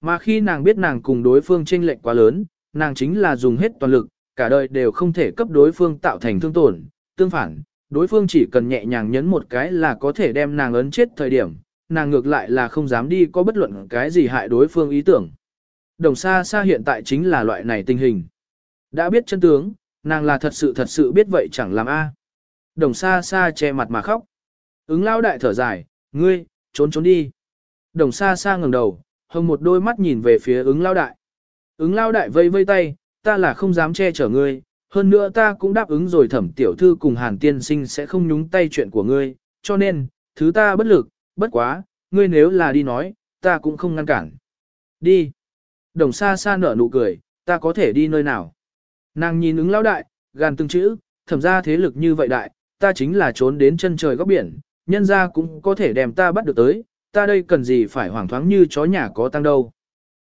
Mà khi nàng biết nàng cùng đối phương chênh lệch quá lớn, nàng chính là dùng hết toàn lực, cả đời đều không thể cấp đối phương tạo thành thương tổn, tương phản, đối phương chỉ cần nhẹ nhàng nhấn một cái là có thể đem nàng ấn chết thời điểm, nàng ngược lại là không dám đi có bất luận cái gì hại đối phương ý tưởng. Đồng xa xa hiện tại chính là loại này tình hình. Đã biết chân tướng, nàng là thật sự thật sự biết vậy chẳng làm a. Đồng xa xa che mặt mà khóc. Ứng lao đại thở dài, ngươi, trốn trốn đi. Đồng xa xa ngẩng đầu, hồng một đôi mắt nhìn về phía ứng lao đại. Ứng lao đại vây vây tay, ta là không dám che chở ngươi, hơn nữa ta cũng đáp ứng rồi thẩm tiểu thư cùng hàn tiên sinh sẽ không nhúng tay chuyện của ngươi, cho nên, thứ ta bất lực, bất quá, ngươi nếu là đi nói, ta cũng không ngăn cản. Đi. Đồng xa xa nở nụ cười, ta có thể đi nơi nào. Nàng nhìn ứng lao đại, gàn từng chữ, thẩm ra thế lực như vậy đại, ta chính là trốn đến chân trời góc biển, nhân ra cũng có thể đem ta bắt được tới, ta đây cần gì phải hoảng thoáng như chó nhà có tăng đâu.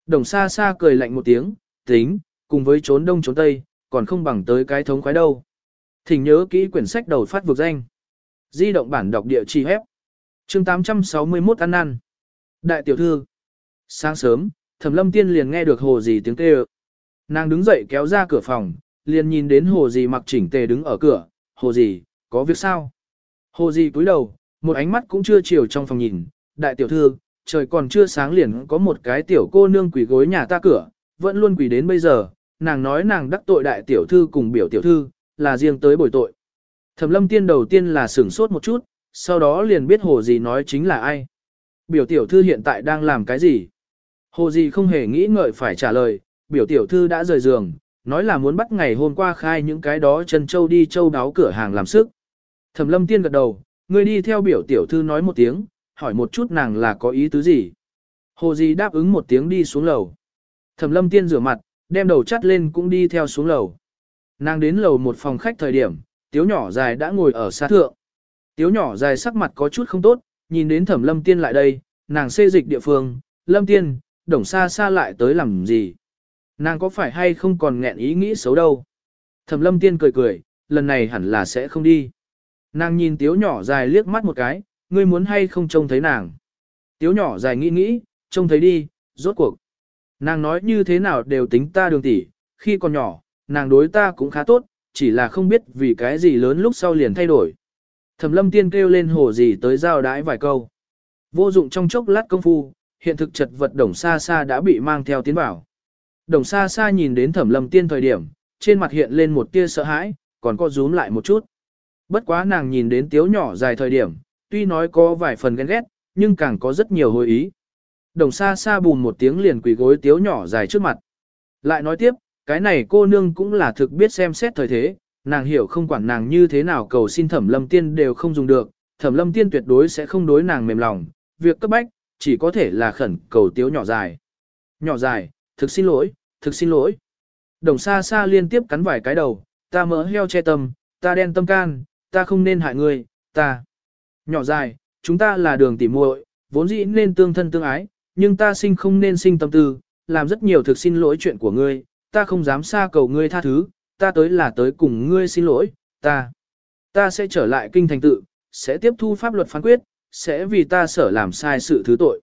Đồng xa xa cười lạnh một tiếng, tính, cùng với trốn đông trốn tây, còn không bằng tới cái thống khoái đâu. Thỉnh nhớ kỹ quyển sách đầu phát vực danh. Di động bản đọc địa chỉ hép. chương 861 ăn năn. Đại tiểu thư. Sáng sớm, thẩm lâm tiên liền nghe được hồ gì tiếng kêu. Nàng đứng dậy kéo ra cửa phòng, liền nhìn đến hồ gì mặc chỉnh tề đứng ở cửa. Hồ gì, có việc sao? Hồ gì cúi đầu, một ánh mắt cũng chưa chiều trong phòng nhìn. Đại tiểu thư, trời còn chưa sáng liền có một cái tiểu cô nương quỷ gối nhà ta cửa, vẫn luôn quỷ đến bây giờ, nàng nói nàng đắc tội đại tiểu thư cùng biểu tiểu thư, là riêng tới bồi tội. Thẩm lâm tiên đầu tiên là sửng sốt một chút, sau đó liền biết hồ gì nói chính là ai. Biểu tiểu thư hiện tại đang làm cái gì? Hồ gì không hề nghĩ ngợi phải trả lời, biểu tiểu thư đã rời giường, nói là muốn bắt ngày hôm qua khai những cái đó chân châu đi châu đáo cửa hàng làm sức. Thẩm lâm tiên gật đầu, người đi theo biểu tiểu thư nói một tiếng, hỏi một chút nàng là có ý tứ gì. Hồ di đáp ứng một tiếng đi xuống lầu. Thẩm lâm tiên rửa mặt, đem đầu chắt lên cũng đi theo xuống lầu. Nàng đến lầu một phòng khách thời điểm, tiếu nhỏ dài đã ngồi ở xa thượng. Tiếu nhỏ dài sắc mặt có chút không tốt, nhìn đến thẩm lâm tiên lại đây, nàng xê dịch địa phương, lâm tiên, đồng xa xa lại tới làm gì. Nàng có phải hay không còn nghẹn ý nghĩ xấu đâu. Thẩm lâm tiên cười cười, lần này hẳn là sẽ không đi. Nàng nhìn tiếu nhỏ dài liếc mắt một cái, ngươi muốn hay không trông thấy nàng. Tiếu nhỏ dài nghĩ nghĩ, trông thấy đi, rốt cuộc. Nàng nói như thế nào đều tính ta đường tỷ, khi còn nhỏ, nàng đối ta cũng khá tốt, chỉ là không biết vì cái gì lớn lúc sau liền thay đổi. Thẩm lâm tiên kêu lên hồ gì tới giao đái vài câu. Vô dụng trong chốc lát công phu, hiện thực chật vật đồng xa xa đã bị mang theo tiến bảo. Đồng xa xa nhìn đến thẩm lâm tiên thời điểm, trên mặt hiện lên một tia sợ hãi, còn co rúm lại một chút. Bất quá nàng nhìn đến tiếu nhỏ dài thời điểm, tuy nói có vài phần ghen ghét, nhưng càng có rất nhiều hồi ý. Đồng xa xa bùn một tiếng liền quỳ gối tiếu nhỏ dài trước mặt. Lại nói tiếp, cái này cô nương cũng là thực biết xem xét thời thế, nàng hiểu không quản nàng như thế nào cầu xin thẩm lâm tiên đều không dùng được, thẩm lâm tiên tuyệt đối sẽ không đối nàng mềm lòng, việc cấp bách, chỉ có thể là khẩn cầu tiếu nhỏ dài. Nhỏ dài, thực xin lỗi, thực xin lỗi. Đồng xa xa liên tiếp cắn vài cái đầu, ta mỡ heo che tâm, ta đen tâm can, ta không nên hại người, ta. Nhỏ dài, chúng ta là đường tỉ muội, vốn dĩ nên tương thân tương ái, nhưng ta sinh không nên sinh tâm tư, làm rất nhiều thực xin lỗi chuyện của ngươi, ta không dám xa cầu ngươi tha thứ, ta tới là tới cùng ngươi xin lỗi, ta. Ta sẽ trở lại kinh thành tự, sẽ tiếp thu pháp luật phán quyết, sẽ vì ta sở làm sai sự thứ tội.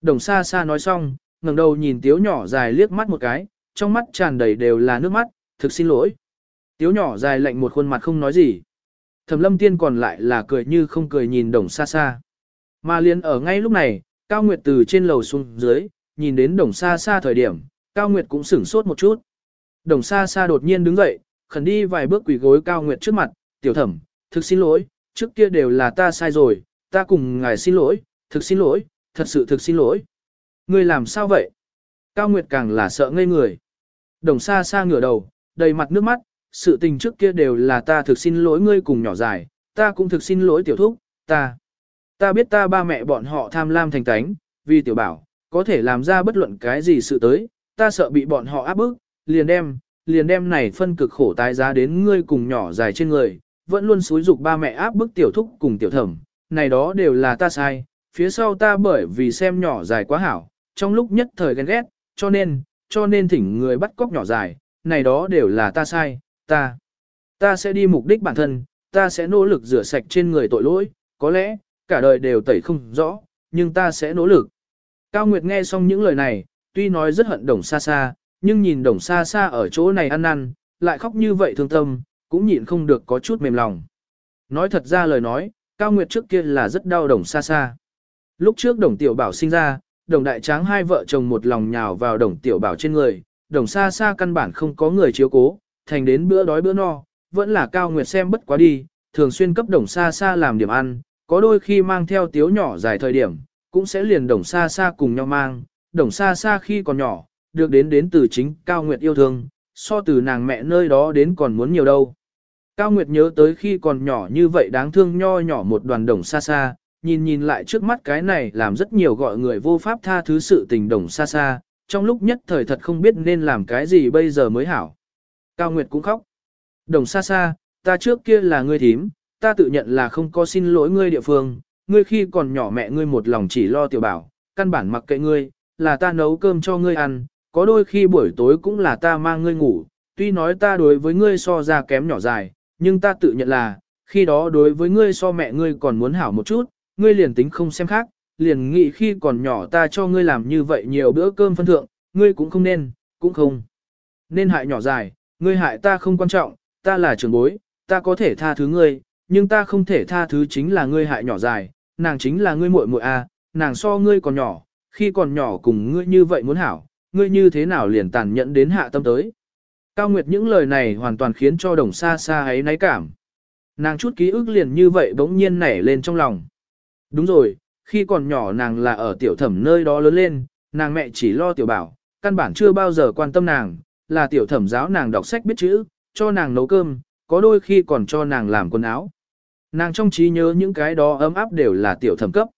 Đồng xa xa nói xong, ngẩng đầu nhìn tiếu nhỏ dài liếc mắt một cái, trong mắt tràn đầy đều là nước mắt, thực xin lỗi. Tiếu nhỏ dài lạnh một khuôn mặt không nói gì. Thẩm lâm tiên còn lại là cười như không cười nhìn đồng xa xa. Mà liền ở ngay lúc này, Cao Nguyệt từ trên lầu xuống dưới, nhìn đến đồng xa xa thời điểm, Cao Nguyệt cũng sửng sốt một chút. Đồng xa xa đột nhiên đứng dậy, khẩn đi vài bước quỳ gối Cao Nguyệt trước mặt, tiểu thẩm, thực xin lỗi, trước kia đều là ta sai rồi, ta cùng ngài xin lỗi, thực xin lỗi, thật sự thực xin lỗi. Ngươi làm sao vậy? Cao Nguyệt càng là sợ ngây người. Đồng xa xa ngửa đầu, đầy mặt nước mắt, sự tình trước kia đều là ta thực xin lỗi ngươi cùng nhỏ dài, ta cũng thực xin lỗi tiểu thúc, ta. Ta biết ta ba mẹ bọn họ tham lam thành tánh, vì tiểu bảo, có thể làm ra bất luận cái gì sự tới, ta sợ bị bọn họ áp bức, liền đem, liền đem này phân cực khổ tái giá đến ngươi cùng nhỏ dài trên người, vẫn luôn xúi dục ba mẹ áp bức tiểu thúc cùng tiểu thẩm, này đó đều là ta sai, phía sau ta bởi vì xem nhỏ dài quá hảo, trong lúc nhất thời ghen ghét, cho nên, cho nên thỉnh người bắt cóc nhỏ dài, này đó đều là ta sai, ta, ta sẽ đi mục đích bản thân, ta sẽ nỗ lực rửa sạch trên người tội lỗi, có lẽ, cả đời đều tẩy không rõ, nhưng ta sẽ nỗ lực. Cao Nguyệt nghe xong những lời này, tuy nói rất hận đồng xa xa, nhưng nhìn đồng xa xa ở chỗ này ăn năn, lại khóc như vậy thương tâm, cũng nhịn không được có chút mềm lòng. Nói thật ra lời nói, Cao Nguyệt trước kia là rất đau đồng xa xa. Lúc trước đồng tiểu bảo sinh ra, đồng đại tráng hai vợ chồng một lòng nhào vào đồng tiểu bảo trên người, đồng xa xa căn bản không có người chiếu cố, thành đến bữa đói bữa no, vẫn là Cao Nguyệt xem bất quá đi, thường xuyên cấp đồng xa xa làm điểm ăn, có đôi khi mang theo tiếu nhỏ dài thời điểm, cũng sẽ liền đồng xa xa cùng nhau mang, đồng xa xa khi còn nhỏ, được đến đến từ chính Cao Nguyệt yêu thương, so từ nàng mẹ nơi đó đến còn muốn nhiều đâu. Cao Nguyệt nhớ tới khi còn nhỏ như vậy đáng thương nho nhỏ một đoàn đồng xa xa, nhìn nhìn lại trước mắt cái này làm rất nhiều gọi người vô pháp tha thứ sự tình đồng xa xa, trong lúc nhất thời thật không biết nên làm cái gì bây giờ mới hảo. Cao Nguyệt cũng khóc. Đồng xa xa, ta trước kia là ngươi thím, ta tự nhận là không có xin lỗi ngươi địa phương, ngươi khi còn nhỏ mẹ ngươi một lòng chỉ lo tiểu bảo, căn bản mặc kệ ngươi, là ta nấu cơm cho ngươi ăn, có đôi khi buổi tối cũng là ta mang ngươi ngủ, tuy nói ta đối với ngươi so ra kém nhỏ dài, nhưng ta tự nhận là, khi đó đối với ngươi so mẹ ngươi còn muốn hảo một chút, ngươi liền tính không xem khác, liền nghĩ khi còn nhỏ ta cho ngươi làm như vậy nhiều bữa cơm phân thượng, ngươi cũng không nên, cũng không. Nên hại nhỏ dài, ngươi hại ta không quan trọng, ta là trưởng bối, ta có thể tha thứ ngươi, nhưng ta không thể tha thứ chính là ngươi hại nhỏ dài, nàng chính là ngươi muội muội a, nàng so ngươi còn nhỏ, khi còn nhỏ cùng ngươi như vậy muốn hảo, ngươi như thế nào liền tàn nhẫn đến hạ tâm tới. Cao Nguyệt những lời này hoàn toàn khiến cho đồng xa xa ấy náy cảm. Nàng chút ký ức liền như vậy bỗng nhiên nảy lên trong lòng. Đúng rồi, khi còn nhỏ nàng là ở tiểu thẩm nơi đó lớn lên, nàng mẹ chỉ lo tiểu bảo, căn bản chưa bao giờ quan tâm nàng, là tiểu thẩm giáo nàng đọc sách biết chữ, cho nàng nấu cơm, có đôi khi còn cho nàng làm quần áo. Nàng trong trí nhớ những cái đó ấm áp đều là tiểu thẩm cấp.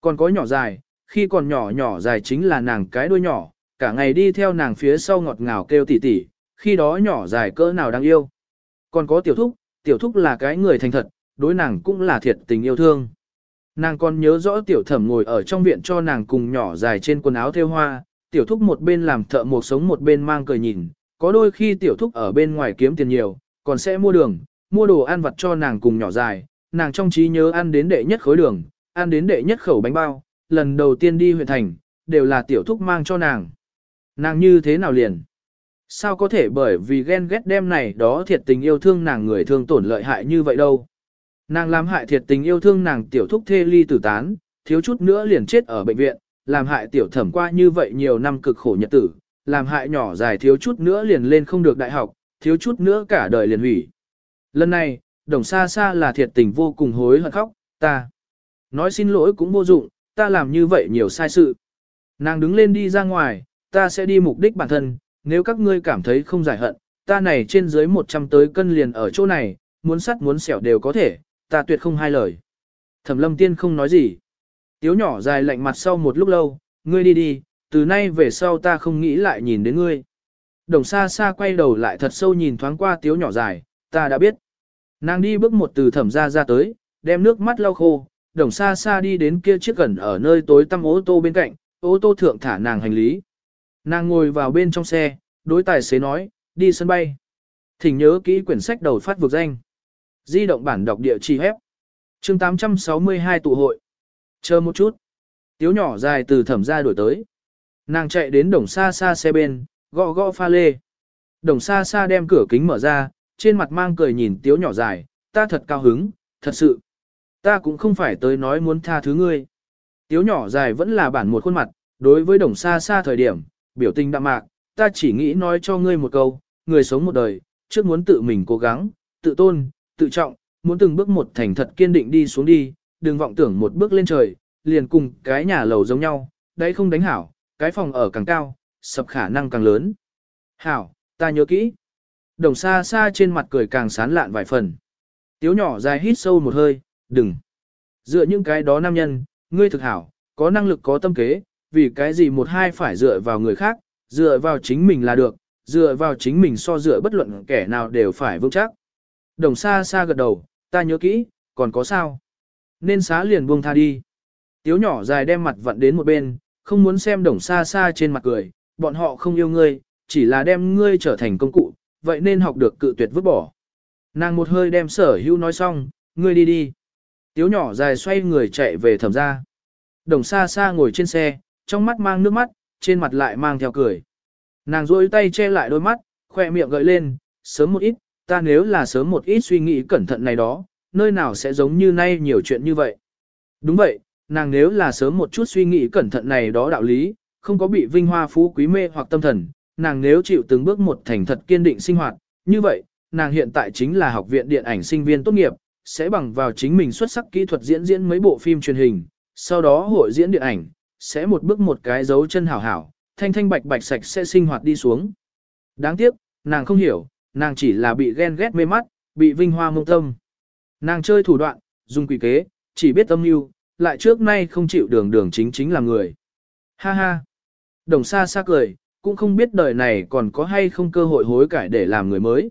Còn có nhỏ dài, khi còn nhỏ nhỏ dài chính là nàng cái đuôi nhỏ, cả ngày đi theo nàng phía sau ngọt ngào kêu tỉ tỉ, khi đó nhỏ dài cỡ nào đáng yêu. Còn có tiểu thúc, tiểu thúc là cái người thành thật, đối nàng cũng là thiệt tình yêu thương. Nàng còn nhớ rõ tiểu thẩm ngồi ở trong viện cho nàng cùng nhỏ dài trên quần áo theo hoa, tiểu thúc một bên làm thợ một sống một bên mang cười nhìn, có đôi khi tiểu thúc ở bên ngoài kiếm tiền nhiều, còn sẽ mua đường, mua đồ ăn vặt cho nàng cùng nhỏ dài, nàng trong trí nhớ ăn đến đệ nhất khối đường, ăn đến đệ nhất khẩu bánh bao, lần đầu tiên đi huyện thành, đều là tiểu thúc mang cho nàng. Nàng như thế nào liền? Sao có thể bởi vì ghen ghét đem này đó thiệt tình yêu thương nàng người thương tổn lợi hại như vậy đâu? Nàng làm hại thiệt tình yêu thương nàng tiểu thúc thê ly tử tán, thiếu chút nữa liền chết ở bệnh viện, làm hại tiểu thẩm qua như vậy nhiều năm cực khổ nhật tử, làm hại nhỏ dài thiếu chút nữa liền lên không được đại học, thiếu chút nữa cả đời liền hủy. Lần này, đồng xa xa là thiệt tình vô cùng hối hận khóc, ta. Nói xin lỗi cũng vô dụng, ta làm như vậy nhiều sai sự. Nàng đứng lên đi ra ngoài, ta sẽ đi mục đích bản thân, nếu các ngươi cảm thấy không giải hận, ta này trên dưới 100 tới cân liền ở chỗ này, muốn sắt muốn xẻo đều có thể, ta tuyệt không hai lời. Thẩm lâm tiên không nói gì. Tiếu nhỏ dài lạnh mặt sau một lúc lâu, ngươi đi đi, từ nay về sau ta không nghĩ lại nhìn đến ngươi. Đồng xa xa quay đầu lại thật sâu nhìn thoáng qua tiếu nhỏ dài, ta đã biết. Nàng đi bước một từ thẩm ra ra tới, đem nước mắt lau khô, đồng xa xa đi đến kia chiếc gần ở nơi tối tăm ô tô bên cạnh, ô tô thượng thả nàng hành lý. Nàng ngồi vào bên trong xe, đối tài xế nói, đi sân bay. Thỉnh nhớ kỹ quyển sách đầu phát vực danh. Di động bản đọc địa chỉ hép. chương 862 tụ hội. Chờ một chút. Tiếu nhỏ dài từ thẩm ra đổi tới. Nàng chạy đến đồng xa xa xe bên, gõ gõ pha lê. Đồng xa xa đem cửa kính mở ra, trên mặt mang cười nhìn tiếu nhỏ dài, ta thật cao hứng, thật sự. Ta cũng không phải tới nói muốn tha thứ ngươi. Tiếu nhỏ dài vẫn là bản một khuôn mặt, đối với đồng xa xa thời điểm, biểu tình đạm mạc, ta chỉ nghĩ nói cho ngươi một câu, người sống một đời, trước muốn tự mình cố gắng, tự tôn, tự trọng, muốn từng bước một thành thật kiên định đi xuống đi, đừng vọng tưởng một bước lên trời, liền cùng cái nhà lầu giống nhau, đấy không đánh hảo, cái phòng ở càng cao, sập khả năng càng lớn. Hảo, ta nhớ kỹ. Đồng xa xa trên mặt cười càng sán lạn vài phần. Tiếu nhỏ dài hít sâu một hơi, đừng. Dựa những cái đó nam nhân, ngươi thực hảo, có năng lực có tâm kế, vì cái gì một hai phải dựa vào người khác, dựa vào chính mình là được, dựa vào chính mình so dựa bất luận kẻ nào đều phải vững chắc. Đồng xa xa gật đầu, ta nhớ kỹ, còn có sao? Nên xá liền buông tha đi. Tiếu nhỏ dài đem mặt vặn đến một bên, không muốn xem đồng xa xa trên mặt cười, bọn họ không yêu ngươi, chỉ là đem ngươi trở thành công cụ, vậy nên học được cự tuyệt vứt bỏ. Nàng một hơi đem sở hữu nói xong, ngươi đi đi. Tiếu nhỏ dài xoay người chạy về thẩm ra. Đồng xa xa ngồi trên xe, trong mắt mang nước mắt, trên mặt lại mang theo cười. Nàng rôi tay che lại đôi mắt, khoe miệng gợi lên, sớm một ít, ta nếu là sớm một ít suy nghĩ cẩn thận này đó, nơi nào sẽ giống như nay nhiều chuyện như vậy. Đúng vậy, nàng nếu là sớm một chút suy nghĩ cẩn thận này đó đạo lý, không có bị vinh hoa phú quý mê hoặc tâm thần, nàng nếu chịu từng bước một thành thật kiên định sinh hoạt, như vậy, nàng hiện tại chính là học viện điện ảnh sinh viên tốt nghiệp, sẽ bằng vào chính mình xuất sắc kỹ thuật diễn diễn mấy bộ phim truyền hình, sau đó hội diễn điện ảnh, sẽ một bước một cái dấu chân hảo hảo, thanh thanh bạch bạch sạch sẽ sinh hoạt đi xuống. Đáng tiếc, nàng không hiểu, nàng chỉ là bị ghen ghét mê mắt, bị vinh hoa mông tâm. Nàng chơi thủ đoạn, dùng quỷ kế, chỉ biết âm mưu, lại trước nay không chịu đường đường chính chính là người. Ha ha. Đồng xa xa cười, cũng không biết đời này còn có hay không cơ hội hối cải để làm người mới.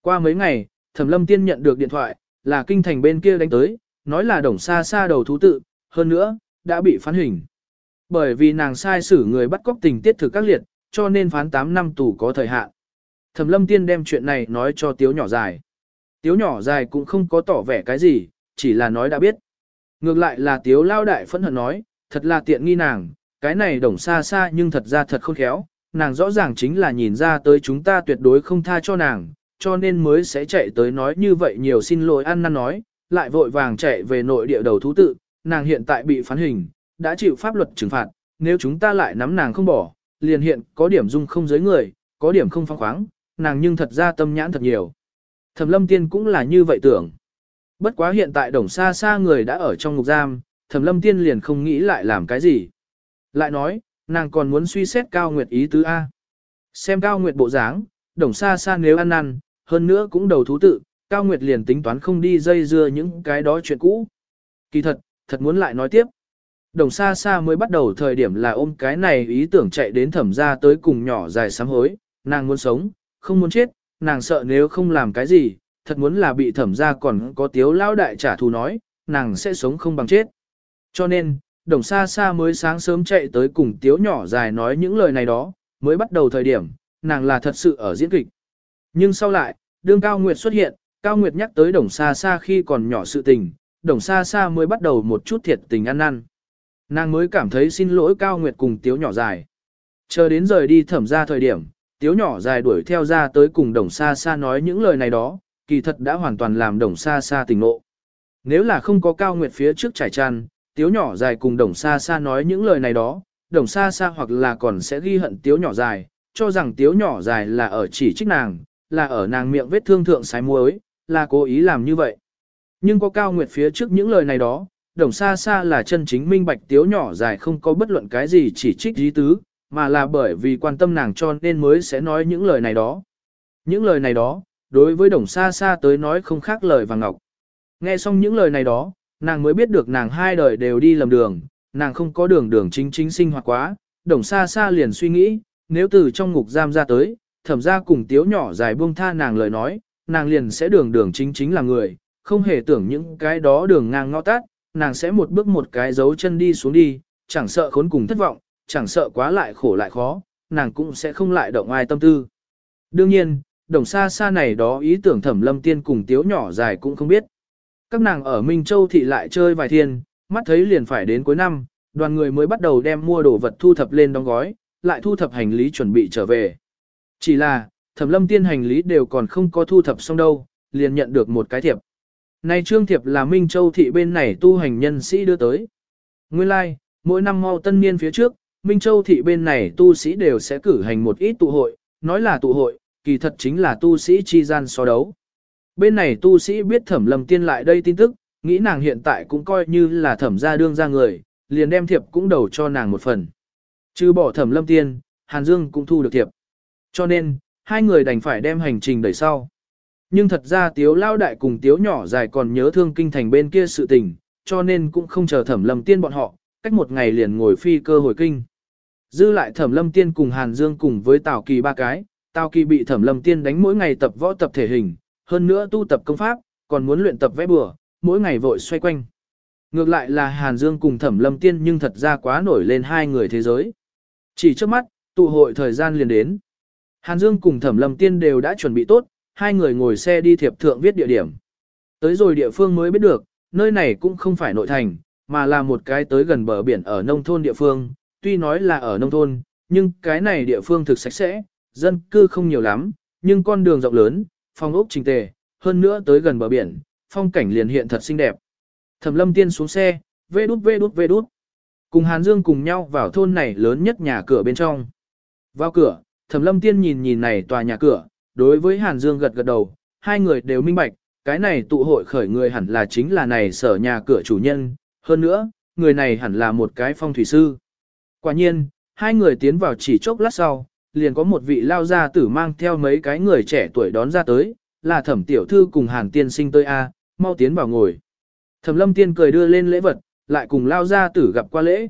Qua mấy ngày, Thẩm Lâm Tiên nhận được điện thoại, là kinh thành bên kia đánh tới, nói là đồng xa xa đầu thú tự, hơn nữa, đã bị phán hình. Bởi vì nàng sai xử người bắt cóc tình tiết thực các liệt, cho nên phán 8 năm tù có thời hạn. Thẩm Lâm Tiên đem chuyện này nói cho Tiếu nhỏ dài. Tiếu nhỏ dài cũng không có tỏ vẻ cái gì, chỉ là nói đã biết. Ngược lại là Tiếu lao đại phẫn hận nói, thật là tiện nghi nàng, cái này đồng xa xa nhưng thật ra thật khôn khéo, nàng rõ ràng chính là nhìn ra tới chúng ta tuyệt đối không tha cho nàng, cho nên mới sẽ chạy tới nói như vậy nhiều xin lỗi ăn năn nói, lại vội vàng chạy về nội địa đầu thú tự, nàng hiện tại bị phán hình, đã chịu pháp luật trừng phạt, nếu chúng ta lại nắm nàng không bỏ, liền hiện có điểm dung không giới người, có điểm không phong khoáng, nàng nhưng thật ra tâm nhãn thật nhiều. Thẩm lâm tiên cũng là như vậy tưởng. Bất quá hiện tại đồng xa xa người đã ở trong ngục giam, thẩm lâm tiên liền không nghĩ lại làm cái gì. Lại nói, nàng còn muốn suy xét cao nguyệt ý tứ A. Xem cao nguyệt bộ dáng, đồng xa xa nếu ăn năn, hơn nữa cũng đầu thú tự, cao nguyệt liền tính toán không đi dây dưa những cái đó chuyện cũ. Kỳ thật, thật muốn lại nói tiếp. Đồng xa xa mới bắt đầu thời điểm là ôm cái này ý tưởng chạy đến thẩm ra tới cùng nhỏ dài sám hối, nàng muốn sống, không muốn chết, nàng sợ nếu không làm cái gì, thật muốn là bị thẩm ra còn có tiếu lao đại trả thù nói, nàng sẽ sống không bằng chết. Cho nên, đồng xa xa mới sáng sớm chạy tới cùng tiếu nhỏ dài nói những lời này đó, mới bắt đầu thời điểm, nàng là thật sự ở diễn kịch. Nhưng sau lại, đương Cao Nguyệt xuất hiện, Cao Nguyệt nhắc tới đồng xa xa khi còn nhỏ sự tình, đồng xa xa mới bắt đầu một chút thiệt tình ăn năn. Nàng mới cảm thấy xin lỗi Cao Nguyệt cùng tiếu nhỏ dài. Chờ đến rời đi thẩm ra thời điểm, tiếu nhỏ dài đuổi theo ra tới cùng đồng xa xa nói những lời này đó, kỳ thật đã hoàn toàn làm đồng xa xa tình nộ. Nếu là không có Cao Nguyệt phía trước trải tràn, tiếu nhỏ dài cùng đồng xa xa nói những lời này đó, đồng xa xa hoặc là còn sẽ ghi hận tiếu nhỏ dài, cho rằng tiếu nhỏ dài là ở chỉ trích nàng, là ở nàng miệng vết thương thượng sái muối, là cố ý làm như vậy. Nhưng có Cao Nguyệt phía trước những lời này đó, đồng xa xa là chân chính minh bạch tiếu nhỏ dài không có bất luận cái gì chỉ trích dí tứ, mà là bởi vì quan tâm nàng cho nên mới sẽ nói những lời này đó. Những lời này đó, đối với đồng xa xa tới nói không khác lời vàng ngọc. Nghe xong những lời này đó, nàng mới biết được nàng hai đời đều đi lầm đường, nàng không có đường đường chính chính sinh hoạt quá, đồng xa xa liền suy nghĩ, nếu từ trong ngục giam ra tới, thẩm ra cùng tiếu nhỏ dài buông tha nàng lời nói, nàng liền sẽ đường đường chính chính là người, không hề tưởng những cái đó đường ngang ngõ tát, nàng sẽ một bước một cái dấu chân đi xuống đi, chẳng sợ khốn cùng thất vọng, chẳng sợ quá lại khổ lại khó, nàng cũng sẽ không lại động ai tâm tư. Đương nhiên, đồng xa xa này đó ý tưởng thẩm lâm tiên cùng tiếu nhỏ dài cũng không biết. Các nàng ở Minh Châu thị lại chơi vài thiên, mắt thấy liền phải đến cuối năm, đoàn người mới bắt đầu đem mua đồ vật thu thập lên đóng gói, lại thu thập hành lý chuẩn bị trở về. Chỉ là, thẩm lâm tiên hành lý đều còn không có thu thập xong đâu, liền nhận được một cái thiệp. Này trương thiệp là Minh Châu thị bên này tu hành nhân sĩ đưa tới. Nguyên lai, like, mỗi năm mau tân niên phía trước, Minh Châu thị bên này tu sĩ đều sẽ cử hành một ít tụ hội, nói là tụ hội, kỳ thật chính là tu sĩ chi gian so đấu. Bên này tu sĩ biết thẩm lâm tiên lại đây tin tức, nghĩ nàng hiện tại cũng coi như là thẩm gia đương ra người, liền đem thiệp cũng đầu cho nàng một phần. Chứ bỏ thẩm lâm tiên, Hàn Dương cũng thu được thiệp. Cho nên, hai người đành phải đem hành trình đẩy sau. Nhưng thật ra tiếu lao đại cùng tiếu nhỏ dài còn nhớ thương kinh thành bên kia sự tình, cho nên cũng không chờ thẩm lâm tiên bọn họ, cách một ngày liền ngồi phi cơ hồi kinh. Dư lại thẩm lâm tiên cùng Hàn Dương cùng với Tào Kỳ ba cái, Tào Kỳ bị thẩm lâm tiên đánh mỗi ngày tập võ tập thể hình, hơn nữa tu tập công pháp, còn muốn luyện tập vẽ bừa, mỗi ngày vội xoay quanh. Ngược lại là Hàn Dương cùng thẩm lâm tiên nhưng thật ra quá nổi lên hai người thế giới. Chỉ trước mắt, tụ hội thời gian liền đến. Hàn Dương cùng thẩm lâm tiên đều đã chuẩn bị tốt, hai người ngồi xe đi thiệp thượng viết địa điểm. Tới rồi địa phương mới biết được, nơi này cũng không phải nội thành, mà là một cái tới gần bờ biển ở nông thôn địa phương, tuy nói là ở nông thôn, nhưng cái này địa phương thực sạch sẽ, dân cư không nhiều lắm, nhưng con đường rộng lớn, phòng ốc trình tề, hơn nữa tới gần bờ biển, phong cảnh liền hiện thật xinh đẹp. Thẩm lâm tiên xuống xe, vê đút vê đút vê đút. Cùng Hàn Dương cùng nhau vào thôn này lớn nhất nhà cửa bên trong. Vào cửa, Thẩm lâm tiên nhìn nhìn này tòa nhà cửa, đối với Hàn Dương gật gật đầu, hai người đều minh bạch, cái này tụ hội khởi người hẳn là chính là này sở nhà cửa chủ nhân, hơn nữa, người này hẳn là một cái phong thủy sư. Quả nhiên, hai người tiến vào chỉ chốc lát sau, liền có một vị lao gia tử mang theo mấy cái người trẻ tuổi đón ra tới, là thẩm tiểu thư cùng hàn tiên sinh tới A, mau tiến vào ngồi. Thẩm lâm tiên cười đưa lên lễ vật, lại cùng lao gia tử gặp qua lễ.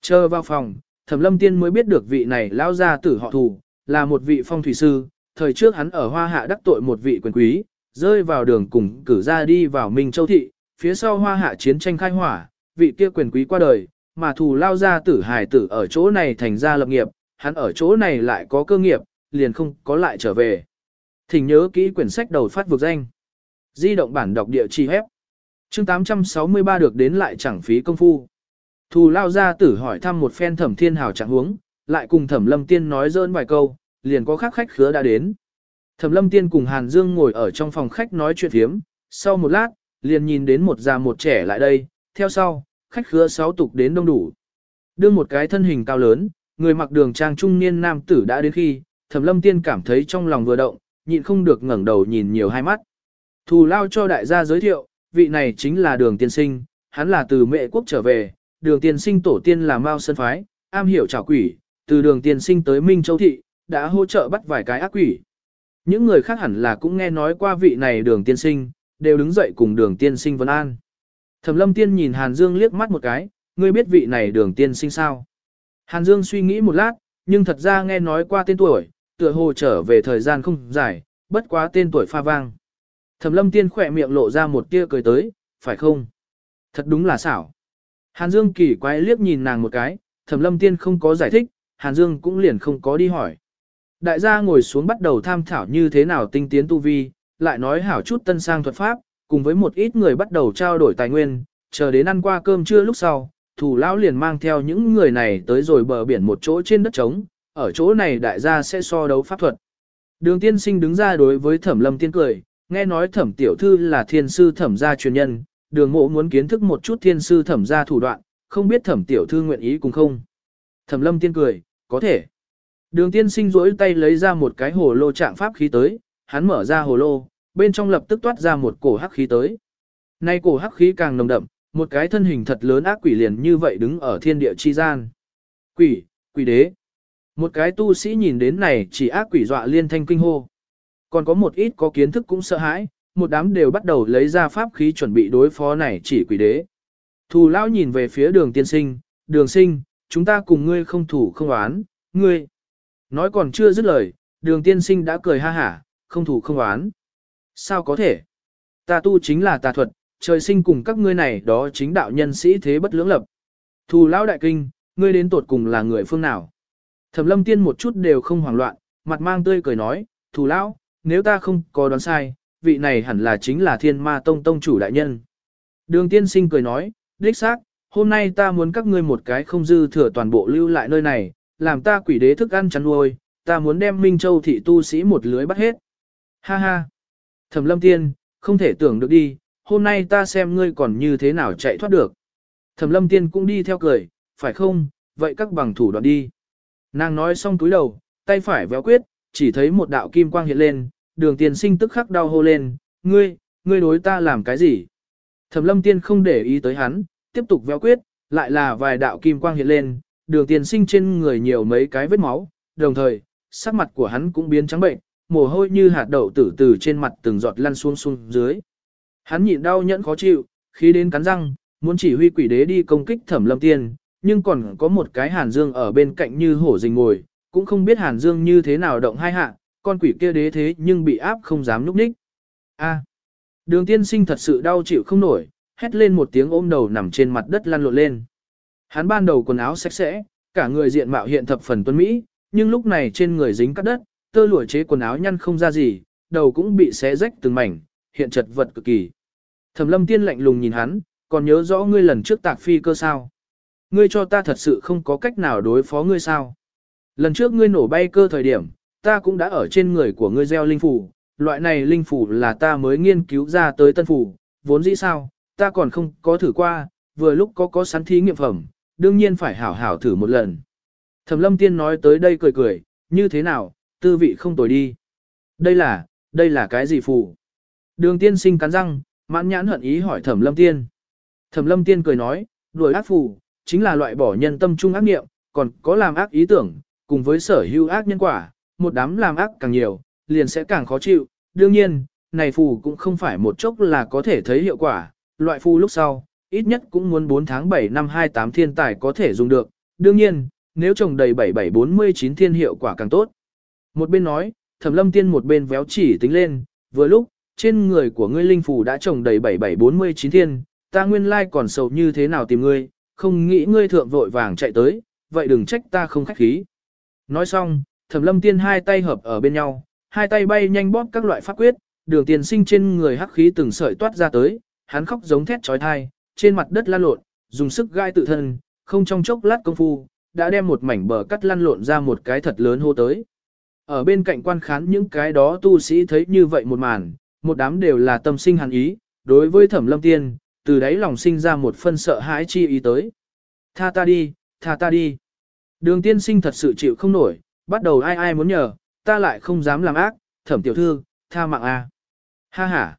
Chờ vào phòng, thẩm lâm tiên mới biết được vị này lao gia tử họ thù, là một vị phong thủy sư, thời trước hắn ở hoa hạ đắc tội một vị quyền quý, rơi vào đường cùng cử ra đi vào Minh Châu Thị, phía sau hoa hạ chiến tranh khai hỏa, vị kia quyền quý qua đời, mà thù lao gia tử hài tử ở chỗ này thành ra lập nghiệp, hắn ở chỗ này lại có cơ nghiệp, liền không có lại trở về. Thỉnh nhớ kỹ quyển sách đầu phát vực danh. Di động bản đọc địa chỉ hép. Chương 863 được đến lại chẳng phí công phu. Thù lao gia tử hỏi thăm một phen thẩm thiên hào trạng huống, lại cùng thẩm lâm tiên nói dơn vài câu, liền có khác khách khứa đã đến. Thẩm lâm tiên cùng Hàn Dương ngồi ở trong phòng khách nói chuyện thiếm, sau một lát, liền nhìn đến một già một trẻ lại đây, theo sau, khách khứa sáu tục đến đông đủ. Đưa một cái thân hình cao lớn, người mặc đường trang trung niên nam tử đã đến khi, Thẩm lâm tiên cảm thấy trong lòng vừa động, nhịn không được ngẩng đầu nhìn nhiều hai mắt. Thù lao cho đại gia giới thiệu, vị này chính là đường tiên sinh, hắn là từ mệ quốc trở về, đường tiên sinh tổ tiên là Mao Sơn Phái, am hiểu trả quỷ, từ đường tiên sinh tới Minh Châu Thị, đã hỗ trợ bắt vài cái ác quỷ. Những người khác hẳn là cũng nghe nói qua vị này đường tiên sinh, đều đứng dậy cùng đường tiên sinh vấn an. Thẩm lâm tiên nhìn Hàn Dương liếc mắt một cái, ngươi biết vị này đường tiên sinh sao? Hàn Dương suy nghĩ một lát, nhưng thật ra nghe nói qua tên tuổi, tựa hồ trở về thời gian không dài, bất quá tên tuổi pha vang. Thẩm lâm tiên khỏe miệng lộ ra một tia cười tới, phải không? Thật đúng là xảo. Hàn Dương kỳ quái liếc nhìn nàng một cái, thẩm lâm tiên không có giải thích, Hàn Dương cũng liền không có đi hỏi. Đại gia ngồi xuống bắt đầu tham thảo như thế nào tinh tiến tu vi, lại nói hảo chút tân sang thuật pháp, cùng với một ít người bắt đầu trao đổi tài nguyên, chờ đến ăn qua cơm trưa lúc sau, thủ lão liền mang theo những người này tới rồi bờ biển một chỗ trên đất trống, ở chỗ này đại gia sẽ so đấu pháp thuật. Đường tiên sinh đứng ra đối với thẩm lâm tiên cười, nghe nói thẩm tiểu thư là thiên sư thẩm gia truyền nhân, đường mộ muốn kiến thức một chút thiên sư thẩm gia thủ đoạn, không biết thẩm tiểu thư nguyện ý cùng không. Thẩm lâm tiên cười, có thể. Đường tiên sinh rỗi tay lấy ra một cái hồ lô trạng pháp khí tới, hắn mở ra hồ lô, bên trong lập tức toát ra một cổ hắc khí tới. Nay cổ hắc khí càng nồng đậm, một cái thân hình thật lớn ác quỷ liền như vậy đứng ở thiên địa chi gian. Quỷ, quỷ đế. Một cái tu sĩ nhìn đến này chỉ ác quỷ dọa liên thanh kinh hô. Còn có một ít có kiến thức cũng sợ hãi, một đám đều bắt đầu lấy ra pháp khí chuẩn bị đối phó này chỉ quỷ đế. Thù lão nhìn về phía đường tiên sinh, đường sinh, chúng ta cùng ngươi không thủ không oán, ngươi. Nói còn chưa dứt lời, đường tiên sinh đã cười ha hả, không thủ không oán. Sao có thể? Ta tu chính là tà thuật, trời sinh cùng các ngươi này đó chính đạo nhân sĩ thế bất lưỡng lập. Thù lão đại kinh, ngươi đến tột cùng là người phương nào? Thẩm lâm tiên một chút đều không hoảng loạn, mặt mang tươi cười nói, thù lão, nếu ta không có đoán sai, vị này hẳn là chính là thiên ma tông tông chủ đại nhân. Đường tiên sinh cười nói, đích xác, hôm nay ta muốn các ngươi một cái không dư thừa toàn bộ lưu lại nơi này, làm ta quỷ đế thức ăn chăn nuôi, ta muốn đem Minh Châu thị tu sĩ một lưới bắt hết. Ha ha! Thẩm lâm tiên, không thể tưởng được đi, hôm nay ta xem ngươi còn như thế nào chạy thoát được. Thẩm lâm tiên cũng đi theo cười, phải không, vậy các bằng thủ đoạn đi. Nàng nói xong túi đầu, tay phải véo quyết, chỉ thấy một đạo kim quang hiện lên, đường Tiền sinh tức khắc đau hô lên, ngươi, ngươi đối ta làm cái gì? Thẩm lâm tiên không để ý tới hắn, tiếp tục véo quyết, lại là vài đạo kim quang hiện lên, đường Tiền sinh trên người nhiều mấy cái vết máu, đồng thời, sắc mặt của hắn cũng biến trắng bệnh, mồ hôi như hạt đậu tử từ trên mặt từng giọt lăn xuống xuống dưới. Hắn nhịn đau nhẫn khó chịu, khí đến cắn răng, muốn chỉ huy quỷ đế đi công kích thẩm lâm tiên, nhưng còn có một cái hàn dương ở bên cạnh như hổ rình ngồi, cũng không biết hàn dương như thế nào động hai hạ, con quỷ kia đế thế nhưng bị áp không dám núp ních. A. đường tiên sinh thật sự đau chịu không nổi, hét lên một tiếng ôm đầu nằm trên mặt đất lăn lộn lên. Hắn ban đầu quần áo sạch sẽ, cả người diện mạo hiện thập phần tuấn Mỹ, nhưng lúc này trên người dính cắt đất, tơ lụa chế quần áo nhăn không ra gì, đầu cũng bị xé rách từng mảnh, hiện chật vật cực kỳ. Thẩm lâm tiên lạnh lùng nhìn hắn, còn nhớ rõ ngươi lần trước tạc phi cơ sao. Ngươi cho ta thật sự không có cách nào đối phó ngươi sao. Lần trước ngươi nổ bay cơ thời điểm, ta cũng đã ở trên người của ngươi gieo linh phủ, loại này linh phủ là ta mới nghiên cứu ra tới tân phủ, vốn dĩ sao, ta còn không có thử qua, vừa lúc có có sẵn thí nghiệm phẩm, đương nhiên phải hảo hảo thử một lần. Thẩm lâm tiên nói tới đây cười cười, như thế nào, tư vị không tồi đi. Đây là, đây là cái gì phù? Đường tiên sinh cắn răng, mãn nhãn hận ý hỏi thẩm lâm tiên. Thẩm lâm tiên cười nói, đuổi ác phù, chính là loại bỏ nhân tâm trung ác nghiệm, còn có làm ác ý tưởng, cùng với sở hữu ác nhân quả, một đám làm ác càng nhiều, liền sẽ càng khó chịu. Đương nhiên, này phù cũng không phải một chốc là có thể thấy hiệu quả, loại phù lúc sau, ít nhất cũng muốn 4 tháng 7 năm 28 thiên tài có thể dùng được. Đương nhiên, nếu trồng đầy 7749 thiên hiệu quả càng tốt. Một bên nói, thẩm lâm tiên một bên véo chỉ tính lên, vừa lúc, trên người của ngươi linh phù đã trồng đầy 7749 thiên, ta nguyên lai còn sầu như thế nào tìm ngươi, không nghĩ ngươi thượng vội vàng chạy tới, vậy đừng trách ta không khách khí. Nói xong, thẩm lâm tiên hai tay hợp ở bên nhau, hai tay bay nhanh bóp các loại pháp quyết, đường tiền sinh trên người hắc khí từng sợi toát ra tới, hắn khóc giống thét trói thai, trên mặt đất lan lộn, dùng sức gai tự thân, không trong chốc lát công phu, đã đem một mảnh bờ cắt lăn lộn ra một cái thật lớn hô tới. Ở bên cạnh quan khán những cái đó tu sĩ thấy như vậy một màn, một đám đều là tâm sinh hàn ý, đối với thẩm lâm tiên, từ đấy lòng sinh ra một phân sợ hãi chi ý tới. Tha ta đi, tha ta đi. Đường tiên sinh thật sự chịu không nổi, bắt đầu ai ai muốn nhờ, ta lại không dám làm ác, thẩm tiểu thư, tha mạng a. Ha ha.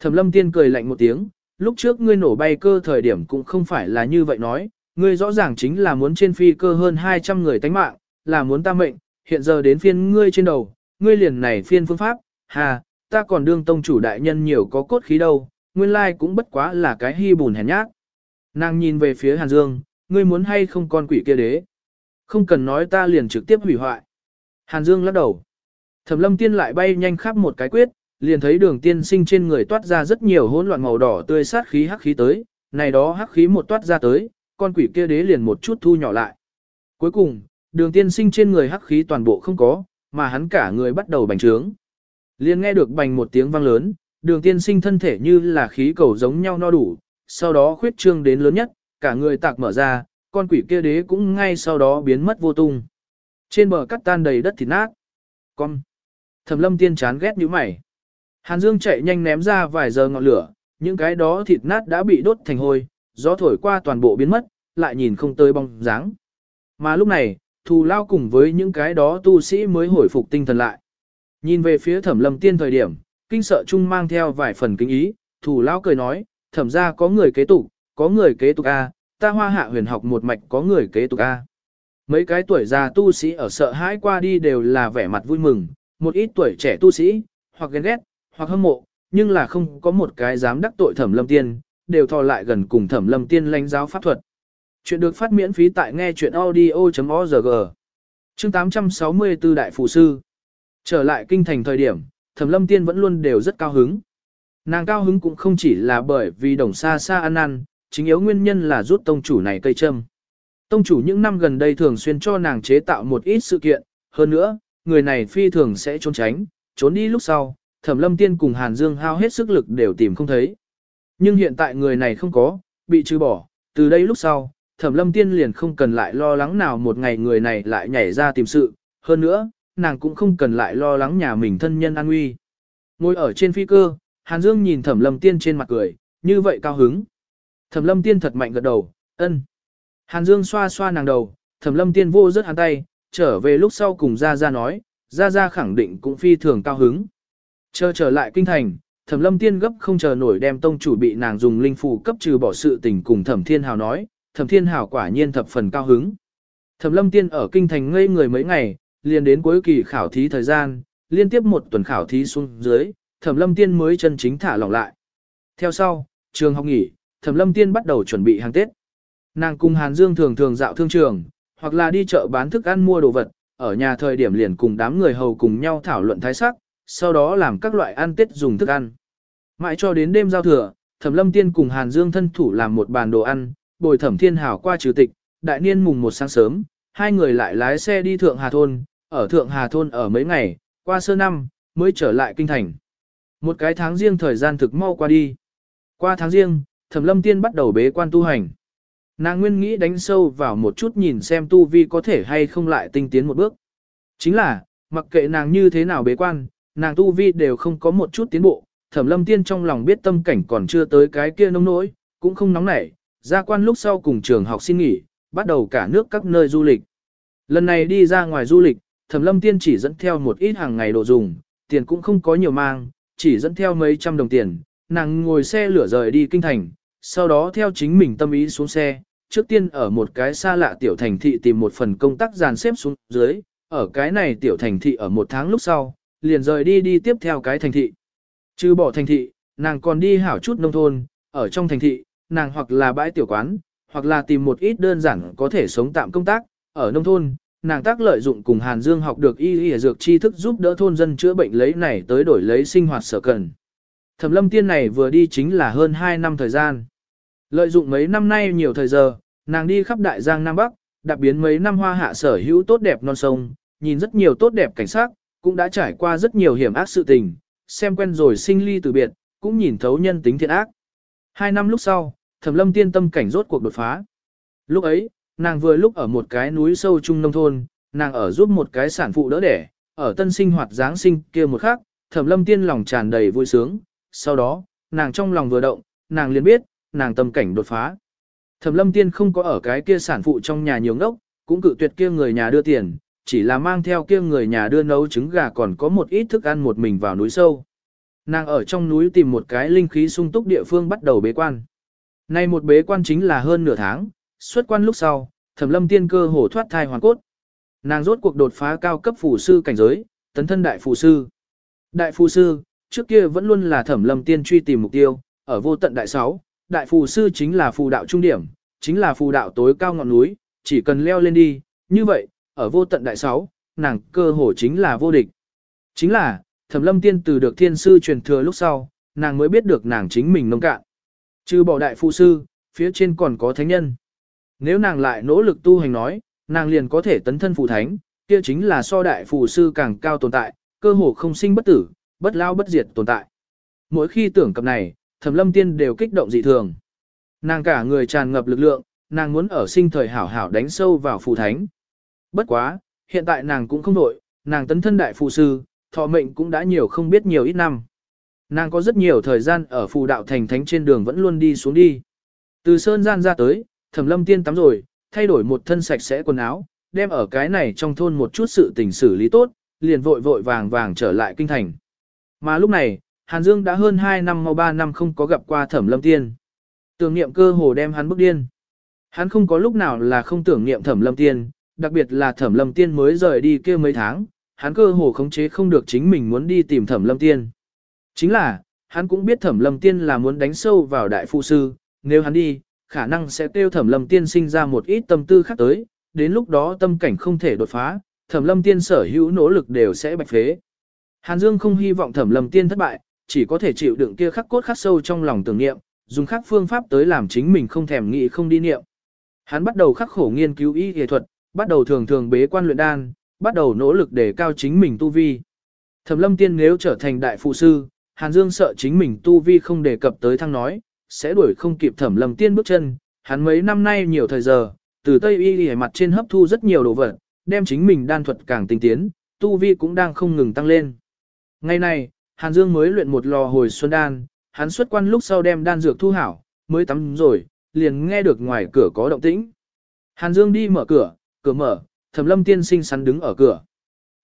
Thẩm lâm tiên cười lạnh một tiếng, lúc trước ngươi nổ bay cơ thời điểm cũng không phải là như vậy nói, ngươi rõ ràng chính là muốn trên phi cơ hơn 200 người tánh mạng, là muốn ta mệnh, hiện giờ đến phiên ngươi trên đầu, ngươi liền này phiên phương pháp, hà, ta còn đương tông chủ đại nhân nhiều có cốt khí đâu, nguyên lai cũng bất quá là cái hy bùn hèn nhát. Nàng nhìn về phía Hàn Dương, ngươi muốn hay không con quỷ kia đế. Không cần nói ta liền trực tiếp hủy hoại. Hàn Dương lắc đầu. Thẩm lâm tiên lại bay nhanh khắp một cái quyết, liền thấy đường tiên sinh trên người toát ra rất nhiều hỗn loạn màu đỏ tươi sát khí hắc khí tới, này đó hắc khí một toát ra tới, con quỷ kia đế liền một chút thu nhỏ lại. Cuối cùng, đường tiên sinh trên người hắc khí toàn bộ không có, mà hắn cả người bắt đầu bành trướng. Liền nghe được bành một tiếng vang lớn, đường tiên sinh thân thể như là khí cầu giống nhau no đủ, sau đó khuyết trương đến lớn nhất, cả người tạc mở ra, con quỷ kia đế cũng ngay sau đó biến mất vô tung. Trên bờ cắt tan đầy đất thịt nát. Con. Thẩm lâm tiên chán ghét như mày. Hàn Dương chạy nhanh ném ra vài giờ ngọn lửa, những cái đó thịt nát đã bị đốt thành hôi, gió thổi qua toàn bộ biến mất, lại nhìn không tới bóng dáng. Mà lúc này, thù lao cùng với những cái đó tu sĩ mới hồi phục tinh thần lại. Nhìn về phía thẩm lâm tiên thời điểm, kinh sợ chung mang theo vài phần kinh ý, thù lao cười nói, thẩm ra có người kế tục, có người kế tục A, ta hoa hạ huyền học một mạch có người kế tục A. Mấy cái tuổi già tu sĩ ở sợ hãi qua đi đều là vẻ mặt vui mừng, một ít tuổi trẻ tu sĩ, hoặc ghen ghét, hoặc hâm mộ, nhưng là không có một cái dám đắc tội thẩm lâm tiên, đều thò lại gần cùng thẩm lâm tiên lãnh giáo pháp thuật. Chuyện được phát miễn phí tại nghe chuyện audio.org. Chương 864 Đại Phụ Sư Trở lại kinh thành thời điểm, thẩm lâm tiên vẫn luôn đều rất cao hứng. Nàng cao hứng cũng không chỉ là bởi vì đồng xa xa ăn ăn, chính yếu nguyên nhân là rút tông chủ này cây châm. Tông chủ những năm gần đây thường xuyên cho nàng chế tạo một ít sự kiện, hơn nữa, người này phi thường sẽ trốn tránh, trốn đi lúc sau, thẩm lâm tiên cùng Hàn Dương hao hết sức lực đều tìm không thấy. Nhưng hiện tại người này không có, bị trừ bỏ, từ đây lúc sau, thẩm lâm tiên liền không cần lại lo lắng nào một ngày người này lại nhảy ra tìm sự, hơn nữa, nàng cũng không cần lại lo lắng nhà mình thân nhân an nguy. Ngồi ở trên phi cơ, Hàn Dương nhìn thẩm lâm tiên trên mặt cười, như vậy cao hứng. Thẩm lâm tiên thật mạnh gật đầu, ân. Hàn Dương xoa xoa nàng đầu, thẩm lâm tiên vô rất hắn tay, trở về lúc sau cùng Gia Gia nói, Gia Gia khẳng định cũng phi thường cao hứng. Chờ trở lại kinh thành, Thẩm Lâm Tiên gấp không chờ nổi đem tông chủ bị nàng dùng linh phù cấp trừ bỏ sự tình cùng Thẩm Thiên Hào nói, Thẩm Thiên Hảo quả nhiên thập phần cao hứng. Thẩm Lâm Tiên ở kinh thành ngây người mấy ngày, liền đến cuối kỳ khảo thí thời gian, liên tiếp một tuần khảo thí xuống dưới, Thẩm Lâm Tiên mới chân chính thả lỏng lại. Theo sau, trường học nghỉ, Thẩm Lâm Tiên bắt đầu chuẩn bị hàng Tết. Nàng cùng Hàn Dương thường thường dạo thương trường, hoặc là đi chợ bán thức ăn mua đồ vật, ở nhà thời điểm liền cùng đám người hầu cùng nhau thảo luận thái sắc, sau đó làm các loại ăn tết dùng thức ăn. Mãi cho đến đêm giao thừa, Thẩm Lâm Tiên cùng Hàn Dương thân thủ làm một bàn đồ ăn, bồi Thẩm Thiên Hảo qua trừ tịch, đại niên mùng một sáng sớm, hai người lại lái xe đi Thượng Hà Thôn, ở Thượng Hà Thôn ở mấy ngày, qua sơ năm, mới trở lại kinh thành. Một cái tháng riêng thời gian thực mau qua đi. Qua tháng riêng, Thẩm Lâm Tiên bắt đầu bế quan tu hành. Nàng nguyên nghĩ đánh sâu vào một chút nhìn xem tu vi có thể hay không lại tinh tiến một bước. Chính là, mặc kệ nàng như thế nào bế quan, nàng tu vi đều không có một chút tiến bộ, thẩm lâm tiên trong lòng biết tâm cảnh còn chưa tới cái kia nông nỗi, cũng không nóng nảy, ra quan lúc sau cùng trường học xin nghỉ, bắt đầu cả nước các nơi du lịch. Lần này đi ra ngoài du lịch, thẩm lâm tiên chỉ dẫn theo một ít hàng ngày đồ dùng, tiền cũng không có nhiều mang, chỉ dẫn theo mấy trăm đồng tiền, nàng ngồi xe lửa rời đi kinh thành, sau đó theo chính mình tâm ý xuống xe, trước tiên ở một cái xa lạ tiểu thành thị tìm một phần công tác dàn xếp xuống dưới, ở cái này tiểu thành thị ở một tháng lúc sau, liền rời đi đi tiếp theo cái thành thị. Trừ bỏ thành thị, nàng còn đi hảo chút nông thôn, ở trong thành thị, nàng hoặc là bãi tiểu quán, hoặc là tìm một ít đơn giản có thể sống tạm công tác, ở nông thôn, nàng tác lợi dụng cùng Hàn Dương học được y y dược tri thức giúp đỡ thôn dân chữa bệnh lấy này tới đổi lấy sinh hoạt sở cần. Thẩm lâm tiên này vừa đi chính là hơn 2 năm thời gian. Lợi dụng mấy năm nay nhiều thời giờ, nàng đi khắp đại giang Nam Bắc, đặc biến mấy năm hoa hạ sở hữu tốt đẹp non sông, nhìn rất nhiều tốt đẹp cảnh sát, cũng đã trải qua rất nhiều hiểm ác sự tình, xem quen rồi sinh ly từ biệt, cũng nhìn thấu nhân tính thiện ác. Hai năm lúc sau, Thẩm Lâm tiên tâm cảnh rốt cuộc đột phá. Lúc ấy, nàng vừa lúc ở một cái núi sâu trung nông thôn, nàng ở giúp một cái sản phụ đỡ đẻ, ở tân sinh hoạt giáng sinh kia một khắc, Thẩm Lâm tiên lòng tràn đầy vui sướng, sau đó, nàng trong lòng vừa động, nàng liền biết, nàng tâm cảnh đột phá. Thẩm Lâm tiên không có ở cái kia sản phụ trong nhà nhiều ngốc, cũng cự tuyệt kia người nhà đưa tiền, chỉ là mang theo kia người nhà đưa nấu trứng gà còn có một ít thức ăn một mình vào núi sâu. Nàng ở trong núi tìm một cái linh khí sung túc địa phương bắt đầu bế quan. Nay một bế quan chính là hơn nửa tháng, xuất quan lúc sau, thẩm lâm tiên cơ hổ thoát thai hoàn cốt. Nàng rốt cuộc đột phá cao cấp phù sư cảnh giới, tấn thân đại phù sư. Đại phù sư, trước kia vẫn luôn là thẩm lâm tiên truy tìm mục tiêu, ở vô tận đại sáu, đại phù sư chính là phù đạo trung điểm, chính là phù đạo tối cao ngọn núi, chỉ cần leo lên đi, như vậy, ở vô tận đại sáu, nàng cơ hồ chính là vô địch. Chính là, thẩm lâm tiên từ được thiên sư truyền thừa lúc sau, nàng mới biết được nàng chính mình nông cạn. Trừ bỏ đại phụ sư, phía trên còn có thánh nhân. Nếu nàng lại nỗ lực tu hành nói, nàng liền có thể tấn thân phụ thánh, kia chính là so đại phụ sư càng cao tồn tại, cơ hồ không sinh bất tử, bất lao bất diệt tồn tại. Mỗi khi tưởng cập này, thẩm lâm tiên đều kích động dị thường. Nàng cả người tràn ngập lực lượng, nàng muốn ở sinh thời hảo hảo đánh sâu vào phù thánh. Bất quá, hiện tại nàng cũng không đổi, nàng tấn thân đại phù sư, thọ mệnh cũng đã nhiều không biết nhiều ít năm. Nàng có rất nhiều thời gian ở phù đạo thành thánh trên đường vẫn luôn đi xuống đi. Từ sơn gian ra tới, thẩm lâm tiên tắm rồi, thay đổi một thân sạch sẽ quần áo, đem ở cái này trong thôn một chút sự tình xử lý tốt, liền vội vội vàng vàng trở lại kinh thành. Mà lúc này, Hàn Dương đã hơn 2 năm mau 3 năm không có gặp qua thẩm lâm tiên. Tưởng niệm cơ hồ đem hắn bức điên. Hắn không có lúc nào là không tưởng niệm thẩm lâm tiên, đặc biệt là thẩm lâm tiên mới rời đi kia mấy tháng, hắn cơ hồ khống chế không được chính mình muốn đi tìm thẩm lâm tiên. Chính là, hắn cũng biết thẩm lâm tiên là muốn đánh sâu vào đại phụ sư, nếu hắn đi, khả năng sẽ tiêu thẩm lâm tiên sinh ra một ít tâm tư khác tới, đến lúc đó tâm cảnh không thể đột phá, thẩm lâm tiên sở hữu nỗ lực đều sẽ bạch phế. Hàn Dương không hy vọng thẩm lâm tiên thất bại, chỉ có thể chịu đựng kia khắc cốt khắc sâu trong lòng tưởng niệm, dùng khác phương pháp tới làm chính mình không thèm nghĩ không đi niệm. Hắn bắt đầu khắc khổ nghiên cứu y y thuật, bắt đầu thường thường bế quan luyện đan, bắt đầu nỗ lực để cao chính mình tu vi. Thẩm lâm tiên nếu trở thành đại phụ sư, Hàn Dương sợ chính mình tu vi không đề cập tới thăng nói, sẽ đuổi không kịp thẩm lâm tiên bước chân, hắn mấy năm nay nhiều thời giờ, từ Tây Y đi mặt trên hấp thu rất nhiều đồ vật, đem chính mình đan thuật càng tinh tiến, tu vi cũng đang không ngừng tăng lên. Ngày này, Hàn Dương mới luyện một lò hồi xuân đan, hắn xuất quan lúc sau đem đan dược thu hảo, mới tắm rồi, liền nghe được ngoài cửa có động tĩnh. Hàn Dương đi mở cửa, cửa mở, Thẩm Lâm Tiên sinh sắn đứng ở cửa.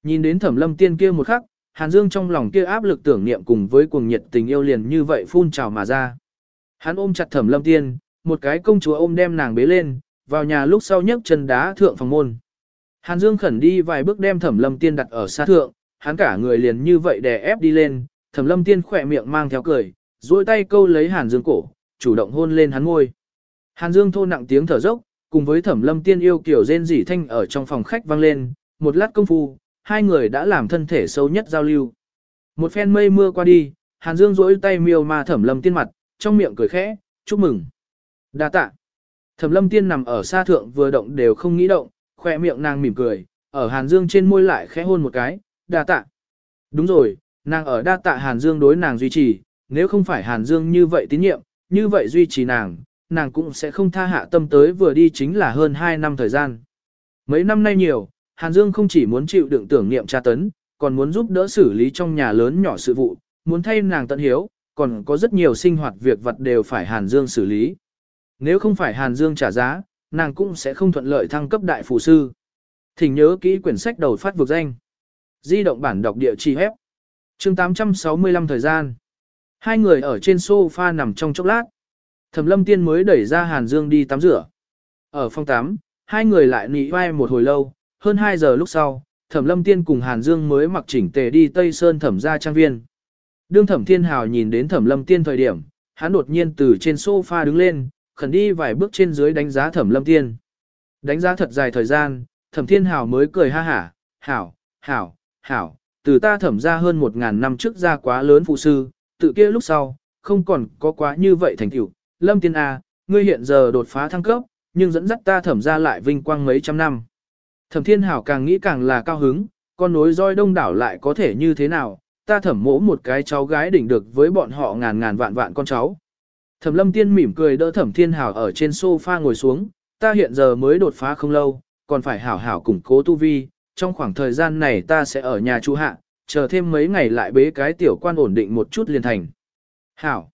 Nhìn đến Thẩm Lâm Tiên kia một khắc, Hàn Dương trong lòng kia áp lực tưởng niệm cùng với cuồng nhiệt tình yêu liền như vậy phun trào mà ra. Hắn ôm chặt Thẩm Lâm Tiên, một cái công chúa ôm đem nàng bế lên, vào nhà lúc sau nhấc chân đá thượng phòng môn. Hàn Dương khẩn đi vài bước đem Thẩm Lâm Tiên đặt ở xa thượng, hắn cả người liền như vậy đè ép đi lên, Thẩm Lâm Tiên khỏe miệng mang theo cười, duỗi tay câu lấy Hàn Dương cổ, chủ động hôn lên hắn môi. Hàn Dương thô nặng tiếng thở dốc, cùng với Thẩm Lâm Tiên yêu kiểu rên rỉ thanh ở trong phòng khách vang lên, một lát công phu, hai người đã làm thân thể sâu nhất giao lưu. Một phen mây mưa qua đi, Hàn Dương duỗi tay miêu ma Thẩm Lâm Tiên mặt, trong miệng cười khẽ, chúc mừng. Đa tạ. Thẩm Lâm Tiên nằm ở xa thượng vừa động đều không nghĩ động, khoe miệng nàng mỉm cười, ở Hàn Dương trên môi lại khẽ hôn một cái, đa tạ. Đúng rồi, nàng ở đa tạ Hàn Dương đối nàng duy trì, nếu không phải Hàn Dương như vậy tín nhiệm, như vậy duy trì nàng, nàng cũng sẽ không tha hạ tâm tới vừa đi chính là hơn 2 năm thời gian. Mấy năm nay nhiều, Hàn Dương không chỉ muốn chịu đựng tưởng niệm tra tấn, còn muốn giúp đỡ xử lý trong nhà lớn nhỏ sự vụ, muốn thay nàng tận hiếu, còn có rất nhiều sinh hoạt việc vật đều phải Hàn Dương xử lý. Nếu không phải Hàn Dương trả giá, nàng cũng sẽ không thuận lợi thăng cấp đại phù sư. Thỉnh nhớ kỹ quyển sách đầu phát vực danh. Di động bản đọc địa chỉ hép. chương 865 thời gian. Hai người ở trên sofa nằm trong chốc lát. Thẩm lâm tiên mới đẩy ra Hàn Dương đi tắm rửa. Ở phòng tắm, hai người lại nị vai một hồi lâu, hơn 2 giờ lúc sau, Thẩm lâm tiên cùng Hàn Dương mới mặc chỉnh tề đi Tây Sơn thẩm gia trang viên. Đương thẩm thiên hào nhìn đến thẩm lâm tiên thời điểm, hắn đột nhiên từ trên sofa đứng lên, khẩn đi vài bước trên dưới đánh giá thẩm lâm tiên. Đánh giá thật dài thời gian, thẩm thiên hào mới cười ha hả, hảo, hảo, hảo, từ ta thẩm ra hơn một ngàn năm trước ra quá lớn phụ sư, tự kia lúc sau, không còn có quá như vậy thành tựu. Lâm tiên A, ngươi hiện giờ đột phá thăng cấp, nhưng dẫn dắt ta thẩm ra lại vinh quang mấy trăm năm. Thẩm thiên hảo càng nghĩ càng là cao hứng, con nối roi đông đảo lại có thể như thế nào, ta thẩm mỗ một cái cháu gái đỉnh được với bọn họ ngàn ngàn vạn vạn con cháu. Thẩm lâm tiên mỉm cười đỡ thẩm thiên hảo ở trên sofa ngồi xuống, ta hiện giờ mới đột phá không lâu, còn phải hảo hảo củng cố tu vi, trong khoảng thời gian này ta sẽ ở nhà chú hạ, chờ thêm mấy ngày lại bế cái tiểu quan ổn định một chút liền thành. Hảo.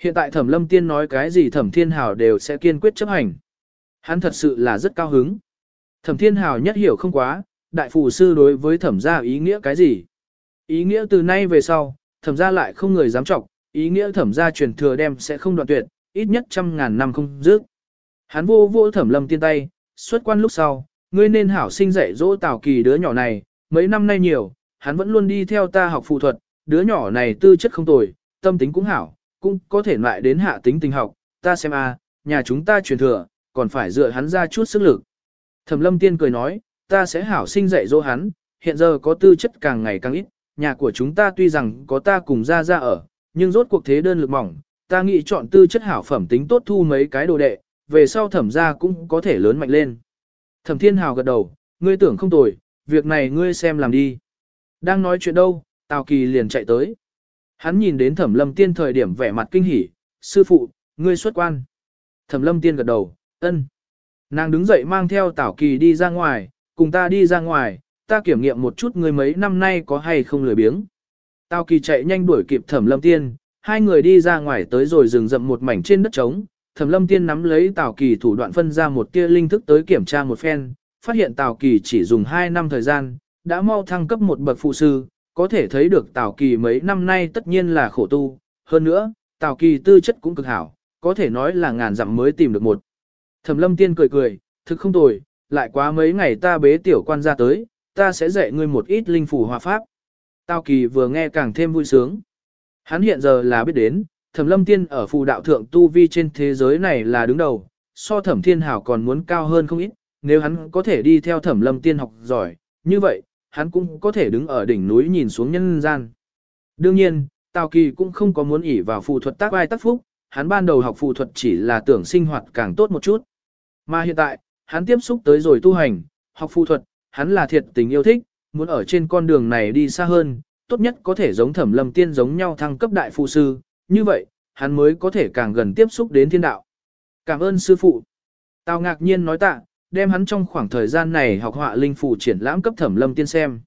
Hiện tại thẩm lâm tiên nói cái gì thẩm thiên hảo đều sẽ kiên quyết chấp hành. Hắn thật sự là rất cao hứng. Thẩm thiên hảo nhất hiểu không quá, đại phù sư đối với thẩm gia ý nghĩa cái gì. Ý nghĩa từ nay về sau, thẩm gia lại không người dám trọng, ý nghĩa thẩm gia truyền thừa đem sẽ không đoạn tuyệt, ít nhất trăm ngàn năm không dứt. Hắn vô vô thẩm lâm tiên tay, xuất quan lúc sau, ngươi nên hảo sinh dạy dỗ Tào Kỳ đứa nhỏ này, mấy năm nay nhiều, hắn vẫn luôn đi theo ta học phù thuật, đứa nhỏ này tư chất không tồi, tâm tính cũng hảo, cũng có thể lại đến hạ tính tình học, ta xem a, nhà chúng ta truyền thừa, còn phải dựa hắn ra chút sức lực. Thẩm lâm tiên cười nói, ta sẽ hảo sinh dạy dỗ hắn, hiện giờ có tư chất càng ngày càng ít, nhà của chúng ta tuy rằng có ta cùng ra ra ở, nhưng rốt cuộc thế đơn lực mỏng, ta nghĩ chọn tư chất hảo phẩm tính tốt thu mấy cái đồ đệ, về sau thẩm ra cũng có thể lớn mạnh lên. Thẩm thiên hào gật đầu, ngươi tưởng không tồi, việc này ngươi xem làm đi. Đang nói chuyện đâu, Tào Kỳ liền chạy tới. Hắn nhìn đến thẩm lâm tiên thời điểm vẻ mặt kinh hỉ, sư phụ, ngươi xuất quan. Thẩm lâm tiên gật đầu, ân. Nàng đứng dậy mang theo Tào Kỳ đi ra ngoài, cùng ta đi ra ngoài, ta kiểm nghiệm một chút người mấy năm nay có hay không lười biếng. Tào Kỳ chạy nhanh đuổi kịp thẩm lâm tiên, hai người đi ra ngoài tới rồi rừng rậm một mảnh trên đất trống, Thẩm Lâm Tiên nắm lấy Tào Kỳ thủ đoạn phân ra một tia linh thức tới kiểm tra một phen, phát hiện Tào Kỳ chỉ dùng 2 năm thời gian, đã mau thăng cấp một bậc phụ sư, có thể thấy được Tào Kỳ mấy năm nay tất nhiên là khổ tu, hơn nữa, Tào Kỳ tư chất cũng cực hảo, có thể nói là ngàn dặm mới tìm được một. Thẩm Lâm Tiên cười cười, thực không tồi, lại quá mấy ngày ta bế tiểu quan ra tới, ta sẽ dạy ngươi một ít linh phủ hòa pháp. Tào Kỳ vừa nghe càng thêm vui sướng. Hắn hiện giờ là biết đến, Thẩm Lâm Tiên ở phù đạo thượng tu vi trên thế giới này là đứng đầu, so Thẩm Thiên Hảo còn muốn cao hơn không ít, nếu hắn có thể đi theo Thẩm Lâm Tiên học giỏi, như vậy, hắn cũng có thể đứng ở đỉnh núi nhìn xuống nhân gian. Đương nhiên, Tào Kỳ cũng không có muốn ỷ vào phù thuật tác vai tác phúc, hắn ban đầu học phù thuật chỉ là tưởng sinh hoạt càng tốt một chút. Mà hiện tại, hắn tiếp xúc tới rồi tu hành, học phù thuật, hắn là thiệt tình yêu thích, muốn ở trên con đường này đi xa hơn, tốt nhất có thể giống Thẩm Lâm Tiên giống nhau thăng cấp đại phù sư, như vậy, hắn mới có thể càng gần tiếp xúc đến thiên đạo. Cảm ơn sư phụ. Tào ngạc nhiên nói tạ, đem hắn trong khoảng thời gian này học họa linh phù triển lãm cấp thẩm lâm tiên xem.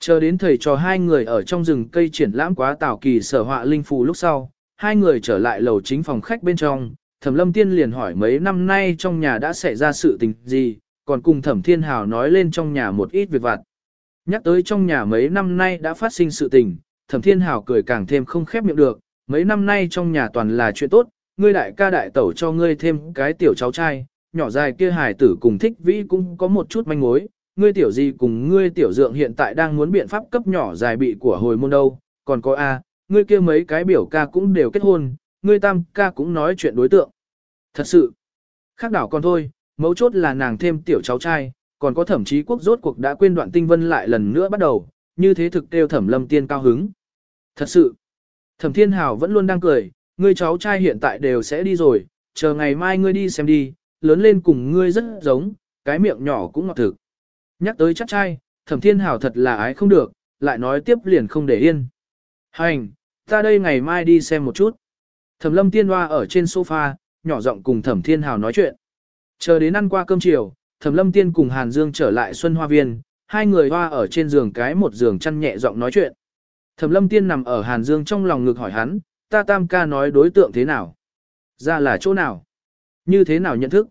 Chờ đến thầy trò hai người ở trong rừng cây triển lãm quá tảo kỳ sở họa linh phù lúc sau, hai người trở lại lầu chính phòng khách bên trong, thẩm lâm tiên liền hỏi mấy năm nay trong nhà đã xảy ra sự tình gì, còn cùng thẩm thiên hào nói lên trong nhà một ít việc vặt. Nhắc tới trong nhà mấy năm nay đã phát sinh sự tình, thẩm thiên hào cười càng thêm không khép miệng được, mấy năm nay trong nhà toàn là chuyện tốt, ngươi đại ca đại tẩu cho ngươi thêm cái tiểu cháu trai, nhỏ dài kia hài tử cùng thích vĩ cũng có một chút manh mối, ngươi tiểu gì cùng ngươi tiểu dượng hiện tại đang muốn biện pháp cấp nhỏ dài bị của hồi môn đâu, còn có A, ngươi kia mấy cái biểu ca cũng đều kết hôn, ngươi tam ca cũng nói chuyện đối tượng. Thật sự, khác đảo còn thôi, mấu chốt là nàng thêm tiểu cháu trai, còn có thẩm chí quốc rốt cuộc đã quên đoạn tinh vân lại lần nữa bắt đầu, như thế thực tiêu thẩm lâm tiên cao hứng. Thật sự, Thẩm Thiên Hào vẫn luôn đang cười, ngươi cháu trai hiện tại đều sẽ đi rồi, chờ ngày mai ngươi đi xem đi, lớn lên cùng ngươi rất giống, cái miệng nhỏ cũng ngọt thực. Nhắc tới chắc trai, Thẩm Thiên Hào thật là ái không được, lại nói tiếp liền không để yên. Hành, ta đây ngày mai đi xem một chút. Thẩm Lâm Tiên Hoa ở trên sofa, nhỏ giọng cùng Thẩm Thiên Hào nói chuyện. Chờ đến ăn qua cơm chiều, Thẩm Lâm Tiên cùng Hàn Dương trở lại Xuân Hoa Viên, hai người hoa ở trên giường cái một giường chăn nhẹ giọng nói chuyện. Thẩm Lâm Tiên nằm ở Hàn Dương trong lòng ngực hỏi hắn, ta tam ca nói đối tượng thế nào? Ra là chỗ nào? Như thế nào nhận thức?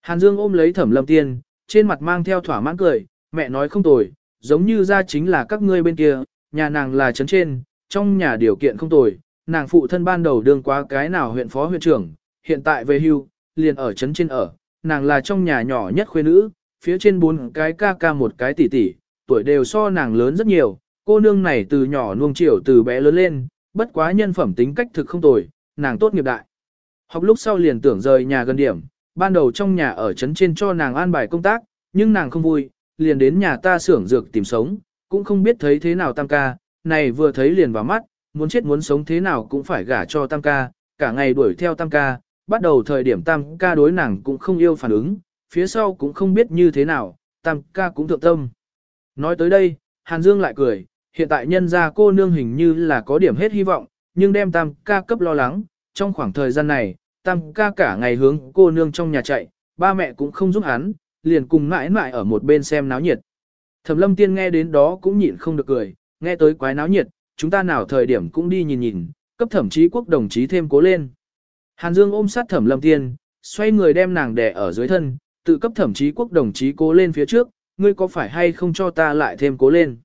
Hàn Dương ôm lấy Thẩm Lâm Tiên, trên mặt mang theo thỏa mãn cười, mẹ nói không tồi, giống như ra chính là các ngươi bên kia, nhà nàng là trấn trên, trong nhà điều kiện không tồi, nàng phụ thân ban đầu đương quá cái nào huyện phó huyện trưởng, hiện tại về hưu, liền ở trấn trên ở, nàng là trong nhà nhỏ nhất khuê nữ, phía trên bốn cái ca ca một cái tỷ tỷ, tuổi đều so nàng lớn rất nhiều, cô nương này từ nhỏ nuông chiều từ bé lớn lên, bất quá nhân phẩm tính cách thực không tồi, nàng tốt nghiệp đại. Học lúc sau liền tưởng rời nhà gần điểm, ban đầu trong nhà ở trấn trên cho nàng an bài công tác, nhưng nàng không vui, liền đến nhà ta xưởng dược tìm sống, cũng không biết thấy thế nào tam ca, này vừa thấy liền vào mắt, muốn chết muốn sống thế nào cũng phải gả cho tam ca, cả ngày đuổi theo tam ca, bắt đầu thời điểm tam ca đối nàng cũng không yêu phản ứng, phía sau cũng không biết như thế nào, tam ca cũng thượng tâm. Nói tới đây, Hàn Dương lại cười, hiện tại nhân gia cô nương hình như là có điểm hết hy vọng, nhưng đem tam ca cấp lo lắng, trong khoảng thời gian này, tam ca cả ngày hướng cô nương trong nhà chạy, ba mẹ cũng không giúp hắn, liền cùng mãi mãi ở một bên xem náo nhiệt. Thẩm lâm tiên nghe đến đó cũng nhịn không được cười, nghe tới quái náo nhiệt, chúng ta nào thời điểm cũng đi nhìn nhìn, cấp thẩm chí quốc đồng chí thêm cố lên. Hàn Dương ôm sát thẩm lâm tiên, xoay người đem nàng đè ở dưới thân, tự cấp thẩm chí quốc đồng chí cố lên phía trước, ngươi có phải hay không cho ta lại thêm cố lên.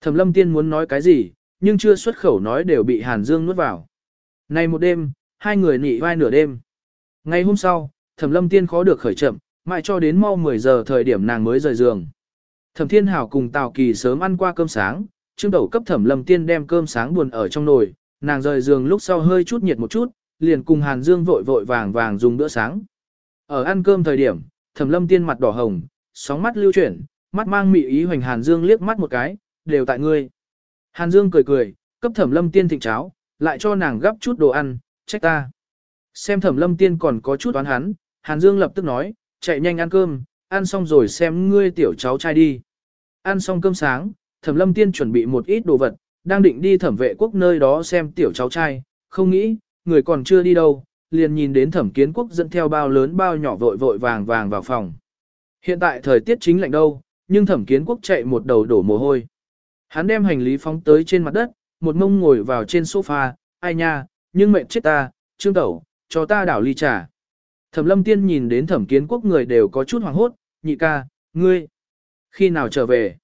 Thẩm lâm tiên muốn nói cái gì, nhưng chưa xuất khẩu nói đều bị Hàn Dương nuốt vào. Nay một đêm, hai người nị vai nửa đêm. Ngày hôm sau, thẩm lâm tiên khó được khởi chậm, mãi cho đến mau 10 giờ thời điểm nàng mới rời giường. Thẩm thiên hảo cùng Tào Kỳ sớm ăn qua cơm sáng, trương đầu cấp thẩm lâm tiên đem cơm sáng buồn ở trong nồi, nàng rời giường lúc sau hơi chút nhiệt một chút, liền cùng Hàn Dương vội vội vàng vàng dùng bữa sáng. Ở ăn cơm thời điểm, thẩm lâm tiên mặt đỏ hồng, sóng mắt lưu chuyển, mắt mang mị ý hoành Hàn Dương liếc mắt một cái, đều tại ngươi. Hàn Dương cười cười, cấp thẩm lâm tiên thịnh cháo, lại cho nàng gấp chút đồ ăn, trách ta. Xem thẩm lâm tiên còn có chút oán hắn, Hàn Dương lập tức nói, chạy nhanh ăn cơm, ăn xong rồi xem ngươi tiểu cháu trai đi. Ăn xong cơm sáng, thẩm lâm tiên chuẩn bị một ít đồ vật, đang định đi thẩm vệ quốc nơi đó xem tiểu cháu trai, không nghĩ, người còn chưa đi đâu, liền nhìn đến thẩm kiến quốc dẫn theo bao lớn bao nhỏ vội vội vàng vàng vào phòng. Hiện tại thời tiết chính lạnh đâu, nhưng thẩm kiến quốc chạy một đầu đổ mồ hôi. Hắn đem hành lý phóng tới trên mặt đất, một mông ngồi vào trên sofa, ai nha, nhưng mệt chết ta, trương tẩu, cho ta đảo ly trà. Thẩm lâm tiên nhìn đến thẩm kiến quốc người đều có chút hoảng hốt, nhị ca, ngươi, khi nào trở về?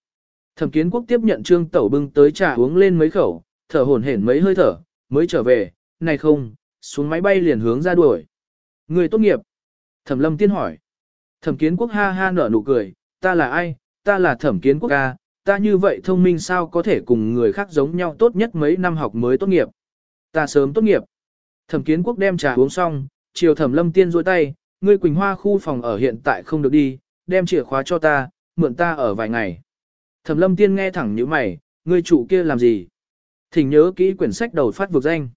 Thẩm kiến quốc tiếp nhận trương tẩu bưng tới trà uống lên mấy khẩu, thở hổn hển mấy hơi thở, mới trở về, này không, xuống máy bay liền hướng ra đuổi. Người tốt nghiệp. Thẩm lâm tiên hỏi. Thẩm kiến quốc ha ha nở nụ cười, ta là ai, ta là thẩm kiến quốc ca, ta như vậy thông minh sao có thể cùng người khác giống nhau tốt nhất mấy năm học mới tốt nghiệp. Ta sớm tốt nghiệp. Thẩm kiến quốc đem trà uống xong, chiều thẩm lâm tiên rôi tay, ngươi Quỳnh Hoa khu phòng ở hiện tại không được đi, đem chìa khóa cho ta, mượn ta ở vài ngày. Thẩm lâm tiên nghe thẳng như mày, ngươi chủ kia làm gì? Thỉnh nhớ kỹ quyển sách đầu phát vực danh.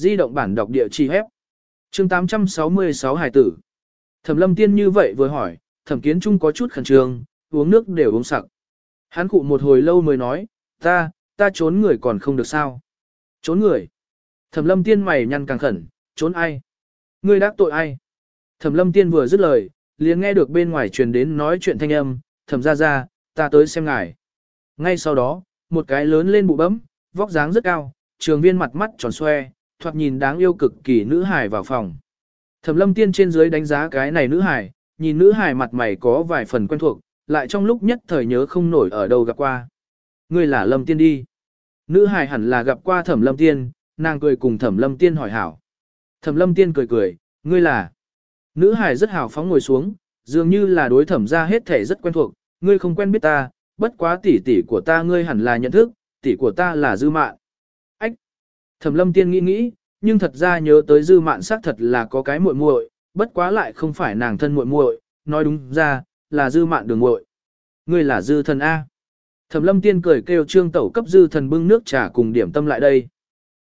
Di động bản đọc địa chỉ hép. chương 866 hải tử. Thẩm lâm tiên như vậy vừa hỏi, thẩm kiến trung có chút khẩn trương, uống nước đều uống sặc. Hắn cụ một hồi lâu mới nói, ta, ta trốn người còn không được sao. Trốn người. Thẩm lâm tiên mày nhăn càng khẩn, trốn ai? Ngươi đắc tội ai? Thẩm lâm tiên vừa dứt lời, liền nghe được bên ngoài truyền đến nói chuyện thanh âm, thẩm gia gia ta tới xem ngài. Ngay sau đó, một cái lớn lên bụ bấm, vóc dáng rất cao, trường viên mặt mắt tròn xoe, thoạt nhìn đáng yêu cực kỳ nữ hài vào phòng. Thẩm lâm tiên trên dưới đánh giá cái này nữ hài, nhìn nữ hài mặt mày có vài phần quen thuộc, lại trong lúc nhất thời nhớ không nổi ở đâu gặp qua. Ngươi là lâm tiên đi. Nữ hài hẳn là gặp qua thẩm lâm tiên, nàng cười cùng thẩm lâm tiên hỏi hảo. Thẩm lâm tiên cười cười, ngươi là. Nữ hài rất hào phóng ngồi xuống, dường như là đối thẩm ra hết thể rất quen thuộc, ngươi không quen biết ta, bất quá tỷ tỷ của ta ngươi hẳn là nhận thức, tỷ của ta là dư mạn. Thẩm lâm tiên nghĩ nghĩ, nhưng thật ra nhớ tới dư mạn xác thật là có cái muội muội, bất quá lại không phải nàng thân muội muội, nói đúng ra, là dư mạn đường muội. Ngươi là dư thần A. Thẩm lâm tiên cười kêu trương tẩu cấp dư thần bưng nước trà cùng điểm tâm lại đây.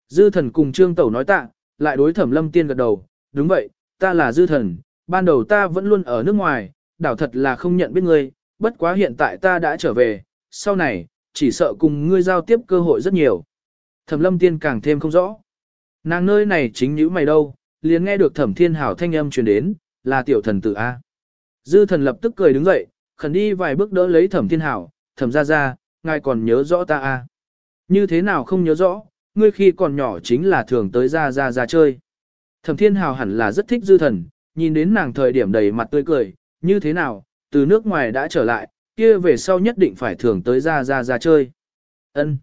Dư thần cùng trương tẩu nói tạ, lại đối thẩm lâm tiên gật đầu, đúng vậy, ta là dư thần, ban đầu ta vẫn luôn ở nước ngoài, đảo thật là không nhận biết ngươi, bất quá hiện tại ta đã trở về, sau này, chỉ sợ cùng ngươi giao tiếp cơ hội rất nhiều. Thẩm lâm tiên càng thêm không rõ. Nàng nơi này chính nhữ mày đâu, liền nghe được thẩm thiên hảo thanh âm truyền đến, là tiểu thần tử A. Dư thần lập tức cười đứng dậy, khẩn đi vài bước đỡ lấy thẩm thiên hảo, thẩm ra ra, ngài còn nhớ rõ ta A. Như thế nào không nhớ rõ, ngươi khi còn nhỏ chính là thường tới ra ra ra chơi. Thẩm thiên hảo hẳn là rất thích dư thần, nhìn đến nàng thời điểm đầy mặt tươi cười, như thế nào, từ nước ngoài đã trở lại, kia về sau nhất định phải thường tới ra ra ra chơi. Ân.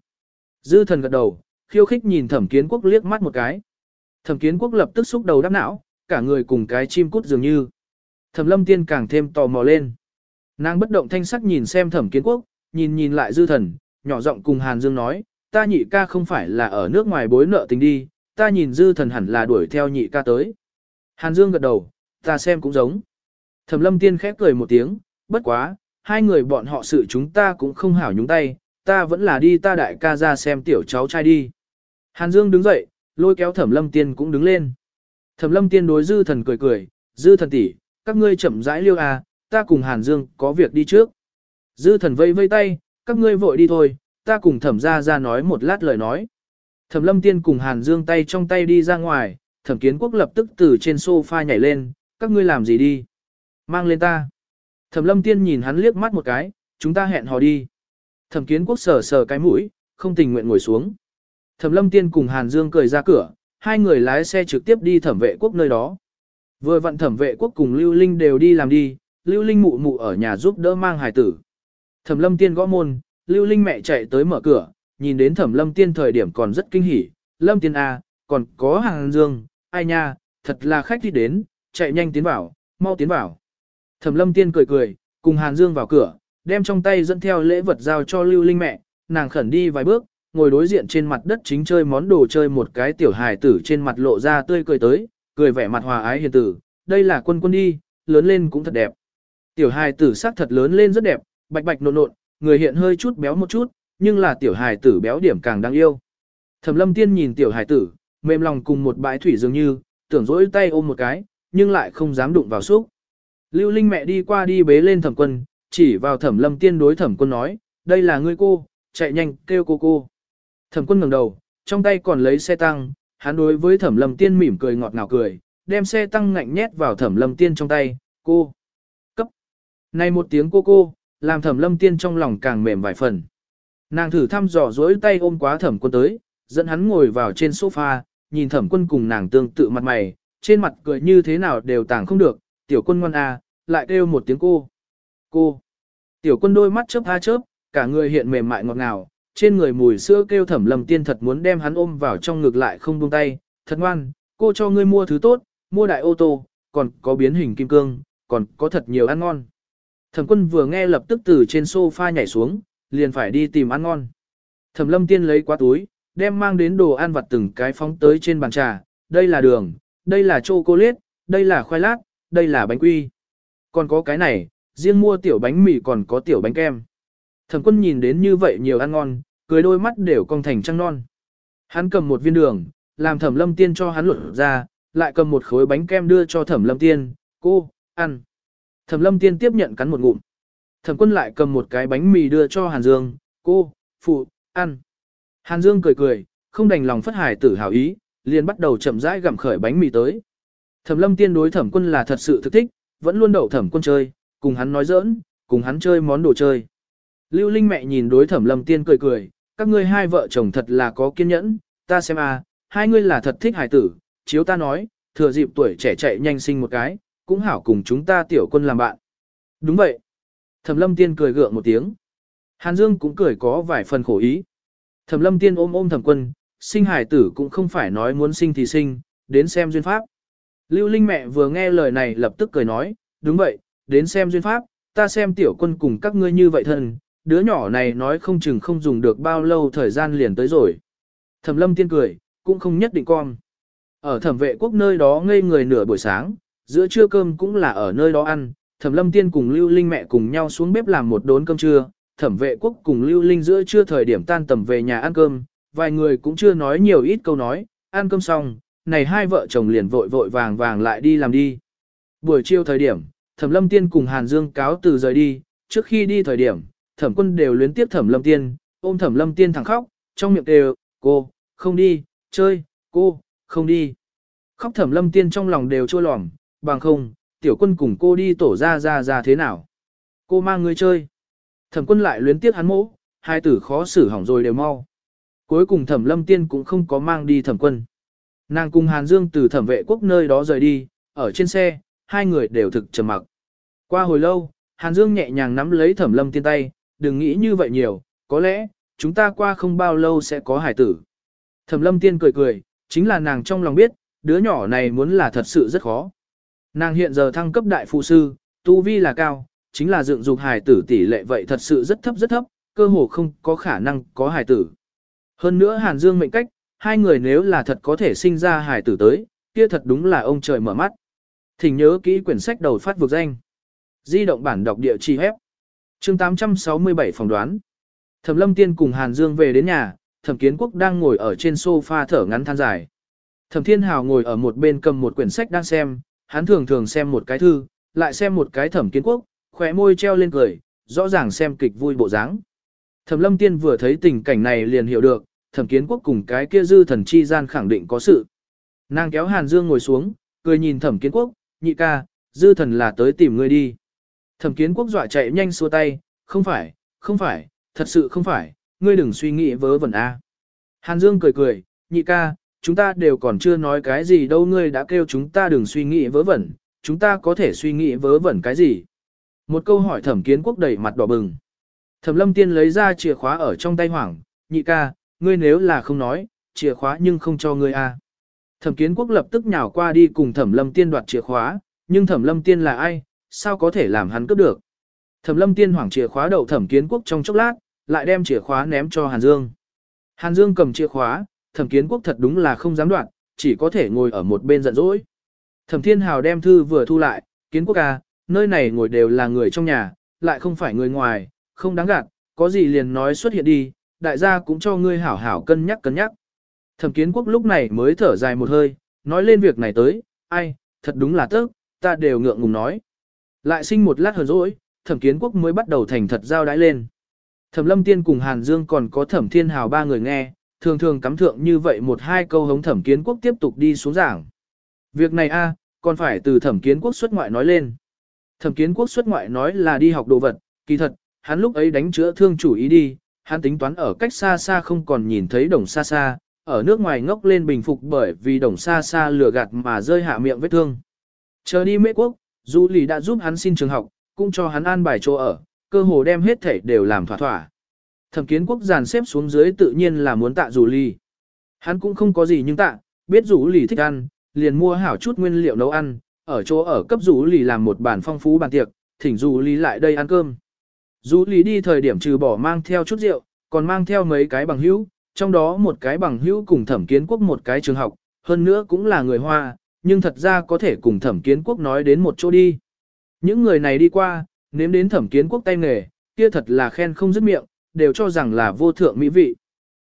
Dư thần gật đầu, khiêu khích nhìn thẩm kiến quốc liếc mắt một cái. Thẩm kiến quốc lập tức xúc đầu đắp não, cả người cùng cái chim cút dường như. Thẩm lâm tiên càng thêm tò mò lên. Nàng bất động thanh sắc nhìn xem thẩm kiến quốc, nhìn nhìn lại dư thần, nhỏ giọng cùng Hàn Dương nói, ta nhị ca không phải là ở nước ngoài bối nợ tình đi, ta nhìn dư thần hẳn là đuổi theo nhị ca tới. Hàn Dương gật đầu, ta xem cũng giống. Thẩm lâm tiên khép cười một tiếng, bất quá, hai người bọn họ sự chúng ta cũng không hảo nhúng tay, ta vẫn là đi ta đại ca ra xem tiểu cháu trai đi. Hàn Dương đứng dậy, lôi kéo thẩm lâm tiên cũng đứng lên. Thẩm lâm tiên đối dư thần cười cười, dư thần tỷ, các ngươi chậm rãi liêu à, ta cùng Hàn Dương có việc đi trước. Dư thần vây vây tay, các ngươi vội đi thôi, ta cùng thẩm Gia Gia nói một lát lời nói. Thẩm lâm tiên cùng Hàn Dương tay trong tay đi ra ngoài, thẩm kiến quốc lập tức từ trên sofa nhảy lên, các ngươi làm gì đi? Mang lên ta. Thẩm lâm tiên nhìn hắn liếc mắt một cái, chúng ta hẹn hò đi. Thẩm kiến quốc sờ sờ cái mũi, không tình nguyện ngồi xuống. Thẩm lâm tiên cùng Hàn Dương cười ra cửa, hai người lái xe trực tiếp đi thẩm vệ quốc nơi đó. Vừa vặn thẩm vệ quốc cùng Lưu Linh đều đi làm đi, Lưu Linh mụ mụ ở nhà giúp đỡ mang hài tử. Thẩm lâm tiên gõ môn, Lưu Linh mẹ chạy tới mở cửa, nhìn đến thẩm lâm tiên thời điểm còn rất kinh hỉ. Lâm tiên A, còn có Hàn Dương, ai nha, thật là khách đi đến, chạy nhanh tiến vào, mau tiến vào. Thẩm lâm tiên cười cười, cùng Hàn Dương vào cửa, đem trong tay dẫn theo lễ vật giao cho Lưu Linh mẹ, nàng khẩn đi vài bước, ngồi đối diện trên mặt đất chính chơi món đồ chơi một cái tiểu hài tử trên mặt lộ ra tươi cười tới, cười vẻ mặt hòa ái hiền tử, đây là quân quân đi, lớn lên cũng thật đẹp. Tiểu hài tử sắc thật lớn lên rất đẹp, bạch bạch nộn nộn, người hiện hơi chút béo một chút, nhưng là tiểu hài tử béo điểm càng đáng yêu. Thẩm lâm tiên nhìn tiểu hài tử, mềm lòng cùng một bãi thủy dường như, tưởng dỗi tay ôm một cái, nhưng lại không dám đụng vào xúc. Lưu Linh mẹ đi qua đi bế lên thẩm quân, chỉ vào thẩm lâm tiên đối thẩm quân nói, đây là ngươi cô, chạy nhanh, kêu cô cô. Thẩm quân ngẩng đầu, trong tay còn lấy xe tăng, hắn đối với thẩm lâm tiên mỉm cười ngọt ngào cười, đem xe tăng ngạnh nhét vào thẩm lâm tiên trong tay, cô. Cấp. Này một tiếng cô cô, làm thẩm lâm tiên trong lòng càng mềm vài phần. Nàng thử thăm dò dối tay ôm quá thẩm quân tới, dẫn hắn ngồi vào trên sofa, nhìn thẩm quân cùng nàng tương tự mặt mày, trên mặt cười như thế nào đều tàng không được, tiểu quân ngoan à, lại kêu một tiếng cô. Cô. Tiểu quân đôi mắt chớp tha chớp, cả người hiện mềm mại ngọt ngào, trên người mùi sữa kêu thẩm lầm tiên thật muốn đem hắn ôm vào trong ngực lại không buông tay, thật ngoan, cô cho ngươi mua thứ tốt, mua đại ô tô, còn có biến hình kim cương, còn có thật nhiều ăn ngon. Thẩm quân vừa nghe lập tức từ trên sofa nhảy xuống, liền phải đi tìm ăn ngon. Thẩm lâm tiên lấy quá túi, đem mang đến đồ ăn vặt từng cái phóng tới trên bàn trà, đây là đường, đây là chocolate, đây là khoai lát, đây là bánh quy. Còn có cái này, riêng mua tiểu bánh mì còn có tiểu bánh kem. Thẩm quân nhìn đến như vậy nhiều ăn ngon, cười đôi mắt đều cong thành trăng non. Hắn cầm một viên đường, làm thẩm lâm tiên cho hắn lột ra, lại cầm một khối bánh kem đưa cho thẩm lâm tiên, cô, ăn. Thẩm lâm tiên tiếp nhận cắn một ngụm. Thẩm quân lại cầm một cái bánh mì đưa cho Hàn Dương, cô, phụ, ăn. Hàn Dương cười cười, không đành lòng phất hải tử hào ý, liền bắt đầu chậm rãi gặm khởi bánh mì tới. Thẩm lâm tiên đối thẩm quân là thật sự thực thích, vẫn luôn đậu thẩm quân chơi, cùng hắn nói giỡn, cùng hắn chơi món đồ chơi. Lưu Linh mẹ nhìn đối thẩm lâm tiên cười cười, các ngươi hai vợ chồng thật là có kiên nhẫn, ta xem a, hai ngươi là thật thích hải tử, chiếu ta nói, thừa dịp tuổi trẻ chạy nhanh sinh một cái, cũng hảo cùng chúng ta tiểu quân làm bạn. Đúng vậy. Thẩm lâm tiên cười gượng một tiếng. Hàn Dương cũng cười có vài phần khổ ý. Thẩm lâm tiên ôm ôm thẩm quân, sinh hải tử cũng không phải nói muốn sinh thì sinh, đến xem duyên pháp. Lưu Linh mẹ vừa nghe lời này lập tức cười nói, đúng vậy, đến xem duyên pháp, ta xem tiểu quân cùng các ngươi như vậy thân, đứa nhỏ này nói không chừng không dùng được bao lâu thời gian liền tới rồi. Thẩm lâm tiên cười, cũng không nhất định con. Ở thẩm vệ quốc nơi đó ngây người nửa buổi sáng, giữa trưa cơm cũng là ở nơi đó ăn, thẩm lâm tiên cùng lưu linh mẹ cùng nhau xuống bếp làm một đốn cơm trưa, thẩm vệ quốc cùng lưu linh giữa trưa thời điểm tan tầm về nhà ăn cơm, vài người cũng chưa nói nhiều ít câu nói, ăn cơm xong, này hai vợ chồng liền vội vội vàng vàng lại đi làm đi. Buổi chiều thời điểm, thẩm lâm tiên cùng Hàn Dương cáo từ rời đi, trước khi đi thời điểm, thẩm quân đều luyến tiếp thẩm lâm tiên, ôm thẩm lâm tiên thẳng khóc, trong miệng đều, cô, không đi, chơi, cô, không đi. Khóc thẩm lâm tiên trong lòng đều trôi lỏng, bằng không, tiểu quân cùng cô đi tổ ra ra ra thế nào. Cô mang người chơi. Thẩm quân lại luyến tiếc hắn mỗ, hai tử khó xử hỏng rồi đều mau. Cuối cùng thẩm lâm tiên cũng không có mang đi thẩm quân. Nàng cùng Hàn Dương từ thẩm vệ quốc nơi đó rời đi, ở trên xe, hai người đều thực trầm mặc. Qua hồi lâu, Hàn Dương nhẹ nhàng nắm lấy thẩm lâm tiên tay, đừng nghĩ như vậy nhiều, có lẽ, chúng ta qua không bao lâu sẽ có hải tử. Thẩm lâm tiên cười cười, chính là nàng trong lòng biết, đứa nhỏ này muốn là thật sự rất khó. Nàng hiện giờ thăng cấp đại phụ sư, tu vi là cao, chính là dựng dục hải tử tỷ lệ vậy thật sự rất thấp rất thấp, cơ hồ không có khả năng có hải tử. Hơn nữa Hàn Dương mệnh cách, hai người nếu là thật có thể sinh ra hải tử tới, kia thật đúng là ông trời mở mắt. Thỉnh nhớ kỹ quyển sách đầu phát vực danh. Di động bản đọc địa chỉ hép chương 867 Phòng đoán. Thẩm lâm tiên cùng Hàn Dương về đến nhà, thẩm kiến quốc đang ngồi ở trên sofa thở ngắn than dài. Thẩm thiên hào ngồi ở một bên cầm một quyển sách đang xem, hắn thường thường xem một cái thư, lại xem một cái thẩm kiến quốc, khóe môi treo lên cười, rõ ràng xem kịch vui bộ dáng. Thẩm lâm tiên vừa thấy tình cảnh này liền hiểu được, thẩm kiến quốc cùng cái kia dư thần chi gian khẳng định có sự. Nàng kéo Hàn Dương ngồi xuống, cười nhìn thẩm kiến quốc, nhị ca, dư thần là tới tìm ngươi đi. Thẩm kiến quốc dọa chạy nhanh xua tay, không phải, không phải, thật sự không phải, ngươi đừng suy nghĩ vớ vẩn a. Hàn Dương cười cười, nhị ca, chúng ta đều còn chưa nói cái gì đâu ngươi đã kêu chúng ta đừng suy nghĩ vớ vẩn, chúng ta có thể suy nghĩ vớ vẩn cái gì. Một câu hỏi thẩm kiến quốc đầy mặt đỏ bừng. Thẩm lâm tiên lấy ra chìa khóa ở trong tay hoảng, nhị ca, ngươi nếu là không nói, chìa khóa nhưng không cho ngươi a. Thẩm kiến quốc lập tức nhào qua đi cùng thẩm lâm tiên đoạt chìa khóa, nhưng thẩm lâm tiên là ai, sao có thể làm hắn cướp được. Thẩm lâm tiên hoảng chìa khóa đậu thẩm kiến quốc trong chốc lát, lại đem chìa khóa ném cho Hàn Dương. Hàn Dương cầm chìa khóa, thẩm kiến quốc thật đúng là không dám đoạt, chỉ có thể ngồi ở một bên giận dỗi. Thẩm thiên hào đem thư vừa thu lại, kiến quốc à, nơi này ngồi đều là người trong nhà, lại không phải người ngoài, không đáng gạt, có gì liền nói xuất hiện đi, đại gia cũng cho ngươi hảo hảo cân nhắc cân nhắc. Thẩm kiến quốc lúc này mới thở dài một hơi, nói lên việc này tới, ai, thật đúng là tức, ta đều ngượng ngùng nói. Lại sinh một lát hờn dỗi, thẩm kiến quốc mới bắt đầu thành thật giao đái lên. Thẩm lâm tiên cùng Hàn Dương còn có thẩm thiên hào ba người nghe, thường thường cắm thượng như vậy một hai câu hống thẩm kiến quốc tiếp tục đi xuống giảng. Việc này a còn phải từ thẩm kiến quốc xuất ngoại nói lên. Thẩm kiến quốc xuất ngoại nói là đi học đồ vật, kỳ thật, hắn lúc ấy đánh chữa thương chủ ý đi, hắn tính toán ở cách xa xa không còn nhìn thấy đồng xa xa, ở nước ngoài ngốc lên bình phục bởi vì đồng xa xa lừa gạt mà rơi hạ miệng vết thương. Chờ đi mễ quốc, Du Lì đã giúp hắn xin trường học, cũng cho hắn an bài chỗ ở, cơ hồ đem hết thể đều làm thỏa thỏa. Thẩm kiến quốc giàn xếp xuống dưới tự nhiên là muốn tạ Du Lì. Hắn cũng không có gì nhưng tạ, biết Du Lì thích ăn, liền mua hảo chút nguyên liệu nấu ăn, ở chỗ ở cấp Du Lì làm một bàn phong phú bàn tiệc, thỉnh Du Lì lại đây ăn cơm. Du Lì đi thời điểm trừ bỏ mang theo chút rượu, còn mang theo mấy cái bằng hữu, trong đó một cái bằng hữu cùng thẩm kiến quốc một cái trường học, hơn nữa cũng là người Hoa, nhưng thật ra có thể cùng thẩm kiến quốc nói đến một chỗ đi. Những người này đi qua, nếm đến thẩm kiến quốc tay nghề, kia thật là khen không dứt miệng, đều cho rằng là vô thượng mỹ vị.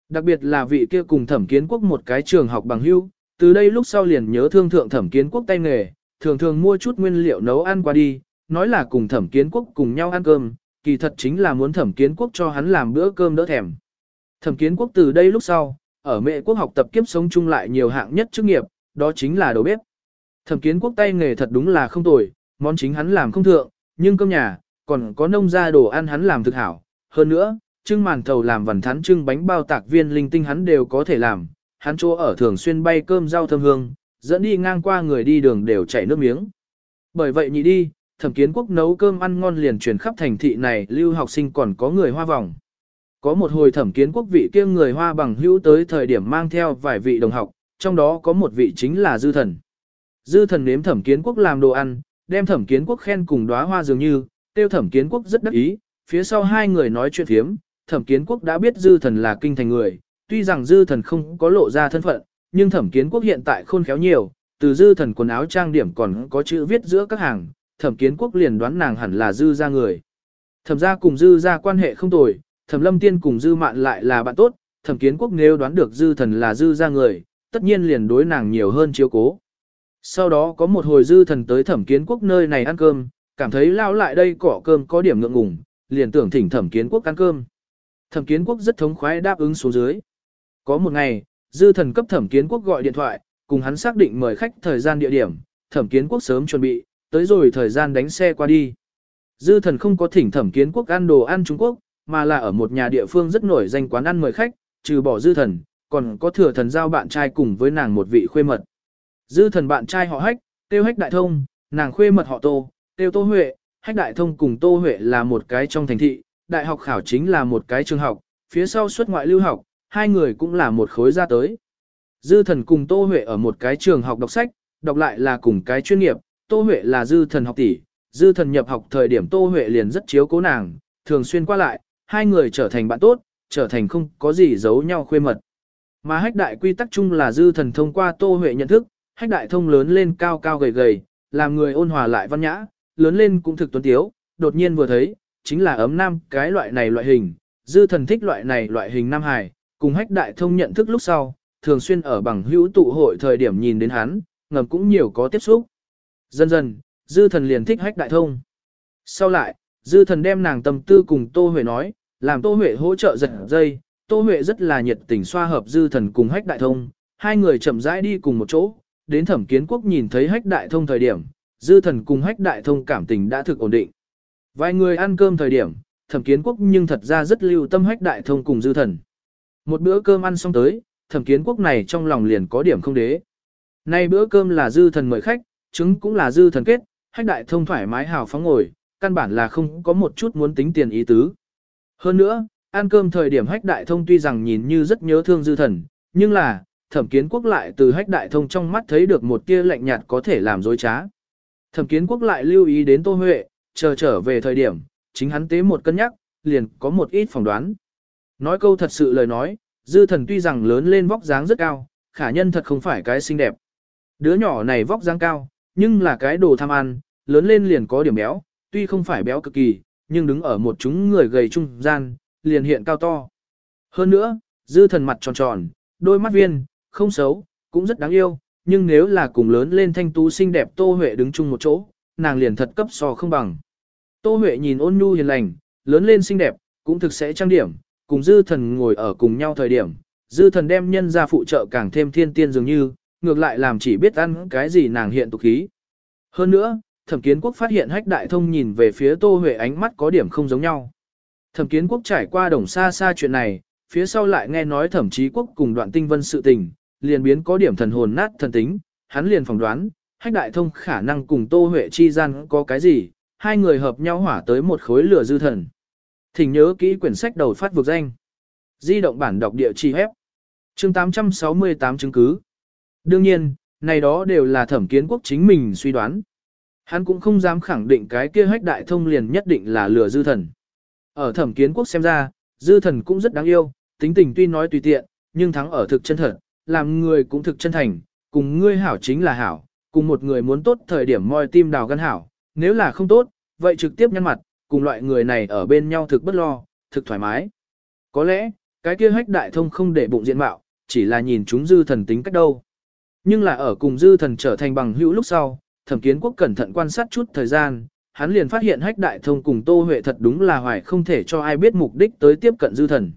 Đặc biệt là vị kia cùng thẩm kiến quốc một cái trường học bằng hữu, từ đây lúc sau liền nhớ thương thượng thẩm kiến quốc tay nghề, thường thường mua chút nguyên liệu nấu ăn qua đi, nói là cùng thẩm kiến quốc cùng nhau ăn cơm, kỳ thật chính là muốn thẩm kiến quốc cho hắn làm bữa cơm đỡ thèm. Thẩm kiến quốc từ đây lúc sau, ở mẹ quốc học tập kiếp sống chung lại nhiều hạng nhất chức nghiệp, đó chính là đầu bếp. Thẩm kiến quốc tay nghề thật đúng là không tồi, món chính hắn làm không thượng, nhưng cơm nhà, còn có nông gia đồ ăn hắn làm thực hảo. Hơn nữa, trưng màn thầu làm vằn thắn trưng bánh bao tạc viên linh tinh hắn đều có thể làm, hắn chỗ ở thường xuyên bay cơm rau thơm hương, dẫn đi ngang qua người đi đường đều chảy nước miếng. Bởi vậy nhị đi, thẩm kiến quốc nấu cơm ăn ngon liền truyền khắp thành thị này lưu học sinh còn có người hoa vòng. Có một hồi thẩm kiến quốc vị kia người hoa bằng hữu tới thời điểm mang theo vài vị đồng học, trong đó có một vị chính là dư thần. Dư thần nếm thẩm kiến quốc làm đồ ăn, đem thẩm kiến quốc khen cùng đóa hoa dường như, tiêu thẩm kiến quốc rất đắc ý, phía sau hai người nói chuyện thiếm, thẩm kiến quốc đã biết dư thần là kinh thành người, tuy rằng dư thần không có lộ ra thân phận, nhưng thẩm kiến quốc hiện tại khôn khéo nhiều, từ dư thần quần áo trang điểm còn có chữ viết giữa các hàng, thẩm kiến quốc liền đoán nàng hẳn là dư ra người. Thẩm ra cùng dư ra quan hệ không tồi, thẩm lâm tiên cùng dư mạn lại là bạn tốt, thẩm kiến quốc nếu đoán được dư thần là dư ra người, tất nhiên liền đối nàng nhiều hơn chiếu cố. Sau đó có một hồi dư thần tới thẩm kiến quốc nơi này ăn cơm, cảm thấy lao lại đây cỏ cơm có điểm ngượng ngùng, liền tưởng thỉnh thẩm kiến quốc ăn cơm. Thẩm kiến quốc rất thống khoái đáp ứng xuống dưới. Có một ngày, dư thần cấp thẩm kiến quốc gọi điện thoại, cùng hắn xác định mời khách thời gian địa điểm, thẩm kiến quốc sớm chuẩn bị, tới rồi thời gian đánh xe qua đi. Dư thần không có thỉnh thẩm kiến quốc ăn đồ ăn Trung Quốc, mà là ở một nhà địa phương rất nổi danh quán ăn mời khách, trừ bỏ dư thần, còn có thừa thần giao bạn trai cùng với nàng một vị khuê mật. Dư thần bạn trai họ hách, tiêu hách đại thông, nàng khuê mật họ tô, tiêu tô huệ, hách đại thông cùng tô huệ là một cái trong thành thị, đại học khảo chính là một cái trường học, phía sau xuất ngoại lưu học, hai người cũng là một khối ra tới. Dư thần cùng tô huệ ở một cái trường học đọc sách, đọc lại là cùng cái chuyên nghiệp, tô huệ là dư thần học tỷ, dư thần nhập học thời điểm tô huệ liền rất chiếu cố nàng, thường xuyên qua lại, hai người trở thành bạn tốt, trở thành không có gì giấu nhau khuê mật. Mà hách đại quy tắc chung là dư thần thông qua tô huệ nhận thức, hách đại thông lớn lên cao cao gầy gầy, làm người ôn hòa lại văn nhã, lớn lên cũng thực tuấn tiếu, đột nhiên vừa thấy, chính là ấm nam cái loại này loại hình, dư thần thích loại này loại hình nam hài, cùng hách đại thông nhận thức lúc sau, thường xuyên ở bằng hữu tụ hội thời điểm nhìn đến hắn, ngầm cũng nhiều có tiếp xúc. Dần dần, dư thần liền thích hách đại thông. Sau lại, dư thần đem nàng tâm tư cùng Tô Huệ nói, làm Tô Huệ hỗ trợ giật dây, Tô Huệ rất là nhiệt tình xoa hợp dư thần cùng hách đại thông, hai người chậm rãi đi cùng một chỗ, đến thẩm kiến quốc nhìn thấy hách đại thông thời điểm, dư thần cùng hách đại thông cảm tình đã thực ổn định. Vài người ăn cơm thời điểm, thẩm kiến quốc nhưng thật ra rất lưu tâm hách đại thông cùng dư thần. Một bữa cơm ăn xong tới, thẩm kiến quốc này trong lòng liền có điểm không đế. Nay bữa cơm là dư thần mời khách, trứng cũng là dư thần kết, hách đại thông thoải mái hào phóng ngồi, căn bản là không có một chút muốn tính tiền ý tứ. Hơn nữa, ăn cơm thời điểm hách đại thông tuy rằng nhìn như rất nhớ thương dư thần, nhưng là, thẩm kiến quốc lại từ hách đại thông trong mắt thấy được một tia lạnh nhạt có thể làm dối trá. Thẩm kiến quốc lại lưu ý đến Tô Huệ, chờ trở về thời điểm, chính hắn tế một cân nhắc, liền có một ít phỏng đoán. Nói câu thật sự lời nói, dư thần tuy rằng lớn lên vóc dáng rất cao, khả nhân thật không phải cái xinh đẹp. Đứa nhỏ này vóc dáng cao, nhưng là cái đồ tham ăn, lớn lên liền có điểm béo, tuy không phải béo cực kỳ, nhưng đứng ở một chúng người gầy trung gian, liền hiện cao to. Hơn nữa, dư thần mặt tròn tròn, đôi mắt viên, không xấu, cũng rất đáng yêu, nhưng nếu là cùng lớn lên thanh tú xinh đẹp Tô Huệ đứng chung một chỗ, nàng liền thật cấp so không bằng. Tô Huệ nhìn ôn nhu hiền lành, lớn lên xinh đẹp, cũng thực sẽ trang điểm, cùng dư thần ngồi ở cùng nhau thời điểm, dư thần đem nhân ra phụ trợ càng thêm thiên tiên dường như, ngược lại làm chỉ biết ăn cái gì nàng hiện tục khí. Hơn nữa, thẩm kiến quốc phát hiện hách đại thông nhìn về phía Tô Huệ ánh mắt có điểm không giống nhau. Thẩm kiến quốc trải qua đồng xa xa chuyện này, phía sau lại nghe nói thẩm chí quốc cùng đoạn tinh vân sự tình, liền biến có điểm thần hồn nát thần tính, hắn liền phỏng đoán, hách đại thông khả năng cùng Tô Huệ chi gian có cái gì, hai người hợp nhau hỏa tới một khối lửa dư thần. Thỉnh nhớ kỹ quyển sách đầu phát vực danh. Di động bản đọc địa chỉ hép. chương 868 chứng cứ. Đương nhiên, này đó đều là thẩm kiến quốc chính mình suy đoán. Hắn cũng không dám khẳng định cái kia hách đại thông liền nhất định là lừa dư thần. Ở thẩm kiến quốc xem ra, dư thần cũng rất đáng yêu, tính tình tuy nói tùy tiện, nhưng thắng ở thực chân thật, làm người cũng thực chân thành, cùng ngươi hảo chính là hảo, cùng một người muốn tốt thời điểm moi tim đào gan hảo, nếu là không tốt, vậy trực tiếp nhăn mặt, cùng loại người này ở bên nhau thực bất lo, thực thoải mái. Có lẽ, cái kia hách đại thông không để bụng diện mạo, chỉ là nhìn chúng dư thần tính cách đâu. Nhưng là ở cùng dư thần trở thành bằng hữu lúc sau, thẩm kiến quốc cẩn thận quan sát chút thời gian, hắn liền phát hiện hách đại thông cùng Tô Huệ thật đúng là hoài không thể cho ai biết mục đích tới tiếp cận dư thần.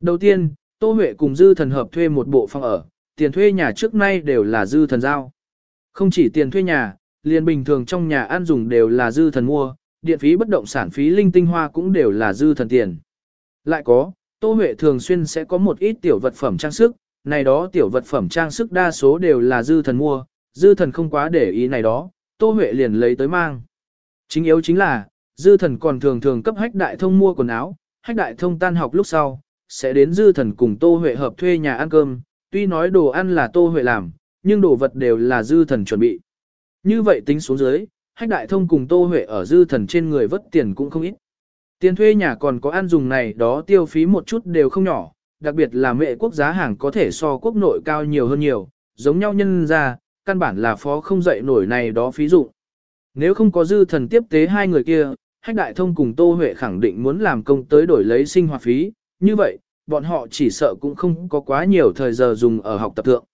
Đầu tiên, Tô Huệ cùng dư thần hợp thuê một bộ phòng ở, tiền thuê nhà trước nay đều là dư thần giao. Không chỉ tiền thuê nhà, liền bình thường trong nhà ăn dùng đều là dư thần mua, điện phí bất động sản phí linh tinh hoa cũng đều là dư thần tiền. Lại có, Tô Huệ thường xuyên sẽ có một ít tiểu vật phẩm trang sức, này đó tiểu vật phẩm trang sức đa số đều là dư thần mua, dư thần không quá để ý này đó, Tô Huệ liền lấy tới mang. Chính yếu chính là, dư thần còn thường thường cấp hách đại thông mua quần áo, hách đại thông tan học lúc sau, sẽ đến dư thần cùng Tô Huệ hợp thuê nhà ăn cơm, tuy nói đồ ăn là Tô Huệ làm, nhưng đồ vật đều là dư thần chuẩn bị. Như vậy tính xuống dưới, hách đại thông cùng Tô Huệ ở dư thần trên người vất tiền cũng không ít. Tiền thuê nhà còn có ăn dùng này đó tiêu phí một chút đều không nhỏ, đặc biệt là mẹ quốc giá hàng có thể so quốc nội cao nhiều hơn nhiều, giống nhau nhân ra, căn bản là phó không dậy nổi này đó phí dụng. Nếu không có dư thần tiếp tế hai người kia, hách đại thông cùng Tô Huệ khẳng định muốn làm công tới đổi lấy sinh hoạt phí, như vậy, bọn họ chỉ sợ cũng không có quá nhiều thời giờ dùng ở học tập thượng.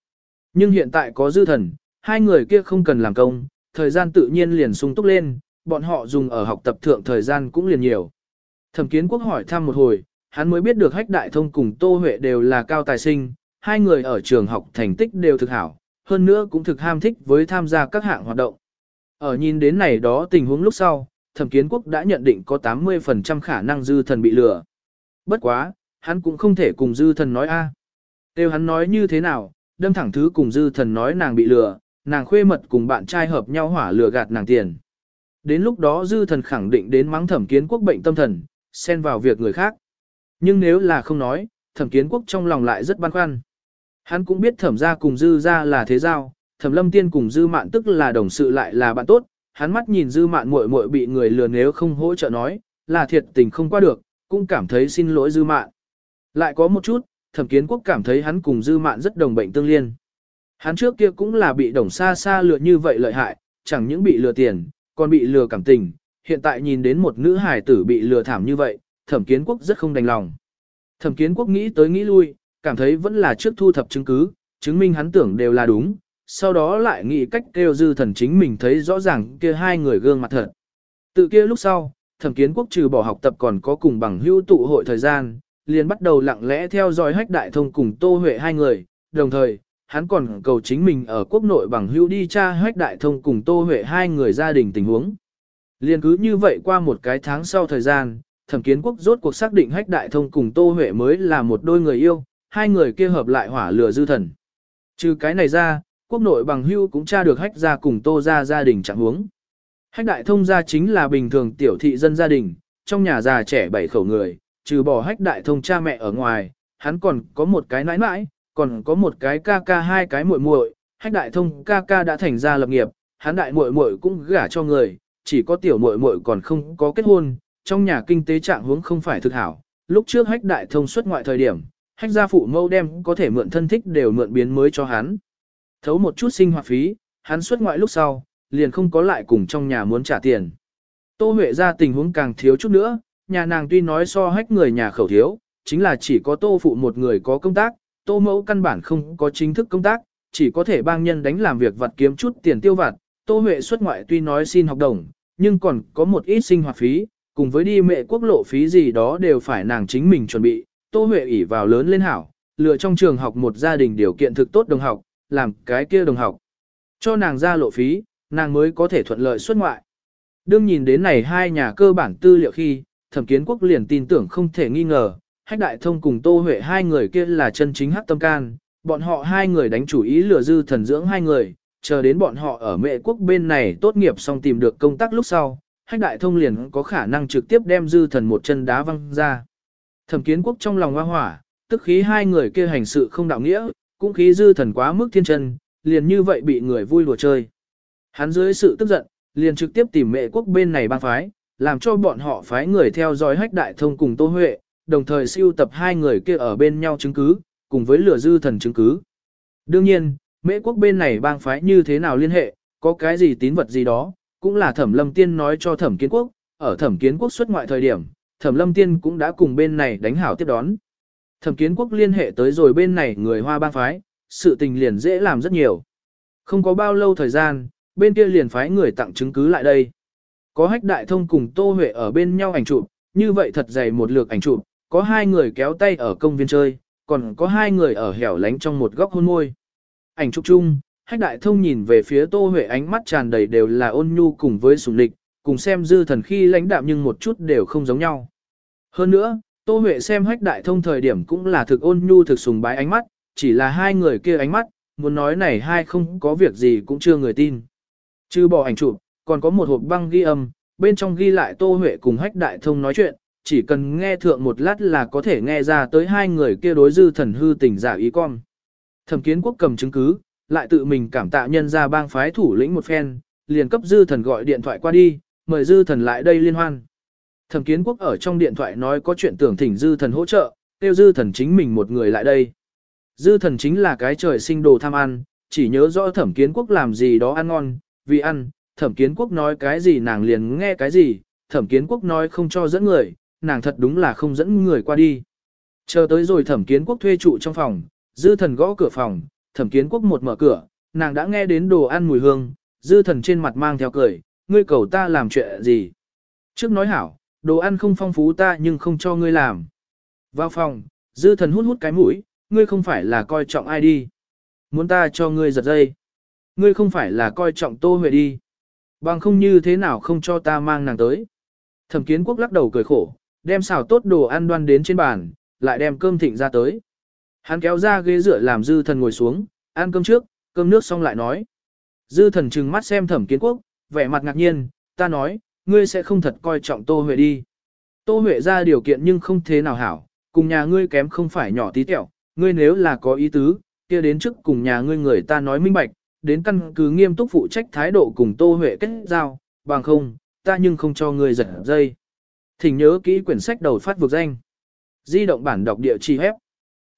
Nhưng hiện tại có dư thần, hai người kia không cần làm công, thời gian tự nhiên liền sung túc lên, bọn họ dùng ở học tập thượng thời gian cũng liền nhiều. Thẩm kiến quốc hỏi thăm một hồi, hắn mới biết được hách đại thông cùng Tô Huệ đều là cao tài sinh, hai người ở trường học thành tích đều thực hảo, hơn nữa cũng thực ham thích với tham gia các hạng hoạt động. Ở nhìn đến này đó tình huống lúc sau, thẩm kiến quốc đã nhận định có 80% khả năng dư thần bị lừa. Bất quá, hắn cũng không thể cùng dư thần nói a. À. Nếu hắn nói như thế nào, đâm thẳng thứ cùng dư thần nói nàng bị lừa, nàng khuê mật cùng bạn trai hợp nhau hỏa lừa gạt nàng tiền. Đến lúc đó dư thần khẳng định đến mắng thẩm kiến quốc bệnh tâm thần, xen vào việc người khác. Nhưng nếu là không nói, thẩm kiến quốc trong lòng lại rất băn khoăn. Hắn cũng biết thẩm gia cùng dư gia là thế giao, thẩm lâm tiên cùng dư mạn tức là đồng sự lại là bạn tốt, hắn mắt nhìn dư mạn muội muội bị người lừa nếu không hỗ trợ nói, là thiệt tình không qua được, cũng cảm thấy xin lỗi dư mạn. Lại có một chút, thẩm kiến quốc cảm thấy hắn cùng dư mạn rất đồng bệnh tương liên. Hắn trước kia cũng là bị đồng xa xa lừa như vậy lợi hại, chẳng những bị lừa tiền, còn bị lừa cảm tình, hiện tại nhìn đến một nữ hài tử bị lừa thảm như vậy, thẩm kiến quốc rất không đành lòng. Thẩm kiến quốc nghĩ tới nghĩ lui, cảm thấy vẫn là trước thu thập chứng cứ, chứng minh hắn tưởng đều là đúng, sau đó lại nghĩ cách kêu dư thần chính mình thấy rõ ràng kia hai người gương mặt thật. Tự kia lúc sau, thẩm kiến quốc trừ bỏ học tập còn có cùng bằng hữu tụ hội thời gian, liền bắt đầu lặng lẽ theo dõi hách đại thông cùng Tô Huệ hai người, đồng thời, hắn còn cầu chính mình ở quốc nội bằng hữu đi tra hách đại thông cùng Tô Huệ hai người gia đình tình huống. Liền cứ như vậy qua một cái tháng sau thời gian, thẩm kiến quốc rốt cuộc xác định hách đại thông cùng Tô Huệ mới là một đôi người yêu, hai người kia hợp lại hỏa lửa dư thần. Trừ cái này ra, quốc nội bằng hưu cũng tra được hách ra cùng Tô ra gia đình trạng huống. Hách đại thông gia chính là bình thường tiểu thị dân gia đình, trong nhà già trẻ bảy khẩu người, trừ bỏ hách đại thông cha mẹ ở ngoài, hắn còn có một cái nãi nãi, còn có một cái ca ca hai cái muội muội, hách đại thông ca ca đã thành ra lập nghiệp, hắn đại muội muội cũng gả cho người, chỉ có tiểu muội muội còn không có kết hôn, trong nhà kinh tế trạng huống không phải thực hảo. Lúc trước hách đại thông xuất ngoại thời điểm, hách gia phụ mâu đem có thể mượn thân thích đều mượn biến mới cho hắn. Thấu một chút sinh hoạt phí, hắn xuất ngoại lúc sau, liền không có lại cùng trong nhà muốn trả tiền. Tô Huệ ra tình huống càng thiếu chút nữa, nhà nàng tuy nói so hách người nhà khẩu thiếu, chính là chỉ có tô phụ một người có công tác, tô mẫu căn bản không có chính thức công tác, chỉ có thể bang nhân đánh làm việc vặt kiếm chút tiền tiêu vặt. Tô Huệ xuất ngoại tuy nói xin học đồng, nhưng còn có một ít sinh hoạt phí, cùng với đi mẹ quốc lộ phí gì đó đều phải nàng chính mình chuẩn bị. Tô Huệ ỉ vào lớn lên hảo, lựa trong trường học một gia đình điều kiện thực tốt đồng học, làm cái kia đồng học. Cho nàng ra lộ phí, nàng mới có thể thuận lợi xuất ngoại. Đương nhìn đến này hai nhà cơ bản tư liệu khi, thẩm kiến quốc liền tin tưởng không thể nghi ngờ, hách đại thông cùng tô huệ hai người kia là chân chính hắc tâm can, bọn họ hai người đánh chủ ý lừa dư thần dưỡng hai người, chờ đến bọn họ ở mệ quốc bên này tốt nghiệp xong tìm được công tác lúc sau, hách đại thông liền có khả năng trực tiếp đem dư thần một chân đá văng ra. Thẩm kiến quốc trong lòng hoa hỏa, tức khí hai người kia hành sự không đạo nghĩa, cũng khí dư thần quá mức thiên chân, liền như vậy bị người vui đùa chơi. Hắn dưới sự tức giận, liền trực tiếp tìm mẹ quốc bên này bang phái, làm cho bọn họ phái người theo dõi hách đại thông cùng Tô Huệ, đồng thời siêu tập hai người kia ở bên nhau chứng cứ, cùng với lửa dư thần chứng cứ. Đương nhiên, mễ quốc bên này bang phái như thế nào liên hệ, có cái gì tín vật gì đó, cũng là thẩm lâm tiên nói cho thẩm kiến quốc, ở thẩm kiến quốc xuất ngoại thời điểm, thẩm lâm tiên cũng đã cùng bên này đánh hảo tiếp đón. Thẩm kiến quốc liên hệ tới rồi bên này người hoa bang phái, sự tình liền dễ làm rất nhiều. Không có bao lâu thời gian, bên kia liền phái người tặng chứng cứ lại đây. Có hách đại thông cùng Tô Huệ ở bên nhau ảnh chụp, như vậy thật dày một lượt ảnh chụp, có hai người kéo tay ở công viên chơi, còn có hai người ở hẻo lánh trong một góc hôn môi. Ảnh chụp chung, hách đại thông nhìn về phía Tô Huệ ánh mắt tràn đầy đều là ôn nhu cùng với sùng địch, cùng xem dư thần khi lãnh đạm nhưng một chút đều không giống nhau. Hơn nữa, Tô Huệ xem hách đại thông thời điểm cũng là thực ôn nhu thực sùng bái ánh mắt, chỉ là hai người kia ánh mắt, muốn nói này hai không có việc gì cũng chưa người tin. Chứ bỏ ảnh chụp, còn có một hộp băng ghi âm, bên trong ghi lại Tô Huệ cùng hách đại thông nói chuyện, chỉ cần nghe thượng một lát là có thể nghe ra tới hai người kia đối dư thần hư tình giả ý con. Thẩm kiến quốc cầm chứng cứ, lại tự mình cảm tạ nhân ra bang phái thủ lĩnh một phen, liền cấp dư thần gọi điện thoại qua đi, mời dư thần lại đây liên hoan. Thẩm kiến quốc ở trong điện thoại nói có chuyện tưởng thỉnh dư thần hỗ trợ, tiêu dư thần chính mình một người lại đây. Dư thần chính là cái trời sinh đồ tham ăn, chỉ nhớ rõ thẩm kiến quốc làm gì đó ăn ngon, vì ăn, thẩm kiến quốc nói cái gì nàng liền nghe cái gì, thẩm kiến quốc nói không cho dẫn người, nàng thật đúng là không dẫn người qua đi. Chờ tới rồi thẩm kiến quốc thuê trụ trong phòng, dư thần gõ cửa phòng, thẩm kiến quốc một mở cửa, nàng đã nghe đến đồ ăn mùi hương, dư thần trên mặt mang theo cười, ngươi cầu ta làm chuyện gì. Trước nói hảo, đồ ăn không phong phú ta nhưng không cho ngươi làm. Vào phòng, dư thần hút hút cái mũi, ngươi không phải là coi trọng ai đi. Muốn ta cho ngươi giật dây. Ngươi không phải là coi trọng Tô Huệ đi. Bằng không như thế nào không cho ta mang nàng tới. Thẩm kiến quốc lắc đầu cười khổ, đem xào tốt đồ ăn đoan đến trên bàn, lại đem cơm thịnh ra tới. Hắn kéo ra ghế dựa làm dư thần ngồi xuống, ăn cơm trước, cơm nước xong lại nói. Dư thần trừng mắt xem thẩm kiến quốc, vẻ mặt ngạc nhiên, ta nói, ngươi sẽ không thật coi trọng Tô Huệ đi. Tô Huệ ra điều kiện nhưng không thế nào hảo, cùng nhà ngươi kém không phải nhỏ tí tẹo, ngươi nếu là có ý tứ, kia đến trước cùng nhà ngươi người ta nói minh bạch, đến căn cứ nghiêm túc phụ trách thái độ cùng Tô Huệ kết giao, bằng không, ta nhưng không cho ngươi giật dây. Thỉnh nhớ kỹ quyển sách đầu phát vực danh. Di động bản đọc địa chỉ hép.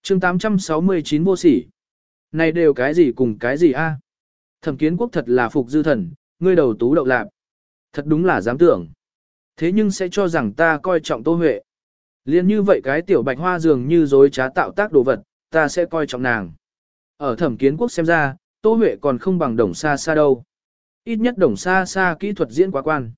chương 869 vô sỉ. Này đều cái gì cùng cái gì a? Thẩm kiến quốc thật là phục dư thần, ngươi đầu tú đậu lạp. Thật đúng là dám tưởng. Thế nhưng sẽ cho rằng ta coi trọng Tô Huệ. Liên như vậy cái tiểu bạch hoa dường như dối trá tạo tác đồ vật, ta sẽ coi trọng nàng. Ở thẩm kiến quốc xem ra, Tô Huệ còn không bằng đồng xa xa đâu. Ít nhất đồng xa xa kỹ thuật diễn quá quan.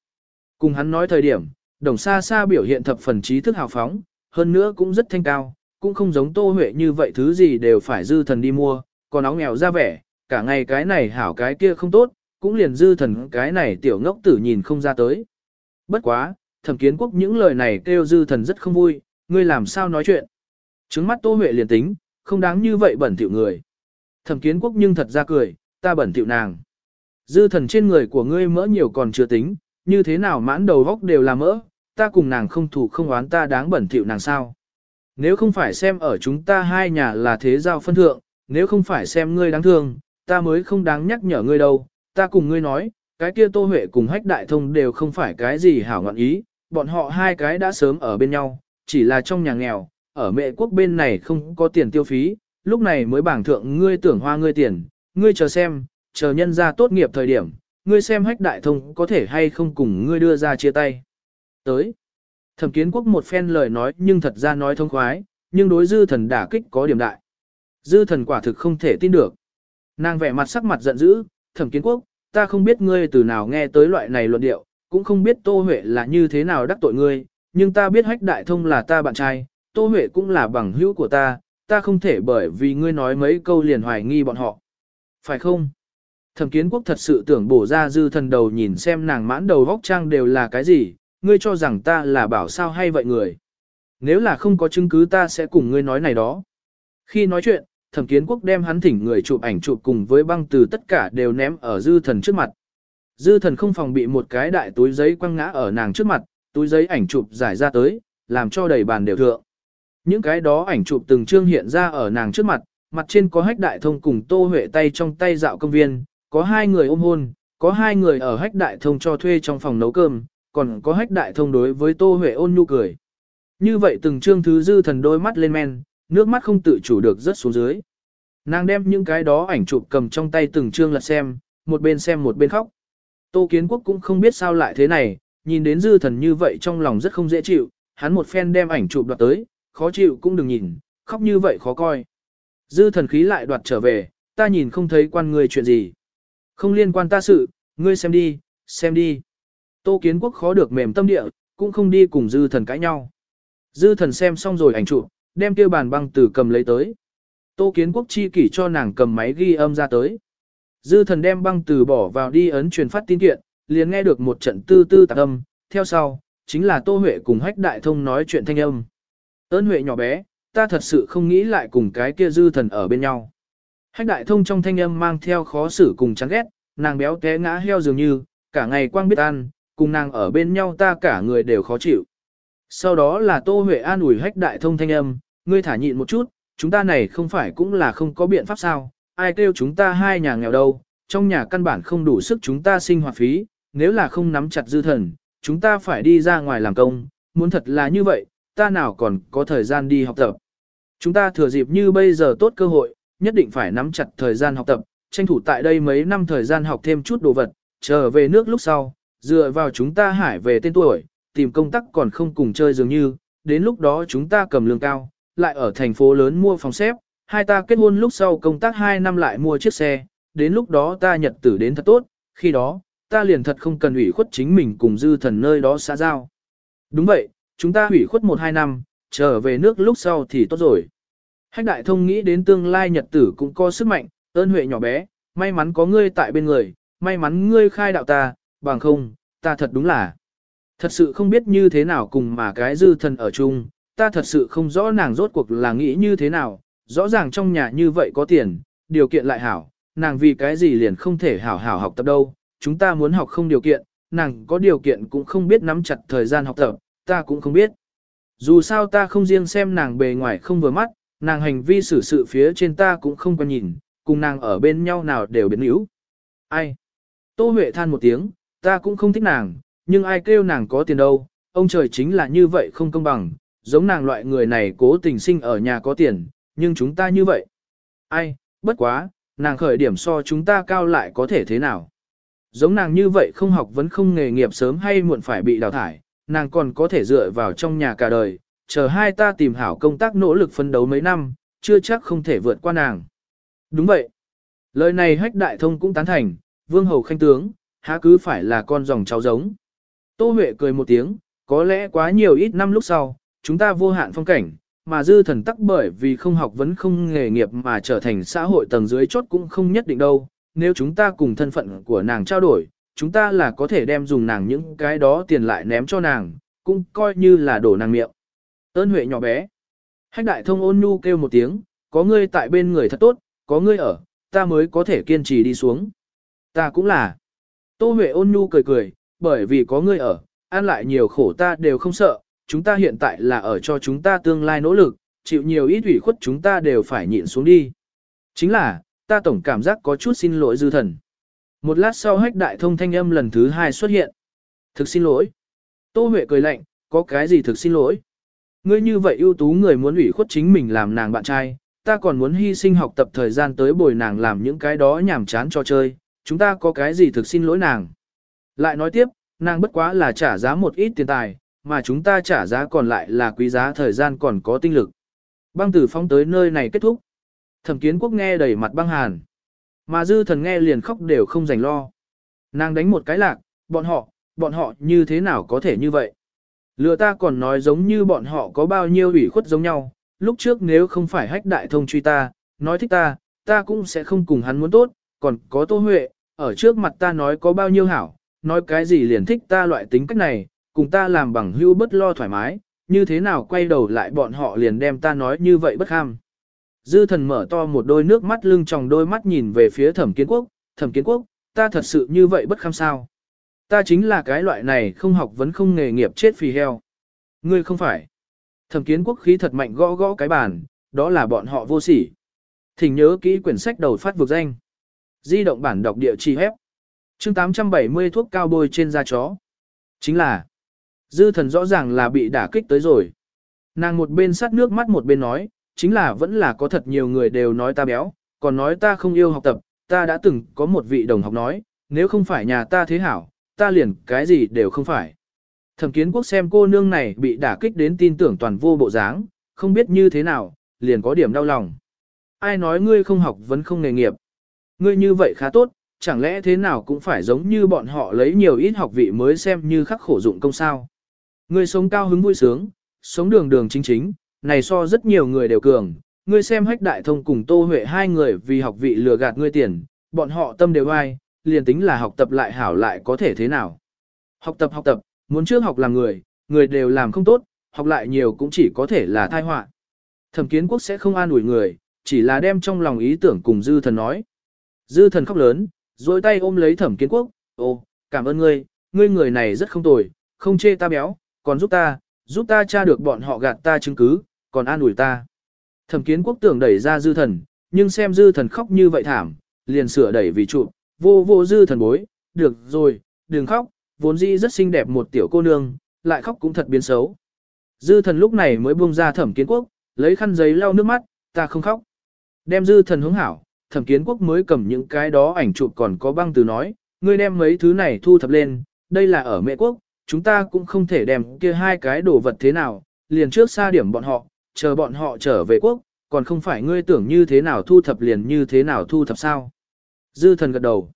Cùng hắn nói thời điểm, đồng xa xa biểu hiện thập phần trí thức hào phóng, hơn nữa cũng rất thanh cao, cũng không giống Tô Huệ như vậy thứ gì đều phải dư thần đi mua, còn áo nghèo ra vẻ, cả ngày cái này hảo cái kia không tốt, cũng liền dư thần cái này tiểu ngốc tử nhìn không ra tới. Bất quá, thẩm kiến quốc những lời này kêu dư thần rất không vui, ngươi làm sao nói chuyện. Trứng mắt Tô Huệ liền tính, không đáng như vậy bẩn thỉu người. Thẩm kiến quốc nhưng thật ra cười, ta bẩn thỉu nàng. Dư thần trên người của ngươi mỡ nhiều còn chưa tính, như thế nào mãn đầu góc đều là mỡ, ta cùng nàng không thủ không oán ta đáng bẩn thỉu nàng sao. Nếu không phải xem ở chúng ta hai nhà là thế giao phân thượng, nếu không phải xem ngươi đáng thương, ta mới không đáng nhắc nhở ngươi đâu, ta cùng ngươi nói, cái kia Tô Huệ cùng hách đại thông đều không phải cái gì hảo ngọn ý, bọn họ hai cái đã sớm ở bên nhau, chỉ là trong nhà nghèo, ở mẹ quốc bên này không có tiền tiêu phí, lúc này mới bảng thượng ngươi tưởng hoa ngươi tiền, ngươi chờ xem, chờ nhân ra tốt nghiệp thời điểm, ngươi xem hách đại thông có thể hay không cùng ngươi đưa ra chia tay. Tới, thẩm kiến quốc một phen lời nói nhưng thật ra nói thông khoái, nhưng đối dư thần đả kích có điểm đại. Dư thần quả thực không thể tin được. Nàng vẻ mặt sắc mặt giận dữ, thẩm kiến quốc, ta không biết ngươi từ nào nghe tới loại này luận điệu, cũng không biết Tô Huệ là như thế nào đắc tội ngươi, nhưng ta biết hách đại thông là ta bạn trai, Tô Huệ cũng là bằng hữu của ta, ta không thể bởi vì ngươi nói mấy câu liền hoài nghi bọn họ. Phải không? Thẩm kiến quốc thật sự tưởng bổ ra dư thần đầu nhìn xem nàng mãn đầu vóc trang đều là cái gì, ngươi cho rằng ta là bảo sao hay vậy người. Nếu là không có chứng cứ ta sẽ cùng ngươi nói này đó. Khi nói chuyện, thẩm kiến quốc đem hắn thỉnh người chụp ảnh chụp cùng với băng từ tất cả đều ném ở dư thần trước mặt. Dư thần không phòng bị một cái đại túi giấy quăng ngã ở nàng trước mặt, túi giấy ảnh chụp giải ra tới, làm cho đầy bàn đều thượng. Những cái đó ảnh chụp từng trương hiện ra ở nàng trước mặt, mặt trên có hách đại thông cùng tô huệ tay trong tay dạo công viên, có hai người ôm hôn, có hai người ở hách đại thông cho thuê trong phòng nấu cơm, còn có hách đại thông đối với tô huệ ôn nhu cười. Như vậy từng trương thứ dư thần đôi mắt lên men, nước mắt không tự chủ được rớt xuống dưới. Nàng đem những cái đó ảnh chụp cầm trong tay từng chương lật xem, một bên xem một bên khóc. Tô Kiến Quốc cũng không biết sao lại thế này, nhìn đến dư thần như vậy trong lòng rất không dễ chịu, hắn một phen đem ảnh chụp đoạt tới, khó chịu cũng đừng nhìn, khóc như vậy khó coi. Dư thần khí lại đoạt trở về, ta nhìn không thấy quan ngươi chuyện gì. Không liên quan ta sự, ngươi xem đi, xem đi. Tô Kiến Quốc khó được mềm tâm địa, cũng không đi cùng dư thần cãi nhau. Dư thần xem xong rồi ảnh chụp, đem kia bàn băng từ cầm lấy tới. Tô Kiến Quốc chi kỷ cho nàng cầm máy ghi âm ra tới. Dư thần đem băng từ bỏ vào đi ấn truyền phát tin kiện, liền nghe được một trận tư tư tạc âm, theo sau, chính là Tô Huệ cùng hách đại thông nói chuyện thanh âm. Ơn Huệ nhỏ bé, ta thật sự không nghĩ lại cùng cái kia dư thần ở bên nhau. Hách đại thông trong thanh âm mang theo khó xử cùng chán ghét, nàng béo té ngã heo dường như, cả ngày quang biết ăn, cùng nàng ở bên nhau ta cả người đều khó chịu. Sau đó là Tô Huệ an ủi hách đại thông thanh âm, ngươi thả nhịn một chút, chúng ta này không phải cũng là không có biện pháp sao, ai kêu chúng ta hai nhà nghèo đâu, trong nhà căn bản không đủ sức chúng ta sinh hoạt phí, nếu là không nắm chặt dư thần, chúng ta phải đi ra ngoài làm công, muốn thật là như vậy, ta nào còn có thời gian đi học tập. Chúng ta thừa dịp như bây giờ tốt cơ hội, nhất định phải nắm chặt thời gian học tập, tranh thủ tại đây mấy năm thời gian học thêm chút đồ vật, trở về nước lúc sau, dựa vào chúng ta hải về tên tuổi, tìm công tác còn không cùng chơi dường như, đến lúc đó chúng ta cầm lương cao, lại ở thành phố lớn mua phòng xếp, hai ta kết hôn lúc sau công tác 2 năm lại mua chiếc xe, đến lúc đó ta nhật tử đến thật tốt, khi đó, ta liền thật không cần ủy khuất chính mình cùng dư thần nơi đó xã giao. Đúng vậy, chúng ta ủy khuất 1-2 năm, trở về nước lúc sau thì tốt rồi. Hách đại thông nghĩ đến tương lai nhật tử cũng có sức mạnh, ơn huệ nhỏ bé, may mắn có ngươi tại bên người, may mắn ngươi khai đạo ta, bằng không, ta thật đúng là. Thật sự không biết như thế nào cùng mà cái dư thần ở chung, ta thật sự không rõ nàng rốt cuộc là nghĩ như thế nào, rõ ràng trong nhà như vậy có tiền, điều kiện lại hảo, nàng vì cái gì liền không thể hảo hảo học tập đâu, chúng ta muốn học không điều kiện, nàng có điều kiện cũng không biết nắm chặt thời gian học tập, ta cũng không biết. Dù sao ta không riêng xem nàng bề ngoài không vừa mắt, nàng hành vi xử sự phía trên ta cũng không có nhìn, cùng nàng ở bên nhau nào đều biến yếu. Ai? Tô Huệ than một tiếng, ta cũng không thích nàng, nhưng ai kêu nàng có tiền đâu, ông trời chính là như vậy không công bằng, giống nàng loại người này cố tình sinh ở nhà có tiền, nhưng chúng ta như vậy. Ai, bất quá, nàng khởi điểm so chúng ta cao lại có thể thế nào. Giống nàng như vậy không học vẫn không nghề nghiệp sớm hay muộn phải bị đào thải, nàng còn có thể dựa vào trong nhà cả đời, chờ hai ta tìm hảo công tác nỗ lực phấn đấu mấy năm, chưa chắc không thể vượt qua nàng. Đúng vậy. Lời này hách đại thông cũng tán thành, vương hầu khanh tướng, há cứ phải là con dòng cháu giống. Tô Huệ cười một tiếng, có lẽ quá nhiều ít năm lúc sau, chúng ta vô hạn phong cảnh, mà dư thần tắc bởi vì không học vấn không nghề nghiệp mà trở thành xã hội tầng dưới chốt cũng không nhất định đâu. Nếu chúng ta cùng thân phận của nàng trao đổi, chúng ta là có thể đem dùng nàng những cái đó tiền lại ném cho nàng, cũng coi như là đổ nàng miệng. Ơn Huệ nhỏ bé. Hách đại thông ôn nhu kêu một tiếng, có ngươi tại bên người thật tốt, có ngươi ở, ta mới có thể kiên trì đi xuống. Ta cũng là. Tô Huệ ôn nhu cười cười, bởi vì có ngươi ở, ăn lại nhiều khổ ta đều không sợ, chúng ta hiện tại là ở cho chúng ta tương lai nỗ lực, chịu nhiều ít ủy khuất chúng ta đều phải nhịn xuống đi. Chính là, ta tổng cảm giác có chút xin lỗi dư thần. Một lát sau hách đại thông thanh âm lần thứ hai xuất hiện. Thực xin lỗi. Tô Huệ cười lạnh, có cái gì thực xin lỗi? Ngươi như vậy ưu tú người muốn ủy khuất chính mình làm nàng bạn trai, ta còn muốn hy sinh học tập thời gian tới bồi nàng làm những cái đó nhảm chán cho chơi, chúng ta có cái gì thực xin lỗi nàng. Lại nói tiếp, nàng bất quá là trả giá một ít tiền tài, mà chúng ta trả giá còn lại là quý giá thời gian còn có tinh lực. Băng tử phong tới nơi này kết thúc. Thẩm kiến quốc nghe đầy mặt băng hàn. Mà dư thần nghe liền khóc đều không dành lo. Nàng đánh một cái lạc, bọn họ, bọn họ như thế nào có thể như vậy? Lừa ta còn nói giống như bọn họ có bao nhiêu ủy khuất giống nhau, lúc trước nếu không phải hách đại thông truy ta, nói thích ta, ta cũng sẽ không cùng hắn muốn tốt, còn có Tô Huệ, ở trước mặt ta nói có bao nhiêu hảo, nói cái gì liền thích ta loại tính cách này, cùng ta làm bằng hưu bất lo thoải mái, như thế nào quay đầu lại bọn họ liền đem ta nói như vậy bất ham. Dư thần mở to một đôi nước mắt lưng tròng đôi mắt nhìn về phía thẩm kiến quốc, thẩm kiến quốc, ta thật sự như vậy bất kham sao. Ta chính là cái loại này không học vẫn không nghề nghiệp chết phì heo. Ngươi không phải. Thẩm kiến quốc khí thật mạnh gõ gõ cái bàn, đó là bọn họ vô sỉ. Thỉnh nhớ kỹ quyển sách đầu phát vực danh. Di động bản đọc địa chỉ hép chương 870 thuốc cao bôi trên da chó. Chính là, dư thần rõ ràng là bị đả kích tới rồi. Nàng một bên sát nước mắt một bên nói, chính là vẫn là có thật nhiều người đều nói ta béo, còn nói ta không yêu học tập, ta đã từng có một vị đồng học nói, nếu không phải nhà ta thế hảo, ta liền cái gì đều không phải. Thẩm kiến quốc xem cô nương này bị đả kích đến tin tưởng toàn vô bộ dáng, không biết như thế nào, liền có điểm đau lòng. Ai nói ngươi không học vẫn không nghề nghiệp. Ngươi như vậy khá tốt, chẳng lẽ thế nào cũng phải giống như bọn họ lấy nhiều ít học vị mới xem như khắc khổ dụng công sao. Ngươi sống cao hứng vui sướng, sống đường đường chính chính, này so rất nhiều người đều cường. Ngươi xem hách đại thông cùng Tô Huệ hai người vì học vị lừa gạt ngươi tiền, bọn họ tâm đều ai, liền tính là học tập lại hảo lại có thể thế nào. Học tập học tập, muốn trước học làm người, người đều làm không tốt, học lại nhiều cũng chỉ có thể là tai họa. Thẩm kiến quốc sẽ không an ủi người, chỉ là đem trong lòng ý tưởng cùng dư thần nói. Dư thần khóc lớn, dối tay ôm lấy thẩm kiến quốc, ô, cảm ơn ngươi, ngươi người này rất không tồi, không chê ta béo, còn giúp ta, giúp ta tra được bọn họ gạt ta chứng cứ, còn an ủi ta. Thẩm kiến quốc tưởng đẩy ra dư thần, nhưng xem dư thần khóc như vậy thảm, liền sửa đẩy vì trụ, vô vô dư thần bối, được rồi, đừng khóc, vốn dĩ rất xinh đẹp một tiểu cô nương, lại khóc cũng thật biến xấu. Dư thần lúc này mới buông ra thẩm kiến quốc, lấy khăn giấy lau nước mắt, ta không khóc. Đem dư thần hướng hảo, thẩm kiến quốc mới cầm những cái đó ảnh chụp còn có băng từ nói, ngươi đem mấy thứ này thu thập lên, đây là ở mẹ quốc, chúng ta cũng không thể đem kia hai cái đồ vật thế nào, liền trước xa điểm bọn họ, chờ bọn họ trở về quốc, còn không phải ngươi tưởng như thế nào thu thập liền như thế nào thu thập sao. Dư thần gật đầu.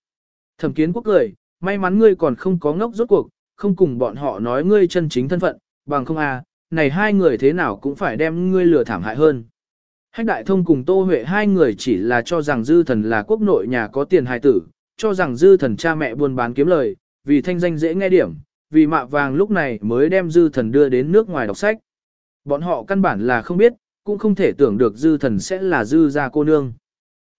Thẩm kiến quốc cười, may mắn ngươi còn không có ngốc rốt cuộc, không cùng bọn họ nói ngươi chân chính thân phận, bằng không à, này hai người thế nào cũng phải đem ngươi lừa thảm hại hơn. Hách đại thông cùng Tô Huệ hai người chỉ là cho rằng dư thần là quốc nội nhà có tiền hài tử, cho rằng dư thần cha mẹ buôn bán kiếm lời, vì thanh danh dễ nghe điểm, vì mạ vàng lúc này mới đem dư thần đưa đến nước ngoài đọc sách. Bọn họ căn bản là không biết, cũng không thể tưởng được dư thần sẽ là dư gia cô nương.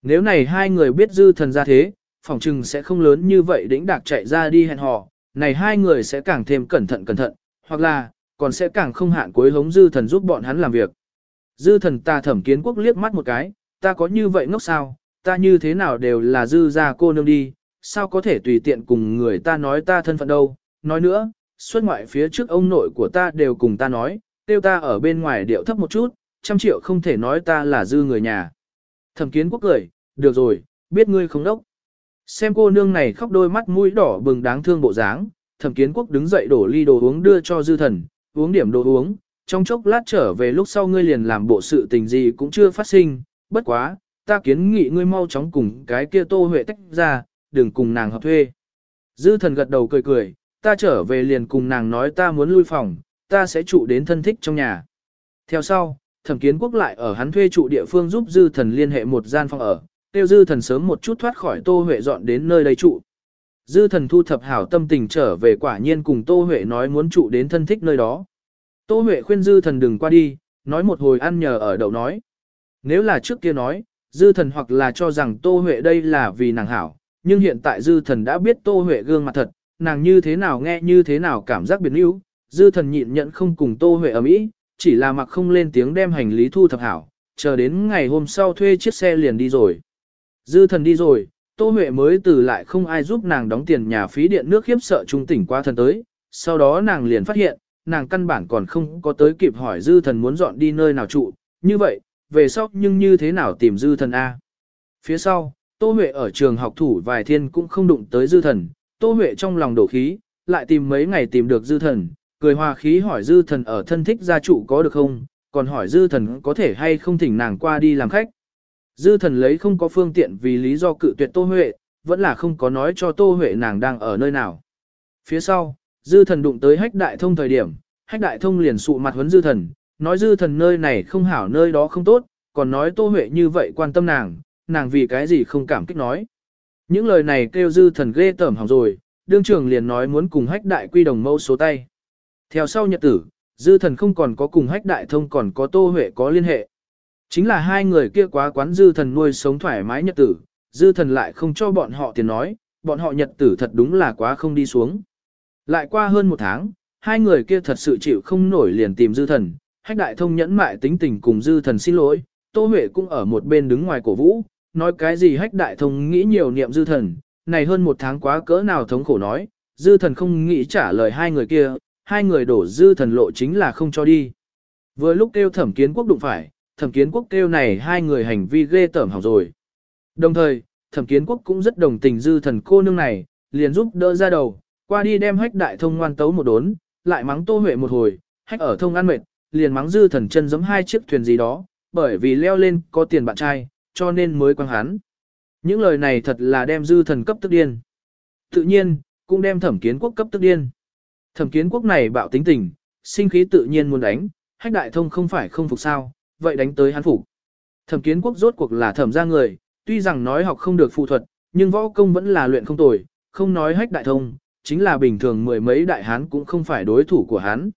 Nếu này hai người biết dư thần ra thế, phòng trừng sẽ không lớn như vậy đĩnh đạc chạy ra đi hẹn hò, này hai người sẽ càng thêm cẩn thận cẩn thận, hoặc là, còn sẽ càng không hạn cuối hống dư thần giúp bọn hắn làm việc. Dư thần ta thẩm kiến quốc liếc mắt một cái, ta có như vậy ngốc sao, ta như thế nào đều là dư gia cô nương đi, sao có thể tùy tiện cùng người ta nói ta thân phận đâu, nói nữa, xuất ngoại phía trước ông nội của ta đều cùng ta nói, tiêu ta ở bên ngoài điệu thấp một chút, trăm triệu không thể nói ta là dư người nhà. Thẩm kiến quốc cười, được rồi, biết ngươi không đốc. Xem cô nương này khóc đôi mắt mũi đỏ bừng đáng thương bộ dáng, thẩm kiến quốc đứng dậy đổ ly đồ uống đưa cho dư thần, uống điểm đồ uống, trong chốc lát trở về lúc sau ngươi liền làm bộ sự tình gì cũng chưa phát sinh, bất quá, ta kiến nghị ngươi mau chóng cùng cái kia tô huệ tách ra, đừng cùng nàng hợp thuê. Dư thần gật đầu cười cười, ta trở về liền cùng nàng nói ta muốn lui phòng, ta sẽ trụ đến thân thích trong nhà. Theo sau, thẩm kiến quốc lại ở hắn thuê trụ địa phương giúp dư thần liên hệ một gian phòng ở, tiêu dư thần sớm một chút thoát khỏi tô huệ dọn đến nơi đây trụ. Dư thần thu thập hảo tâm tình trở về quả nhiên cùng tô huệ nói muốn trụ đến thân thích nơi đó. Tô huệ khuyên dư thần đừng qua đi, nói một hồi ăn nhờ ở đậu nói. Nếu là trước kia nói, dư thần hoặc là cho rằng tô huệ đây là vì nàng hảo, nhưng hiện tại dư thần đã biết tô huệ gương mặt thật, nàng như thế nào nghe như thế nào cảm giác biến yếu, dư thần nhịn nhận không cùng tô huệ ở mỹ, chỉ là mặc không lên tiếng đem hành lý thu thập hảo, chờ đến ngày hôm sau thuê chiếc xe liền đi rồi. Dư thần đi rồi, tô huệ mới từ lại không ai giúp nàng đóng tiền nhà phí điện nước khiếp sợ trung tỉnh qua thần tới, sau đó nàng liền phát hiện, nàng căn bản còn không có tới kịp hỏi dư thần muốn dọn đi nơi nào trụ, như vậy, về sau nhưng như thế nào tìm dư thần A. Phía sau, Tô Huệ ở trường học thủ vài thiên cũng không đụng tới dư thần, Tô Huệ trong lòng đổ khí, lại tìm mấy ngày tìm được dư thần, cười hòa khí hỏi dư thần ở thân thích gia trụ có được không, còn hỏi dư thần có thể hay không thỉnh nàng qua đi làm khách. Dư thần lấy không có phương tiện vì lý do cự tuyệt Tô Huệ, vẫn là không có nói cho Tô Huệ nàng đang ở nơi nào. Phía sau, dư thần đụng tới hách đại thông thời điểm, hách đại thông liền sụ mặt huấn dư thần, nói dư thần nơi này không hảo nơi đó không tốt, còn nói Tô Huệ như vậy quan tâm nàng, nàng vì cái gì không cảm kích nói. Những lời này kêu dư thần ghê tởm hỏng rồi, đương trưởng liền nói muốn cùng hách đại quy đồng mẫu số tay. Theo sau nhật tử, dư thần không còn có cùng hách đại thông còn có tô huệ có liên hệ. Chính là hai người kia quá quán dư thần nuôi sống thoải mái nhật tử, dư thần lại không cho bọn họ tiền nói, bọn họ nhật tử thật đúng là quá không đi xuống. Lại qua hơn một tháng, hai người kia thật sự chịu không nổi liền tìm dư thần, hách đại thông nhẫn mại tính tình cùng dư thần xin lỗi, tô huệ cũng ở một bên đứng ngoài cổ vũ, nói cái gì hách đại thông nghĩ nhiều niệm dư thần, này hơn một tháng quá cỡ nào thống khổ nói, dư thần không nghĩ trả lời hai người kia, hai người đổ dư thần lộ chính là không cho đi. Vừa lúc kêu thẩm kiến quốc đụng phải, thẩm kiến quốc kêu này hai người hành vi ghê tởm hỏng rồi. Đồng thời, thẩm kiến quốc cũng rất đồng tình dư thần cô nương này, liền giúp đỡ ra đầu, qua đi đem hách đại thông ngoan tấu một đốn, lại mắng tô huệ một hồi, hách ở thông ăn mệt, liền mắng dư thần chân giống hai chiếc thuyền gì đó, bởi vì leo lên có tiền bạn trai, cho nên mới quăng hắn. Những lời này thật là đem dư thần cấp tức điên. Tự nhiên, cũng đem thẩm kiến quốc cấp tức điên. Thẩm kiến quốc này bạo tính tình, sinh khí tự nhiên muốn đánh, hách đại thông không phải không phục sao, vậy đánh tới hắn phục. Thẩm kiến quốc rốt cuộc là thẩm ra người, tuy rằng nói học không được phụ thuật, nhưng võ công vẫn là luyện không tồi, không nói hách đại thông, chính là bình thường mười mấy đại hán cũng không phải đối thủ của hắn.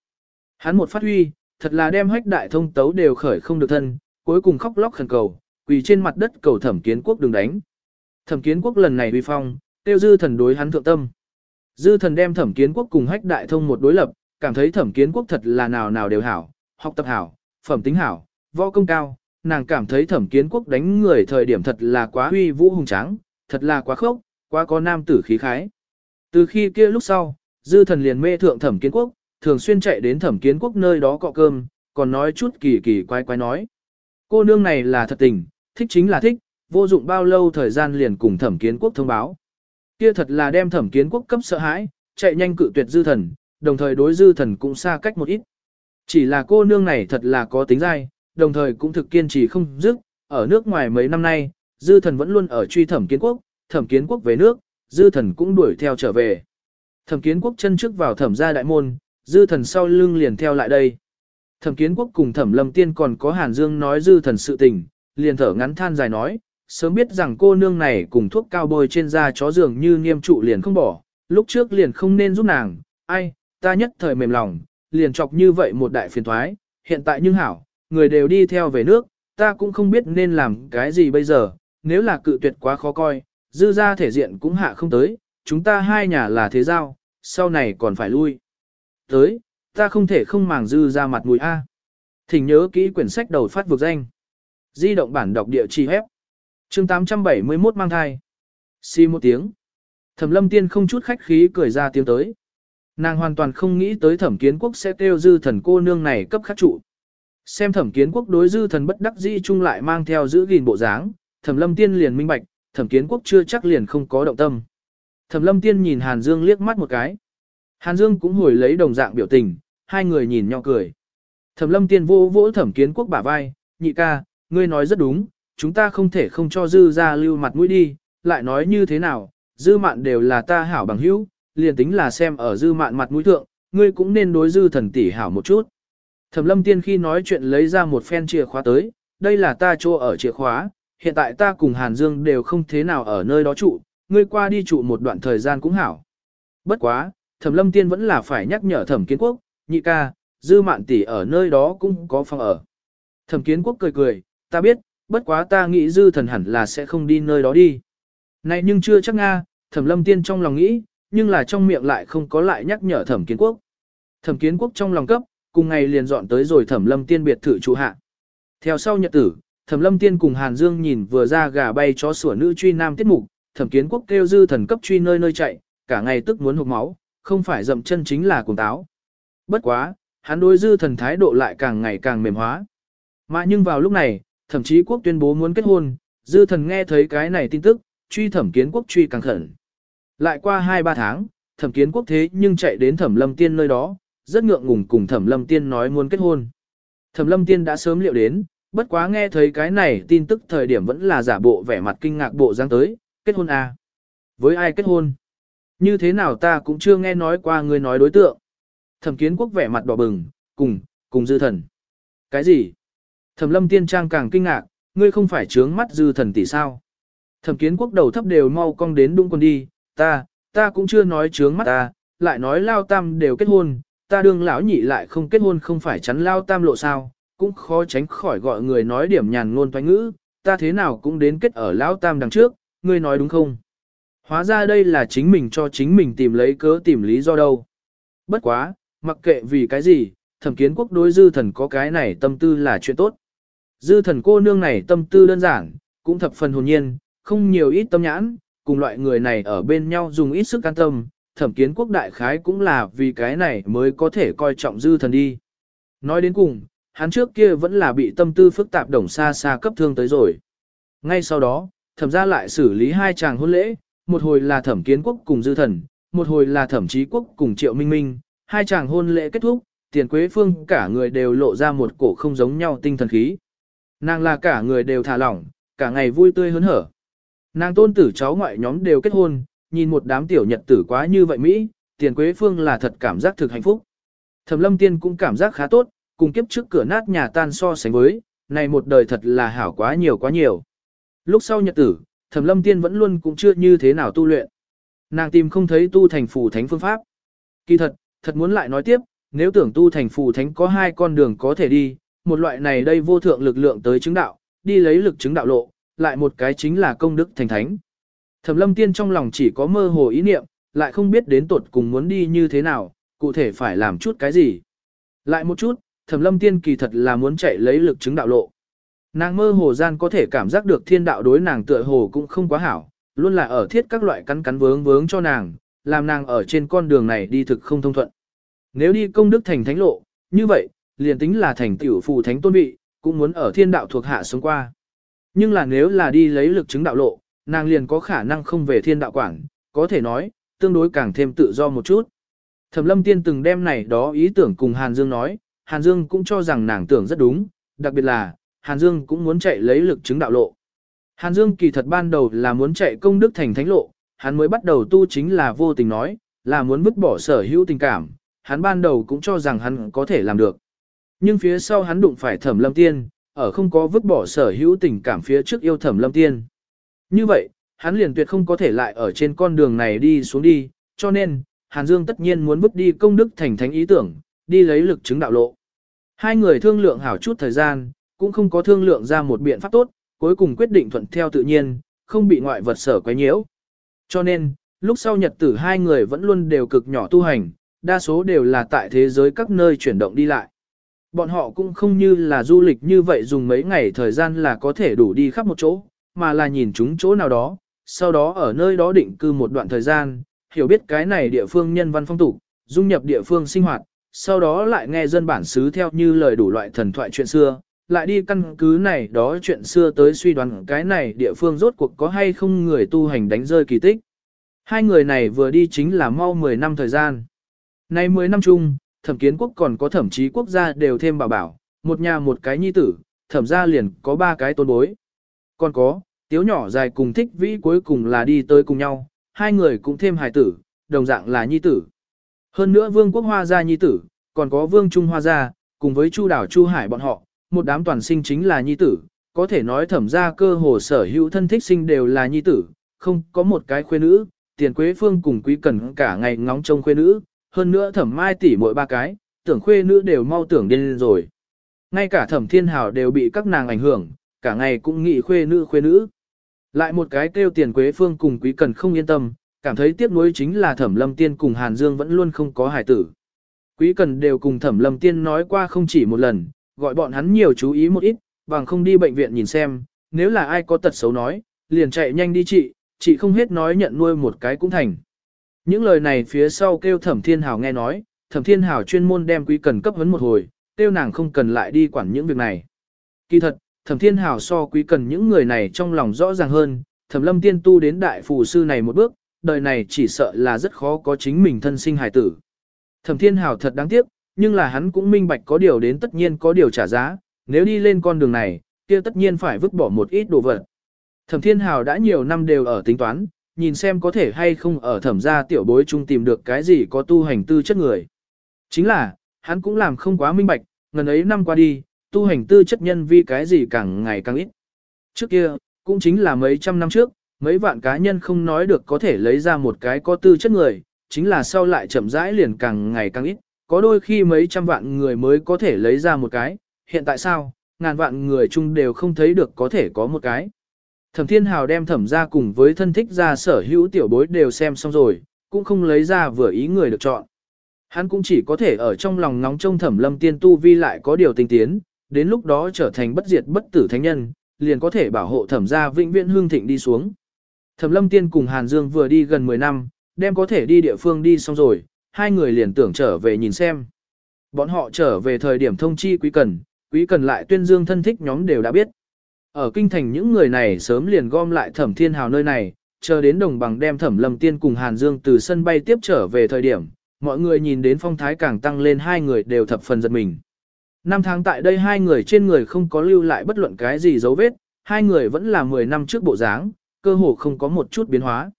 Hắn một phát huy, thật là đem hách đại thông tấu đều khởi không được thân, cuối cùng khóc lóc khẩn cầu, quỳ trên mặt đất cầu thẩm kiến quốc đừng đánh. Thẩm kiến quốc lần này uy phong, tiêu dư thần đối hắn thượng tâm. Dư thần đem thẩm kiến quốc cùng hách đại thông một đối lập, cảm thấy thẩm kiến quốc thật là nào nào đều hảo, học tập hảo, phẩm tính hảo, võ công cao, nàng cảm thấy thẩm kiến quốc đánh người thời điểm thật là quá huy vũ hùng tráng, thật là quá khốc, quá có nam tử khí khái. Từ khi kia lúc sau, dư thần liền mê thượng thẩm kiến quốc, thường xuyên chạy đến thẩm kiến quốc nơi đó cọ cơm, còn nói chút kỳ kỳ quái quái nói. Cô nương này là thật tình, thích chính là thích, vô dụng bao lâu thời gian liền cùng thẩm kiến quốc thông báo. Kia thật là đem thẩm kiến quốc cấp sợ hãi, chạy nhanh cự tuyệt dư thần, đồng thời đối dư thần cũng xa cách một ít. Chỉ là cô nương này thật là có tính dai, đồng thời cũng thực kiên trì không dứt, ở nước ngoài mấy năm nay, dư thần vẫn luôn ở truy thẩm kiến quốc, thẩm kiến quốc về nước, dư thần cũng đuổi theo trở về. Thẩm kiến quốc chân trước vào thẩm gia đại môn, dư thần sau lưng liền theo lại đây. Thẩm kiến quốc cùng thẩm lâm tiên còn có Hàn Dương nói dư thần sự tình, liền thở ngắn than dài nói, sớm biết rằng cô nương này cùng thuốc cao bôi trên da chó dường như niêm trụ liền không bỏ, lúc trước liền không nên giúp nàng, ai, ta nhất thời mềm lòng, liền chọc như vậy một đại phiền thoái, hiện tại nhưng hảo, người đều đi theo về nước, ta cũng không biết nên làm cái gì bây giờ, nếu là cự tuyệt quá khó coi, dư ra thể diện cũng hạ không tới, chúng ta hai nhà là thế giao, sau này còn phải lui. Tới, ta không thể không màng dư ra mặt mũi A. Thỉnh nhớ kỹ quyển sách đầu phát vực danh. Di động bản đọc địa chỉ hép. chương 871 mang thai. Xì một tiếng. Thẩm lâm tiên không chút khách khí cười ra tiếng tới. Nàng hoàn toàn không nghĩ tới thẩm kiến quốc sẽ kêu dư thần cô nương này cấp khắc trụ. Xem thẩm kiến quốc đối dư thần bất đắc dĩ chung lại mang theo giữ gìn bộ dáng, thẩm lâm tiên liền minh bạch, thẩm kiến quốc chưa chắc liền không có động tâm. Thẩm lâm tiên nhìn Hàn Dương liếc mắt một cái. Hàn Dương cũng hồi lấy đồng dạng biểu tình, hai người nhìn nhau cười. Thẩm lâm tiên vô vỗ thẩm kiến quốc bả vai, nhị ca, ngươi nói rất đúng, chúng ta không thể không cho dư ra lưu mặt mũi đi, lại nói như thế nào, dư mạn đều là ta hảo bằng hữu, liền tính là xem ở dư mạn mặt mũi thượng, ngươi cũng nên đối dư thần tỷ hảo một chút. Thẩm lâm tiên khi nói chuyện lấy ra một phen chìa khóa tới, đây là ta chỗ ở chìa khóa, hiện tại ta cùng Hàn Dương đều không thế nào ở nơi đó trụ, ngươi qua đi trụ một đoạn thời gian cũng hảo. Bất quá, thẩm lâm tiên vẫn là phải nhắc nhở thẩm kiến quốc, nhị ca, dư mạn tỷ ở nơi đó cũng có phòng ở. Thẩm kiến quốc cười cười, ta biết, bất quá ta nghĩ dư thần hẳn là sẽ không đi nơi đó đi. Này nhưng chưa chắc Nga, thẩm lâm tiên trong lòng nghĩ, nhưng là trong miệng lại không có lại nhắc nhở thẩm kiến quốc. Thẩm kiến quốc trong lòng cấp, cùng ngày liền dọn tới rồi thẩm lâm tiên biệt thự trụ hạ. Theo sau nhật tử, thẩm lâm tiên cùng Hàn Dương nhìn vừa ra gà bay chó sủa nữ truy nam tiết mục, thẩm kiến quốc kêu dư thần cấp truy nơi nơi chạy, cả ngày tức muốn hộc máu, không phải dậm chân chính là cùng táo. Bất quá, hắn đối dư thần thái độ lại càng ngày càng mềm hóa. Mà nhưng vào lúc này, thậm chí quốc tuyên bố muốn kết hôn, dư thần nghe thấy cái này tin tức, truy thẩm kiến quốc truy càng khẩn. Lại qua 2-3 tháng, thẩm kiến quốc thế nhưng chạy đến thẩm lâm tiên nơi đó, rất ngượng ngùng cùng thẩm lâm tiên nói muốn kết hôn. Thẩm lâm tiên đã sớm liệu đến, bất quá nghe thấy cái này tin tức thời điểm vẫn là giả bộ vẻ mặt kinh ngạc bộ dáng tới, kết hôn à. Với ai kết hôn? Như thế nào ta cũng chưa nghe nói qua người nói đối tượng. Thẩm kiến quốc vẻ mặt đỏ bừng, cùng, cùng dư thần. Cái gì? Thẩm lâm tiên trang càng kinh ngạc, ngươi không phải trướng mắt dư thần tỷ sao? Thẩm kiến quốc đầu thấp đều mau cong đến đung con đi, ta, ta cũng chưa nói trướng mắt ta, lại nói lao tam đều kết hôn, ta đương lão nhị lại không kết hôn không phải chắn lao tam lộ sao, cũng khó tránh khỏi gọi người nói điểm nhàn ngôn toanh ngữ, ta thế nào cũng đến kết ở lão tam đằng trước, ngươi nói đúng không? Hóa ra đây là chính mình cho chính mình tìm lấy cớ tìm lý do đâu. Bất quá, mặc kệ vì cái gì, thẩm kiến quốc đối dư thần có cái này tâm tư là chuyện tốt. Dư thần cô nương này tâm tư đơn giản, cũng thập phần hồn nhiên, không nhiều ít tâm nhãn, cùng loại người này ở bên nhau dùng ít sức can tâm, thẩm kiến quốc đại khái cũng là vì cái này mới có thể coi trọng dư thần đi. Nói đến cùng, hắn trước kia vẫn là bị tâm tư phức tạp đồng xa xa cấp thương tới rồi. Ngay sau đó, thẩm ra lại xử lý hai chàng hôn lễ, một hồi là thẩm kiến quốc cùng dư thần, một hồi là thẩm chí quốc cùng triệu minh minh, hai chàng hôn lễ kết thúc, tiền quế phương cả người đều lộ ra một cổ không giống nhau tinh thần khí. Nàng là cả người đều thả lỏng, cả ngày vui tươi hớn hở. Nàng tôn tử cháu ngoại nhóm đều kết hôn, nhìn một đám tiểu nhật tử quá như vậy Mỹ, tiền quế phương là thật cảm giác thực hạnh phúc. Thẩm lâm tiên cũng cảm giác khá tốt, cùng kiếp trước cửa nát nhà tan so sánh với, này một đời thật là hảo quá nhiều quá nhiều. Lúc sau nhật tử, thẩm lâm tiên vẫn luôn cũng chưa như thế nào tu luyện. Nàng tìm không thấy tu thành phù thánh phương pháp. Kỳ thật, thật muốn lại nói tiếp, nếu tưởng tu thành phù thánh có hai con đường có thể đi, một loại này đây vô thượng lực lượng tới chứng đạo, đi lấy lực chứng đạo lộ, lại một cái chính là công đức thành thánh. Thẩm lâm tiên trong lòng chỉ có mơ hồ ý niệm, lại không biết đến tuột cùng muốn đi như thế nào, cụ thể phải làm chút cái gì. Lại một chút, thẩm lâm tiên kỳ thật là muốn chạy lấy lực chứng đạo lộ. Nàng mơ hồ gian có thể cảm giác được thiên đạo đối nàng tựa hồ cũng không quá hảo, luôn là ở thiết các loại cắn cắn vướng vướng cho nàng, làm nàng ở trên con đường này đi thực không thông thuận. Nếu đi công đức thành thánh lộ, như vậy, liền tính là thành tiểu phù thánh tôn vị, cũng muốn ở thiên đạo thuộc hạ sống qua. Nhưng là nếu là đi lấy lực chứng đạo lộ, nàng liền có khả năng không về thiên đạo quản, có thể nói, tương đối càng thêm tự do một chút. Thẩm lâm tiên từng đem này đó ý tưởng cùng Hàn Dương nói, Hàn Dương cũng cho rằng nàng tưởng rất đúng, đặc biệt là, Hàn Dương cũng muốn chạy lấy lực chứng đạo lộ. Hàn Dương kỳ thật ban đầu là muốn chạy công đức thành thánh lộ, hắn mới bắt đầu tu chính là vô tình nói, là muốn vứt bỏ sở hữu tình cảm, hắn ban đầu cũng cho rằng hắn có thể làm được. Nhưng phía sau hắn đụng phải thẩm lâm tiên, ở không có vứt bỏ sở hữu tình cảm phía trước yêu thẩm lâm tiên. Như vậy, hắn liền tuyệt không có thể lại ở trên con đường này đi xuống đi, cho nên, Hàn Dương tất nhiên muốn vứt đi công đức thành thánh ý tưởng, đi lấy lực chứng đạo lộ. Hai người thương lượng hảo chút thời gian, cũng không có thương lượng ra một biện pháp tốt, cuối cùng quyết định thuận theo tự nhiên, không bị ngoại vật sở quấy nhiễu. Cho nên, lúc sau nhật tử hai người vẫn luôn đều cực nhỏ tu hành, đa số đều là tại thế giới các nơi chuyển động đi lại. Bọn họ cũng không như là du lịch như vậy dùng mấy ngày thời gian là có thể đủ đi khắp một chỗ, mà là nhìn chúng chỗ nào đó, sau đó ở nơi đó định cư một đoạn thời gian, hiểu biết cái này địa phương nhân văn phong tục, dung nhập địa phương sinh hoạt, sau đó lại nghe dân bản xứ theo như lời đủ loại thần thoại chuyện xưa, lại đi căn cứ này đó chuyện xưa tới suy đoán cái này địa phương rốt cuộc có hay không người tu hành đánh rơi kỳ tích. Hai người này vừa đi chính là mau 10 năm thời gian. Nay 10 năm chung, thẩm kiến quốc còn có thẩm chí quốc gia đều thêm bảo bảo, một nhà một cái nhi tử, thẩm gia liền có ba cái tôn bối. Còn có, tiếu nhỏ dài cùng thích vĩ cuối cùng là đi tới cùng nhau, hai người cũng thêm hài tử, đồng dạng là nhi tử. Hơn nữa vương quốc hoa gia nhi tử, còn có vương trung hoa gia, cùng với chu đảo chu hải bọn họ, một đám toàn sinh chính là nhi tử, có thể nói thẩm gia cơ hồ sở hữu thân thích sinh đều là nhi tử, không có một cái khuê nữ, tiền quế phương cùng quý cần cả ngày ngóng trông khuê nữ, hơn nữa thẩm mai tỷ mỗi ba cái, tưởng khuê nữ đều mau tưởng điên rồi. Ngay cả thẩm thiên hào đều bị các nàng ảnh hưởng, cả ngày cũng nghĩ khuê nữ khuê nữ. Lại một cái kêu tiền quế phương cùng quý cần không yên tâm, cảm thấy tiếc nuối chính là thẩm lâm tiên cùng Hàn Dương vẫn luôn không có hải tử. Quý cần đều cùng thẩm lâm tiên nói qua không chỉ một lần, gọi bọn hắn nhiều chú ý một ít, bằng không đi bệnh viện nhìn xem, nếu là ai có tật xấu nói, liền chạy nhanh đi trị, chị không hết nói nhận nuôi một cái cũng thành. Những lời này phía sau kêu thẩm thiên hào nghe nói, thẩm thiên hào chuyên môn đem quý cần cấp vấn một hồi, kêu nàng không cần lại đi quản những việc này. Kỳ thật, thẩm thiên hào so quý cần những người này trong lòng rõ ràng hơn, thẩm lâm tiên tu đến đại phù sư này một bước, đời này chỉ sợ là rất khó có chính mình thân sinh hài tử. Thẩm thiên hào thật đáng tiếc, nhưng là hắn cũng minh bạch có điều đến tất nhiên có điều trả giá, nếu đi lên con đường này, kia tất nhiên phải vứt bỏ một ít đồ vật. Thẩm thiên hào đã nhiều năm đều ở tính toán, nhìn xem có thể hay không ở thẩm gia tiểu bối chung tìm được cái gì có tu hành tư chất người. Chính là, hắn cũng làm không quá minh bạch, ngần ấy năm qua đi, tu hành tư chất nhân vi cái gì càng ngày càng ít. Trước kia, cũng chính là mấy trăm năm trước, mấy vạn cá nhân không nói được có thể lấy ra một cái có tư chất người, chính là sau lại chậm rãi liền càng ngày càng ít, có đôi khi mấy trăm vạn người mới có thể lấy ra một cái, hiện tại sao, ngàn vạn người chung đều không thấy được có thể có một cái. Thẩm Thiên Hào đem thẩm ra cùng với thân thích ra sở hữu tiểu bối đều xem xong rồi, cũng không lấy ra vừa ý người được chọn. Hắn cũng chỉ có thể ở trong lòng nóng trông thẩm lâm tiên tu vi lại có điều tinh tiến, đến lúc đó trở thành bất diệt bất tử thánh nhân, liền có thể bảo hộ thẩm gia vĩnh viễn hương thịnh đi xuống. Thẩm lâm tiên cùng Hàn Dương vừa đi gần 10 năm, đem có thể đi địa phương đi xong rồi, hai người liền tưởng trở về nhìn xem. Bọn họ trở về thời điểm thông chi quý cần, quý cần lại tuyên dương thân thích nhóm đều đã biết. Ở kinh thành những người này sớm liền gom lại thẩm thiên hào nơi này, chờ đến đồng bằng đem thẩm lâm tiên cùng Hàn Dương từ sân bay tiếp trở về thời điểm, mọi người nhìn đến phong thái càng tăng lên hai người đều thập phần giật mình. Năm tháng tại đây hai người trên người không có lưu lại bất luận cái gì dấu vết, hai người vẫn là 10 năm trước bộ dáng, cơ hồ không có một chút biến hóa.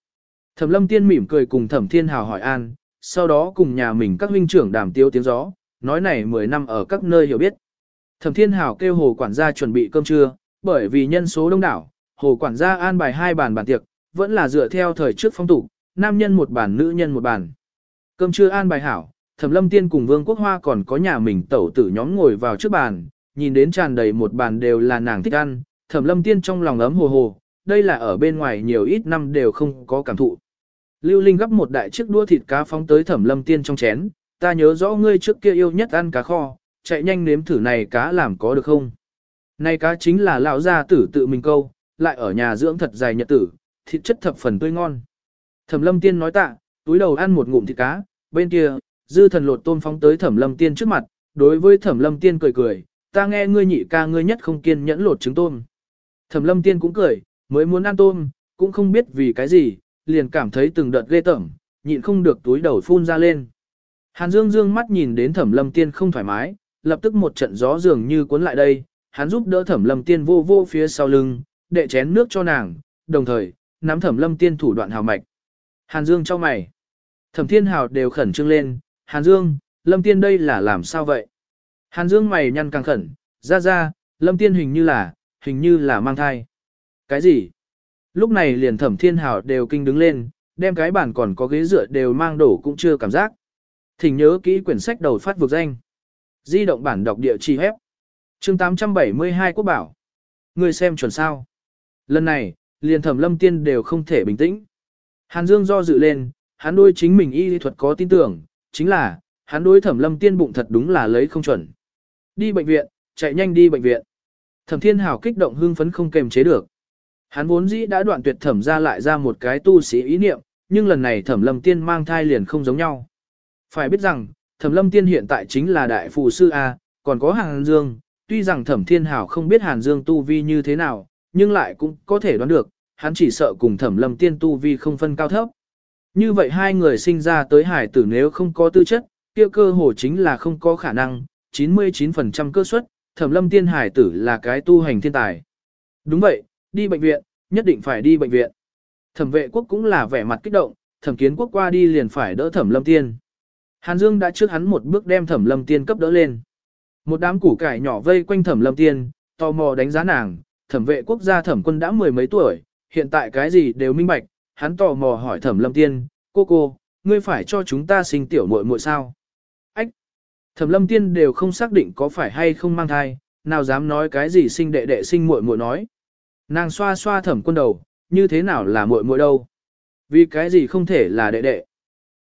Thẩm lâm tiên mỉm cười cùng thẩm thiên hào hỏi an, sau đó cùng nhà mình các huynh trưởng đàm tiêu tiếng gió, nói này 10 năm ở các nơi hiểu biết. Thẩm thiên hào kêu hồ quản gia chuẩn bị cơm trưa, bởi vì nhân số đông đảo, hồ quản gia an bài hai bàn bàn tiệc, vẫn là dựa theo thời trước phong tục, nam nhân một bàn nữ nhân một bàn. Cơm trưa an bài hảo, Thẩm Lâm Tiên cùng Vương Quốc Hoa còn có nhà mình tẩu tử nhóm ngồi vào trước bàn, nhìn đến tràn đầy một bàn đều là nàng thích ăn, Thẩm Lâm Tiên trong lòng ấm hồ hồ, đây là ở bên ngoài nhiều ít năm đều không có cảm thụ. Lưu Linh gấp một đại chiếc đua thịt cá phóng tới Thẩm Lâm Tiên trong chén, ta nhớ rõ ngươi trước kia yêu nhất ăn cá kho, chạy nhanh nếm thử này cá làm có được không? Này cá chính là lão gia tử tự mình câu, lại ở nhà dưỡng thật dài nhật tử, thịt chất thập phần tươi ngon. Thẩm Lâm Tiên nói tạ, túi đầu ăn một ngụm thịt cá, bên kia, dư thần lột tôm phóng tới Thẩm Lâm Tiên trước mặt, đối với Thẩm Lâm Tiên cười cười, ta nghe ngươi nhị ca ngươi nhất không kiên nhẫn lột trứng tôm. Thẩm Lâm Tiên cũng cười, mới muốn ăn tôm, cũng không biết vì cái gì, liền cảm thấy từng đợt ghê tởm, nhịn không được túi đầu phun ra lên. Hàn Dương dương mắt nhìn đến Thẩm Lâm Tiên không thoải mái, lập tức một trận gió dường như cuốn lại đây, hắn giúp đỡ thẩm lâm tiên vô vô phía sau lưng, đệ chén nước cho nàng, đồng thời, nắm thẩm lâm tiên thủ đoạn hào mạch. Hàn Dương cho mày. Thẩm thiên hào đều khẩn trương lên, Hàn Dương, lâm tiên đây là làm sao vậy? Hàn Dương mày nhăn càng khẩn, ra ra, lâm tiên hình như là, hình như là mang thai. Cái gì? Lúc này liền thẩm thiên hào đều kinh đứng lên, đem cái bản còn có ghế dựa đều mang đổ cũng chưa cảm giác. Thỉnh nhớ kỹ quyển sách đầu phát vực danh. Di động bản đọc địa chỉ hép. chương 872 quốc bảo. Người xem chuẩn sao. Lần này, liền thẩm lâm tiên đều không thể bình tĩnh. Hàn Dương do dự lên, hắn đôi chính mình y lý thuật có tin tưởng, chính là, hắn đối thẩm lâm tiên bụng thật đúng là lấy không chuẩn. Đi bệnh viện, chạy nhanh đi bệnh viện. Thẩm thiên hào kích động hưng phấn không kềm chế được. Hắn vốn dĩ đã đoạn tuyệt thẩm ra lại ra một cái tu sĩ ý niệm, nhưng lần này thẩm lâm tiên mang thai liền không giống nhau. Phải biết rằng, thẩm lâm tiên hiện tại chính là đại phù sư A, còn có Hàn Dương, tuy rằng thẩm thiên hảo không biết Hàn Dương tu vi như thế nào, nhưng lại cũng có thể đoán được, hắn chỉ sợ cùng thẩm lâm tiên tu vi không phân cao thấp. Như vậy hai người sinh ra tới hải tử nếu không có tư chất, kia cơ hồ chính là không có khả năng, 99% cơ suất, thẩm lâm tiên hải tử là cái tu hành thiên tài. Đúng vậy, đi bệnh viện, nhất định phải đi bệnh viện. Thẩm vệ quốc cũng là vẻ mặt kích động, thẩm kiến quốc qua đi liền phải đỡ thẩm lâm tiên. Hàn Dương đã trước hắn một bước đem thẩm lâm tiên cấp đỡ lên. Một đám củ cải nhỏ vây quanh thẩm lâm tiên, tò mò đánh giá nàng, thẩm vệ quốc gia thẩm quân đã mười mấy tuổi, hiện tại cái gì đều minh bạch, hắn tò mò hỏi thẩm lâm tiên, cô cô, ngươi phải cho chúng ta sinh tiểu muội muội sao? Ách! Thẩm lâm tiên đều không xác định có phải hay không mang thai, nào dám nói cái gì sinh đệ đệ sinh muội muội nói. Nàng xoa xoa thẩm quân đầu, như thế nào là muội muội đâu? Vì cái gì không thể là đệ đệ?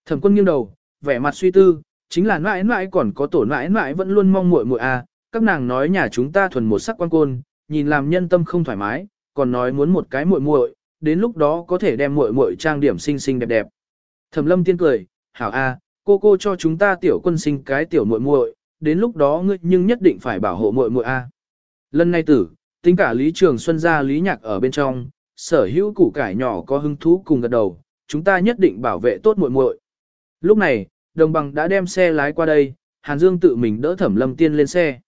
Thẩm quân nghiêng đầu, vẻ mặt suy tư, chính là mãi mãi còn có tổ mãi mãi vẫn luôn mong muội muội à, các nàng nói nhà chúng ta thuần một sắc quan côn, nhìn làm nhân tâm không thoải mái, còn nói muốn một cái muội muội, đến lúc đó có thể đem muội muội trang điểm xinh xinh đẹp đẹp. Thẩm Lâm tiên cười, "Hảo a, cô cô cho chúng ta tiểu quân sinh cái tiểu muội muội, đến lúc đó ngươi nhưng nhất định phải bảo hộ muội muội a." Lần này tử, tính cả Lý Trường Xuân gia Lý Nhạc ở bên trong, sở hữu củ cải nhỏ có hứng thú cùng gật đầu, chúng ta nhất định bảo vệ tốt muội muội. Lúc này, đồng bằng đã đem xe lái qua đây, Hàn Dương tự mình đỡ Thẩm Lâm Tiên lên xe.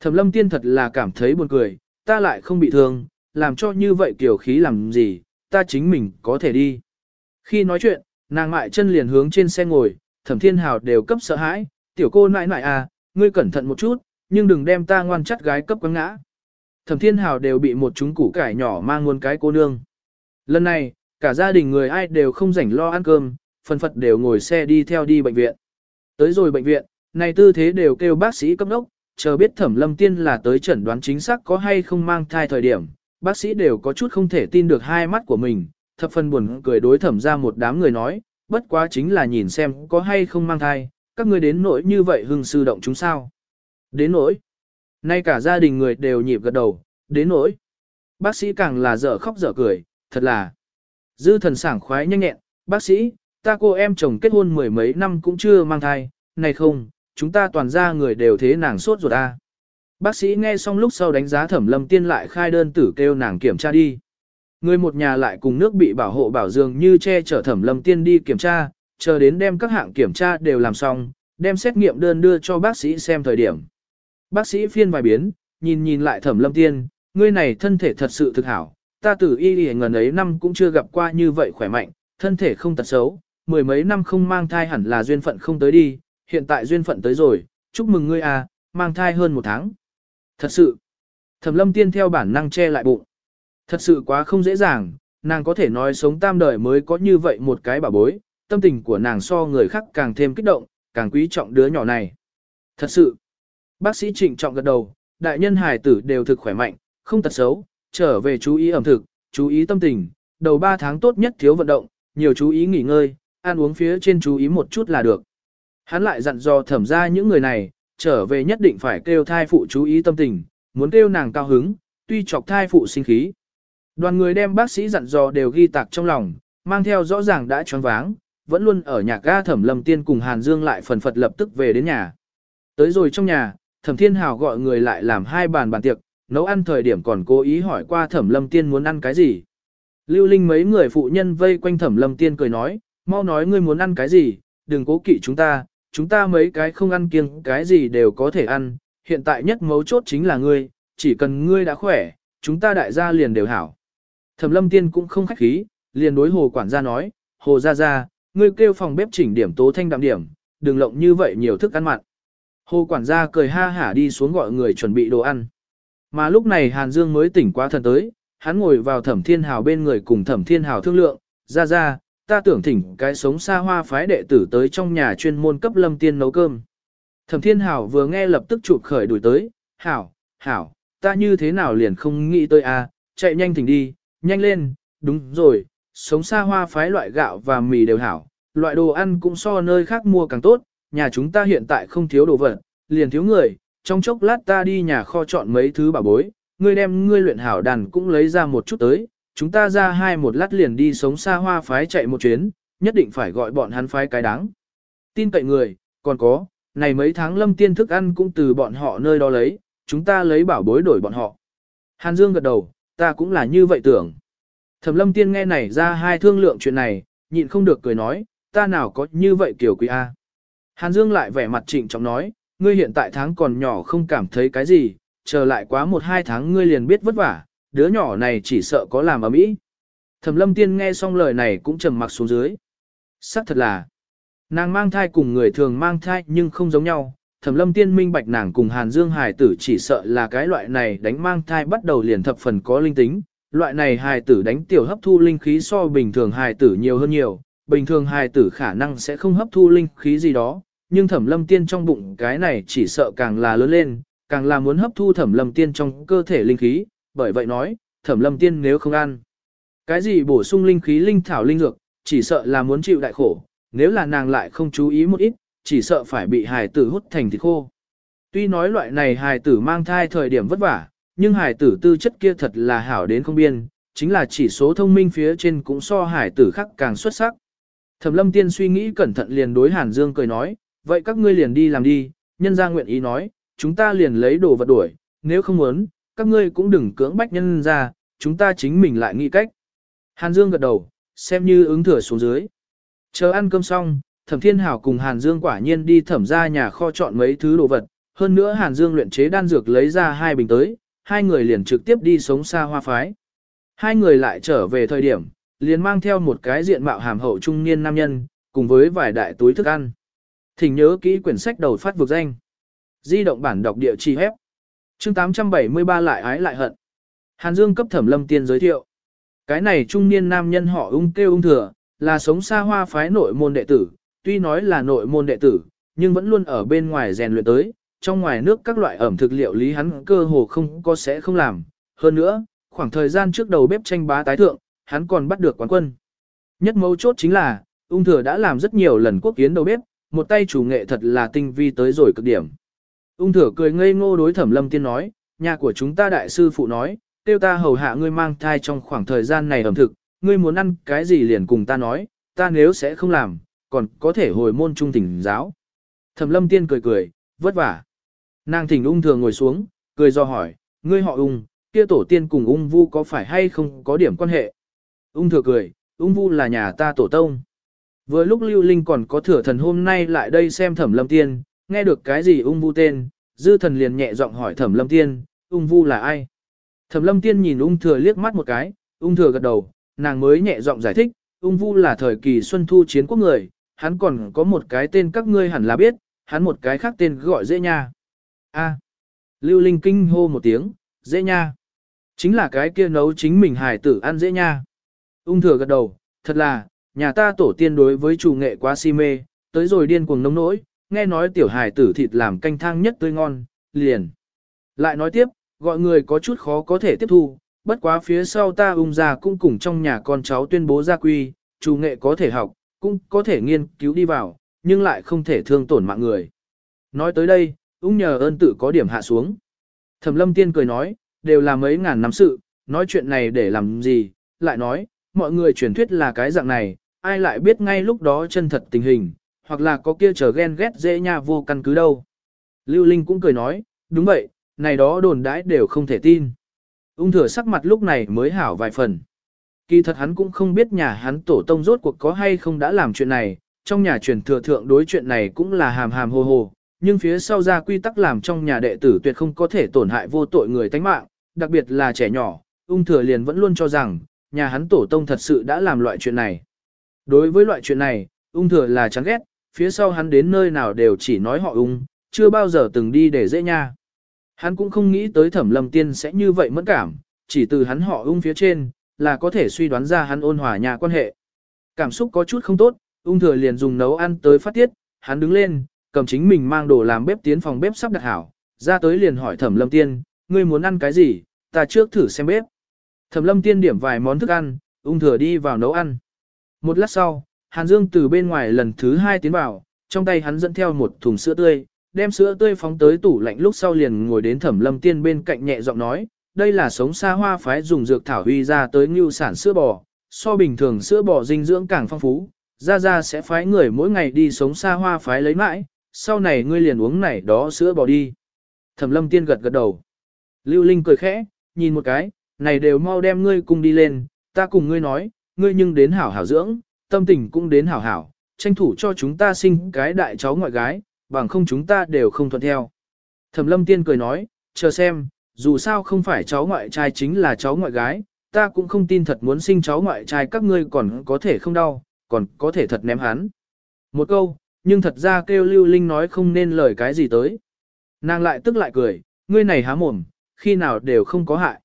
Thẩm Lâm Tiên thật là cảm thấy buồn cười, ta lại không bị thương, làm cho như vậy kiểu khí làm gì, ta chính mình có thể đi. Khi nói chuyện, nàng mại chân liền hướng trên xe ngồi, Thẩm Thiên Hào đều cấp sợ hãi, tiểu cô nãi nãi à, ngươi cẩn thận một chút, nhưng đừng đem ta ngoan chắt gái cấp quăng ngã. Thẩm Thiên Hào đều bị một chúng củ cải nhỏ mang nguồn cái cô nương. Lần này, cả gia đình người ai đều không rảnh lo ăn cơm, phần phật đều ngồi xe đi theo đi bệnh viện. Tới rồi bệnh viện, này tư thế đều kêu bác sĩ cấp đốc, chờ biết thẩm lâm tiên là tới chẩn đoán chính xác có hay không mang thai thời điểm, bác sĩ đều có chút không thể tin được hai mắt của mình, thập phần buồn cười đối thẩm ra một đám người nói, bất quá chính là nhìn xem có hay không mang thai, các người đến nỗi như vậy hưng sư động chúng sao. Đến nỗi, nay cả gia đình người đều nhịp gật đầu, đến nỗi. Bác sĩ càng là dở khóc dở cười, thật là. Dư thần sảng khoái nhanh nhẹn, bác sĩ, ta cô em chồng kết hôn mười mấy năm cũng chưa mang thai, này không, chúng ta toàn ra người đều thế nàng sốt ruột ta. Bác sĩ nghe xong lúc sau đánh giá thẩm lâm tiên lại khai đơn tử kêu nàng kiểm tra đi. Người một nhà lại cùng nước bị bảo hộ bảo dường như che chở thẩm lâm tiên đi kiểm tra, chờ đến đem các hạng kiểm tra đều làm xong, đem xét nghiệm đơn đưa cho bác sĩ xem thời điểm. Bác sĩ phiên vài biến, nhìn nhìn lại thẩm lâm tiên, ngươi này thân thể thật sự thực hảo, ta tử y y ngần ấy năm cũng chưa gặp qua như vậy khỏe mạnh, thân thể không tật xấu, mười mấy năm không mang thai hẳn là duyên phận không tới đi, hiện tại duyên phận tới rồi, chúc mừng ngươi à, mang thai hơn một tháng. Thật sự, thẩm lâm tiên theo bản năng che lại bụng. Thật sự quá không dễ dàng, nàng có thể nói sống tam đời mới có như vậy một cái bảo bối, tâm tình của nàng so người khác càng thêm kích động, càng quý trọng đứa nhỏ này. Thật sự, bác sĩ trịnh trọng gật đầu, đại nhân hài tử đều thực khỏe mạnh, không tật xấu, trở về chú ý ẩm thực, chú ý tâm tình, đầu 3 tháng tốt nhất thiếu vận động, nhiều chú ý nghỉ ngơi, ăn uống phía trên chú ý một chút là được. Hắn lại dặn dò thẩm ra những người này, trở về nhất định phải kêu thai phụ chú ý tâm tình, muốn kêu nàng cao hứng, tuy chọc thai phụ sinh khí. Đoàn người đem bác sĩ dặn dò đều ghi tạc trong lòng, mang theo rõ ràng đã choáng váng, vẫn luôn ở nhà ga thẩm lâm tiên cùng Hàn Dương lại phần phật lập tức về đến nhà. Tới rồi trong nhà, thẩm thiên hào gọi người lại làm hai bàn bàn tiệc, nấu ăn thời điểm còn cố ý hỏi qua thẩm lâm tiên muốn ăn cái gì. Lưu Linh mấy người phụ nhân vây quanh thẩm lâm tiên cười nói, mau nói ngươi muốn ăn cái gì, đừng cố kỵ chúng ta, chúng ta mấy cái không ăn kiêng cái gì đều có thể ăn, hiện tại nhất mấu chốt chính là ngươi, chỉ cần ngươi đã khỏe, chúng ta đại gia liền đều hảo. Thẩm lâm tiên cũng không khách khí, liền đối hồ quản gia nói, hồ gia gia, ngươi kêu phòng bếp chỉnh điểm tố thanh đạm điểm, đừng lộng như vậy nhiều thức ăn mặn. Hồ quản gia cười ha hả đi xuống gọi người chuẩn bị đồ ăn. Mà lúc này Hàn Dương mới tỉnh qua thần tới, hắn ngồi vào thẩm thiên hào bên người cùng thẩm thiên hào thương lượng, ra ra, ta tưởng thỉnh cái sống xa hoa phái đệ tử tới trong nhà chuyên môn cấp lâm tiên nấu cơm. Thẩm thiên hào vừa nghe lập tức chụp khởi đuổi tới, hảo, hảo, ta như thế nào liền không nghĩ tới a, à, chạy nhanh thỉnh đi, nhanh lên, đúng rồi, sống xa hoa phái loại gạo và mì đều hảo, loại đồ ăn cũng so nơi khác mua càng tốt, nhà chúng ta hiện tại không thiếu đồ vật, liền thiếu người, trong chốc lát ta đi nhà kho chọn mấy thứ bảo bối, ngươi đem ngươi luyện hảo đàn cũng lấy ra một chút tới, chúng ta ra hai một lát liền đi sống xa hoa phái chạy một chuyến, nhất định phải gọi bọn hắn phái cái đáng. Tin cậy người, còn có, này mấy tháng lâm tiên thức ăn cũng từ bọn họ nơi đó lấy, chúng ta lấy bảo bối đổi bọn họ. Hàn Dương gật đầu, ta cũng là như vậy tưởng. Thẩm lâm tiên nghe này ra hai thương lượng chuyện này, nhịn không được cười nói, ta nào có như vậy kiểu quý A. Hàn Dương lại vẻ mặt trịnh trọng nói, ngươi hiện tại tháng còn nhỏ không cảm thấy cái gì, chờ lại quá một hai tháng ngươi liền biết vất vả, đứa nhỏ này chỉ sợ có làm ở mỹ. Thẩm lâm tiên nghe xong lời này cũng trầm mặc xuống dưới. Sắc thật là, nàng mang thai cùng người thường mang thai nhưng không giống nhau. Thẩm lâm tiên minh bạch nàng cùng Hàn Dương hài tử chỉ sợ là cái loại này đánh mang thai bắt đầu liền thập phần có linh tính. Loại này hài tử đánh tiểu hấp thu linh khí so bình thường hài tử nhiều hơn nhiều, bình thường hài tử khả năng sẽ không hấp thu linh khí gì đó, nhưng thẩm lâm tiên trong bụng cái này chỉ sợ càng là lớn lên, càng là muốn hấp thu thẩm lâm tiên trong cơ thể linh khí, bởi vậy nói, thẩm lâm tiên nếu không ăn. Cái gì bổ sung linh khí linh thảo linh dược, chỉ sợ là muốn chịu đại khổ, nếu là nàng lại không chú ý một ít, chỉ sợ phải bị hài tử hút thành thịt khô. Tuy nói loại này hài tử mang thai thời điểm vất vả, nhưng hài tử tư chất kia thật là hảo đến không biên, chính là chỉ số thông minh phía trên cũng so hài tử khác càng xuất sắc. Thẩm lâm tiên suy nghĩ cẩn thận liền đối Hàn Dương cười nói, vậy các ngươi liền đi làm đi, nhân ra nguyện ý nói, chúng ta liền lấy đồ vật đuổi, nếu không muốn, các ngươi cũng đừng cưỡng bách nhân ra, chúng ta chính mình lại nghĩ cách. Hàn Dương gật đầu, xem như ứng thừa xuống dưới. Chờ ăn cơm xong, Thẩm Thiên Hảo cùng Hàn Dương quả nhiên đi thẩm ra nhà kho chọn mấy thứ đồ vật, hơn nữa Hàn Dương luyện chế đan dược lấy ra hai bình tới, hai người liền trực tiếp đi sống xa hoa phái. Hai người lại trở về thời điểm, liền mang theo một cái diện mạo hàm hậu trung niên nam nhân, cùng với vài đại túi thức ăn. Thỉnh nhớ kỹ quyển sách đầu phát vực danh. Di động bản đọc địa chỉ hép. Chương 873 lại ái lại hận. Hàn Dương cấp Thẩm Lâm Tiên giới thiệu. Cái này trung niên nam nhân họ ung kêu ung thừa, là sống xa hoa phái nội môn đệ tử, tuy nói là nội môn đệ tử, nhưng vẫn luôn ở bên ngoài rèn luyện tới, trong ngoài nước các loại ẩm thực liệu lý hắn cơ hồ không có sẽ không làm. Hơn nữa, khoảng thời gian trước đầu bếp tranh bá tái thượng, hắn còn bắt được quán quân. Nhất mấu chốt chính là, ung thừa đã làm rất nhiều lần quốc kiến đầu bếp, một tay chủ nghệ thật là tinh vi tới rồi cực điểm. Ung thừa cười ngây ngô đối thẩm lâm tiên nói, nhà của chúng ta đại sư phụ nói, tiêu ta hầu hạ ngươi mang thai trong khoảng thời gian này ẩm thực, ngươi muốn ăn cái gì liền cùng ta nói, ta nếu sẽ không làm, còn có thể hồi môn trung tỉnh giáo. Thẩm lâm tiên cười cười, vất vả. Nàng thỉnh ung thừa ngồi xuống, cười do hỏi, ngươi họ ung, kia tổ tiên cùng ung vu có phải hay không có điểm quan hệ? Ung thừa cười, ung vu là nhà ta tổ tông. Vừa lúc Lưu Linh còn có thừa thần hôm nay lại đây xem thẩm lâm tiên, nghe được cái gì ung vu tên, dư thần liền nhẹ giọng hỏi thẩm lâm tiên, ung vu là ai? Thẩm lâm tiên nhìn ung thừa liếc mắt một cái, ung thừa gật đầu, nàng mới nhẹ giọng giải thích, ung vu là thời kỳ xuân thu chiến quốc người, hắn còn có một cái tên các ngươi hẳn là biết, hắn một cái khác tên gọi dễ nha. A. Lưu Linh kinh hô một tiếng, dễ nha. Chính là cái kia nấu chính mình hài tử ăn dễ nha. Ung thừa gật đầu, thật là, nhà ta tổ tiên đối với chủ nghệ quá si mê, tới rồi điên cuồng nông nỗi, nghe nói tiểu hài tử thịt làm canh thang nhất tươi ngon, liền. Lại nói tiếp, gọi người có chút khó có thể tiếp thu, bất quá phía sau ta ung già cũng cùng trong nhà con cháu tuyên bố gia quy, chủ nghệ có thể học, cũng có thể nghiên cứu đi vào, nhưng lại không thể thương tổn mạng người. Nói tới đây, ung nhờ ơn tự có điểm hạ xuống. Thẩm lâm tiên cười nói, đều là mấy ngàn năm sự, nói chuyện này để làm gì, lại nói, mọi người truyền thuyết là cái dạng này, ai lại biết ngay lúc đó chân thật tình hình, hoặc là có kia chờ ghen ghét dễ nha vô căn cứ đâu. Lưu Linh cũng cười nói, đúng vậy, này đó đồn đãi đều không thể tin. Ung thừa sắc mặt lúc này mới hảo vài phần. Kỳ thật hắn cũng không biết nhà hắn tổ tông rốt cuộc có hay không đã làm chuyện này, trong nhà truyền thừa thượng đối chuyện này cũng là hàm hàm hồ hồ, nhưng phía sau ra quy tắc làm trong nhà đệ tử tuyệt không có thể tổn hại vô tội người tánh mạng, đặc biệt là trẻ nhỏ, ung thừa liền vẫn luôn cho rằng, nhà hắn tổ tông thật sự đã làm loại chuyện này. Đối với loại chuyện này, ung thừa là chán ghét, phía sau hắn đến nơi nào đều chỉ nói họ ung, chưa bao giờ từng đi để dễ nha. Hắn cũng không nghĩ tới thẩm lâm tiên sẽ như vậy mẫn cảm, chỉ từ hắn họ ung phía trên, là có thể suy đoán ra hắn ôn hòa nhà quan hệ. Cảm xúc có chút không tốt, ung thừa liền dùng nấu ăn tới phát tiết, hắn đứng lên, cầm chính mình mang đồ làm bếp tiến phòng bếp sắp đặt hảo, ra tới liền hỏi thẩm lâm tiên, ngươi muốn ăn cái gì, ta trước thử xem bếp. Thẩm lâm tiên điểm vài món thức ăn, ung thừa đi vào nấu ăn. Một lát sau, Hàn Dương từ bên ngoài lần thứ hai tiến vào, trong tay hắn dẫn theo một thùng sữa tươi, đem sữa tươi phóng tới tủ lạnh lúc sau liền ngồi đến thẩm lâm tiên bên cạnh nhẹ giọng nói, đây là sống xa hoa phái dùng dược thảo huy ra tới ngưu sản sữa bò, so bình thường sữa bò dinh dưỡng càng phong phú, ra ra sẽ phái người mỗi ngày đi sống xa hoa phái lấy mãi, sau này ngươi liền uống này đó sữa bò đi. Thẩm lâm tiên gật gật đầu. Lưu Linh cười khẽ, nhìn một cái, này đều mau đem ngươi cùng đi lên, ta cùng ngươi nói, ngươi nhưng đến hảo hảo dưỡng, tâm tình cũng đến hảo hảo, tranh thủ cho chúng ta sinh cái đại cháu ngoại gái, bằng không chúng ta đều không thuận theo. Thẩm lâm tiên cười nói, chờ xem, dù sao không phải cháu ngoại trai chính là cháu ngoại gái, ta cũng không tin thật muốn sinh cháu ngoại trai các ngươi còn có thể không đau, còn có thể thật ném hắn. Một câu, nhưng thật ra kêu lưu linh nói không nên lời cái gì tới. Nàng lại tức lại cười, ngươi này há mồm, khi nào đều không có hại.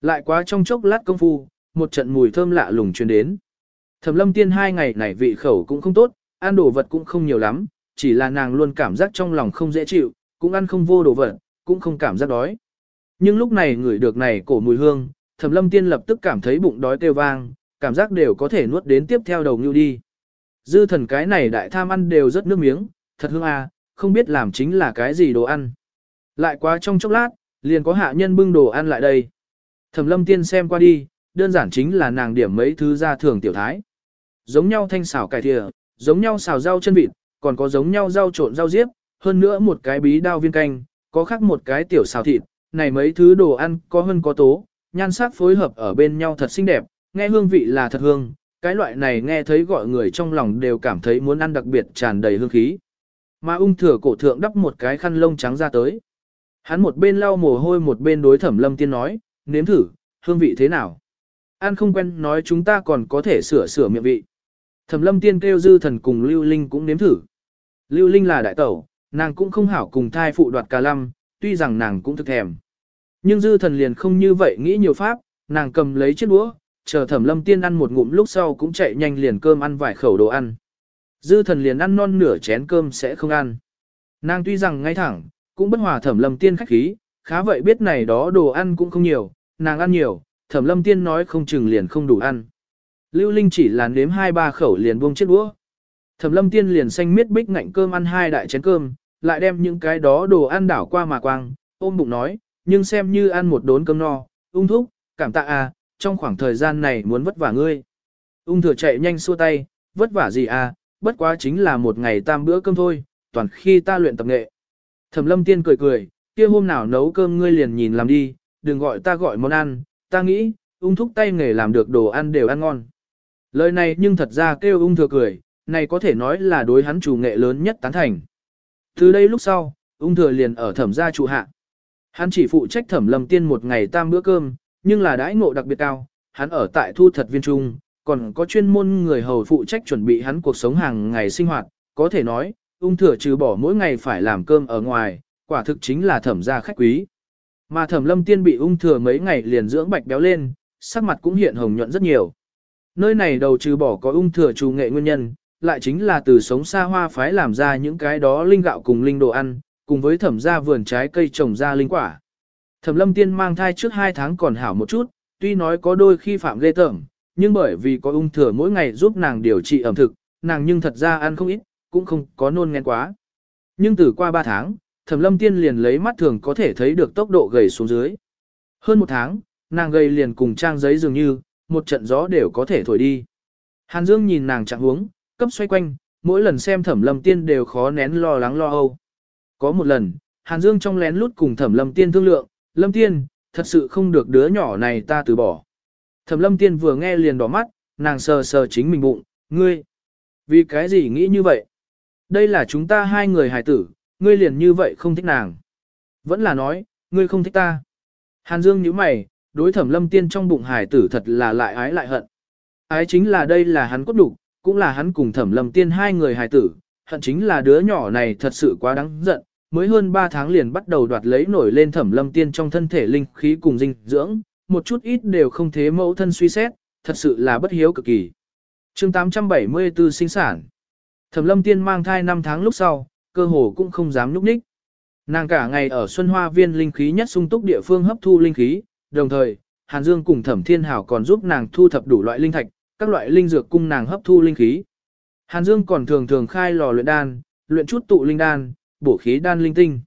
Lại quá trong chốc lát công phu, một trận mùi thơm lạ lùng truyền đến. Thẩm lâm tiên hai ngày này vị khẩu cũng không tốt, ăn đồ vật cũng không nhiều lắm, chỉ là nàng luôn cảm giác trong lòng không dễ chịu, cũng ăn không vô đồ vật, cũng không cảm giác đói. Nhưng lúc này ngửi được này cổ mùi hương, thẩm lâm tiên lập tức cảm thấy bụng đói kêu vang, cảm giác đều có thể nuốt đến tiếp theo đầu như đi. Dư thần cái này đại tham ăn đều rất nước miếng, thật hương à, không biết làm chính là cái gì đồ ăn. Lại quá trong chốc lát, liền có hạ nhân bưng đồ ăn lại đây. Thẩm lâm tiên xem qua đi, đơn giản chính là nàng điểm mấy thứ ra thường tiểu thái. Giống nhau thanh xào cải thìa, giống nhau xào rau chân vịt, còn có giống nhau rau trộn rau diếp, hơn nữa một cái bí đao viên canh, có khác một cái tiểu xào thịt, này mấy thứ đồ ăn có hơn có tố, nhan sắc phối hợp ở bên nhau thật xinh đẹp, nghe hương vị là thật hương, cái loại này nghe thấy gọi người trong lòng đều cảm thấy muốn ăn đặc biệt tràn đầy hương khí. Mà ung thừa cổ thượng đắp một cái khăn lông trắng ra tới. Hắn một bên lau mồ hôi một bên đối thẩm lâm tiên nói, nếm thử, hương vị thế nào? Ăn không quen nói chúng ta còn có thể sửa sửa miệng vị. Thẩm lâm tiên kêu dư thần cùng Lưu Linh cũng nếm thử. Lưu Linh là đại tẩu, nàng cũng không hảo cùng thai phụ đoạt cà lăm, tuy rằng nàng cũng thực thèm. Nhưng dư thần liền không như vậy nghĩ nhiều pháp, nàng cầm lấy chiếc đũa, chờ thẩm lâm tiên ăn một ngụm lúc sau cũng chạy nhanh liền cơm ăn vài khẩu đồ ăn. Dư thần liền ăn non nửa chén cơm sẽ không ăn. Nàng tuy rằng ngay thẳng, cũng bất hòa thẩm lâm tiên khách khí, khá vậy biết này đó đồ ăn cũng không nhiều, nàng ăn nhiều, thẩm lâm tiên nói không chừng liền không đủ ăn. Lưu Linh chỉ là nếm hai ba khẩu liền buông chiếc đũa. Thẩm lâm tiên liền xanh miết bích ngạnh cơm ăn hai đại chén cơm, lại đem những cái đó đồ ăn đảo qua mà quang, ôm bụng nói, nhưng xem như ăn một đốn cơm no, ung thúc, cảm tạ à, trong khoảng thời gian này muốn vất vả ngươi. Ung thừa chạy nhanh xua tay, vất vả gì à, bất quá chính là một ngày tam bữa cơm thôi, toàn khi ta luyện tập nghệ. Thẩm lâm tiên cười cười, kia hôm nào nấu cơm ngươi liền nhìn làm đi, đừng gọi ta gọi món ăn, ta nghĩ, ung thúc tay nghề làm được đồ ăn đều ăn ngon. Lời này nhưng thật ra kêu ung thừa cười, này có thể nói là đối hắn chủ nghệ lớn nhất tán thành. Từ đây lúc sau, ung thừa liền ở thẩm gia trụ hạ. Hắn chỉ phụ trách thẩm lâm tiên một ngày tam bữa cơm, nhưng là đãi ngộ đặc biệt cao, hắn ở tại thu thật viên trung, còn có chuyên môn người hầu phụ trách chuẩn bị hắn cuộc sống hàng ngày sinh hoạt, có thể nói, ung thừa trừ bỏ mỗi ngày phải làm cơm ở ngoài, quả thực chính là thẩm gia khách quý. Mà thẩm lâm tiên bị ung thừa mấy ngày liền dưỡng bạch béo lên, sắc mặt cũng hiện hồng nhuận rất nhiều. Nơi này đầu trừ bỏ có ung thừa trù nghệ nguyên nhân, lại chính là từ sống xa hoa phái làm ra những cái đó linh gạo cùng linh đồ ăn, cùng với thẩm ra vườn trái cây trồng ra linh quả. Thẩm lâm tiên mang thai trước 2 tháng còn hảo một chút, tuy nói có đôi khi phạm ghê tởm, nhưng bởi vì có ung thừa mỗi ngày giúp nàng điều trị ẩm thực, nàng nhưng thật ra ăn không ít, cũng không có nôn ngén quá. Nhưng từ qua 3 tháng, thẩm lâm tiên liền lấy mắt thường có thể thấy được tốc độ gầy xuống dưới. Hơn một tháng, nàng gầy liền cùng trang giấy dường như, một trận gió đều có thể thổi đi. Hàn Dương nhìn nàng trạng huống, cấp xoay quanh, mỗi lần xem thẩm lâm tiên đều khó nén lo lắng lo âu. Có một lần, Hàn Dương trong lén lút cùng thẩm lâm tiên thương lượng, lâm tiên, thật sự không được đứa nhỏ này ta từ bỏ. Thẩm lâm tiên vừa nghe liền đỏ mắt, nàng sờ sờ chính mình bụng, ngươi. Vì cái gì nghĩ như vậy? Đây là chúng ta hai người hài tử, ngươi liền như vậy không thích nàng. Vẫn là nói, ngươi không thích ta. Hàn Dương nhíu mày, đối thẩm lâm tiên trong bụng hải tử thật là lại ái lại hận. Ái chính là đây là hắn cốt đủ, cũng là hắn cùng thẩm lâm tiên hai người hải tử, hận chính là đứa nhỏ này thật sự quá đáng giận, mới hơn 3 tháng liền bắt đầu đoạt lấy nổi lên thẩm lâm tiên trong thân thể linh khí cùng dinh dưỡng, một chút ít đều không thế mẫu thân suy xét, thật sự là bất hiếu cực kỳ. chương 874 sinh sản. Thẩm lâm tiên mang thai 5 tháng lúc sau, cơ hồ cũng không dám núp ních. Nàng cả ngày ở Xuân Hoa Viên linh khí nhất sung túc địa phương hấp thu linh khí, đồng thời, Hàn Dương cùng Thẩm Thiên Hảo còn giúp nàng thu thập đủ loại linh thạch, các loại linh dược cung nàng hấp thu linh khí. Hàn Dương còn thường thường khai lò luyện đan, luyện chút tụ linh đan, bổ khí đan linh tinh.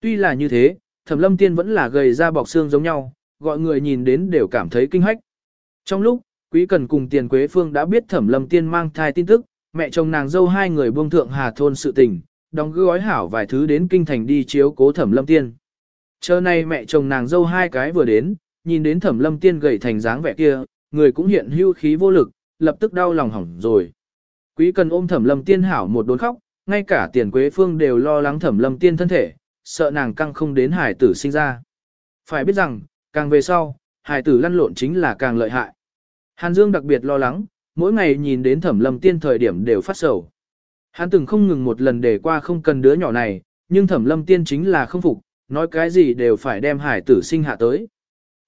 Tuy là như thế, Thẩm Lâm Tiên vẫn là gầy ra bọc xương giống nhau, gọi người nhìn đến đều cảm thấy kinh hách. Trong lúc, Quý Cần cùng Tiền Quế Phương đã biết Thẩm Lâm Tiên mang thai tin tức, mẹ chồng nàng dâu hai người buông thượng Hà thôn sự tình, đóng gói hảo vài thứ đến kinh thành đi chiếu cố Thẩm Lâm Tiên. Chờ nay mẹ chồng nàng dâu hai cái vừa đến, nhìn đến Thẩm Lâm Tiên gầy thành dáng vẻ kia, người cũng hiện hưu khí vô lực, lập tức đau lòng hỏng rồi. Quý Cần ôm Thẩm Lâm Tiên hảo một đốn khóc, ngay cả Tiền Quế Phương đều lo lắng Thẩm Lâm Tiên thân thể, sợ nàng căng không đến hải tử sinh ra. Phải biết rằng, càng về sau, hải tử lăn lộn chính là càng lợi hại. Hàn Dương đặc biệt lo lắng, mỗi ngày nhìn đến thẩm lâm tiên thời điểm đều phát sầu. Hắn từng không ngừng một lần để qua không cần đứa nhỏ này, nhưng thẩm lâm tiên chính là không phục, nói cái gì đều phải đem hải tử sinh hạ tới.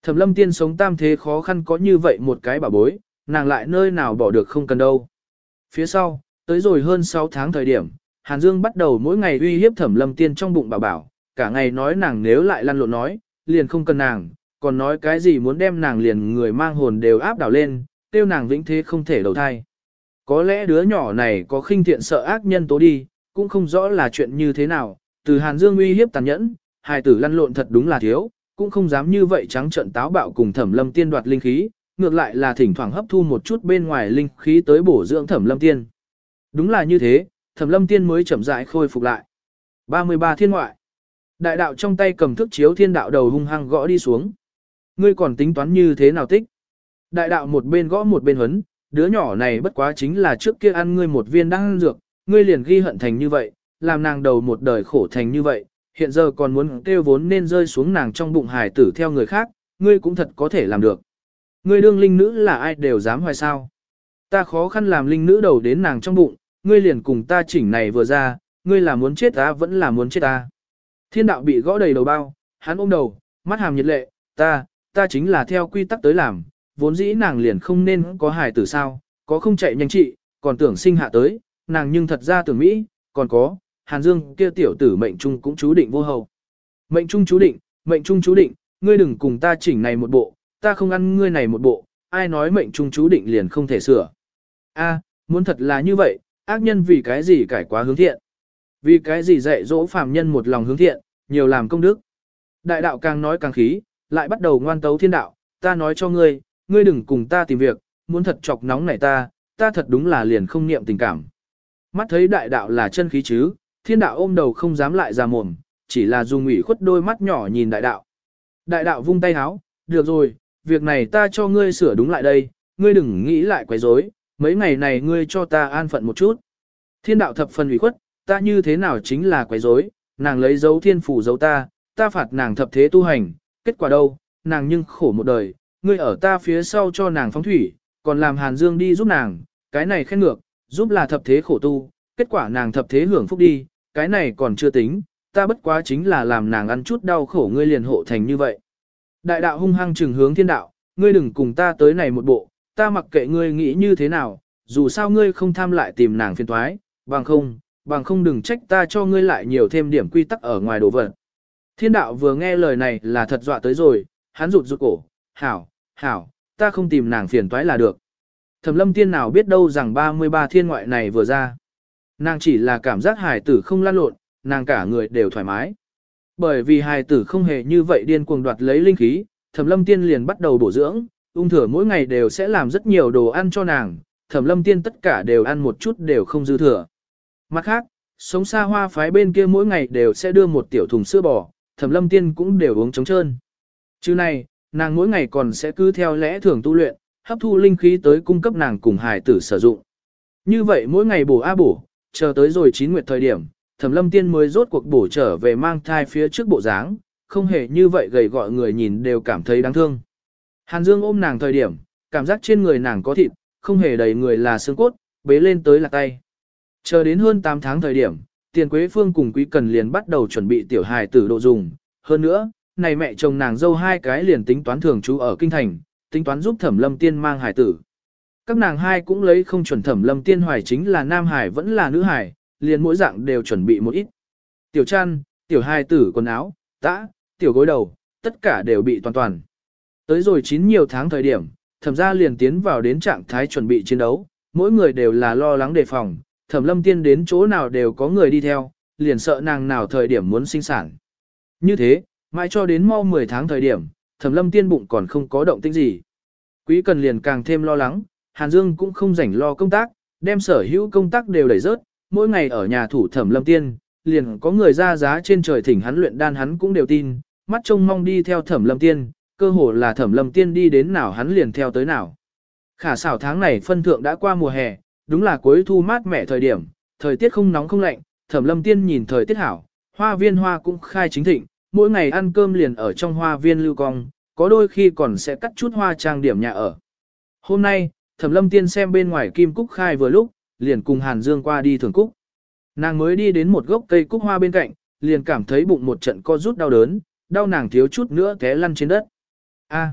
Thẩm lâm tiên sống tam thế khó khăn có như vậy một cái bà bối, nàng lại nơi nào bỏ được không cần đâu. Phía sau, tới rồi hơn 6 tháng thời điểm, Hàn Dương bắt đầu mỗi ngày uy hiếp thẩm lâm tiên trong bụng bảo bảo, cả ngày nói nàng nếu lại lăn lộn nói, liền không cần nàng, còn nói cái gì muốn đem nàng liền người mang hồn đều áp đảo lên, tiêu nàng vĩnh thế không thể đầu thai. Có lẽ đứa nhỏ này có khinh thiện sợ ác nhân tố đi, cũng không rõ là chuyện như thế nào, từ Hàn Dương uy hiếp tàn nhẫn, hài tử lăn lộn thật đúng là thiếu, cũng không dám như vậy trắng trận táo bạo cùng thẩm lâm tiên đoạt linh khí, ngược lại là thỉnh thoảng hấp thu một chút bên ngoài linh khí tới bổ dưỡng thẩm lâm tiên. Đúng là như thế, thẩm lâm tiên mới chậm rãi khôi phục lại. 33 thiên ngoại. Đại đạo trong tay cầm thước chiếu thiên đạo đầu hung hăng gõ đi xuống. Ngươi còn tính toán như thế nào tích? Đại đạo một bên gõ một bên huấn, đứa nhỏ này bất quá chính là trước kia ăn ngươi một viên đan dược, ngươi liền ghi hận thành như vậy, làm nàng đầu một đời khổ thành như vậy, hiện giờ còn muốn kêu vốn nên rơi xuống nàng trong bụng hài tử theo người khác, ngươi cũng thật có thể làm được. Ngươi đương linh nữ là ai đều dám hoài sao. Ta khó khăn làm linh nữ đầu đến nàng trong bụng, ngươi liền cùng ta chỉnh này vừa ra, ngươi là muốn chết ta vẫn là muốn chết ta. Thiên đạo bị gõ đầy đầu bao, hắn ôm đầu, mắt hàm nhiệt lệ, ta, ta chính là theo quy tắc tới làm, vốn dĩ nàng liền không nên có hài tử sao, có không chạy nhanh trị, còn tưởng sinh hạ tới, nàng nhưng thật ra tưởng Mỹ, còn có, Hàn Dương kia tiểu tử mệnh trung cũng chú định vô hậu. Mệnh trung chú định, mệnh trung chú định, ngươi đừng cùng ta chỉnh này một bộ, ta không ăn ngươi này một bộ, ai nói mệnh trung chú định liền không thể sửa. A, muốn thật là như vậy, ác nhân vì cái gì cải quá hướng thiện. Vì cái gì dạy dỗ phàm nhân một lòng hướng thiện, nhiều làm công đức. Đại đạo càng nói càng khí, lại bắt đầu ngoan tấu thiên đạo, ta nói cho ngươi, ngươi đừng cùng ta tìm việc, muốn thật chọc nóng này ta, ta thật đúng là liền không niệm tình cảm. Mắt thấy đại đạo là chân khí chứ, thiên đạo ôm đầu không dám lại ra mồm, chỉ là dùng ủy khuất đôi mắt nhỏ nhìn đại đạo. Đại đạo vung tay háo, được rồi, việc này ta cho ngươi sửa đúng lại đây, ngươi đừng nghĩ lại quấy rối, mấy ngày này ngươi cho ta an phận một chút. Thiên đạo thập phần ủy khuất, ta như thế nào chính là quấy rối, nàng lấy dấu thiên phủ dấu ta, ta phạt nàng thập thế tu hành, kết quả đâu, nàng nhưng khổ một đời, ngươi ở ta phía sau cho nàng phóng thủy, còn làm Hàn Dương đi giúp nàng, cái này khen ngược, giúp là thập thế khổ tu, kết quả nàng thập thế hưởng phúc đi, cái này còn chưa tính, ta bất quá chính là làm nàng ăn chút đau khổ ngươi liền hộ thành như vậy. Đại đạo hung hăng trừng hướng thiên đạo, ngươi đừng cùng ta tới này một bộ, ta mặc kệ ngươi nghĩ như thế nào, dù sao ngươi không tham lại tìm nàng phiền thoái, bằng không, bằng không đừng trách ta cho ngươi lại nhiều thêm điểm quy tắc ở ngoài đồ vật. Thiên đạo vừa nghe lời này là thật dọa tới rồi, hắn rụt rụt cổ, hảo, hảo, ta không tìm nàng phiền toái là được. Thẩm lâm tiên nào biết đâu rằng 33 thiên ngoại này vừa ra. Nàng chỉ là cảm giác hài tử không lan lộn, nàng cả người đều thoải mái. Bởi vì hài tử không hề như vậy điên cuồng đoạt lấy linh khí, thẩm lâm tiên liền bắt đầu bổ dưỡng, ung thừa mỗi ngày đều sẽ làm rất nhiều đồ ăn cho nàng, thẩm lâm tiên tất cả đều ăn một chút đều không dư thừa. Mặt khác, sống xa hoa phái bên kia mỗi ngày đều sẽ đưa một tiểu thùng sữa bò, thẩm lâm tiên cũng đều uống trống trơn. Chứ này, nàng mỗi ngày còn sẽ cứ theo lẽ thường tu luyện, hấp thu linh khí tới cung cấp nàng cùng hài tử sử dụng. Như vậy mỗi ngày bổ a bổ, chờ tới rồi chín nguyệt thời điểm, thẩm lâm tiên mới rốt cuộc bổ trở về mang thai phía trước bộ dáng, không hề như vậy gầy gọi người nhìn đều cảm thấy đáng thương. Hàn Dương ôm nàng thời điểm, cảm giác trên người nàng có thịt, không hề đầy người là xương cốt, bế lên tới là tay. Chờ đến hơn 8 tháng thời điểm, tiền quế phương cùng quý cần liền bắt đầu chuẩn bị tiểu hài tử độ dùng. Hơn nữa, này mẹ chồng nàng dâu hai cái liền tính toán thường trú ở kinh thành, tính toán giúp thẩm lâm tiên mang hải tử. Các nàng hai cũng lấy không chuẩn thẩm lâm tiên hoài chính là nam hải vẫn là nữ hải, liền mỗi dạng đều chuẩn bị một ít. Tiểu chăn, tiểu hai tử quần áo, tã, tiểu gối đầu, tất cả đều bị toàn toàn. Tới rồi chín nhiều tháng thời điểm, thẩm gia liền tiến vào đến trạng thái chuẩn bị chiến đấu, mỗi người đều là lo lắng đề phòng, thẩm lâm tiên đến chỗ nào đều có người đi theo, liền sợ nàng nào thời điểm muốn sinh sản. Như thế, mãi cho đến mau 10 tháng thời điểm, thẩm lâm tiên bụng còn không có động tĩnh gì. Quý cần liền càng thêm lo lắng, Hàn Dương cũng không rảnh lo công tác, đem sở hữu công tác đều đẩy rớt, mỗi ngày ở nhà thủ thẩm lâm tiên, liền có người ra giá trên trời thỉnh hắn luyện đan hắn cũng đều tin, mắt trông mong đi theo thẩm lâm tiên, cơ hồ là thẩm lâm tiên đi đến nào hắn liền theo tới nào. Khả xảo tháng này phân thượng đã qua mùa hè, đúng là cuối thu mát mẻ thời điểm, thời tiết không nóng không lạnh, thẩm lâm tiên nhìn thời tiết hảo, hoa viên hoa cũng khai chính thịnh, mỗi ngày ăn cơm liền ở trong hoa viên lưu cong, có đôi khi còn sẽ cắt chút hoa trang điểm nhà ở. Hôm nay, thẩm lâm tiên xem bên ngoài kim cúc khai vừa lúc, liền cùng Hàn Dương qua đi thưởng cúc. Nàng mới đi đến một gốc cây cúc hoa bên cạnh, liền cảm thấy bụng một trận co rút đau đớn, đau nàng thiếu chút nữa té lăn trên đất. A.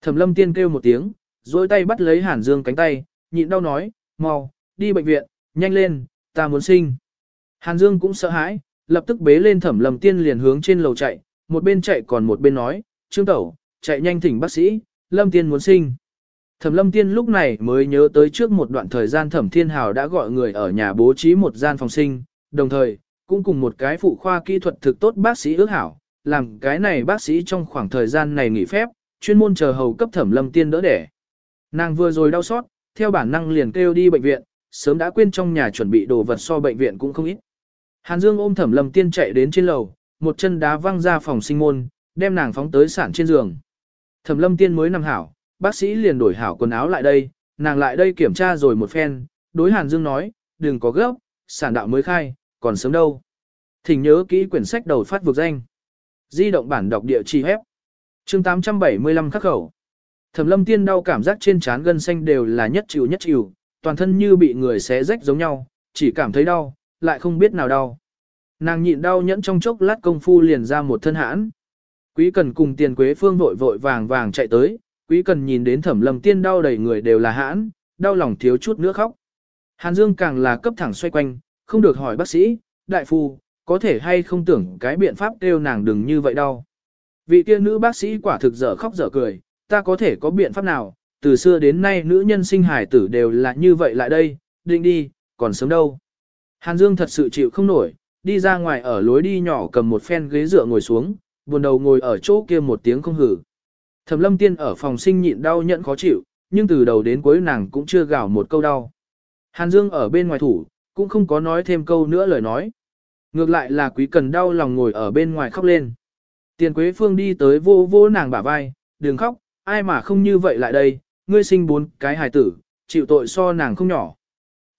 Thẩm Lâm Tiên kêu một tiếng, duỗi tay bắt lấy Hàn Dương cánh tay, nhịn đau nói, "Mau, đi bệnh viện, nhanh lên, ta muốn sinh." Hàn Dương cũng sợ hãi, lập tức bế lên Thẩm Lâm Tiên liền hướng trên lầu chạy, một bên chạy còn một bên nói, "Trương tẩu, chạy nhanh thỉnh bác sĩ, Lâm Tiên muốn sinh." Thẩm Lâm Tiên lúc này mới nhớ tới trước một đoạn thời gian Thẩm Thiên Hào đã gọi người ở nhà bố trí một gian phòng sinh, đồng thời, cũng cùng một cái phụ khoa kỹ thuật thực tốt bác sĩ ước hảo, làm cái này bác sĩ trong khoảng thời gian này nghỉ phép, chuyên môn chờ hầu cấp Thẩm Lâm Tiên đỡ đẻ. Nàng vừa rồi đau xót, theo bản năng liền kêu đi bệnh viện, sớm đã quên trong nhà chuẩn bị đồ vật so bệnh viện cũng không ít. Hàn Dương ôm Thẩm Lâm Tiên chạy đến trên lầu, một chân đá văng ra phòng sinh môn, đem nàng phóng tới sản trên giường. Thẩm Lâm Tiên mới nằm hảo, bác sĩ liền đổi hảo quần áo lại đây, nàng lại đây kiểm tra rồi một phen, đối Hàn Dương nói, đừng có gấp, sản đạo mới khai, còn sớm đâu. Thỉnh nhớ kỹ quyển sách đầu phát vực danh. Di động bản đọc địa chỉ hép. chương 875 khắc khẩu. Thẩm lâm tiên đau cảm giác trên trán gân xanh đều là nhất chịu nhất chịu, toàn thân như bị người xé rách giống nhau, chỉ cảm thấy đau, lại không biết nào đau. Nàng nhịn đau nhẫn trong chốc lát công phu liền ra một thân hãn. Quý cần cùng tiền quế phương vội vội vàng vàng chạy tới, quý cần nhìn đến thẩm lầm tiên đau đầy người đều là hãn, đau lòng thiếu chút nữa khóc. Hàn Dương càng là cấp thẳng xoay quanh, không được hỏi bác sĩ, đại phu, có thể hay không tưởng cái biện pháp kêu nàng đừng như vậy đau. Vị kia nữ bác sĩ quả thực dở khóc dở cười, ta có thể có biện pháp nào, từ xưa đến nay nữ nhân sinh hải tử đều là như vậy lại đây, định đi, còn sớm đâu. Hàn Dương thật sự chịu không nổi, đi ra ngoài ở lối đi nhỏ cầm một phen ghế dựa ngồi xuống, buồn đầu ngồi ở chỗ kia một tiếng không hử. Thẩm lâm tiên ở phòng sinh nhịn đau nhận khó chịu, nhưng từ đầu đến cuối nàng cũng chưa gào một câu đau. Hàn Dương ở bên ngoài thủ, cũng không có nói thêm câu nữa lời nói. Ngược lại là quý cần đau lòng ngồi ở bên ngoài khóc lên. Tiền Quế Phương đi tới vô vô nàng bả vai, đừng khóc, ai mà không như vậy lại đây, ngươi sinh bốn cái hài tử, chịu tội so nàng không nhỏ.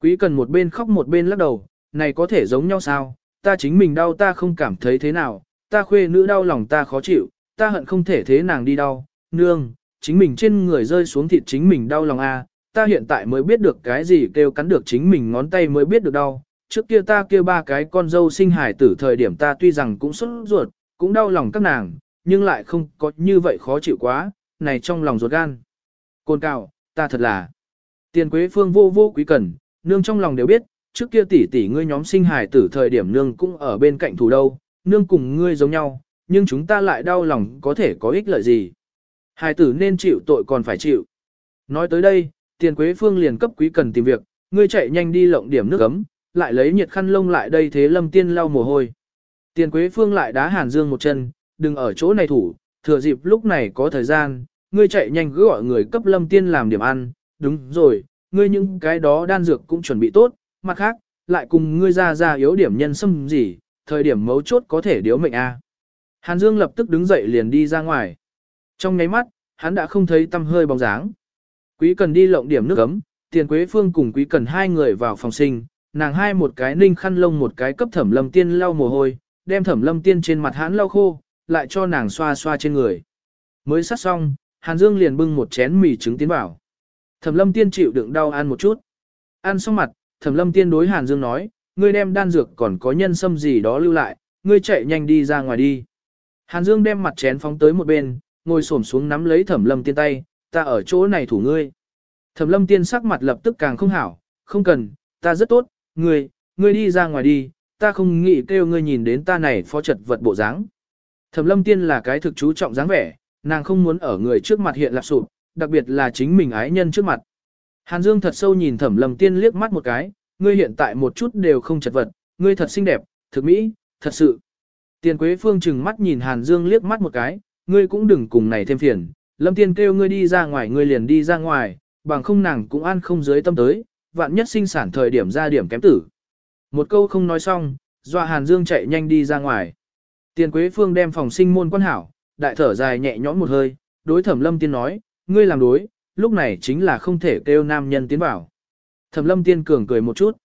Quý cần một bên khóc một bên lắc đầu, này có thể giống nhau sao, ta chính mình đau ta không cảm thấy thế nào, ta khuê nữ đau lòng ta khó chịu, ta hận không thể thế nàng đi đau, nương, chính mình trên người rơi xuống thịt chính mình đau lòng a, ta hiện tại mới biết được cái gì kêu cắn được chính mình ngón tay mới biết được đau. Trước kia ta kia ba cái con dâu sinh hải tử thời điểm ta tuy rằng cũng sốt ruột, cũng đau lòng các nàng, nhưng lại không có như vậy khó chịu quá, này trong lòng ruột gan. Côn cào, ta thật là. Tiền quế phương vô vô quý cần, nương trong lòng đều biết, trước kia tỷ tỷ ngươi nhóm sinh hải tử thời điểm nương cũng ở bên cạnh thủ đâu, nương cùng ngươi giống nhau, nhưng chúng ta lại đau lòng có thể có ích lợi gì. Hải tử nên chịu tội còn phải chịu. Nói tới đây, tiền quế phương liền cấp quý cần tìm việc, ngươi chạy nhanh đi lộng điểm nước ấm, lại lấy nhiệt khăn lông lại đây thế lâm tiên lau mồ hôi. Tiền quế phương lại đá hàn dương một chân, đừng ở chỗ này thủ, thừa dịp lúc này có thời gian, ngươi chạy nhanh cứ gọi người cấp lâm tiên làm điểm ăn, đúng rồi, ngươi những cái đó đan dược cũng chuẩn bị tốt, mặt khác, lại cùng ngươi ra ra yếu điểm nhân xâm gì, thời điểm mấu chốt có thể điếu mệnh a. Hàn Dương lập tức đứng dậy liền đi ra ngoài. Trong nháy mắt, hắn đã không thấy tâm hơi bóng dáng. Quý cần đi lộng điểm nước ấm, tiền quế phương cùng quý cần hai người vào phòng sinh, nàng hai một cái ninh khăn lông một cái cấp thẩm lâm tiên lau mồ hôi, đem thẩm lâm tiên trên mặt hắn lau khô, lại cho nàng xoa xoa trên người. Mới sát xong, Hàn Dương liền bưng một chén mì trứng tiến vào. Thẩm lâm tiên chịu đựng đau ăn một chút. Ăn xong mặt, thẩm lâm tiên đối Hàn Dương nói, ngươi đem đan dược còn có nhân sâm gì đó lưu lại, ngươi chạy nhanh đi ra ngoài đi. Hàn Dương đem mặt chén phóng tới một bên, ngồi xổm xuống nắm lấy Thẩm Lâm Tiên tay, ta ở chỗ này thủ ngươi. Thẩm Lâm Tiên sắc mặt lập tức càng không hảo, không cần, ta rất tốt, ngươi, ngươi đi ra ngoài đi, ta không nghĩ kêu ngươi nhìn đến ta này phó trật vật bộ dáng. Thẩm Lâm Tiên là cái thực chú trọng dáng vẻ, nàng không muốn ở người trước mặt hiện lạp sụp, đặc biệt là chính mình ái nhân trước mặt. Hàn Dương thật sâu nhìn Thẩm Lâm Tiên liếc mắt một cái, ngươi hiện tại một chút đều không chật vật, ngươi thật xinh đẹp, thực mỹ, thật sự. Tiền Quế Phương chừng mắt nhìn Hàn Dương liếc mắt một cái, ngươi cũng đừng cùng này thêm phiền, Lâm Tiên kêu ngươi đi ra ngoài ngươi liền đi ra ngoài, bằng không nàng cũng an không dưới tâm tới, vạn nhất sinh sản thời điểm ra điểm kém tử. Một câu không nói xong, dọa Hàn Dương chạy nhanh đi ra ngoài. Tiền Quế Phương đem phòng sinh môn quan hảo, đại thở dài nhẹ nhõm một hơi, đối Thẩm Lâm Tiên nói, ngươi làm đối, lúc này chính là không thể kêu nam nhân tiến vào. Thẩm Lâm Tiên cường cười một chút.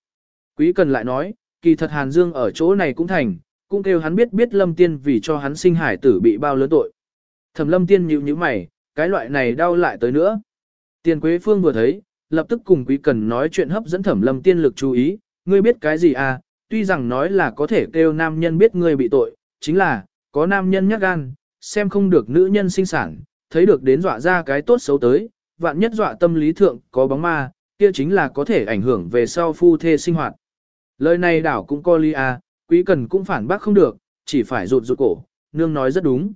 Quý Cần lại nói, kỳ thật Hàn Dương ở chỗ này cũng thành, cũng kêu hắn biết biết Lâm Tiên vì cho hắn sinh hải tử bị bao lớn tội. Thẩm Lâm Tiên nhíu nhíu mày, cái loại này đau lại tới nữa. Tiền Quế Phương vừa thấy, lập tức cùng Quý Cần nói chuyện hấp dẫn Thẩm Lâm Tiên lực chú ý, ngươi biết cái gì à, tuy rằng nói là có thể kêu nam nhân biết ngươi bị tội, chính là, có nam nhân nhát gan, xem không được nữ nhân sinh sản, thấy được đến dọa ra cái tốt xấu tới, vạn nhất dọa tâm lý thượng có bóng ma, kia chính là có thể ảnh hưởng về sau phu thê sinh hoạt. Lời này đảo cũng co ly à, quý cần cũng phản bác không được, chỉ phải rụt rụt cổ, nương nói rất đúng.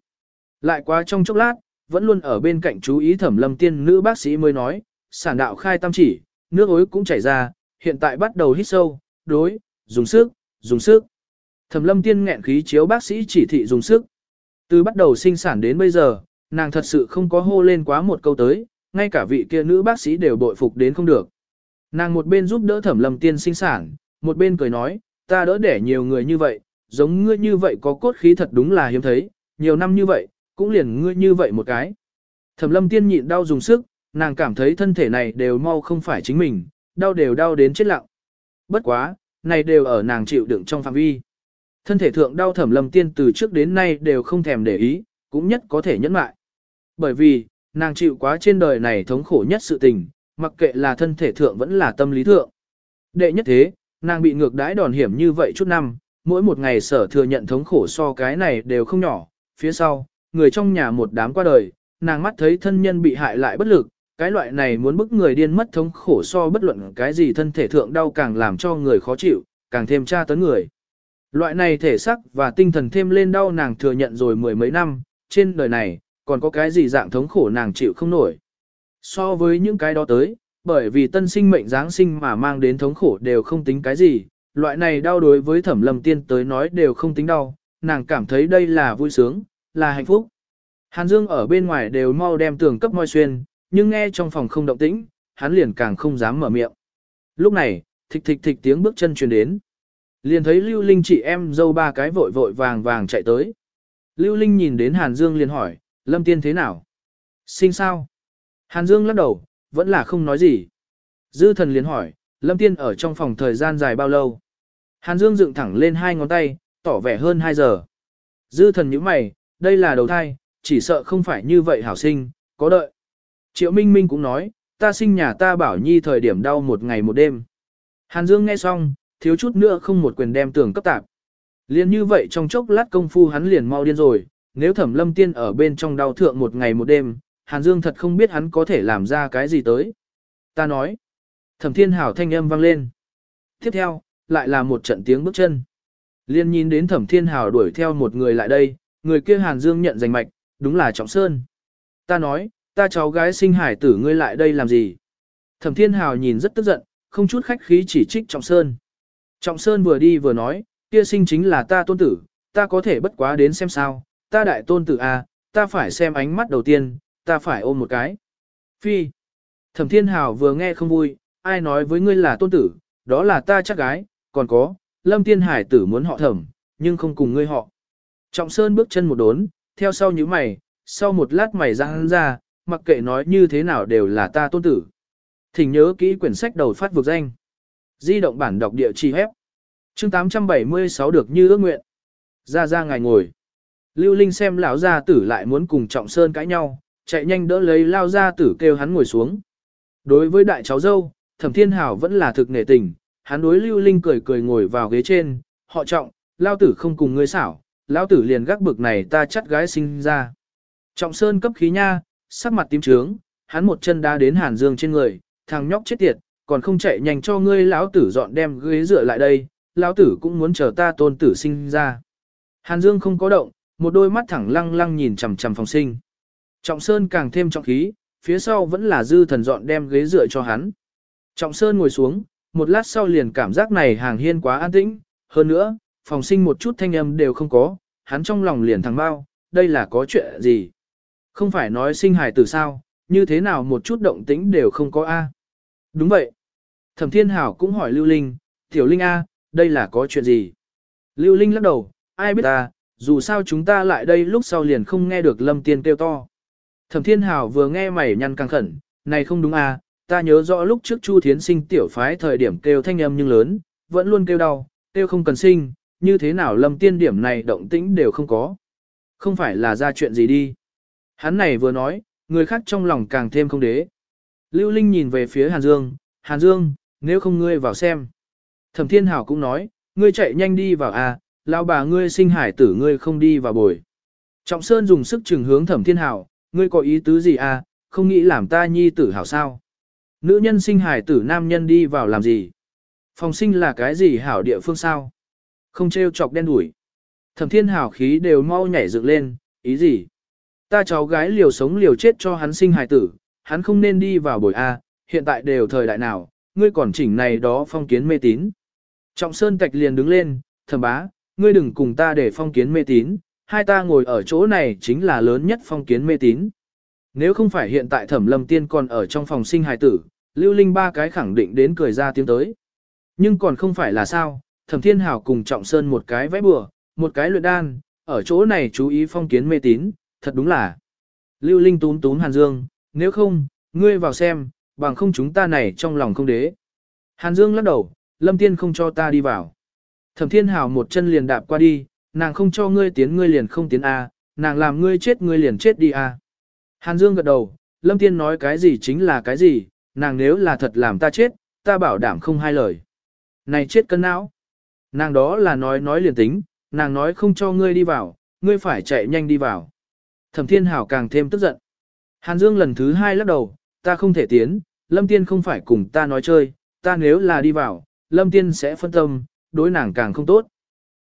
Lại quá trong chốc lát, vẫn luôn ở bên cạnh chú ý thẩm lâm tiên nữ bác sĩ mới nói, sản đạo khai tam chỉ, nước ối cũng chảy ra, hiện tại bắt đầu hít sâu, đối, dùng sức, dùng sức. Thẩm lâm tiên nghẹn khí chiếu bác sĩ chỉ thị dùng sức. Từ bắt đầu sinh sản đến bây giờ, nàng thật sự không có hô lên quá một câu tới, ngay cả vị kia nữ bác sĩ đều bội phục đến không được. Nàng một bên giúp đỡ thẩm lâm tiên sinh sản, một bên cười nói, ta đỡ để nhiều người như vậy, giống ngươi như vậy có cốt khí thật đúng là hiếm thấy, nhiều năm như vậy, cũng liền ngươi như vậy một cái. Thẩm lâm tiên nhịn đau dùng sức, nàng cảm thấy thân thể này đều mau không phải chính mình, đau đều đau đến chết lặng. Bất quá, này đều ở nàng chịu đựng trong phạm vi. Thân thể thượng đau thẩm lâm tiên từ trước đến nay đều không thèm để ý, cũng nhất có thể nhẫn lại. Bởi vì, nàng chịu quá trên đời này thống khổ nhất sự tình, mặc kệ là thân thể thượng vẫn là tâm lý thượng. Đệ nhất thế, nàng bị ngược đãi đòn hiểm như vậy chút năm, mỗi một ngày sở thừa nhận thống khổ so cái này đều không nhỏ, phía sau, người trong nhà một đám qua đời, nàng mắt thấy thân nhân bị hại lại bất lực, cái loại này muốn bức người điên mất thống khổ so bất luận cái gì thân thể thượng đau càng làm cho người khó chịu, càng thêm tra tấn người. Loại này thể sắc và tinh thần thêm lên đau nàng thừa nhận rồi mười mấy năm, trên đời này, còn có cái gì dạng thống khổ nàng chịu không nổi. So với những cái đó tới, bởi vì tân sinh mệnh Giáng sinh mà mang đến thống khổ đều không tính cái gì, loại này đau đối với thẩm lầm tiên tới nói đều không tính đau, nàng cảm thấy đây là vui sướng, là hạnh phúc. Hàn Dương ở bên ngoài đều mau đem tường cấp môi xuyên, nhưng nghe trong phòng không động tĩnh, hắn liền càng không dám mở miệng. Lúc này, thịch thịch thịch tiếng bước chân truyền đến. Liền thấy Lưu Linh chị em dâu ba cái vội vội vàng vàng chạy tới. Lưu Linh nhìn đến Hàn Dương liền hỏi, Lâm Tiên thế nào? Sinh sao? Hàn Dương lắc đầu, vẫn là không nói gì. Dư thần liền hỏi, Lâm Tiên ở trong phòng thời gian dài bao lâu? Hàn Dương dựng thẳng lên hai ngón tay, tỏ vẻ hơn 2 giờ. Dư thần nhíu mày, đây là đầu thai, chỉ sợ không phải như vậy hảo sinh, có đợi. Triệu Minh Minh cũng nói, ta sinh nhà ta bảo nhi thời điểm đau một ngày một đêm. Hàn Dương nghe xong, thiếu chút nữa không một quyền đem tường cấp tạp. Liên như vậy trong chốc lát công phu hắn liền mau điên rồi, nếu thẩm lâm tiên ở bên trong đau thượng một ngày một đêm, Hàn Dương thật không biết hắn có thể làm ra cái gì tới. Ta nói, thẩm thiên hảo thanh âm vang lên. Tiếp theo, lại là một trận tiếng bước chân. Liên nhìn đến thẩm thiên hảo đuổi theo một người lại đây, người kia Hàn Dương nhận danh mạch, đúng là Trọng Sơn. Ta nói, ta cháu gái sinh hải tử ngươi lại đây làm gì? Thẩm thiên hảo nhìn rất tức giận, không chút khách khí chỉ trích Trọng Sơn. Trọng Sơn vừa đi vừa nói, kia sinh chính là ta tôn tử, ta có thể bất quá đến xem sao, ta đại tôn tử a, à, ta phải xem ánh mắt đầu tiên, ta phải ôm một cái. Phi. Thẩm Thiên hào vừa nghe không vui, ai nói với ngươi là tôn tử, đó là ta chắc gái, còn có, Lâm Tiên Hải tử muốn họ thẩm, nhưng không cùng ngươi họ. Trọng Sơn bước chân một đốn, theo sau như mày, sau một lát mày răng ra, mặc kệ nói như thế nào đều là ta tôn tử. Thỉnh nhớ kỹ quyển sách đầu phát vực danh. Di động bản đọc địa chỉ hép. Chương 876 được như ước nguyện. Ra ra ngài ngồi. Lưu Linh xem lão gia tử lại muốn cùng Trọng Sơn cãi nhau, chạy nhanh đỡ lấy lao gia tử kêu hắn ngồi xuống. Đối với đại cháu dâu, Thẩm Thiên Hảo vẫn là thực nể tình, hắn đối Lưu Linh cười cười ngồi vào ghế trên, họ trọng, lao tử không cùng ngươi xảo, lao tử liền gác bực này ta chắt gái sinh ra. Trọng Sơn cấp khí nha, sắc mặt tím trướng, hắn một chân đá đến Hàn Dương trên người, thằng nhóc chết tiệt, còn không chạy nhanh cho ngươi lão tử dọn đem ghế dựa lại đây, lão tử cũng muốn chờ ta tôn tử sinh ra. Hàn Dương không có động, một đôi mắt thẳng lăng lăng nhìn chằm chằm phòng sinh. Trọng Sơn càng thêm trọng khí, phía sau vẫn là dư thần dọn đem ghế dựa cho hắn. Trọng Sơn ngồi xuống, một lát sau liền cảm giác này hàng hiên quá an tĩnh, hơn nữa, phòng sinh một chút thanh âm đều không có, hắn trong lòng liền thằng bao, đây là có chuyện gì? Không phải nói sinh hài từ sao, như thế nào một chút động tĩnh đều không có A. Đúng vậy. Thẩm Thiên Hảo cũng hỏi Lưu Linh, Tiểu Linh A, đây là có chuyện gì? Lưu Linh lắc đầu, ai biết ta, dù sao chúng ta lại đây lúc sau liền không nghe được Lâm Tiên kêu to. Thẩm Thiên Hảo vừa nghe mày nhăn căng khẩn, này không đúng à, ta nhớ rõ lúc trước Chu Thiến sinh tiểu phái thời điểm kêu thanh âm nhưng lớn, vẫn luôn kêu đau, kêu không cần sinh, như thế nào Lâm Tiên điểm này động tĩnh đều không có. Không phải là ra chuyện gì đi. Hắn này vừa nói, người khác trong lòng càng thêm không đế. Lưu Linh nhìn về phía Hàn Dương, Hàn Dương, nếu không ngươi vào xem. Thẩm Thiên Hảo cũng nói, ngươi chạy nhanh đi vào à, lão bà ngươi sinh hải tử ngươi không đi vào bồi. Trọng Sơn dùng sức trừng hướng Thẩm Thiên Hảo, ngươi có ý tứ gì à, không nghĩ làm ta nhi tử hảo sao. Nữ nhân sinh hải tử nam nhân đi vào làm gì? Phòng sinh là cái gì hảo địa phương sao? Không trêu chọc đen đuổi. Thẩm Thiên Hảo khí đều mau nhảy dựng lên, ý gì? Ta cháu gái liều sống liều chết cho hắn sinh hải tử, hắn không nên đi vào bồi A, hiện tại đều thời đại nào, ngươi còn chỉnh này đó phong kiến mê tín. Trọng Sơn Tạch liền đứng lên, thẩm bá, ngươi đừng cùng ta để phong kiến mê tín, hai ta ngồi ở chỗ này chính là lớn nhất phong kiến mê tín. Nếu không phải hiện tại thẩm lâm tiên còn ở trong phòng sinh hài tử, lưu linh ba cái khẳng định đến cười ra tiếng tới. Nhưng còn không phải là sao, thẩm thiên hảo cùng trọng sơn một cái vẽ bừa, một cái luyện đan, ở chỗ này chú ý phong kiến mê tín, thật đúng là. Lưu linh túm túm hàn dương, nếu không, ngươi vào xem, bằng không chúng ta này trong lòng không đế. Hàn dương lắc đầu, lâm tiên không cho ta đi vào. Thẩm thiên hào một chân liền đạp qua đi, nàng không cho ngươi tiến ngươi liền không tiến A, nàng làm ngươi chết ngươi liền chết đi A. Hàn Dương gật đầu, Lâm Tiên nói cái gì chính là cái gì, nàng nếu là thật làm ta chết, ta bảo đảm không hai lời. Này chết cân não. Nàng đó là nói nói liền tính, nàng nói không cho ngươi đi vào, ngươi phải chạy nhanh đi vào. Thẩm Thiên Hảo càng thêm tức giận. Hàn Dương lần thứ hai lắc đầu, ta không thể tiến, Lâm Tiên không phải cùng ta nói chơi, ta nếu là đi vào, Lâm Tiên sẽ phân tâm, đối nàng càng không tốt.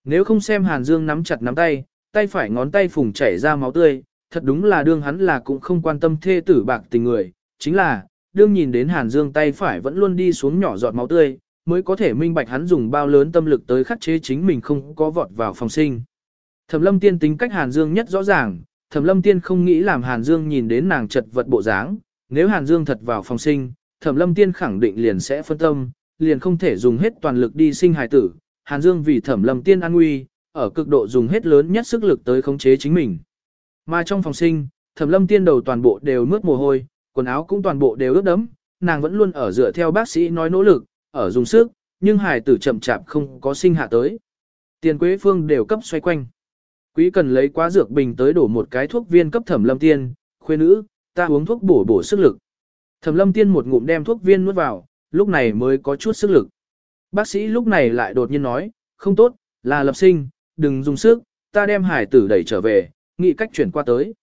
Nếu không xem Hàn Dương nắm chặt nắm tay, tay phải ngón tay phùng chảy ra máu tươi, thật đúng là đương hắn là cũng không quan tâm thê tử bạc tình người, chính là, đương nhìn đến Hàn Dương tay phải vẫn luôn đi xuống nhỏ giọt máu tươi, mới có thể minh bạch hắn dùng bao lớn tâm lực tới khắc chế chính mình không có vọt vào phòng sinh. Thẩm Lâm Tiên tính cách Hàn Dương nhất rõ ràng, Thẩm Lâm Tiên không nghĩ làm Hàn Dương nhìn đến nàng chật vật bộ dáng, nếu Hàn Dương thật vào phòng sinh, Thẩm Lâm Tiên khẳng định liền sẽ phân tâm, liền không thể dùng hết toàn lực đi sinh hài tử, Hàn Dương vì thẩm lâm tiên an nguy, ở cực độ dùng hết lớn nhất sức lực tới khống chế chính mình. Mà trong phòng sinh, thẩm lâm tiên đầu toàn bộ đều mướt mồ hôi, quần áo cũng toàn bộ đều ướt đẫm, nàng vẫn luôn ở dựa theo bác sĩ nói nỗ lực, ở dùng sức, nhưng hài tử chậm chạp không có sinh hạ tới. Tiền quế phương đều cấp xoay quanh. Quý cần lấy quá dược bình tới đổ một cái thuốc viên cấp thẩm lâm tiên, khuê nữ, ta uống thuốc bổ bổ sức lực. Thẩm lâm tiên một ngụm đem thuốc viên nuốt vào, lúc này mới có chút sức lực. Bác sĩ lúc này lại đột nhiên nói, không tốt, là lập sinh, đừng dùng sức, ta đem hải tử đẩy trở về, nghĩ cách chuyển qua tới.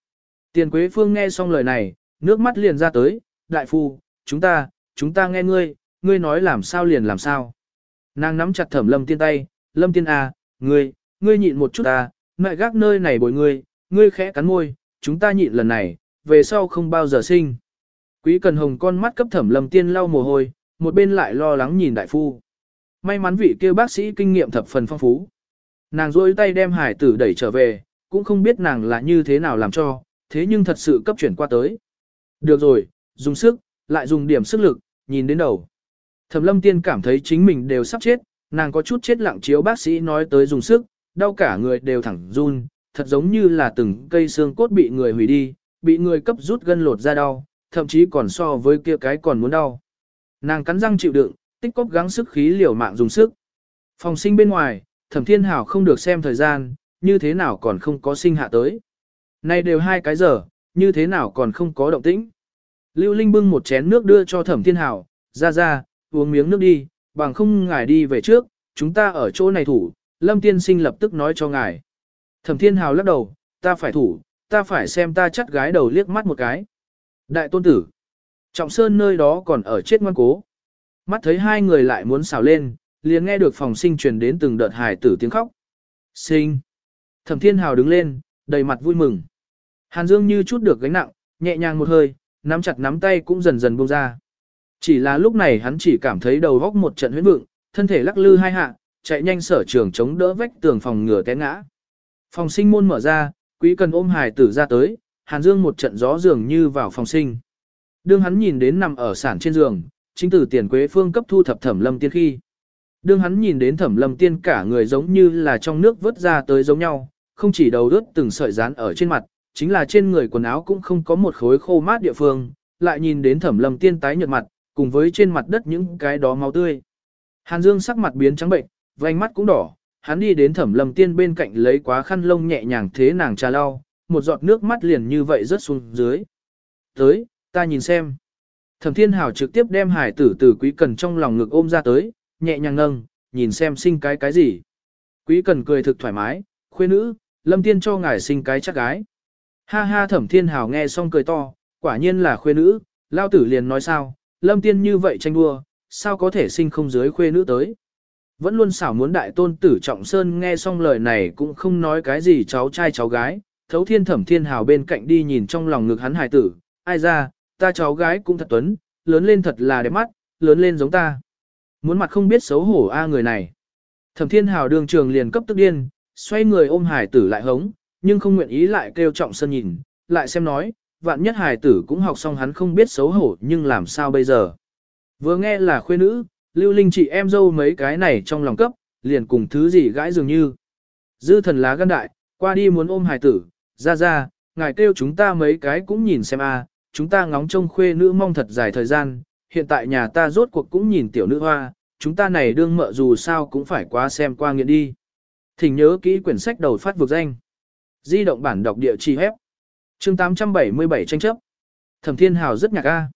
Tiền Quế Phương nghe xong lời này, nước mắt liền ra tới, đại phu, chúng ta, chúng ta nghe ngươi, ngươi nói làm sao liền làm sao. Nàng nắm chặt thẩm lâm tiên tay, lâm tiên à, ngươi, ngươi nhịn một chút à, mẹ gác nơi này bồi ngươi, ngươi khẽ cắn môi, chúng ta nhịn lần này, về sau không bao giờ sinh. Quý Cần Hồng con mắt cấp thẩm lâm tiên lau mồ hôi, một bên lại lo lắng nhìn đại phu. May mắn vị kia bác sĩ kinh nghiệm thập phần phong phú. Nàng rôi tay đem hải tử đẩy trở về, cũng không biết nàng là như thế nào làm cho, thế nhưng thật sự cấp chuyển qua tới. Được rồi, dùng sức, lại dùng điểm sức lực, nhìn đến đầu. Thẩm lâm tiên cảm thấy chính mình đều sắp chết, nàng có chút chết lặng chiếu bác sĩ nói tới dùng sức, đau cả người đều thẳng run, thật giống như là từng cây xương cốt bị người hủy đi, bị người cấp rút gân lột ra đau, thậm chí còn so với kia cái còn muốn đau. Nàng cắn răng chịu đựng, tích cóp gắng sức khí liều mạng dùng sức. Phòng sinh bên ngoài, thẩm thiên hảo không được xem thời gian, như thế nào còn không có sinh hạ tới. Nay đều hai cái giờ, như thế nào còn không có động tĩnh. Lưu Linh bưng một chén nước đưa cho thẩm thiên hảo, ra ra, uống miếng nước đi, bằng không ngài đi về trước, chúng ta ở chỗ này thủ, Lâm tiên sinh lập tức nói cho ngài. Thẩm Thiên Hào lắc đầu, ta phải thủ, ta phải xem ta chắt gái đầu liếc mắt một cái. Đại tôn tử, Trọng Sơn nơi đó còn ở chết ngoan cố. Mắt thấy hai người lại muốn xào lên, liền nghe được phòng sinh truyền đến từng đợt hài tử tiếng khóc. Sinh. Thẩm Thiên Hào đứng lên, đầy mặt vui mừng. Hàn Dương như chút được gánh nặng, nhẹ nhàng một hơi, nắm chặt nắm tay cũng dần dần buông ra. Chỉ là lúc này hắn chỉ cảm thấy đầu góc một trận huyết vượng, thân thể lắc lư hai hạ, chạy nhanh sở trường chống đỡ vách tường phòng ngừa té ngã. Phòng sinh môn mở ra, quý cần ôm hài tử ra tới, Hàn Dương một trận gió dường như vào phòng sinh. Đương hắn nhìn đến nằm ở sản trên giường, chính từ tiền quế phương cấp thu thập thẩm lâm tiên khi. Đương hắn nhìn đến thẩm lâm tiên cả người giống như là trong nước vớt ra tới giống nhau, không chỉ đầu đứt từng sợi rán ở trên mặt, chính là trên người quần áo cũng không có một khối khô mát địa phương, lại nhìn đến thẩm lâm tiên tái nhợt mặt, cùng với trên mặt đất những cái đó máu tươi. Hàn Dương sắc mặt biến trắng bệnh, vành mắt cũng đỏ, hắn đi đến thẩm lâm tiên bên cạnh lấy quá khăn lông nhẹ nhàng thế nàng trà lau, một giọt nước mắt liền như vậy rớt xuống dưới. Tới, ta nhìn xem. Thẩm thiên hảo trực tiếp đem hải tử từ quý cần trong lòng ngực ôm ra tới, nhẹ nhàng nâng, nhìn xem sinh cái cái gì. Quý cần cười thực thoải mái, khuê nữ, lâm tiên cho ngài sinh cái chắc gái. Ha ha thẩm thiên hảo nghe xong cười to, quả nhiên là khuê nữ, lao tử liền nói sao, lâm tiên như vậy tranh đua, sao có thể sinh không dưới khuê nữ tới. Vẫn luôn xảo muốn đại tôn tử trọng sơn nghe xong lời này cũng không nói cái gì cháu trai cháu gái, thấu thiên thẩm thiên hào bên cạnh đi nhìn trong lòng ngực hắn hài tử, ai ra, ta cháu gái cũng thật tuấn, lớn lên thật là đẹp mắt, lớn lên giống ta. Muốn mặt không biết xấu hổ a người này. Thẩm thiên hào đường trường liền cấp tức điên, xoay người ôm Hải tử lại hống, nhưng không nguyện ý lại kêu trọng sân nhìn, lại xem nói, vạn nhất Hải tử cũng học xong hắn không biết xấu hổ nhưng làm sao bây giờ. Vừa nghe là khuê nữ, lưu linh chị em dâu mấy cái này trong lòng cấp, liền cùng thứ gì gãi dường như. Dư thần lá gan đại, qua đi muốn ôm Hải tử, ra ra, ngài kêu chúng ta mấy cái cũng nhìn xem a, chúng ta ngóng trông khuê nữ mong thật dài thời gian, hiện tại nhà ta rốt cuộc cũng nhìn tiểu nữ hoa, chúng ta này đương mợ dù sao cũng phải qua xem qua nghiện đi. Thỉnh nhớ kỹ quyển sách đầu phát vực danh. Di động bản đọc địa chỉ hép. chương 877 tranh chấp. Thẩm Thiên Hào rất nhạc a.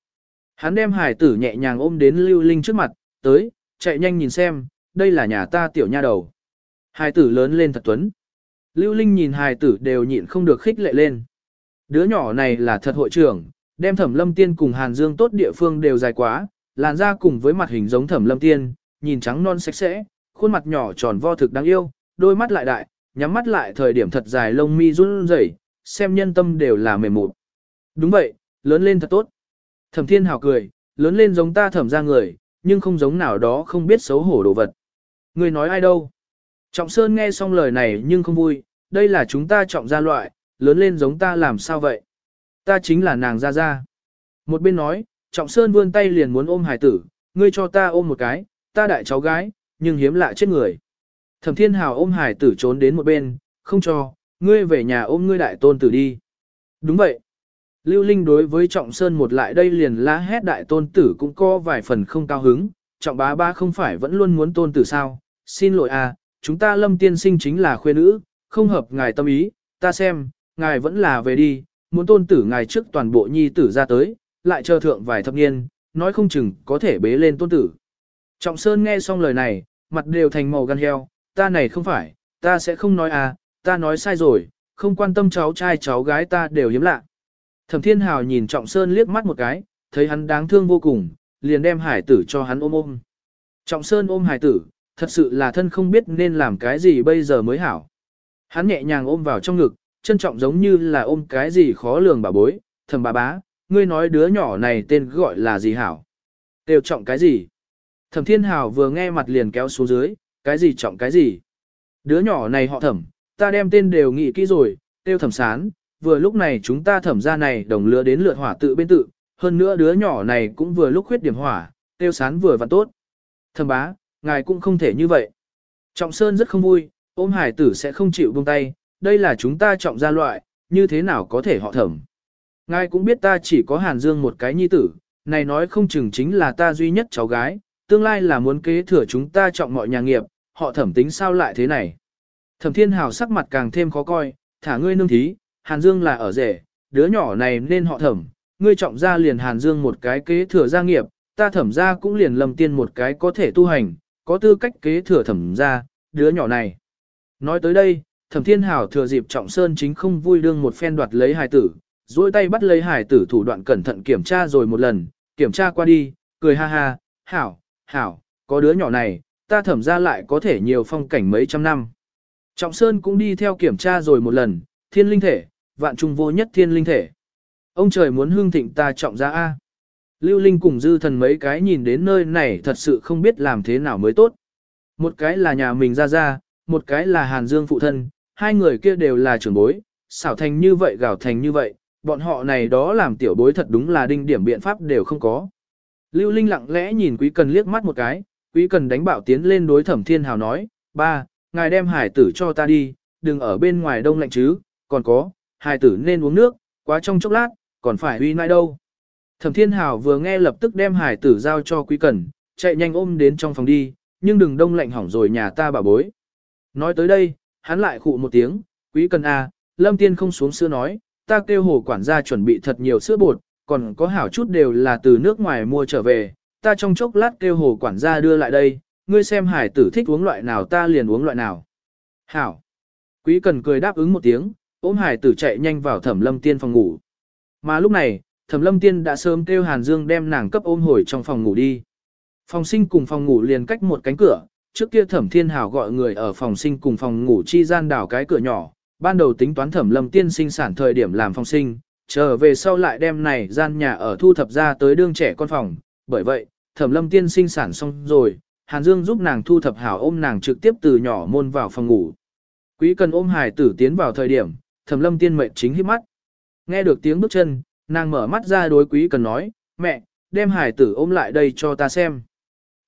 Hắn đem hải tử nhẹ nhàng ôm đến Lưu Linh trước mặt, tới, chạy nhanh nhìn xem, đây là nhà ta tiểu nha đầu. Hải tử lớn lên thật tuấn. Lưu Linh nhìn hải tử đều nhịn không được khích lệ lên. Đứa nhỏ này là thật hội trưởng, đem thẩm lâm tiên cùng Hàn Dương tốt địa phương đều dài quá, làn da cùng với mặt hình giống thẩm lâm tiên, nhìn trắng non sạch sẽ, khuôn mặt nhỏ tròn vo thực đáng yêu, đôi mắt lại đại, nhắm mắt lại thời điểm thật dài lông mi run rẩy, xem nhân tâm đều là mềm mụn. Đúng vậy, lớn lên thật tốt. Thẩm thiên hào cười, lớn lên giống ta thẩm ra người, nhưng không giống nào đó không biết xấu hổ đồ vật. Người nói ai đâu? Trọng Sơn nghe xong lời này nhưng không vui, đây là chúng ta trọng gia loại, lớn lên giống ta làm sao vậy? Ta chính là nàng ra ra. Một bên nói, Trọng Sơn vươn tay liền muốn ôm hải tử, ngươi cho ta ôm một cái, ta đại cháu gái, nhưng hiếm lạ chết người. Thẩm Thiên Hào ôm hải tử trốn đến một bên, không cho, ngươi về nhà ôm ngươi đại tôn tử đi. Đúng vậy. Lưu Linh đối với Trọng Sơn một lại đây liền lá hét đại tôn tử cũng có vài phần không cao hứng, Trọng bá ba không phải vẫn luôn muốn tôn tử sao, xin lỗi à, chúng ta lâm tiên sinh chính là khuê nữ, không hợp ngài tâm ý, ta xem, ngài vẫn là về đi, muốn tôn tử ngài trước toàn bộ nhi tử ra tới, lại chờ thượng vài thập niên, nói không chừng có thể bế lên tôn tử. Trọng Sơn nghe xong lời này, mặt đều thành màu gan heo, ta này không phải, ta sẽ không nói à, ta nói sai rồi, không quan tâm cháu trai cháu gái ta đều hiếm lạ. Thẩm Thiên Hào nhìn Trọng Sơn liếc mắt một cái, thấy hắn đáng thương vô cùng, liền đem hải tử cho hắn ôm ôm. Trọng Sơn ôm hải tử, thật sự là thân không biết nên làm cái gì bây giờ mới hảo. Hắn nhẹ nhàng ôm vào trong ngực, trân trọng giống như là ôm cái gì khó lường bà bối, thầm bà bá, ngươi nói đứa nhỏ này tên gọi là gì hảo. Đều trọng cái gì? Thẩm Thiên Hào vừa nghe mặt liền kéo xuống dưới, cái gì trọng cái gì? Đứa nhỏ này họ thẩm, ta đem tên đều nghĩ kỹ rồi, tiêu thẩm sán, vừa lúc này chúng ta thẩm ra này đồng lứa đến lượt hỏa tự bên tự, hơn nữa đứa nhỏ này cũng vừa lúc khuyết điểm hỏa, tiêu sán vừa vặn tốt. Thẩm bá, ngài cũng không thể như vậy. Trọng Sơn rất không vui, ôm hải tử sẽ không chịu buông tay, đây là chúng ta trọng gia loại, như thế nào có thể họ thẩm. Ngài cũng biết ta chỉ có Hàn Dương một cái nhi tử, này nói không chừng chính là ta duy nhất cháu gái, tương lai là muốn kế thừa chúng ta trọng mọi nhà nghiệp, họ thẩm tính sao lại thế này. Thẩm thiên hào sắc mặt càng thêm khó coi, thả ngươi nương thí, Hàn Dương là ở rể, đứa nhỏ này nên họ thẩm, ngươi trọng gia liền Hàn Dương một cái kế thừa gia nghiệp, ta thẩm ra cũng liền lâm tiên một cái có thể tu hành, có tư cách kế thừa thẩm ra, đứa nhỏ này. Nói tới đây, thẩm thiên hảo thừa dịp trọng sơn chính không vui đương một phen đoạt lấy hài tử, duỗi tay bắt lấy hài tử thủ đoạn cẩn thận kiểm tra rồi một lần, kiểm tra qua đi, cười ha ha, hảo, hảo, có đứa nhỏ này, ta thẩm ra lại có thể nhiều phong cảnh mấy trăm năm. Trọng Sơn cũng đi theo kiểm tra rồi một lần, thiên linh thể, vạn trung vô nhất thiên linh thể. Ông trời muốn hương thịnh ta trọng ra A. Lưu Linh cùng dư thần mấy cái nhìn đến nơi này thật sự không biết làm thế nào mới tốt. Một cái là nhà mình ra ra, một cái là Hàn Dương phụ thân, hai người kia đều là trưởng bối, xảo thành như vậy gào thành như vậy, bọn họ này đó làm tiểu bối thật đúng là đinh điểm biện pháp đều không có. Lưu Linh lặng lẽ nhìn Quý Cần liếc mắt một cái, Quý Cần đánh bảo tiến lên đối Thẩm Thiên Hào nói, ba, ngài đem hải tử cho ta đi, đừng ở bên ngoài đông lạnh chứ, còn có, hải tử nên uống nước, quá trong chốc lát, còn phải uy nai đâu. Thẩm Thiên Hào vừa nghe lập tức đem hải tử giao cho Quý Cần, chạy nhanh ôm đến trong phòng đi, nhưng đừng đông lạnh hỏng rồi nhà ta bà bối. Nói tới đây, hắn lại khụ một tiếng, Quý Cần a, à, Lâm Tiên không xuống sữa nói, ta kêu hồ quản gia chuẩn bị thật nhiều sữa bột, còn có hảo chút đều là từ nước ngoài mua trở về, ta trong chốc lát kêu hồ quản gia đưa lại đây, ngươi xem hải tử thích uống loại nào ta liền uống loại nào. Hảo. Quý cần cười đáp ứng một tiếng, ôm hải tử chạy nhanh vào thẩm lâm tiên phòng ngủ. Mà lúc này, thẩm lâm tiên đã sớm kêu Hàn Dương đem nàng cấp ôm hồi trong phòng ngủ đi. Phòng sinh cùng phòng ngủ liền cách một cánh cửa, trước kia thẩm thiên hảo gọi người ở phòng sinh cùng phòng ngủ chi gian đảo cái cửa nhỏ, ban đầu tính toán thẩm lâm tiên sinh sản thời điểm làm phòng sinh, trở về sau lại đem này gian nhà ở thu thập ra tới đương trẻ con phòng, bởi vậy, thẩm lâm tiên sinh sản xong rồi, Hàn Dương giúp nàng thu thập hảo ôm nàng trực tiếp từ nhỏ môn vào phòng ngủ. Quý cần ôm hài tử tiến vào thời điểm, thẩm lâm tiên mệnh chính hít mắt. Nghe được tiếng bước chân, nàng mở mắt ra đối quý cần nói, mẹ, đem hài tử ôm lại đây cho ta xem.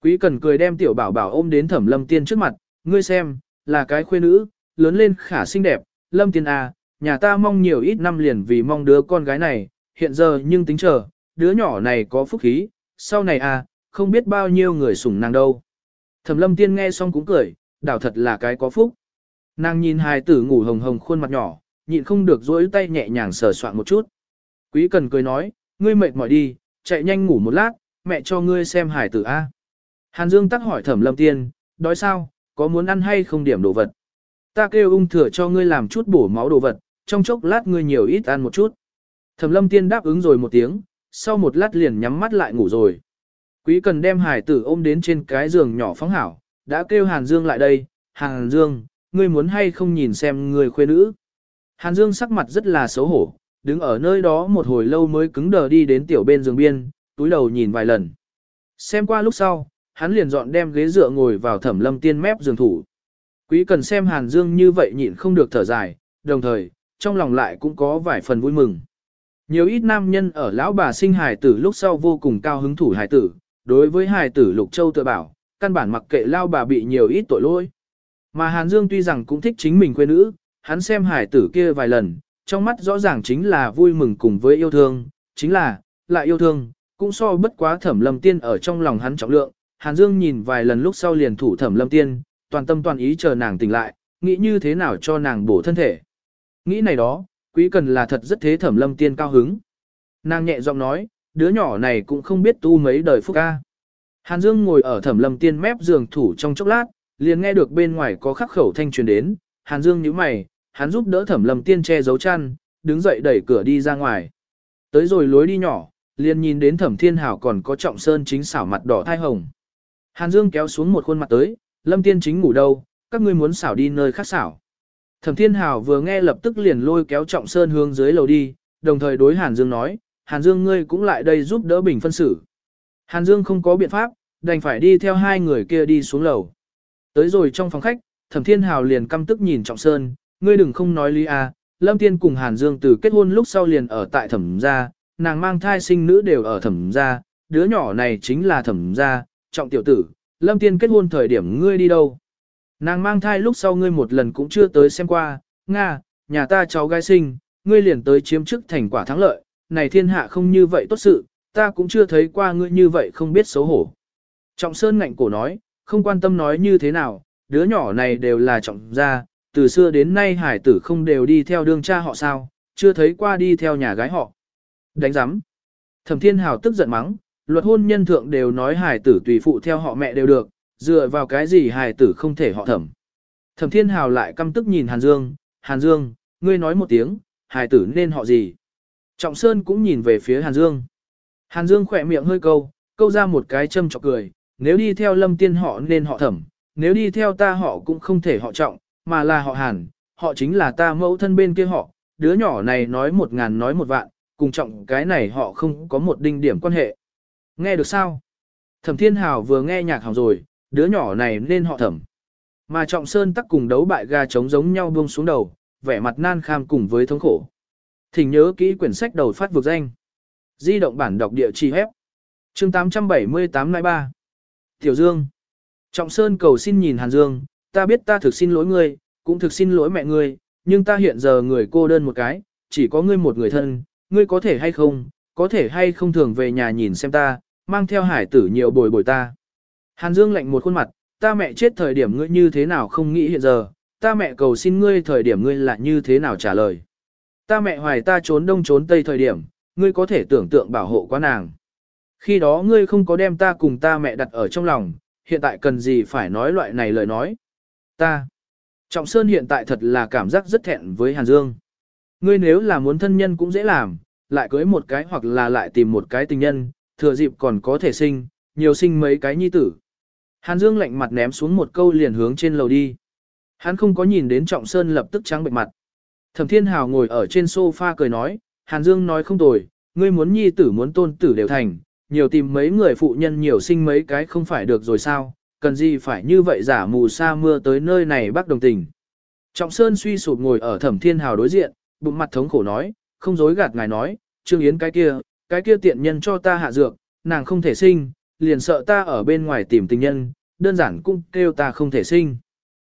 Quý cần cười đem tiểu bảo bảo ôm đến thẩm lâm tiên trước mặt, ngươi xem, là cái khuê nữ, lớn lên khả xinh đẹp, lâm tiên à, nhà ta mong nhiều ít năm liền vì mong đứa con gái này, hiện giờ nhưng tính chờ, đứa nhỏ này có phúc khí, sau này à, không biết bao nhiêu người sủng nàng đâu. Thẩm lâm tiên nghe xong cũng cười, đảo thật là cái có phúc. Nàng nhìn hài tử ngủ hồng hồng khuôn mặt nhỏ, nhịn không được dỗi tay nhẹ nhàng sờ soạn một chút. Quý cần cười nói, ngươi mệt mỏi đi, chạy nhanh ngủ một lát, mẹ cho ngươi xem hài tử A. Hàn Dương tắc hỏi thẩm lâm tiên, đói sao, có muốn ăn hay không điểm đồ vật. Ta kêu ung thừa cho ngươi làm chút bổ máu đồ vật, trong chốc lát ngươi nhiều ít ăn một chút. Thẩm lâm tiên đáp ứng rồi một tiếng, sau một lát liền nhắm mắt lại ngủ rồi. Quý cần đem hải tử ôm đến trên cái giường nhỏ phóng hảo, đã kêu Hàn Dương lại đây, Hàn Dương, ngươi muốn hay không nhìn xem người khuê nữ. Hàn Dương sắc mặt rất là xấu hổ, đứng ở nơi đó một hồi lâu mới cứng đờ đi đến tiểu bên giường biên, túi đầu nhìn vài lần. Xem qua lúc sau, hắn liền dọn đem ghế dựa ngồi vào thẩm lâm tiên mép giường thủ. Quý cần xem Hàn Dương như vậy nhịn không được thở dài, đồng thời, trong lòng lại cũng có vài phần vui mừng. Nhiều ít nam nhân ở lão bà sinh hài tử lúc sau vô cùng cao hứng thủ hài tử, đối với hài tử Lục Châu tự bảo, căn bản mặc kệ lao bà bị nhiều ít tội lỗi. Mà Hàn Dương tuy rằng cũng thích chính mình quê nữ, hắn xem hài tử kia vài lần, trong mắt rõ ràng chính là vui mừng cùng với yêu thương, chính là, lại yêu thương, cũng so bất quá thẩm lâm tiên ở trong lòng hắn trọng lượng. Hàn Dương nhìn vài lần lúc sau liền thủ thẩm lâm tiên, toàn tâm toàn ý chờ nàng tỉnh lại, nghĩ như thế nào cho nàng bổ thân thể. Nghĩ này đó, quý cần là thật rất thế thẩm lâm tiên cao hứng. Nàng nhẹ giọng nói, đứa nhỏ này cũng không biết tu mấy đời phúc ca. Hàn Dương ngồi ở thẩm lâm tiên mép giường thủ trong chốc lát, liền nghe được bên ngoài có khắc khẩu thanh truyền đến. Hàn Dương nhíu mày, hắn giúp đỡ thẩm lâm tiên che giấu chăn, đứng dậy đẩy cửa đi ra ngoài. Tới rồi lối đi nhỏ, liền nhìn đến thẩm thiên hảo còn có trọng sơn chính xảo mặt đỏ thai hồng. Hàn Dương kéo xuống một khuôn mặt tới, lâm tiên chính ngủ đâu, các ngươi muốn xảo đi nơi khác xảo. Thẩm Thiên Hảo vừa nghe lập tức liền lôi kéo Trọng Sơn hướng dưới lầu đi, đồng thời đối Hàn Dương nói, Hàn Dương ngươi cũng lại đây giúp đỡ bình phân xử. Hàn Dương không có biện pháp, đành phải đi theo hai người kia đi xuống lầu. Tới rồi trong phòng khách, Thẩm Thiên Hảo liền căm tức nhìn Trọng Sơn, ngươi đừng không nói lý à, Lâm Tiên cùng Hàn Dương từ kết hôn lúc sau liền ở tại Thẩm gia, nàng mang thai sinh nữ đều ở Thẩm gia, đứa nhỏ này chính là Thẩm gia, Trọng tiểu tử, Lâm Tiên kết hôn thời điểm ngươi đi đâu? Nàng mang thai lúc sau ngươi một lần cũng chưa tới xem qua, Nga, nhà ta cháu gái sinh, ngươi liền tới chiếm chức thành quả thắng lợi, này thiên hạ không như vậy tốt sự, ta cũng chưa thấy qua ngươi như vậy không biết xấu hổ. Trọng Sơn ngạnh cổ nói, không quan tâm nói như thế nào, đứa nhỏ này đều là trọng gia, từ xưa đến nay hải tử không đều đi theo đương cha họ sao, chưa thấy qua đi theo nhà gái họ. Đánh giám. Thẩm Thiên Hào tức giận mắng, Luật hôn nhân thượng đều nói hài tử tùy phụ theo họ mẹ đều được, dựa vào cái gì hài tử không thể họ thẩm. Thẩm thiên hào lại căm tức nhìn Hàn Dương, Hàn Dương, ngươi nói một tiếng, hài tử nên họ gì. Trọng Sơn cũng nhìn về phía Hàn Dương. Hàn Dương khỏe miệng hơi câu, câu ra một cái châm chọc cười, nếu đi theo lâm tiên họ nên họ thẩm, nếu đi theo ta họ cũng không thể họ trọng, mà là họ Hàn, họ chính là ta mẫu thân bên kia họ, đứa nhỏ này nói một ngàn nói một vạn, cùng trọng cái này họ không có một đinh điểm quan hệ. Nghe được sao? Thẩm Thiên Hào vừa nghe nhạc hỏng rồi, đứa nhỏ này nên họ thẩm. Mà Trọng Sơn tắc cùng đấu bại gà trống giống nhau buông xuống đầu, vẻ mặt nan kham cùng với thống khổ. Thỉnh nhớ kỹ quyển sách đầu phát vực danh. Di động bản đọc địa chỉ hép. chương 878 nai 3. Tiểu Dương. Trọng Sơn cầu xin nhìn Hàn Dương, ta biết ta thực xin lỗi ngươi, cũng thực xin lỗi mẹ ngươi, nhưng ta hiện giờ người cô đơn một cái, chỉ có ngươi một người thân, ngươi có thể hay không, có thể hay không thường về nhà nhìn xem ta, mang theo hải tử nhiều bồi bồi ta. Hàn Dương lạnh một khuôn mặt, ta mẹ chết thời điểm ngươi như thế nào không nghĩ hiện giờ, ta mẹ cầu xin ngươi thời điểm ngươi là như thế nào trả lời. Ta mẹ hoài ta trốn đông trốn tây thời điểm, ngươi có thể tưởng tượng bảo hộ quá nàng. Khi đó ngươi không có đem ta cùng ta mẹ đặt ở trong lòng, hiện tại cần gì phải nói loại này lời nói. Ta. Trọng Sơn hiện tại thật là cảm giác rất thẹn với Hàn Dương. Ngươi nếu là muốn thân nhân cũng dễ làm, lại cưới một cái hoặc là lại tìm một cái tình nhân, thừa dịp còn có thể sinh, nhiều sinh mấy cái nhi tử. Hàn Dương lạnh mặt ném xuống một câu liền hướng trên lầu đi. Hắn không có nhìn đến Trọng Sơn lập tức trắng bệnh mặt. Thẩm Thiên Hào ngồi ở trên sofa cười nói, Hàn Dương nói không tồi, ngươi muốn nhi tử muốn tôn tử đều thành, nhiều tìm mấy người phụ nhân nhiều sinh mấy cái không phải được rồi sao, cần gì phải như vậy giả mù sa mưa tới nơi này bác đồng tình. Trọng Sơn suy sụp ngồi ở Thẩm Thiên Hào đối diện, bụng mặt thống khổ nói, không dối gạt ngài nói, Trương Yến cái kia, cái kia tiện nhân cho ta hạ dược, nàng không thể sinh, liền sợ ta ở bên ngoài tìm tình nhân, đơn giản cũng kêu ta không thể sinh.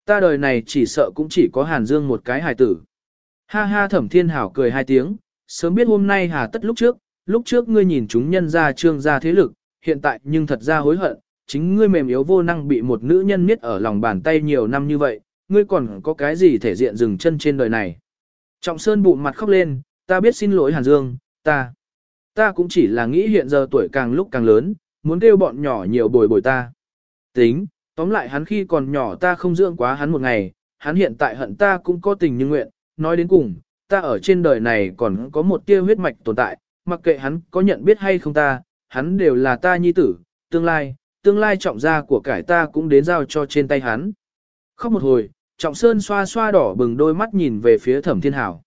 Ta đời này chỉ sợ cũng chỉ có Hàn Dương một cái hài tử. Ha ha thẩm thiên hảo cười hai tiếng, sớm biết hôm nay hà tất lúc trước, lúc trước ngươi nhìn chúng nhân ra trương ra thế lực, hiện tại nhưng thật ra hối hận, chính ngươi mềm yếu vô năng bị một nữ nhân miết ở lòng bàn tay nhiều năm như vậy, ngươi còn có cái gì thể diện dừng chân trên đời này. Trọng Sơn bụng mặt khóc lên, ta biết xin lỗi Hàn Dương, ta, ta cũng chỉ là nghĩ hiện giờ tuổi càng lúc càng lớn, muốn kêu bọn nhỏ nhiều bồi bồi ta. Tính, tóm lại hắn khi còn nhỏ ta không dưỡng quá hắn một ngày, hắn hiện tại hận ta cũng có tình như nguyện, nói đến cùng, ta ở trên đời này còn có một tia huyết mạch tồn tại, mặc kệ hắn có nhận biết hay không ta, hắn đều là ta nhi tử, tương lai, tương lai trọng gia của cải ta cũng đến giao cho trên tay hắn. Khóc một hồi, trọng sơn xoa xoa đỏ bừng đôi mắt nhìn về phía thẩm thiên hảo.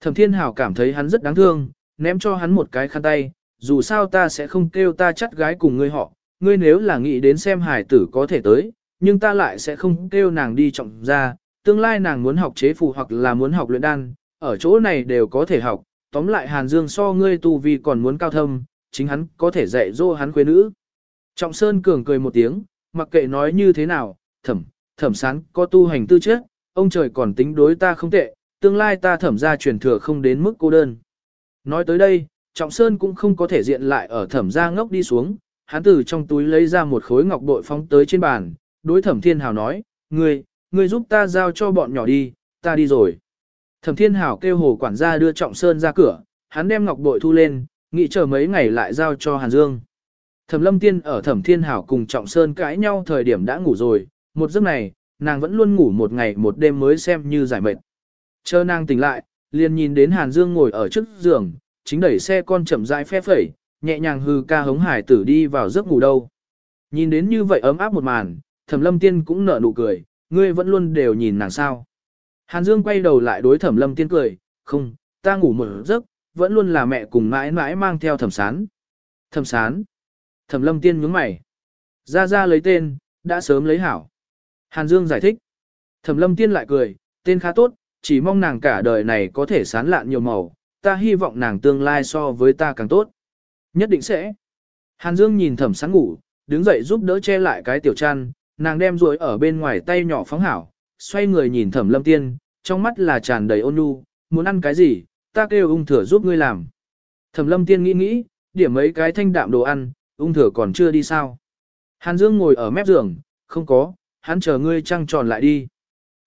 Thẩm thiên hảo cảm thấy hắn rất đáng thương, ném cho hắn một cái khăn tay, dù sao ta sẽ không kêu ta chắt gái cùng ngươi họ, ngươi nếu là nghĩ đến xem hải tử có thể tới, nhưng ta lại sẽ không kêu nàng đi trọng gia, tương lai nàng muốn học chế phù hoặc là muốn học luyện đan, ở chỗ này đều có thể học, tóm lại Hàn Dương so ngươi tu vi còn muốn cao thâm, chính hắn có thể dạy dỗ hắn quê nữ. Trọng Sơn cường cười một tiếng, mặc kệ nói như thế nào, thẩm, thẩm sán có tu hành tư chất, ông trời còn tính đối ta không tệ, tương lai ta thẩm ra truyền thừa không đến mức cô đơn. Nói tới đây, Trọng Sơn cũng không có thể diện lại ở thẩm gia ngốc đi xuống, hắn từ trong túi lấy ra một khối ngọc bội phóng tới trên bàn, đối thẩm thiên hào nói, ngươi, ngươi giúp ta giao cho bọn nhỏ đi, ta đi rồi. Thẩm thiên hào kêu hồ quản gia đưa Trọng Sơn ra cửa, hắn đem ngọc bội thu lên, nghĩ chờ mấy ngày lại giao cho Hàn Dương. Thẩm lâm tiên ở thẩm thiên hảo cùng Trọng Sơn cãi nhau thời điểm đã ngủ rồi, một giấc này, nàng vẫn luôn ngủ một ngày một đêm mới xem như giải mệt. Chờ nàng tỉnh lại, liền nhìn đến Hàn Dương ngồi ở trước giường, chính đẩy xe con chậm rãi phe phẩy, nhẹ nhàng hư ca hống hải tử đi vào giấc ngủ đâu. Nhìn đến như vậy ấm áp một màn, thẩm lâm tiên cũng nở nụ cười, ngươi vẫn luôn đều nhìn nàng sao. Hàn Dương quay đầu lại đối thẩm lâm tiên cười, không, ta ngủ một giấc, vẫn luôn là mẹ cùng mãi mãi mang theo thẩm sán. Thẩm sán. Thẩm lâm tiên nhướng mày. Ra ra lấy tên, đã sớm lấy hảo. Hàn Dương giải thích. Thẩm lâm tiên lại cười, tên khá tốt, chỉ mong nàng cả đời này có thể sán lạn nhiều màu, ta hy vọng nàng tương lai so với ta càng tốt. Nhất định sẽ. Hàn Dương nhìn thẩm sáng ngủ, đứng dậy giúp đỡ che lại cái tiểu chăn, nàng đem ruồi ở bên ngoài tay nhỏ phóng hảo, xoay người nhìn thẩm lâm tiên, trong mắt là tràn đầy ôn nhu, muốn ăn cái gì, ta kêu ung thừa giúp ngươi làm. Thẩm lâm tiên nghĩ nghĩ, điểm mấy cái thanh đạm đồ ăn, ung thừa còn chưa đi sao. Hàn Dương ngồi ở mép giường, không có, hắn chờ ngươi trăng tròn lại đi.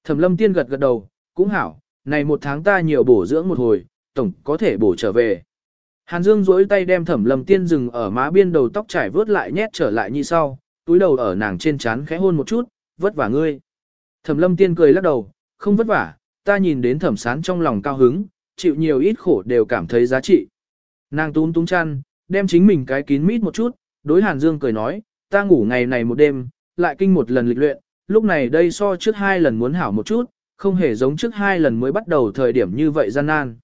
Thẩm lâm tiên gật gật đầu, cũng hảo, này một tháng ta nhiều bổ dưỡng một hồi, tổng có thể bổ trở về. Hàn Dương duỗi tay đem Thẩm Lâm Tiên dừng ở má biên đầu tóc trải vớt lại nhét trở lại như sau, túi đầu ở nàng trên trán khẽ hôn một chút, vất vả ngươi. Thẩm Lâm Tiên cười lắc đầu, không vất vả, ta nhìn đến Thẩm Sán trong lòng cao hứng, chịu nhiều ít khổ đều cảm thấy giá trị. Nàng túm túm chăn, đem chính mình cái kín mít một chút, đối Hàn Dương cười nói, ta ngủ ngày này một đêm, lại kinh một lần lịch luyện, lúc này đây so trước hai lần muốn hảo một chút, không hề giống trước hai lần mới bắt đầu thời điểm như vậy gian nan.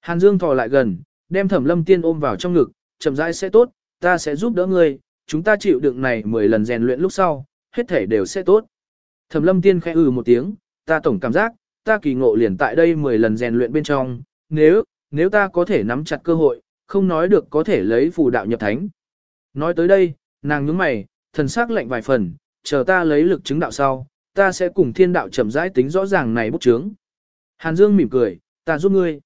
Hàn Dương thò lại gần, đem Thẩm Lâm Tiên ôm vào trong ngực, chậm rãi sẽ tốt, ta sẽ giúp đỡ ngươi, chúng ta chịu đựng này 10 lần rèn luyện lúc sau, hết thể đều sẽ tốt. Thẩm Lâm Tiên khẽ ừ một tiếng, ta tổng cảm giác, ta kỳ ngộ liền tại đây 10 lần rèn luyện bên trong, nếu, nếu ta có thể nắm chặt cơ hội, không nói được có thể lấy phù đạo nhập thánh. Nói tới đây, nàng nhướng mày, thần sắc lạnh vài phần, chờ ta lấy lực chứng đạo sau, ta sẽ cùng thiên đạo chậm rãi tính rõ ràng này bút chướng. Hàn Dương mỉm cười, ta giúp ngươi.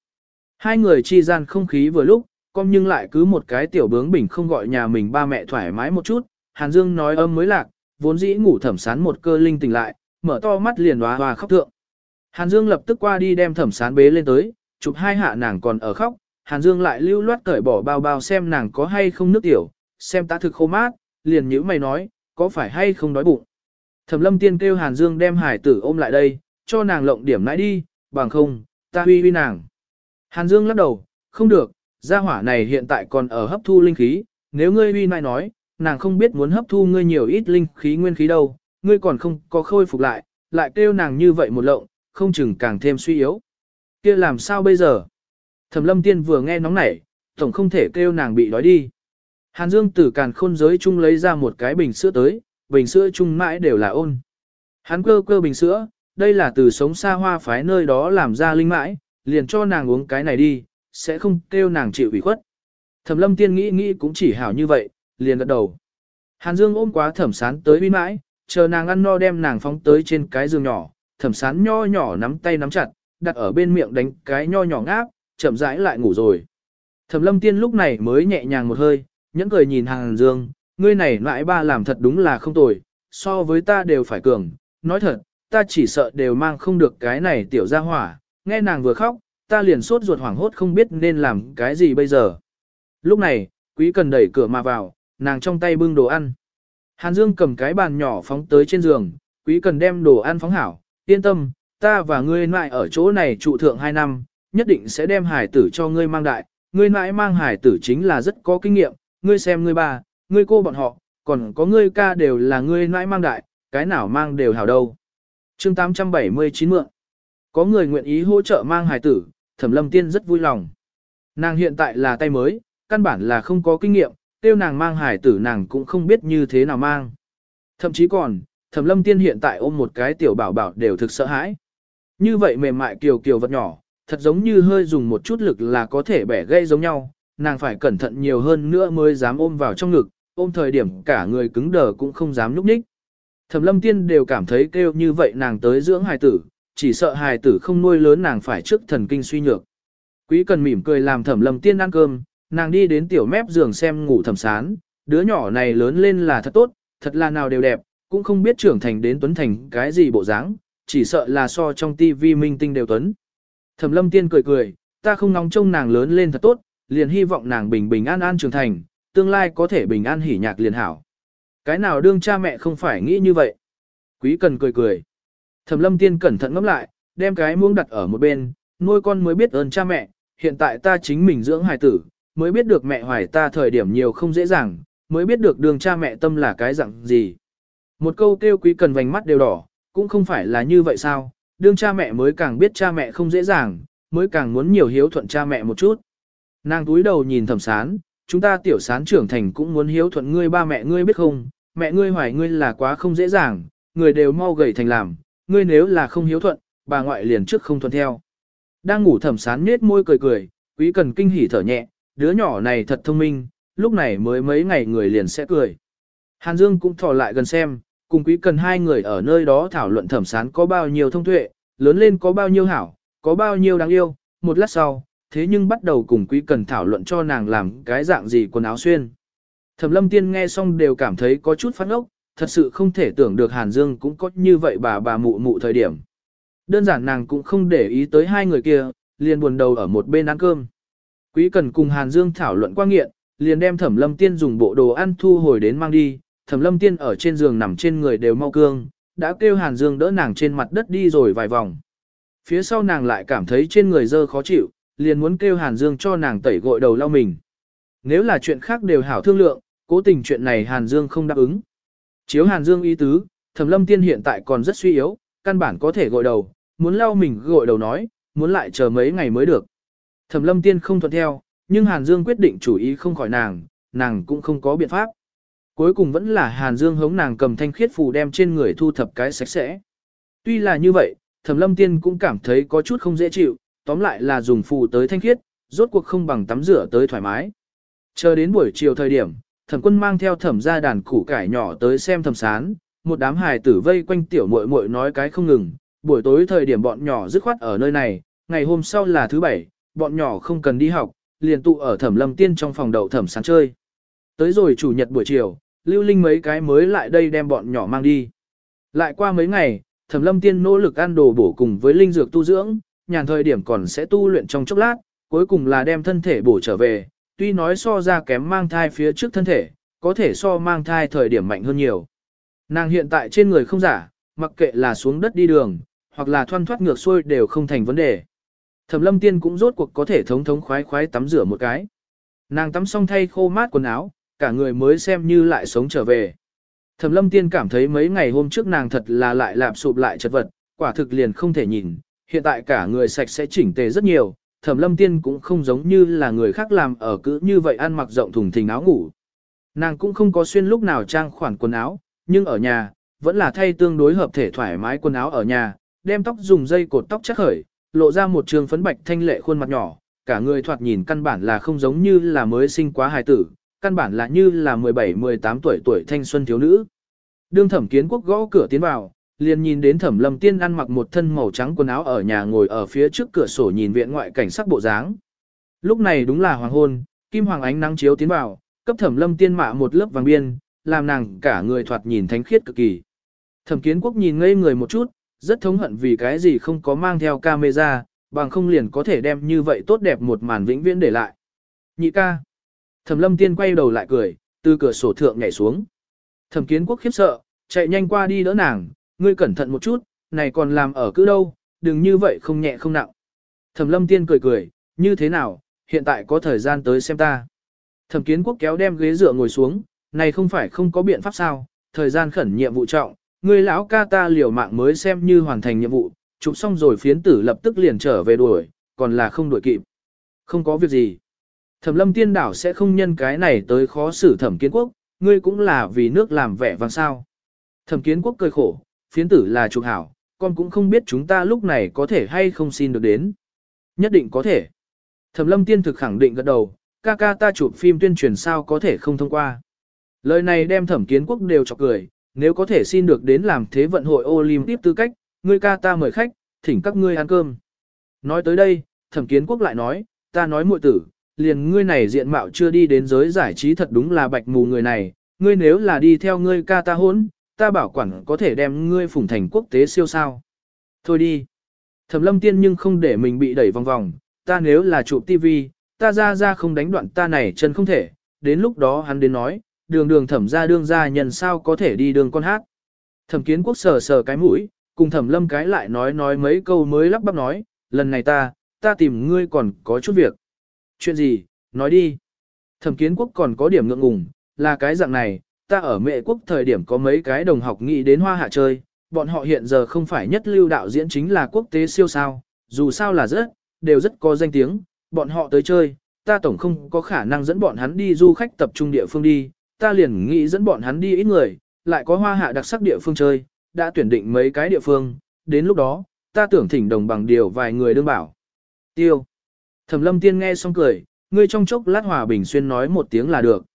Hai người chi gian không khí vừa lúc, con nhưng lại cứ một cái tiểu bướng bình không gọi nhà mình ba mẹ thoải mái một chút. Hàn Dương nói âm mới lạc, vốn dĩ ngủ thẩm sán một cơ linh tỉnh lại, mở to mắt liền hoa hoa khóc thượng. Hàn Dương lập tức qua đi đem thẩm sán bế lên tới, chụp hai hạ nàng còn ở khóc, Hàn Dương lại lưu loát cởi bỏ bao bao xem nàng có hay không nước tiểu, xem ta thực khô mát, liền nhíu mày nói, có phải hay không đói bụng. Thẩm lâm tiên kêu Hàn Dương đem hải tử ôm lại đây, cho nàng lộng điểm nãy đi, bằng không, ta huy huy nàng. Hàn Dương lắc đầu, không được, gia hỏa này hiện tại còn ở hấp thu linh khí, nếu ngươi huy nãy nói, nàng không biết muốn hấp thu ngươi nhiều ít linh khí nguyên khí đâu, ngươi còn không có khôi phục lại, lại kêu nàng như vậy một lộng, không chừng càng thêm suy yếu. kia làm sao bây giờ? Thẩm lâm tiên vừa nghe nóng nảy, tổng không thể kêu nàng bị đói đi. Hàn Dương từ càn khôn giới chung lấy ra một cái bình sữa tới, bình sữa chung mãi đều là ôn. Hắn cơ cơ bình sữa, đây là từ sống xa hoa phái nơi đó làm ra linh mãi, liền cho nàng uống cái này đi, sẽ không kêu nàng chịu ủy khuất. Thẩm lâm tiên nghĩ nghĩ cũng chỉ hảo như vậy, liền gật đầu. Hàn Dương ôm quá thẩm sán tới uy mãi, chờ nàng ăn no đem nàng phóng tới trên cái giường nhỏ, thẩm sán nho nhỏ nắm tay nắm chặt, đặt ở bên miệng đánh cái nho nhỏ ngáp, chậm rãi lại ngủ rồi. Thẩm lâm tiên lúc này mới nhẹ nhàng một hơi, nhẫn cười nhìn Hàn Dương, ngươi này lại ba làm thật đúng là không tồi, so với ta đều phải cường, nói thật, ta chỉ sợ đều mang không được cái này tiểu ra hỏa, nghe nàng vừa khóc, ta liền sốt ruột hoảng hốt không biết nên làm cái gì bây giờ. Lúc này, quý cần đẩy cửa mà vào, nàng trong tay bưng đồ ăn. Hàn Dương cầm cái bàn nhỏ phóng tới trên giường, quý cần đem đồ ăn phóng hảo, yên tâm, ta và ngươi lại ở chỗ này trụ thượng 2 năm, nhất định sẽ đem hải tử cho ngươi mang đại, ngươi mãi mang hải tử chính là rất có kinh nghiệm, ngươi xem ngươi ba, ngươi cô bọn họ, còn có ngươi ca đều là ngươi nãi mang đại, cái nào mang đều hảo đâu. chương 879 mượn, có người nguyện ý hỗ trợ mang hải tử, thẩm lâm tiên rất vui lòng. Nàng hiện tại là tay mới, căn bản là không có kinh nghiệm, tiêu nàng mang hải tử nàng cũng không biết như thế nào mang. Thậm chí còn, thẩm lâm tiên hiện tại ôm một cái tiểu bảo bảo đều thực sợ hãi. Như vậy mềm mại kiều kiều vật nhỏ, thật giống như hơi dùng một chút lực là có thể bẻ gây giống nhau, nàng phải cẩn thận nhiều hơn nữa mới dám ôm vào trong ngực, ôm thời điểm cả người cứng đờ cũng không dám nhúc nhích. Thẩm lâm tiên đều cảm thấy kêu như vậy nàng tới dưỡng hài tử, chỉ sợ hài tử không nuôi lớn nàng phải trước thần kinh suy nhược. Quý cần mỉm cười làm thẩm lâm tiên ăn cơm, nàng đi đến tiểu mép giường xem ngủ thẩm sán, đứa nhỏ này lớn lên là thật tốt, thật là nào đều đẹp, cũng không biết trưởng thành đến tuấn thành cái gì bộ dáng, chỉ sợ là so trong tivi minh tinh đều tuấn. Thẩm lâm tiên cười cười, ta không nóng trông nàng lớn lên thật tốt, liền hy vọng nàng bình bình an an trưởng thành, tương lai có thể bình an hỉ nhạc liền hảo. Cái nào đương cha mẹ không phải nghĩ như vậy? Quý cần cười cười. Thẩm lâm tiên cẩn thận ngẫm lại, đem cái muỗng đặt ở một bên, nuôi con mới biết ơn cha mẹ, hiện tại ta chính mình dưỡng hài tử, mới biết được mẹ hoài ta thời điểm nhiều không dễ dàng, mới biết được đường cha mẹ tâm là cái dạng gì. Một câu kêu quý cần vành mắt đều đỏ, cũng không phải là như vậy sao, đương cha mẹ mới càng biết cha mẹ không dễ dàng, mới càng muốn nhiều hiếu thuận cha mẹ một chút. Nàng túi đầu nhìn thẩm sán, chúng ta tiểu sán trưởng thành cũng muốn hiếu thuận ngươi ba mẹ ngươi biết không, mẹ ngươi hoài ngươi là quá không dễ dàng, người đều mau gầy thành làm, ngươi nếu là không hiếu thuận, bà ngoại liền trước không thuận theo. Đang ngủ thẩm sán nết môi cười cười, quý cần kinh hỉ thở nhẹ, đứa nhỏ này thật thông minh, lúc này mới mấy ngày người liền sẽ cười. Hàn Dương cũng thò lại gần xem, cùng quý cần hai người ở nơi đó thảo luận thẩm sán có bao nhiêu thông tuệ, lớn lên có bao nhiêu hảo, có bao nhiêu đáng yêu, một lát sau, thế nhưng bắt đầu cùng quý cần thảo luận cho nàng làm cái dạng gì quần áo xuyên. Thẩm lâm tiên nghe xong đều cảm thấy có chút phát ốc, thật sự không thể tưởng được Hàn Dương cũng có như vậy bà bà mụ mụ thời điểm. Đơn giản nàng cũng không để ý tới hai người kia, liền buồn đầu ở một bên ăn cơm. Quý Cần cùng Hàn Dương thảo luận qua nghiện, liền đem Thẩm Lâm Tiên dùng bộ đồ ăn thu hồi đến mang đi, Thẩm Lâm Tiên ở trên giường nằm trên người đều mau cương, đã kêu Hàn Dương đỡ nàng trên mặt đất đi rồi vài vòng. Phía sau nàng lại cảm thấy trên người dơ khó chịu, liền muốn kêu Hàn Dương cho nàng tẩy gội đầu lau mình. Nếu là chuyện khác đều hảo thương lượng, cố tình chuyện này Hàn Dương không đáp ứng. Chiếu Hàn Dương ý tứ, Thẩm Lâm Tiên hiện tại còn rất suy yếu, căn bản có thể gội đầu, muốn lau mình gội đầu nói, muốn lại chờ mấy ngày mới được. Thẩm Lâm Tiên không thuận theo, nhưng Hàn Dương quyết định chủ ý không khỏi nàng, nàng cũng không có biện pháp. Cuối cùng vẫn là Hàn Dương hống nàng cầm thanh khiết phù đem trên người thu thập cái sạch sẽ. Tuy là như vậy, Thẩm Lâm Tiên cũng cảm thấy có chút không dễ chịu, tóm lại là dùng phù tới thanh khiết, rốt cuộc không bằng tắm rửa tới thoải mái. Chờ đến buổi chiều thời điểm, Thẩm Quân mang theo Thẩm gia đàn củ cải nhỏ tới xem Thẩm Sán, một đám hài tử vây quanh tiểu muội muội nói cái không ngừng, buổi tối thời điểm bọn nhỏ dứt khoát ở nơi này, ngày hôm sau là thứ bảy, bọn nhỏ không cần đi học, liền tụ ở Thẩm Lâm Tiên trong phòng đậu Thẩm Sán chơi. Tới rồi chủ nhật buổi chiều, Lưu Linh mấy cái mới lại đây đem bọn nhỏ mang đi. Lại qua mấy ngày, Thẩm Lâm Tiên nỗ lực ăn đồ bổ cùng với linh dược tu dưỡng, nhàn thời điểm còn sẽ tu luyện trong chốc lát, cuối cùng là đem thân thể bổ trở về, tuy nói so ra kém mang thai phía trước thân thể, có thể so mang thai thời điểm mạnh hơn nhiều. Nàng hiện tại trên người không giả, mặc kệ là xuống đất đi đường, hoặc là thoăn thoát ngược xuôi đều không thành vấn đề. Thẩm lâm tiên cũng rốt cuộc có thể thống thống khoái khoái tắm rửa một cái. Nàng tắm xong thay khô mát quần áo, cả người mới xem như lại sống trở về. Thẩm lâm tiên cảm thấy mấy ngày hôm trước nàng thật là lại lạp sụp lại chật vật, quả thực liền không thể nhìn, hiện tại cả người sạch sẽ chỉnh tề rất nhiều, thẩm lâm tiên cũng không giống như là người khác làm ở cữ như vậy ăn mặc rộng thùng thình áo ngủ. Nàng cũng không có xuyên lúc nào trang khoản quần áo, nhưng ở nhà, vẫn là thay tương đối hợp thể thoải mái quần áo ở nhà, đem tóc dùng dây cột tóc chắc khởi, lộ ra một trường phấn bạch thanh lệ khuôn mặt nhỏ, cả người thoạt nhìn căn bản là không giống như là mới sinh quá hài tử, căn bản là như là 17-18 tuổi tuổi thanh xuân thiếu nữ. Đương thẩm kiến quốc gõ cửa tiến vào, liền nhìn đến thẩm lâm tiên ăn mặc một thân màu trắng quần áo ở nhà ngồi ở phía trước cửa sổ nhìn viện ngoại cảnh sắc bộ dáng. Lúc này đúng là hoàng hôn, kim hoàng ánh nắng chiếu tiến vào, cấp thẩm lâm tiên mạ một lớp vàng biên, làm nàng cả người thoạt nhìn thánh khiết cực kỳ. Thẩm kiến quốc nhìn ngây người một chút, rất thống hận vì cái gì không có mang theo camera, bằng không liền có thể đem như vậy tốt đẹp một màn vĩnh viễn để lại. Nhị ca. Thẩm lâm tiên quay đầu lại cười, từ cửa sổ thượng nhảy xuống. Thẩm kiến quốc khiếp sợ, chạy nhanh qua đi đỡ nàng, ngươi cẩn thận một chút, này còn làm ở cứ đâu, đừng như vậy không nhẹ không nặng. Thẩm lâm tiên cười cười, như thế nào, hiện tại có thời gian tới xem ta. Thẩm kiến quốc kéo đem ghế dựa ngồi xuống, này không phải không có biện pháp sao, thời gian khẩn nhiệm vụ trọng, ngươi lão ca ta liều mạng mới xem như hoàn thành nhiệm vụ, chụp xong rồi phiến tử lập tức liền trở về đuổi, còn là không đuổi kịp. Không có việc gì. Thẩm lâm tiên đảo sẽ không nhân cái này tới khó xử thẩm kiến quốc, ngươi cũng là vì nước làm vẻ vang sao. Thẩm kiến quốc cười khổ, phiến tử là chụp hảo, con cũng không biết chúng ta lúc này có thể hay không xin được đến. Nhất định có thể. Thẩm lâm tiên thực khẳng định gật đầu, ca ca ta chụp phim tuyên truyền sao có thể không thông qua. Lời này đem thẩm kiến quốc đều chọc cười, nếu có thể xin được đến làm thế vận hội Olympic tư cách, ngươi ca ta mời khách, thỉnh các ngươi ăn cơm. Nói tới đây, thẩm kiến quốc lại nói, ta nói muội tử, liền ngươi này diện mạo chưa đi đến giới giải trí thật đúng là bạch mù người này, ngươi nếu là đi theo ngươi ca ta hốn, ta bảo quản có thể đem ngươi phủng thành quốc tế siêu sao. Thôi đi. Thẩm lâm tiên nhưng không để mình bị đẩy vòng vòng, ta nếu là chụp tivi, ta ra ra không đánh đoạn ta này chân không thể, đến lúc đó hắn đến nói, đường đường thẩm ra đương ra nhân sao có thể đi đường con hát. Thẩm kiến quốc sờ sờ cái mũi, cùng thẩm lâm cái lại nói nói mấy câu mới lắp bắp nói, lần này ta, ta tìm ngươi còn có chút việc. Chuyện gì, nói đi. Thẩm kiến quốc còn có điểm ngượng ngùng, là cái dạng này, ta ở mệ quốc thời điểm có mấy cái đồng học nghĩ đến hoa hạ chơi, bọn họ hiện giờ không phải nhất lưu đạo diễn chính là quốc tế siêu sao, dù sao là rất, đều rất có danh tiếng, bọn họ tới chơi, ta tổng không có khả năng dẫn bọn hắn đi du khách tập trung địa phương đi, ta liền nghĩ dẫn bọn hắn đi ít người, lại có hoa hạ đặc sắc địa phương chơi, đã tuyển định mấy cái địa phương, đến lúc đó, ta tưởng thỉnh đồng bằng điều vài người đương bảo. Tiêu. Thẩm lâm tiên nghe xong cười, ngươi trong chốc lát hòa bình xuyên nói một tiếng là được.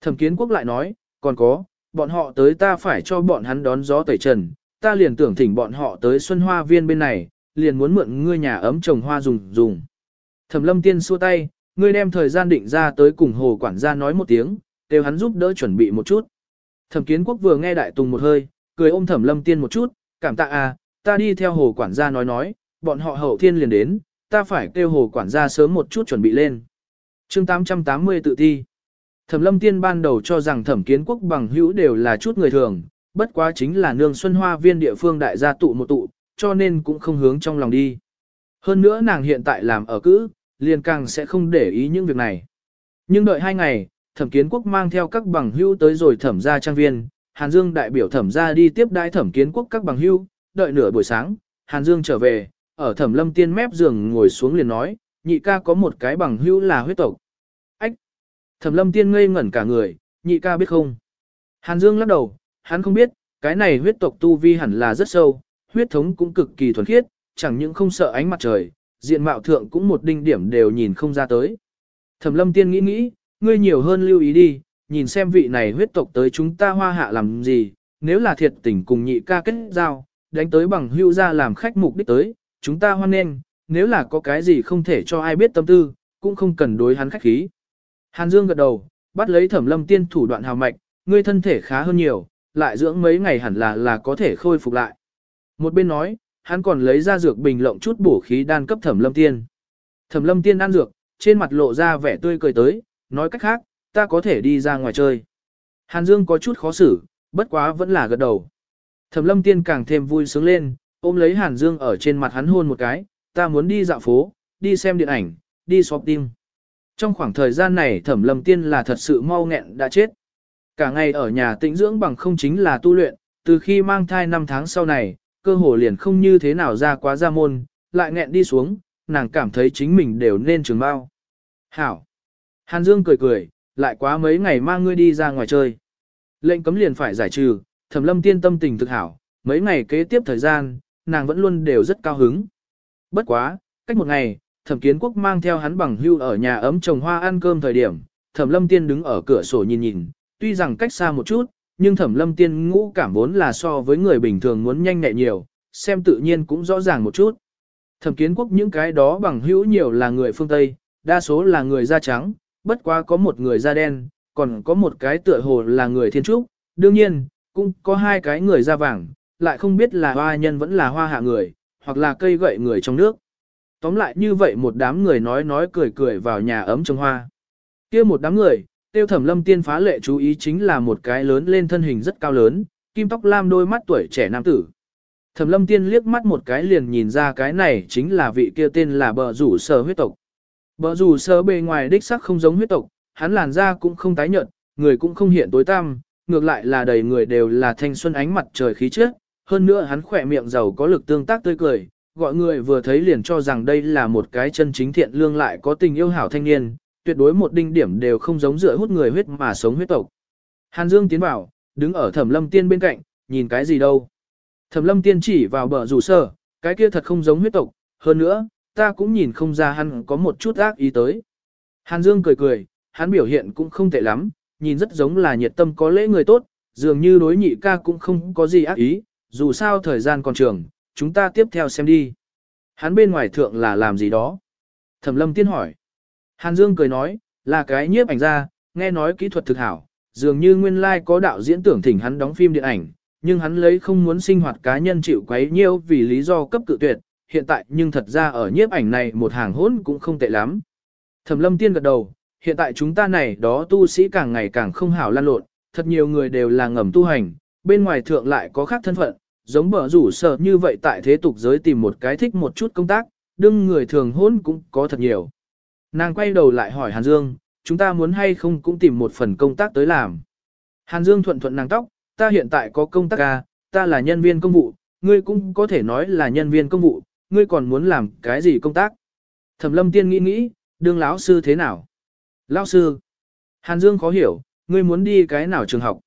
Thẩm kiến quốc lại nói, còn có, bọn họ tới ta phải cho bọn hắn đón gió tẩy trần, ta liền tưởng thỉnh bọn họ tới xuân hoa viên bên này, liền muốn mượn ngươi nhà ấm trồng hoa dùng dùng. Thẩm lâm tiên xua tay, ngươi đem thời gian định ra tới cùng hồ quản gia nói một tiếng, đều hắn giúp đỡ chuẩn bị một chút. Thẩm kiến quốc vừa nghe đại tùng một hơi, cười ôm thẩm lâm tiên một chút, cảm tạ à, ta đi theo hồ quản gia nói nói, bọn họ hậu thiên liền đến, ta phải kêu hồ quản gia sớm một chút chuẩn bị lên. chương 880 tự thi. Thẩm lâm tiên ban đầu cho rằng thẩm kiến quốc bằng hữu đều là chút người thường, bất quá chính là nương xuân hoa viên địa phương đại gia tụ một tụ, cho nên cũng không hướng trong lòng đi. Hơn nữa nàng hiện tại làm ở cữ, liền càng sẽ không để ý những việc này. Nhưng đợi hai ngày, thẩm kiến quốc mang theo các bằng hữu tới rồi thẩm ra trang viên, Hàn Dương đại biểu thẩm ra đi tiếp đãi thẩm kiến quốc các bằng hữu, đợi nửa buổi sáng, Hàn Dương trở về, ở thẩm lâm tiên mép giường ngồi xuống liền nói, nhị ca có một cái bằng hữu là huyết tộc. Thẩm lâm tiên ngây ngẩn cả người, nhị ca biết không? Hàn Dương lắc đầu, hắn không biết, cái này huyết tộc tu vi hẳn là rất sâu, huyết thống cũng cực kỳ thuần khiết, chẳng những không sợ ánh mặt trời, diện mạo thượng cũng một đinh điểm đều nhìn không ra tới. Thẩm lâm tiên nghĩ nghĩ, ngươi nhiều hơn lưu ý đi, nhìn xem vị này huyết tộc tới chúng ta hoa hạ làm gì, nếu là thiệt tình cùng nhị ca kết giao, đánh tới bằng hưu ra làm khách mục đích tới, chúng ta hoan nghênh, nếu là có cái gì không thể cho ai biết tâm tư, cũng không cần đối hắn khách khí. Hàn Dương gật đầu, bắt lấy thẩm lâm tiên thủ đoạn hào mạch, ngươi thân thể khá hơn nhiều, lại dưỡng mấy ngày hẳn là là có thể khôi phục lại. Một bên nói, hắn còn lấy ra dược bình lộng chút bổ khí đan cấp thẩm lâm tiên. Thẩm lâm tiên ăn dược, trên mặt lộ ra vẻ tươi cười tới, nói cách khác, ta có thể đi ra ngoài chơi. Hàn Dương có chút khó xử, bất quá vẫn là gật đầu. Thẩm lâm tiên càng thêm vui sướng lên, ôm lấy Hàn Dương ở trên mặt hắn hôn một cái, ta muốn đi dạo phố, đi xem điện ảnh, đi shopping. Trong khoảng thời gian này thẩm lâm tiên là thật sự mau nghẹn đã chết. Cả ngày ở nhà tĩnh dưỡng bằng không chính là tu luyện, từ khi mang thai 5 tháng sau này, cơ hồ liền không như thế nào ra quá ra môn, lại nghẹn đi xuống, nàng cảm thấy chính mình đều nên trường bao. Hảo! Hàn Dương cười cười, lại quá mấy ngày mang ngươi đi ra ngoài chơi. Lệnh cấm liền phải giải trừ, thẩm lâm tiên tâm tình thực hảo, mấy ngày kế tiếp thời gian, nàng vẫn luôn đều rất cao hứng. Bất quá, cách một ngày, thẩm kiến quốc mang theo hắn bằng hưu ở nhà ấm trồng hoa ăn cơm thời điểm, thẩm lâm tiên đứng ở cửa sổ nhìn nhìn, tuy rằng cách xa một chút, nhưng thẩm lâm tiên ngũ cảm vốn là so với người bình thường muốn nhanh nhẹ nhiều, xem tự nhiên cũng rõ ràng một chút. Thẩm kiến quốc những cái đó bằng hữu nhiều là người phương Tây, đa số là người da trắng, bất quá có một người da đen, còn có một cái tựa hồ là người thiên trúc, đương nhiên, cũng có hai cái người da vàng, lại không biết là hoa nhân vẫn là hoa hạ người, hoặc là cây gậy người trong nước. Tóm lại như vậy một đám người nói nói cười cười vào nhà ấm trồng hoa. kia một đám người, tiêu thẩm lâm tiên phá lệ chú ý chính là một cái lớn lên thân hình rất cao lớn, kim tóc lam đôi mắt tuổi trẻ nam tử. Thẩm lâm tiên liếc mắt một cái liền nhìn ra cái này chính là vị kia tên là bờ rủ sở huyết tộc. Bờ rủ sở bề ngoài đích sắc không giống huyết tộc, hắn làn da cũng không tái nhợt, người cũng không hiện tối tăm, ngược lại là đầy người đều là thanh xuân ánh mặt trời khí trước. Hơn nữa hắn khỏe miệng giàu có lực tương tác tươi cười, gọi người vừa thấy liền cho rằng đây là một cái chân chính thiện lương lại có tình yêu hảo thanh niên, tuyệt đối một đinh điểm đều không giống dựa hút người huyết mà sống huyết tộc. Hàn Dương tiến vào, đứng ở Thẩm Lâm Tiên bên cạnh, nhìn cái gì đâu? Thẩm Lâm Tiên chỉ vào bờ rủ sở, cái kia thật không giống huyết tộc, hơn nữa, ta cũng nhìn không ra hắn có một chút ác ý tới. Hàn Dương cười cười, hắn biểu hiện cũng không tệ lắm, nhìn rất giống là nhiệt tâm có lễ người tốt, dường như đối nhị ca cũng không có gì ác ý, dù sao thời gian còn trường, chúng ta tiếp theo xem đi. Hắn bên ngoài thượng là làm gì đó? Thẩm lâm tiên hỏi. Hàn Dương cười nói, là cái nhiếp ảnh ra, nghe nói kỹ thuật thực hảo, dường như nguyên lai like có đạo diễn tưởng thỉnh hắn đóng phim điện ảnh, nhưng hắn lấy không muốn sinh hoạt cá nhân chịu quấy nhiêu vì lý do cấp cự tuyệt, hiện tại nhưng thật ra ở nhiếp ảnh này một hàng hỗn cũng không tệ lắm. Thẩm lâm tiên gật đầu, hiện tại chúng ta này đó tu sĩ càng ngày càng không hảo lan lộn, thật nhiều người đều là ngầm tu hành, bên ngoài thượng lại có khác thân phận, giống bở rủ sợ như vậy tại thế tục giới tìm một cái thích một chút công tác, đương người thường hôn cũng có thật nhiều. Nàng quay đầu lại hỏi Hàn Dương, chúng ta muốn hay không cũng tìm một phần công tác tới làm. Hàn Dương thuận thuận nàng tóc, ta hiện tại có công tác ca, à, ta là nhân viên công vụ, ngươi cũng có thể nói là nhân viên công vụ, ngươi còn muốn làm cái gì công tác. Thẩm lâm tiên nghĩ nghĩ, đương lão sư thế nào? Lão sư. Hàn Dương khó hiểu, ngươi muốn đi cái nào trường học?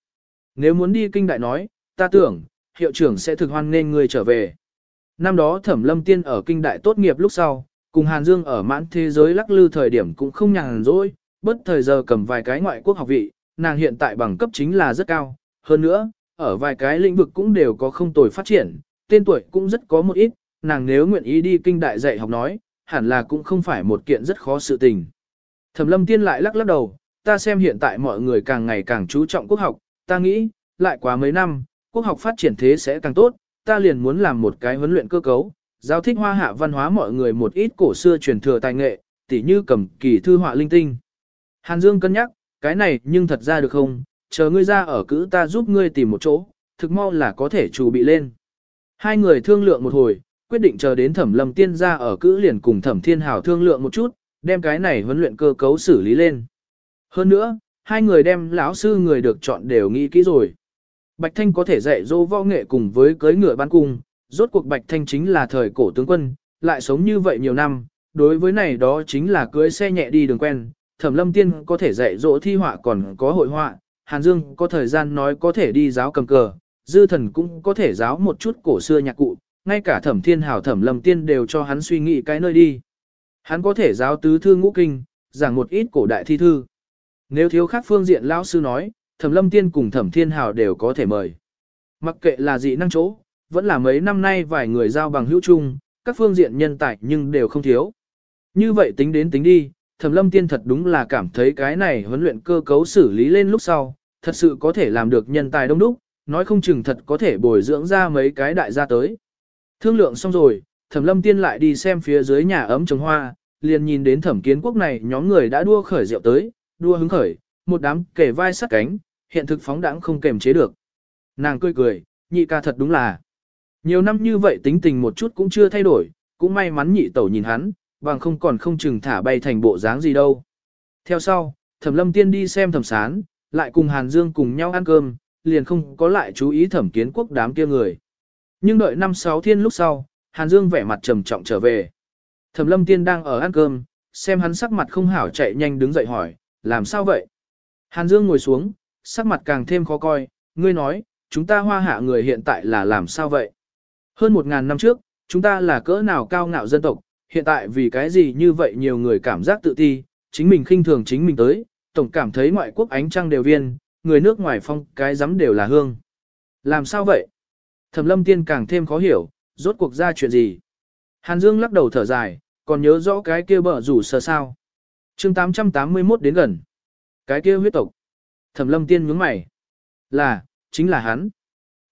Nếu muốn đi kinh đại nói, ta tưởng, hiệu trưởng sẽ thực hoan nên ngươi trở về. Năm đó Thẩm Lâm Tiên ở kinh đại tốt nghiệp lúc sau, cùng Hàn Dương ở mãn thế giới lắc lư thời điểm cũng không nhàn rỗi, bất thời giờ cầm vài cái ngoại quốc học vị, nàng hiện tại bằng cấp chính là rất cao, hơn nữa, ở vài cái lĩnh vực cũng đều có không tồi phát triển, tên tuổi cũng rất có một ít, nàng nếu nguyện ý đi kinh đại dạy học nói, hẳn là cũng không phải một kiện rất khó sự tình. Thẩm lâm tiên lại lắc lắc đầu, ta xem hiện tại mọi người càng ngày càng chú trọng quốc học, ta nghĩ, lại quá mấy năm, quốc học phát triển thế sẽ càng tốt, ta liền muốn làm một cái huấn luyện cơ cấu, giáo thích hoa hạ văn hóa mọi người một ít cổ xưa truyền thừa tài nghệ, tỉ như cầm kỳ thư họa linh tinh. Hàn Dương cân nhắc, cái này nhưng thật ra được không, chờ ngươi ra ở cữ ta giúp ngươi tìm một chỗ, thực mau là có thể chủ bị lên. Hai người thương lượng một hồi, quyết định chờ đến thẩm lâm tiên ra ở cữ liền cùng thẩm thiên hảo thương lượng một chút, đem cái này huấn luyện cơ cấu xử lý lên. Hơn nữa, hai người đem lão sư người được chọn đều nghĩ kỹ rồi. Bạch Thanh có thể dạy dỗ võ nghệ cùng với cưới ngựa bán cung, rốt cuộc Bạch Thanh chính là thời cổ tướng quân, lại sống như vậy nhiều năm, đối với này đó chính là cưới xe nhẹ đi đường quen, Thẩm Lâm Tiên có thể dạy dỗ thi họa còn có hội họa, Hàn Dương có thời gian nói có thể đi giáo cầm cờ, Dư Thần cũng có thể giáo một chút cổ xưa nhạc cụ, ngay cả Thẩm Thiên Hảo Thẩm Lâm Tiên đều cho hắn suy nghĩ cái nơi đi. Hắn có thể giáo tứ thư ngũ kinh, giảng một ít cổ đại thi thư. Nếu thiếu khác phương diện lão sư nói, Thẩm Lâm Tiên cùng Thẩm Thiên Hảo đều có thể mời. Mặc kệ là dị năng chỗ, vẫn là mấy năm nay vài người giao bằng hữu chung, các phương diện nhân tài nhưng đều không thiếu. Như vậy tính đến tính đi, Thẩm Lâm Tiên thật đúng là cảm thấy cái này huấn luyện cơ cấu xử lý lên lúc sau, thật sự có thể làm được nhân tài đông đúc, nói không chừng thật có thể bồi dưỡng ra mấy cái đại gia tới. Thương lượng xong rồi, Thẩm Lâm Tiên lại đi xem phía dưới nhà ấm trồng hoa, liền nhìn đến Thẩm Kiến Quốc này nhóm người đã đua khởi rượu tới, đua hứng khởi, một đám kể vai sát cánh, hiện thực phóng đãng không kềm chế được. Nàng cười cười, nhị ca thật đúng là. Nhiều năm như vậy tính tình một chút cũng chưa thay đổi, cũng may mắn nhị tẩu nhìn hắn, bằng không còn không chừng thả bay thành bộ dáng gì đâu. Theo sau, Thẩm Lâm Tiên đi xem Thẩm Sán, lại cùng Hàn Dương cùng nhau ăn cơm, liền không có lại chú ý Thẩm Kiến Quốc đám kia người. Nhưng đợi năm sáu thiên lúc sau, Hàn Dương vẻ mặt trầm trọng trở về. Thẩm Lâm Tiên đang ở ăn cơm, xem hắn sắc mặt không hảo chạy nhanh đứng dậy hỏi, làm sao vậy? Hàn Dương ngồi xuống, sắc mặt càng thêm khó coi, ngươi nói, chúng ta hoa hạ người hiện tại là làm sao vậy? Hơn một ngàn năm trước, chúng ta là cỡ nào cao ngạo dân tộc, hiện tại vì cái gì như vậy nhiều người cảm giác tự ti, chính mình khinh thường chính mình tới, tổng cảm thấy ngoại quốc ánh trăng đều viên, người nước ngoài phong cái giấm đều là hương. Làm sao vậy? Thẩm lâm tiên càng thêm khó hiểu, rốt cuộc ra chuyện gì? Hàn Dương lắc đầu thở dài, còn nhớ rõ cái kia bở rủ sơ sao. chương 881 đến gần. Cái kia huyết tộc. Thẩm lâm tiên nhướng mày. Là, chính là hắn.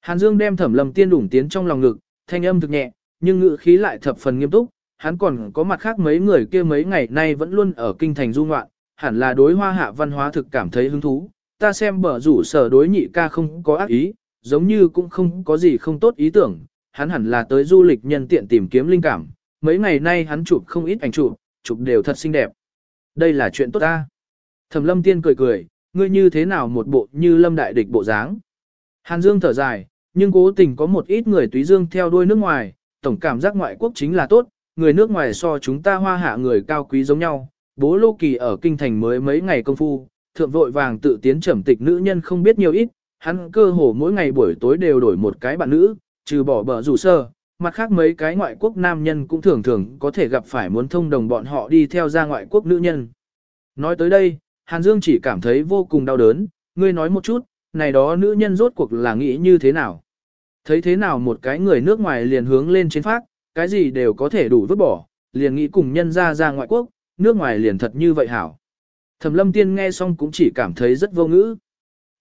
Hàn Dương đem thẩm lâm tiên đủng tiến trong lòng ngực, thanh âm thực nhẹ, nhưng ngữ khí lại thập phần nghiêm túc. Hắn còn có mặt khác mấy người kia mấy ngày nay vẫn luôn ở kinh thành du ngoạn, hẳn là đối hoa hạ văn hóa thực cảm thấy hứng thú. Ta xem bở rủ sở đối nhị ca không có ác ý, giống như cũng không có gì không tốt ý tưởng, hắn hẳn là tới du lịch nhân tiện tìm kiếm linh cảm, mấy ngày nay hắn chụp không ít ảnh chụp, chụp đều thật xinh đẹp. Đây là chuyện tốt ta. Thẩm lâm tiên cười cười, ngươi như thế nào một bộ như lâm đại địch bộ dáng. Hàn Dương thở dài, nhưng cố tình có một ít người túy dương theo đuôi nước ngoài, tổng cảm giác ngoại quốc chính là tốt, người nước ngoài so chúng ta hoa hạ người cao quý giống nhau. Bố Lô Kỳ ở kinh thành mới mấy ngày công phu, thượng vội vàng tự tiến trầm tịch nữ nhân không biết nhiều ít, hắn cơ hồ mỗi ngày buổi tối đều đổi một cái bạn nữ, trừ bỏ bờ rủ sơ, mặt khác mấy cái ngoại quốc nam nhân cũng thường thường có thể gặp phải muốn thông đồng bọn họ đi theo ra ngoại quốc nữ nhân. Nói tới đây, Hàn Dương chỉ cảm thấy vô cùng đau đớn, ngươi nói một chút, này đó nữ nhân rốt cuộc là nghĩ như thế nào? Thấy thế nào một cái người nước ngoài liền hướng lên trên phát, cái gì đều có thể đủ vứt bỏ, liền nghĩ cùng nhân ra ra ngoại quốc, nước ngoài liền thật như vậy hảo. Thẩm lâm tiên nghe xong cũng chỉ cảm thấy rất vô ngữ.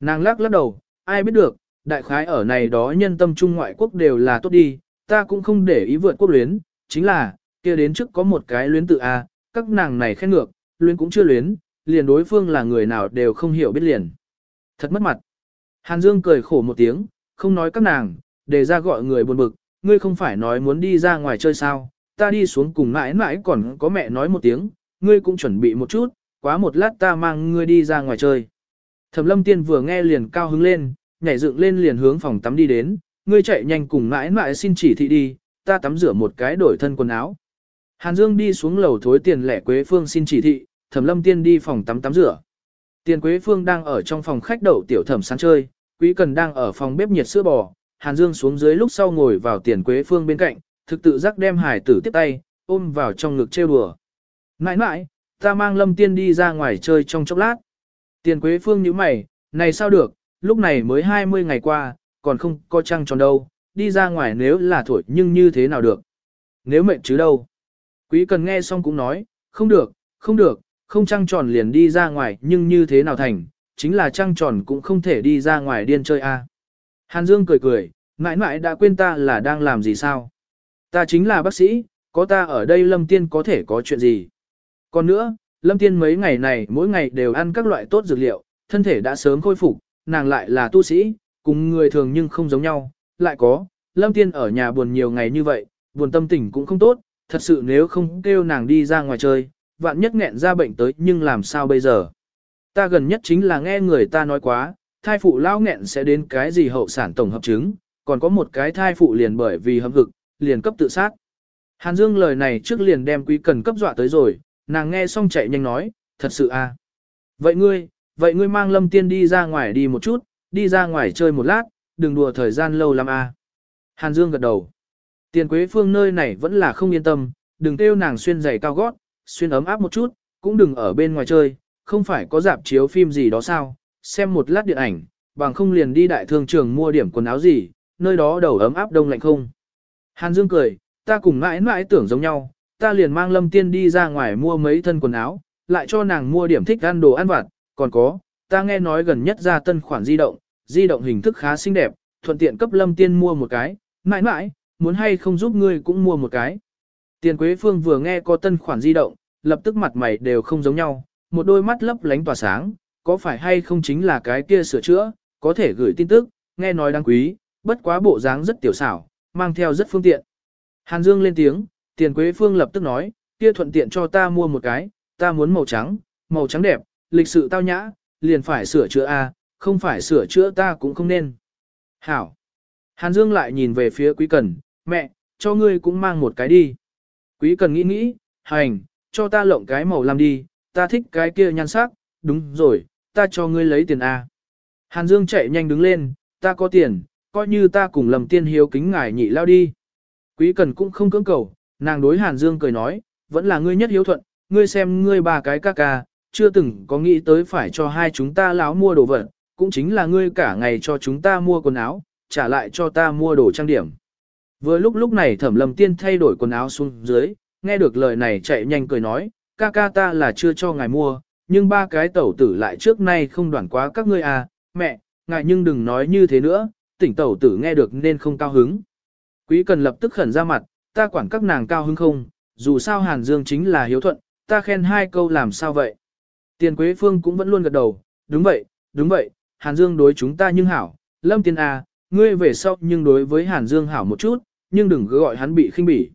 Nàng lắc lắc đầu, ai biết được, đại khái ở này đó nhân tâm trung ngoại quốc đều là tốt đi, ta cũng không để ý vượt quốc luyến, chính là, kia đến trước có một cái luyến tự A, các nàng này khen ngược, luyến cũng chưa luyến, liền đối phương là người nào đều không hiểu biết liền. Thật mất mặt. Hàn Dương cười khổ một tiếng, không nói các nàng, để ra gọi người buồn bực, ngươi không phải nói muốn đi ra ngoài chơi sao, ta đi xuống cùng mãi mãi còn có mẹ nói một tiếng, ngươi cũng chuẩn bị một chút, quá một lát ta mang ngươi đi ra ngoài chơi. Thẩm lâm tiên vừa nghe liền cao hứng lên, nhảy dựng lên liền hướng phòng tắm đi đến, ngươi chạy nhanh cùng mãi mãi xin chỉ thị đi, ta tắm rửa một cái đổi thân quần áo. Hàn Dương đi xuống lầu thối tiền lẻ Quế Phương xin chỉ thị, Thẩm Lâm Tiên đi phòng tắm tắm rửa. Tiền Quế Phương đang ở trong phòng khách đậu tiểu thẩm sáng chơi, Quý Cần đang ở phòng bếp nhiệt sữa bò, Hàn Dương xuống dưới lúc sau ngồi vào Tiền Quế Phương bên cạnh, thực tự giác đem hải tử tiếp tay, ôm vào trong ngực trêu đùa. Nãi nãi, ta mang Lâm Tiên đi ra ngoài chơi trong chốc lát. Tiền Quế Phương nhíu mày, này sao được, lúc này mới 20 ngày qua, còn không có trăng tròn đâu, đi ra ngoài nếu là thổi nhưng như thế nào được. Nếu mệt chứ đâu. Quý cần nghe xong cũng nói, không được, không được, không trăng tròn liền đi ra ngoài nhưng như thế nào thành, chính là trăng tròn cũng không thể đi ra ngoài điên chơi a. Hàn Dương cười cười, mãi mãi đã quên ta là đang làm gì sao. Ta chính là bác sĩ, có ta ở đây lâm tiên có thể có chuyện gì. Còn nữa, Lâm Tiên mấy ngày này mỗi ngày đều ăn các loại tốt dược liệu, thân thể đã sớm khôi phục, nàng lại là tu sĩ, cùng người thường nhưng không giống nhau, lại có, Lâm Tiên ở nhà buồn nhiều ngày như vậy, buồn tâm tình cũng không tốt, thật sự nếu không kêu nàng đi ra ngoài chơi, vạn nhất nghẹn ra bệnh tới nhưng làm sao bây giờ. Ta gần nhất chính là nghe người ta nói quá, thai phụ lao nghẹn sẽ đến cái gì hậu sản tổng hợp chứng, còn có một cái thai phụ liền bởi vì hâm hực, liền cấp tự sát. Hàn Dương lời này trước liền đem quý cần cấp dọa tới rồi, nàng nghe xong chạy nhanh nói, thật sự à. Vậy ngươi, vậy ngươi mang lâm tiên đi ra ngoài đi một chút, đi ra ngoài chơi một lát, đừng đùa thời gian lâu lắm à. Hàn Dương gật đầu. Tiền Quế Phương nơi này vẫn là không yên tâm, đừng kêu nàng xuyên giày cao gót, xuyên ấm áp một chút, cũng đừng ở bên ngoài chơi, không phải có dạp chiếu phim gì đó sao, xem một lát điện ảnh, bằng không liền đi đại thương trường mua điểm quần áo gì, nơi đó đầu ấm áp đông lạnh không. Hàn Dương cười, ta cùng mãi mãi tưởng giống nhau, ta liền mang Lâm Tiên đi ra ngoài mua mấy thân quần áo, lại cho nàng mua điểm thích ăn đồ ăn vặt, còn có, ta nghe nói gần nhất ra tân khoản di động, di động hình thức khá xinh đẹp, thuận tiện cấp Lâm Tiên mua một cái, mãi mãi, muốn hay không giúp ngươi cũng mua một cái. Tiền Quế Phương vừa nghe có tân khoản di động, lập tức mặt mày đều không giống nhau, một đôi mắt lấp lánh tỏa sáng, có phải hay không chính là cái kia sửa chữa, có thể gửi tin tức, nghe nói đáng quý, bất quá bộ dáng rất tiểu xảo, mang theo rất phương tiện. Hàn Dương lên tiếng, Tiền Quế Phương lập tức nói, kia thuận tiện cho ta mua một cái, ta muốn màu trắng, màu trắng đẹp, lịch sự tao nhã, liền phải sửa chữa A, không phải sửa chữa ta cũng không nên. Hảo. Hàn Dương lại nhìn về phía Quý Cần, mẹ, cho ngươi cũng mang một cái đi. Quý Cần nghĩ nghĩ, hành, cho ta lộng cái màu lam đi, ta thích cái kia nhan sắc, đúng rồi, ta cho ngươi lấy tiền A. Hàn Dương chạy nhanh đứng lên, ta có tiền, coi như ta cùng lầm tiên hiếu kính ngài nhị lao đi. Quý Cần cũng không cưỡng cầu, nàng đối Hàn Dương cười nói, vẫn là ngươi nhất hiếu thuận, ngươi xem ngươi ba cái ca ca, chưa từng có nghĩ tới phải cho hai chúng ta láo mua đồ vật, cũng chính là ngươi cả ngày cho chúng ta mua quần áo, trả lại cho ta mua đồ trang điểm. Vừa lúc lúc này thẩm lầm tiên thay đổi quần áo xuống dưới, nghe được lời này chạy nhanh cười nói, ca ca ta là chưa cho ngài mua, nhưng ba cái tẩu tử lại trước nay không đoản quá các ngươi à, mẹ, ngài nhưng đừng nói như thế nữa, tỉnh tẩu tử nghe được nên không cao hứng. Quý cần lập tức khẩn ra mặt, ta quản các nàng cao hứng không, dù sao Hàn Dương chính là hiếu thuận, ta khen hai câu làm sao vậy. Tiền Quế Phương cũng vẫn luôn gật đầu, đúng vậy, đúng vậy, Hàn Dương đối chúng ta nhưng hảo, Lâm Tiên à, ngươi về sau nhưng đối với Hàn Dương hảo một chút, nhưng đừng cứ gọi hắn bị khinh bỉ.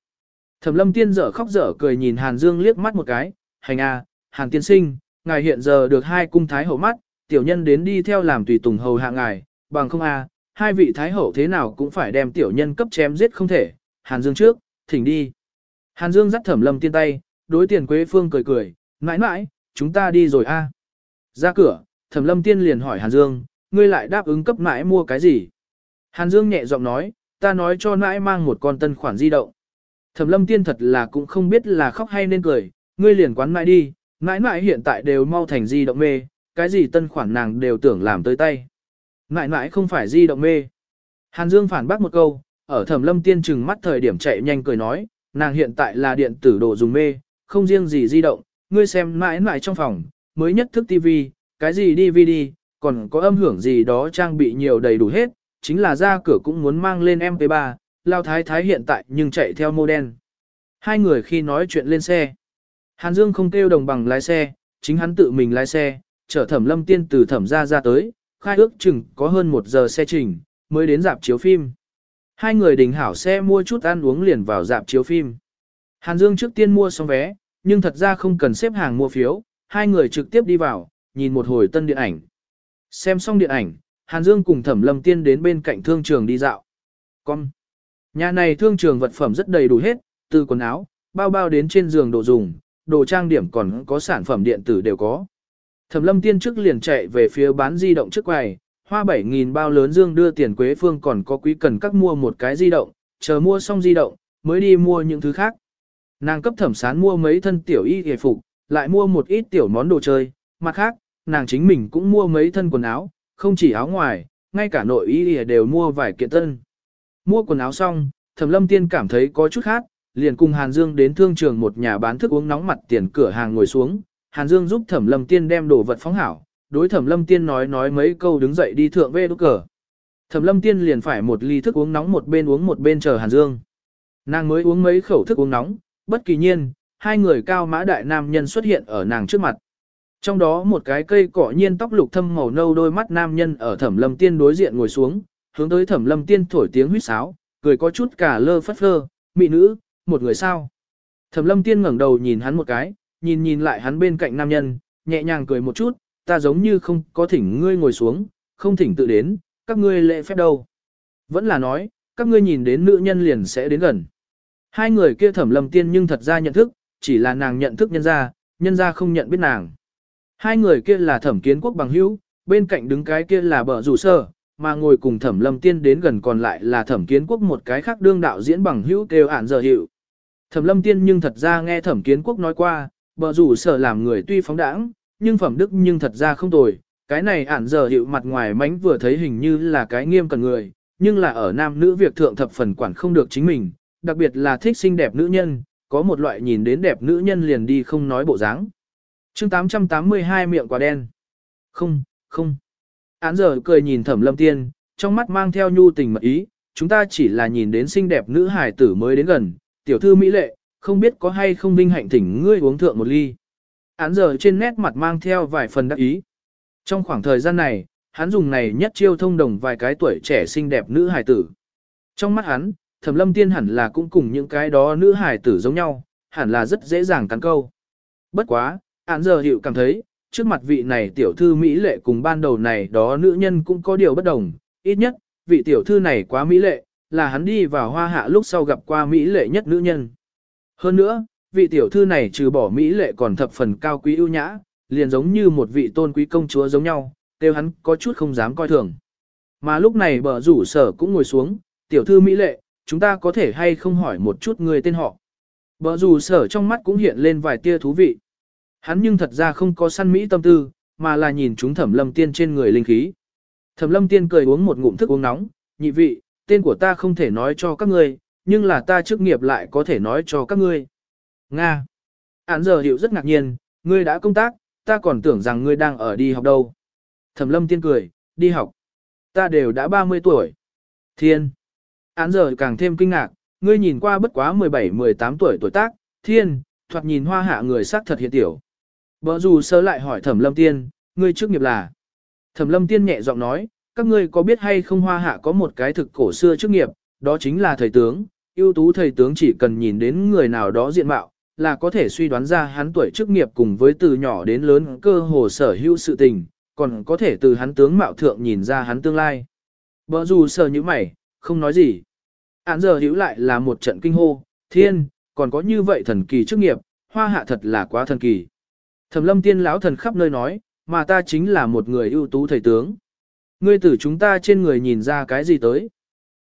Thẩm Lâm Tiên dở khóc dở cười nhìn Hàn Dương liếc mắt một cái, hành à, Hàn Tiên Sinh, ngài hiện giờ được hai cung thái hậu mắt, tiểu nhân đến đi theo làm tùy tùng hầu hạ ngài, bằng không à, hai vị thái hậu thế nào cũng phải đem tiểu nhân cấp chém giết không thể. Hàn Dương trước, thỉnh đi. Hàn Dương dắt Thẩm Lâm Tiên tay, đối tiền Quế Phương cười cười, mãi mãi, chúng ta đi rồi a. À. Ra cửa, Thẩm Lâm Tiên liền hỏi Hàn Dương, ngươi lại đáp ứng cấp mãi mua cái gì? Hàn Dương nhẹ giọng nói, ta nói cho mãi mang một con tân khoản di động. Thẩm Lâm Tiên thật là cũng không biết là khóc hay nên cười, ngươi liền quán mãi đi, mãi mãi hiện tại đều mau thành di động mê, cái gì tân khoản nàng đều tưởng làm tới tay. Mãi mãi không phải di động mê. Hàn Dương phản bác một câu, ở Thẩm Lâm Tiên chừng mắt thời điểm chạy nhanh cười nói, nàng hiện tại là điện tử đồ dùng mê, không riêng gì di động, ngươi xem mãi mãi trong phòng, mới nhất thức TV, cái gì DVD, còn có âm hưởng gì đó trang bị nhiều đầy đủ hết, chính là ra cửa cũng muốn mang lên MP3, Lao Thái Thái hiện tại nhưng chạy theo mô đen. Hai người khi nói chuyện lên xe. Hàn Dương không kêu đồng bằng lái xe, chính hắn tự mình lái xe, chở thẩm lâm tiên từ thẩm ra ra tới, khai ước chừng có hơn một giờ xe trình, mới đến dạp chiếu phim. Hai người đình hảo xe mua chút ăn uống liền vào dạp chiếu phim. Hàn Dương trước tiên mua xong vé, nhưng thật ra không cần xếp hàng mua phiếu, hai người trực tiếp đi vào, nhìn một hồi tân điện ảnh. Xem xong điện ảnh, Hàn Dương cùng Thẩm Lâm Tiên đến bên cạnh thương trường đi dạo. Con. Nhà này thương trường vật phẩm rất đầy đủ hết, từ quần áo, bao bao đến trên giường đồ dùng, đồ trang điểm còn có sản phẩm điện tử đều có. Thẩm Lâm Tiên trước liền chạy về phía bán di động trước quầy, hoa 7.000 bao lớn dương đưa tiền Quế Phương còn có quý cần các mua một cái di động, chờ mua xong di động, mới đi mua những thứ khác. Nàng cấp thẩm sán mua mấy thân tiểu y hề phục, lại mua một ít tiểu món đồ chơi, mặt khác, nàng chính mình cũng mua mấy thân quần áo, không chỉ áo ngoài, ngay cả nội y đều mua vài kiện tân. Mua quần áo xong, Thẩm Lâm Tiên cảm thấy có chút khác, liền cùng Hàn Dương đến thương trường một nhà bán thức uống nóng mặt tiền cửa hàng ngồi xuống. Hàn Dương giúp Thẩm Lâm Tiên đem đồ vật phóng hảo, đối Thẩm Lâm Tiên nói nói mấy câu đứng dậy đi thượng về đốt cờ. Thẩm Lâm Tiên liền phải một ly thức uống nóng một bên uống một bên chờ Hàn Dương. Nàng mới uống mấy khẩu thức uống nóng, bất kỳ nhiên, hai người cao mã đại nam nhân xuất hiện ở nàng trước mặt. Trong đó một cái cây cỏ nhiên tóc lục thâm màu nâu đôi mắt nam nhân ở thẩm lâm tiên đối diện ngồi xuống, hướng tới thẩm lâm tiên thổi tiếng huýt sáo, cười có chút cả lơ phất phơ, mị nữ, một người sao. Thẩm lâm tiên ngẩng đầu nhìn hắn một cái, nhìn nhìn lại hắn bên cạnh nam nhân, nhẹ nhàng cười một chút, ta giống như không có thỉnh ngươi ngồi xuống, không thỉnh tự đến, các ngươi lễ phép đâu. Vẫn là nói, các ngươi nhìn đến nữ nhân liền sẽ đến gần. Hai người kia thẩm lâm tiên nhưng thật ra nhận thức, chỉ là nàng nhận thức nhân ra, nhân ra không nhận biết nàng. Hai người kia là thẩm kiến quốc bằng hữu, bên cạnh đứng cái kia là bờ rủ sơ, mà ngồi cùng thẩm lâm tiên đến gần còn lại là thẩm kiến quốc một cái khác đương đạo diễn bằng hữu kêu ản giờ hiệu. Thẩm lâm tiên nhưng thật ra nghe thẩm kiến quốc nói qua, bờ rủ sở làm người tuy phóng đãng, nhưng phẩm đức nhưng thật ra không tồi. Cái này ản giờ hiệu mặt ngoài mánh vừa thấy hình như là cái nghiêm cần người, nhưng là ở nam nữ việc thượng thập phần quản không được chính mình, đặc biệt là thích xinh đẹp nữ nhân, có một loại nhìn đến đẹp nữ nhân liền đi không nói bộ dáng. chương 882 miệng quả đen. Không, không. Án giờ cười nhìn thẩm lâm tiên, trong mắt mang theo nhu tình mật ý, chúng ta chỉ là nhìn đến xinh đẹp nữ hài tử mới đến gần, tiểu thư mỹ lệ, không biết có hay không vinh hạnh thỉnh ngươi uống thượng một ly. Án giờ trên nét mặt mang theo vài phần đắc ý. Trong khoảng thời gian này, hắn dùng này nhất chiêu thông đồng vài cái tuổi trẻ xinh đẹp nữ hài tử. Trong mắt hắn, thẩm lâm tiên hẳn là cũng cùng những cái đó nữ hài tử giống nhau, hẳn là rất dễ dàng cắn câu. Bất quá, án giờ hiệu cảm thấy, trước mặt vị này tiểu thư Mỹ lệ cùng ban đầu này đó nữ nhân cũng có điều bất đồng, ít nhất, vị tiểu thư này quá Mỹ lệ, là hắn đi vào hoa hạ lúc sau gặp qua Mỹ lệ nhất nữ nhân. Hơn nữa, vị tiểu thư này trừ bỏ Mỹ lệ còn thập phần cao quý ưu nhã, liền giống như một vị tôn quý công chúa giống nhau, đều hắn có chút không dám coi thường. Mà lúc này bờ rủ sở cũng ngồi xuống, tiểu thư Mỹ lệ, chúng ta có thể hay không hỏi một chút người tên họ. Bờ rủ sở trong mắt cũng hiện lên vài tia thú vị. Hắn nhưng thật ra không có săn Mỹ tâm tư, mà là nhìn chúng thẩm lâm tiên trên người linh khí. Thẩm lâm tiên cười uống một ngụm thức uống nóng, nhị vị, tên của ta không thể nói cho các ngươi, nhưng là ta chức nghiệp lại có thể nói cho các ngươi. Nga. Án giờ hiểu rất ngạc nhiên, ngươi đã công tác, ta còn tưởng rằng ngươi đang ở đi học đâu. Thẩm lâm tiên cười, đi học. Ta đều đã 30 tuổi. Thiên. Án giờ càng thêm kinh ngạc, ngươi nhìn qua bất quá 17-18 tuổi tuổi tác, thiên, thoạt nhìn hoa hạ người sắc thật hiện tiểu. Bờ dù sơ lại hỏi thẩm lâm tiên, ngươi chức nghiệp là. Thẩm lâm tiên nhẹ giọng nói, các ngươi có biết hay không hoa hạ có một cái thực cổ xưa chức nghiệp, đó chính là thầy tướng, ưu tú thầy tướng chỉ cần nhìn đến người nào đó diện mạo, là có thể suy đoán ra hắn tuổi chức nghiệp cùng với từ nhỏ đến lớn cơ hồ sở hữu sự tình, còn có thể từ hắn tướng mạo thượng nhìn ra hắn tương lai. Bờ dù sơ như mày, không nói gì. Án giờ hữu lại là một trận kinh hô, thiên, còn có như vậy thần kỳ chức nghiệp, hoa hạ thật là quá thần kỳ. Thẩm lâm tiên lão thần khắp nơi nói, mà ta chính là một người ưu tú thầy tướng. Ngươi tử chúng ta trên người nhìn ra cái gì tới.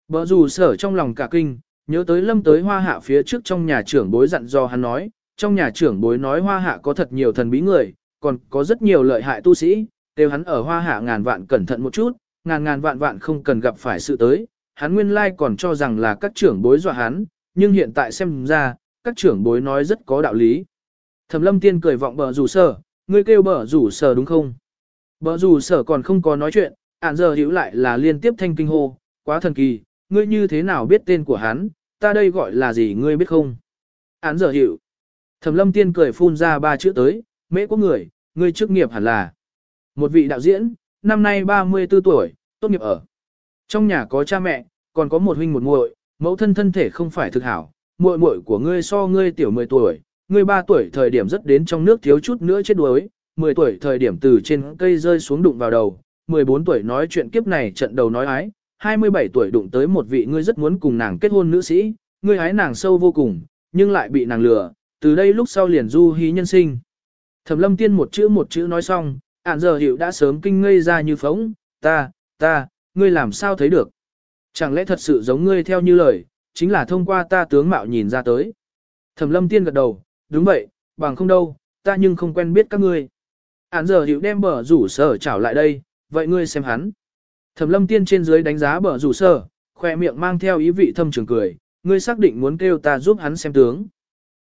Bờ dù sở trong lòng cả kinh, nhớ tới lâm tới hoa hạ phía trước trong nhà trưởng bối dặn do hắn nói, trong nhà trưởng bối nói hoa hạ có thật nhiều thần bí người, còn có rất nhiều lợi hại tu sĩ, đều hắn ở hoa hạ ngàn vạn cẩn thận một chút, ngàn ngàn vạn vạn không cần gặp phải sự tới, hắn nguyên lai còn cho rằng là các trưởng bối dọa hắn, nhưng hiện tại xem ra, các trưởng bối nói rất có đạo lý. Thẩm lâm tiên cười vọng bờ rủ sở, ngươi kêu bờ rủ sở đúng không? Bờ rủ sở còn không có nói chuyện, ản giờ hiểu lại là liên tiếp thanh kinh hô, quá thần kỳ, ngươi như thế nào biết tên của hắn, ta đây gọi là gì ngươi biết không? Án giờ hiểu. Thẩm lâm tiên cười phun ra ba chữ tới, mễ quốc người, ngươi chức nghiệp hẳn là. Một vị đạo diễn, năm nay 34 tuổi, tốt nghiệp ở. Trong nhà có cha mẹ, còn có một huynh một muội, mẫu thân thân thể không phải thực hảo, muội muội của ngươi so ngươi tiểu 10 tuổi, ngươi 3 tuổi thời điểm rất đến trong nước thiếu chút nữa chết đuối, 10 tuổi thời điểm từ trên cây rơi xuống đụng vào đầu, 14 tuổi nói chuyện kiếp này trận đầu nói ái, 27 tuổi đụng tới một vị ngươi rất muốn cùng nàng kết hôn nữ sĩ, ngươi ái nàng sâu vô cùng, nhưng lại bị nàng lừa, từ đây lúc sau liền du hí nhân sinh. Thẩm lâm tiên một chữ một chữ nói xong, ản giờ hiệu đã sớm kinh ngây ra như phóng, ta, ta, ngươi làm sao thấy được. Chẳng lẽ thật sự giống ngươi theo như lời, chính là thông qua ta tướng mạo nhìn ra tới. Thẩm lâm tiên gật đầu, đúng vậy, bằng không đâu, ta nhưng không quen biết các ngươi. Án giờ hiệu đem bờ rủ sở trảo lại đây, vậy ngươi xem hắn. Thẩm lâm tiên trên dưới đánh giá bờ rủ sở, khoe miệng mang theo ý vị thâm trường cười, ngươi xác định muốn kêu ta giúp hắn xem tướng.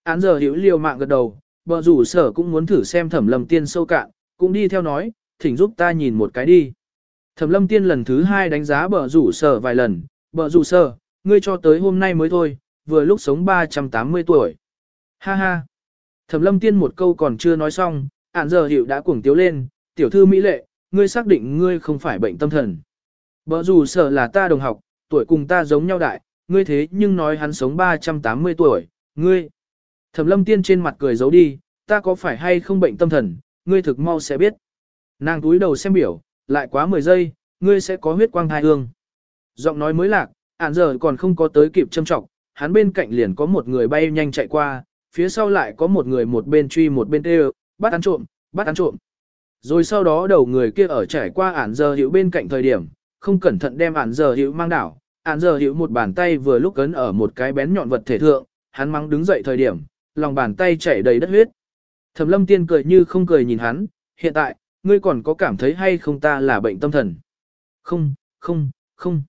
Án giờ hiểu liều mạng gật đầu, bờ rủ sở cũng muốn thử xem thẩm lâm tiên sâu cạn, cũng đi theo nói, thỉnh giúp ta nhìn một cái đi. Thẩm lâm tiên lần thứ hai đánh giá bờ rủ sở vài lần, bờ rủ sở, ngươi cho tới hôm nay mới thôi, vừa lúc sống 380 tuổi. Ha ha. Thẩm lâm tiên một câu còn chưa nói xong, ản giờ hiệu đã cuồng tiếu lên, tiểu thư mỹ lệ, ngươi xác định ngươi không phải bệnh tâm thần. Bở dù sợ là ta đồng học, tuổi cùng ta giống nhau đại, ngươi thế nhưng nói hắn sống 380 tuổi, ngươi. Thẩm lâm tiên trên mặt cười giấu đi, ta có phải hay không bệnh tâm thần, ngươi thực mau sẽ biết. Nàng túi đầu xem biểu, lại quá 10 giây, ngươi sẽ có huyết quang thai hương. Giọng nói mới lạc, ản giờ còn không có tới kịp châm trọng, hắn bên cạnh liền có một người bay nhanh chạy qua, phía sau lại có một người một bên truy một bên tê bắt ăn trộm, bắt ăn trộm. Rồi sau đó đầu người kia ở trải qua ản giờ hiệu bên cạnh thời điểm, không cẩn thận đem ản giờ hiệu mang đảo, ản giờ hiệu một bàn tay vừa lúc ấn ở một cái bén nhọn vật thể thượng, hắn mắng đứng dậy thời điểm, lòng bàn tay chảy đầy đất huyết. Thẩm lâm tiên cười như không cười nhìn hắn, hiện tại, ngươi còn có cảm thấy hay không ta là bệnh tâm thần? Không, không, không.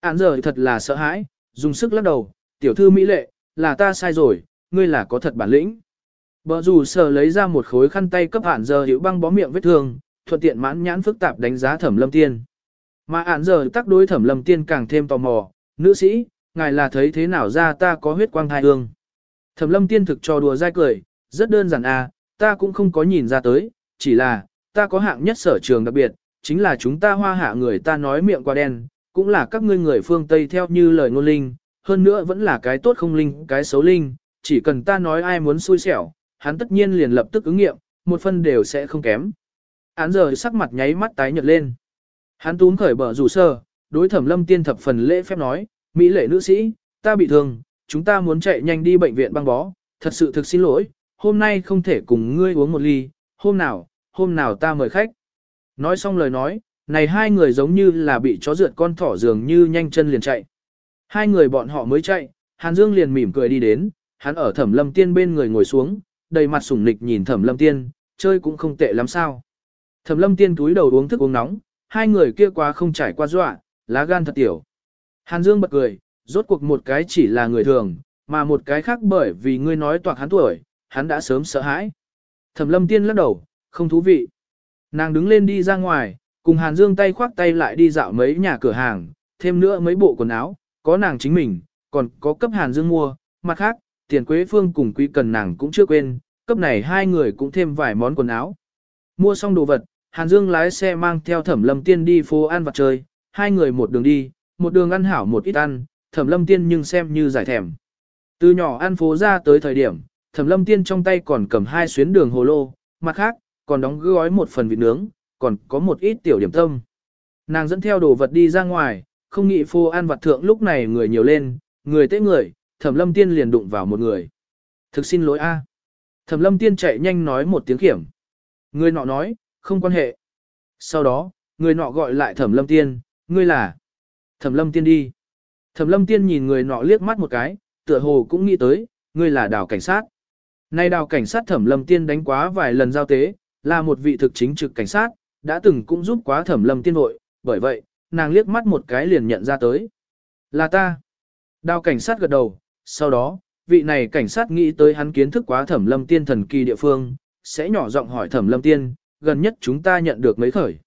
Án giờ thật là sợ hãi, dùng sức lắc đầu, tiểu thư mỹ lệ, là ta sai rồi, ngươi là có thật bản lĩnh. Bờ rủ sở lấy ra một khối khăn tay cấp hạn giờ hiểu băng bó miệng vết thương, thuận tiện mãn nhãn phức tạp đánh giá thẩm lâm tiên. Mà hạn giờ tác đối thẩm lâm tiên càng thêm tò mò, nữ sĩ, ngài là thấy thế nào ra ta có huyết quang thai hương. Thẩm lâm tiên thực trò đùa dai cười, rất đơn giản à, ta cũng không có nhìn ra tới, chỉ là, ta có hạng nhất sở trường đặc biệt, chính là chúng ta hoa hạ người ta nói miệng qua đen, cũng là các ngươi người phương Tây theo như lời ngôn linh, hơn nữa vẫn là cái tốt không linh, cái xấu linh, chỉ cần ta nói ai muốn xui xẻo, hắn tất nhiên liền lập tức ứng nghiệm, một phân đều sẽ không kém. Án giờ sắc mặt nháy mắt tái nhợt lên. Hắn túm khởi bờ rủ sơ, đối thẩm lâm tiên thập phần lễ phép nói, Mỹ lệ nữ sĩ, ta bị thương, chúng ta muốn chạy nhanh đi bệnh viện băng bó, thật sự thực xin lỗi, hôm nay không thể cùng ngươi uống một ly, hôm nào, hôm nào ta mời khách. Nói xong lời nói, này hai người giống như là bị chó rượt con thỏ dường như nhanh chân liền chạy. Hai người bọn họ mới chạy, Hàn Dương liền mỉm cười đi đến, hắn ở thẩm lâm tiên bên người ngồi xuống, đầy mặt sủng nịch nhìn thẩm lâm tiên, chơi cũng không tệ lắm sao. Thẩm lâm tiên túi đầu uống thức uống nóng, hai người kia quá không trải qua dọa, lá gan thật tiểu. Hàn Dương bật cười, rốt cuộc một cái chỉ là người thường, mà một cái khác bởi vì ngươi nói toạc hắn tuổi, hắn đã sớm sợ hãi. Thẩm lâm tiên lắc đầu, không thú vị. Nàng đứng lên đi ra ngoài, cùng Hàn Dương tay khoác tay lại đi dạo mấy nhà cửa hàng, thêm nữa mấy bộ quần áo, có nàng chính mình, còn có cấp Hàn Dương mua, mặt khác, tiền quế phương cùng quý cần nàng cũng chưa quên, cấp này hai người cũng thêm vài món quần áo. Mua xong đồ vật, Hàn Dương lái xe mang theo thẩm lâm tiên đi phố ăn vặt chơi, hai người một đường đi, một đường ăn hảo một ít ăn, thẩm lâm tiên nhưng xem như giải thèm. Từ nhỏ ăn phố ra tới thời điểm, thẩm lâm tiên trong tay còn cầm hai xuyến đường hồ lô, mặt khác, còn đóng gói một phần vịt nướng, còn có một ít tiểu điểm tâm. Nàng dẫn theo đồ vật đi ra ngoài, không nghĩ phố ăn vặt thượng lúc này người nhiều lên, người tế người, thẩm lâm tiên liền đụng vào một người. Thực xin lỗi a. Thẩm lâm tiên chạy nhanh nói một tiếng kiểm. Người nọ nói, không quan hệ. Sau đó, người nọ gọi lại thẩm lâm tiên, ngươi là. Thẩm lâm tiên đi. Thẩm lâm tiên nhìn người nọ liếc mắt một cái, tựa hồ cũng nghĩ tới, ngươi là đào cảnh sát. Nay đào cảnh sát thẩm lâm tiên đánh quá vài lần giao tế, là một vị thực chính trực cảnh sát, đã từng cũng giúp quá thẩm lâm tiên vội, bởi vậy, nàng liếc mắt một cái liền nhận ra tới. Là ta. Đào cảnh sát gật đầu, sau đó, vị này cảnh sát nghĩ tới hắn kiến thức quá thẩm lâm tiên thần kỳ địa phương, sẽ nhỏ giọng hỏi thẩm lâm tiên, gần nhất chúng ta nhận được mấy khởi.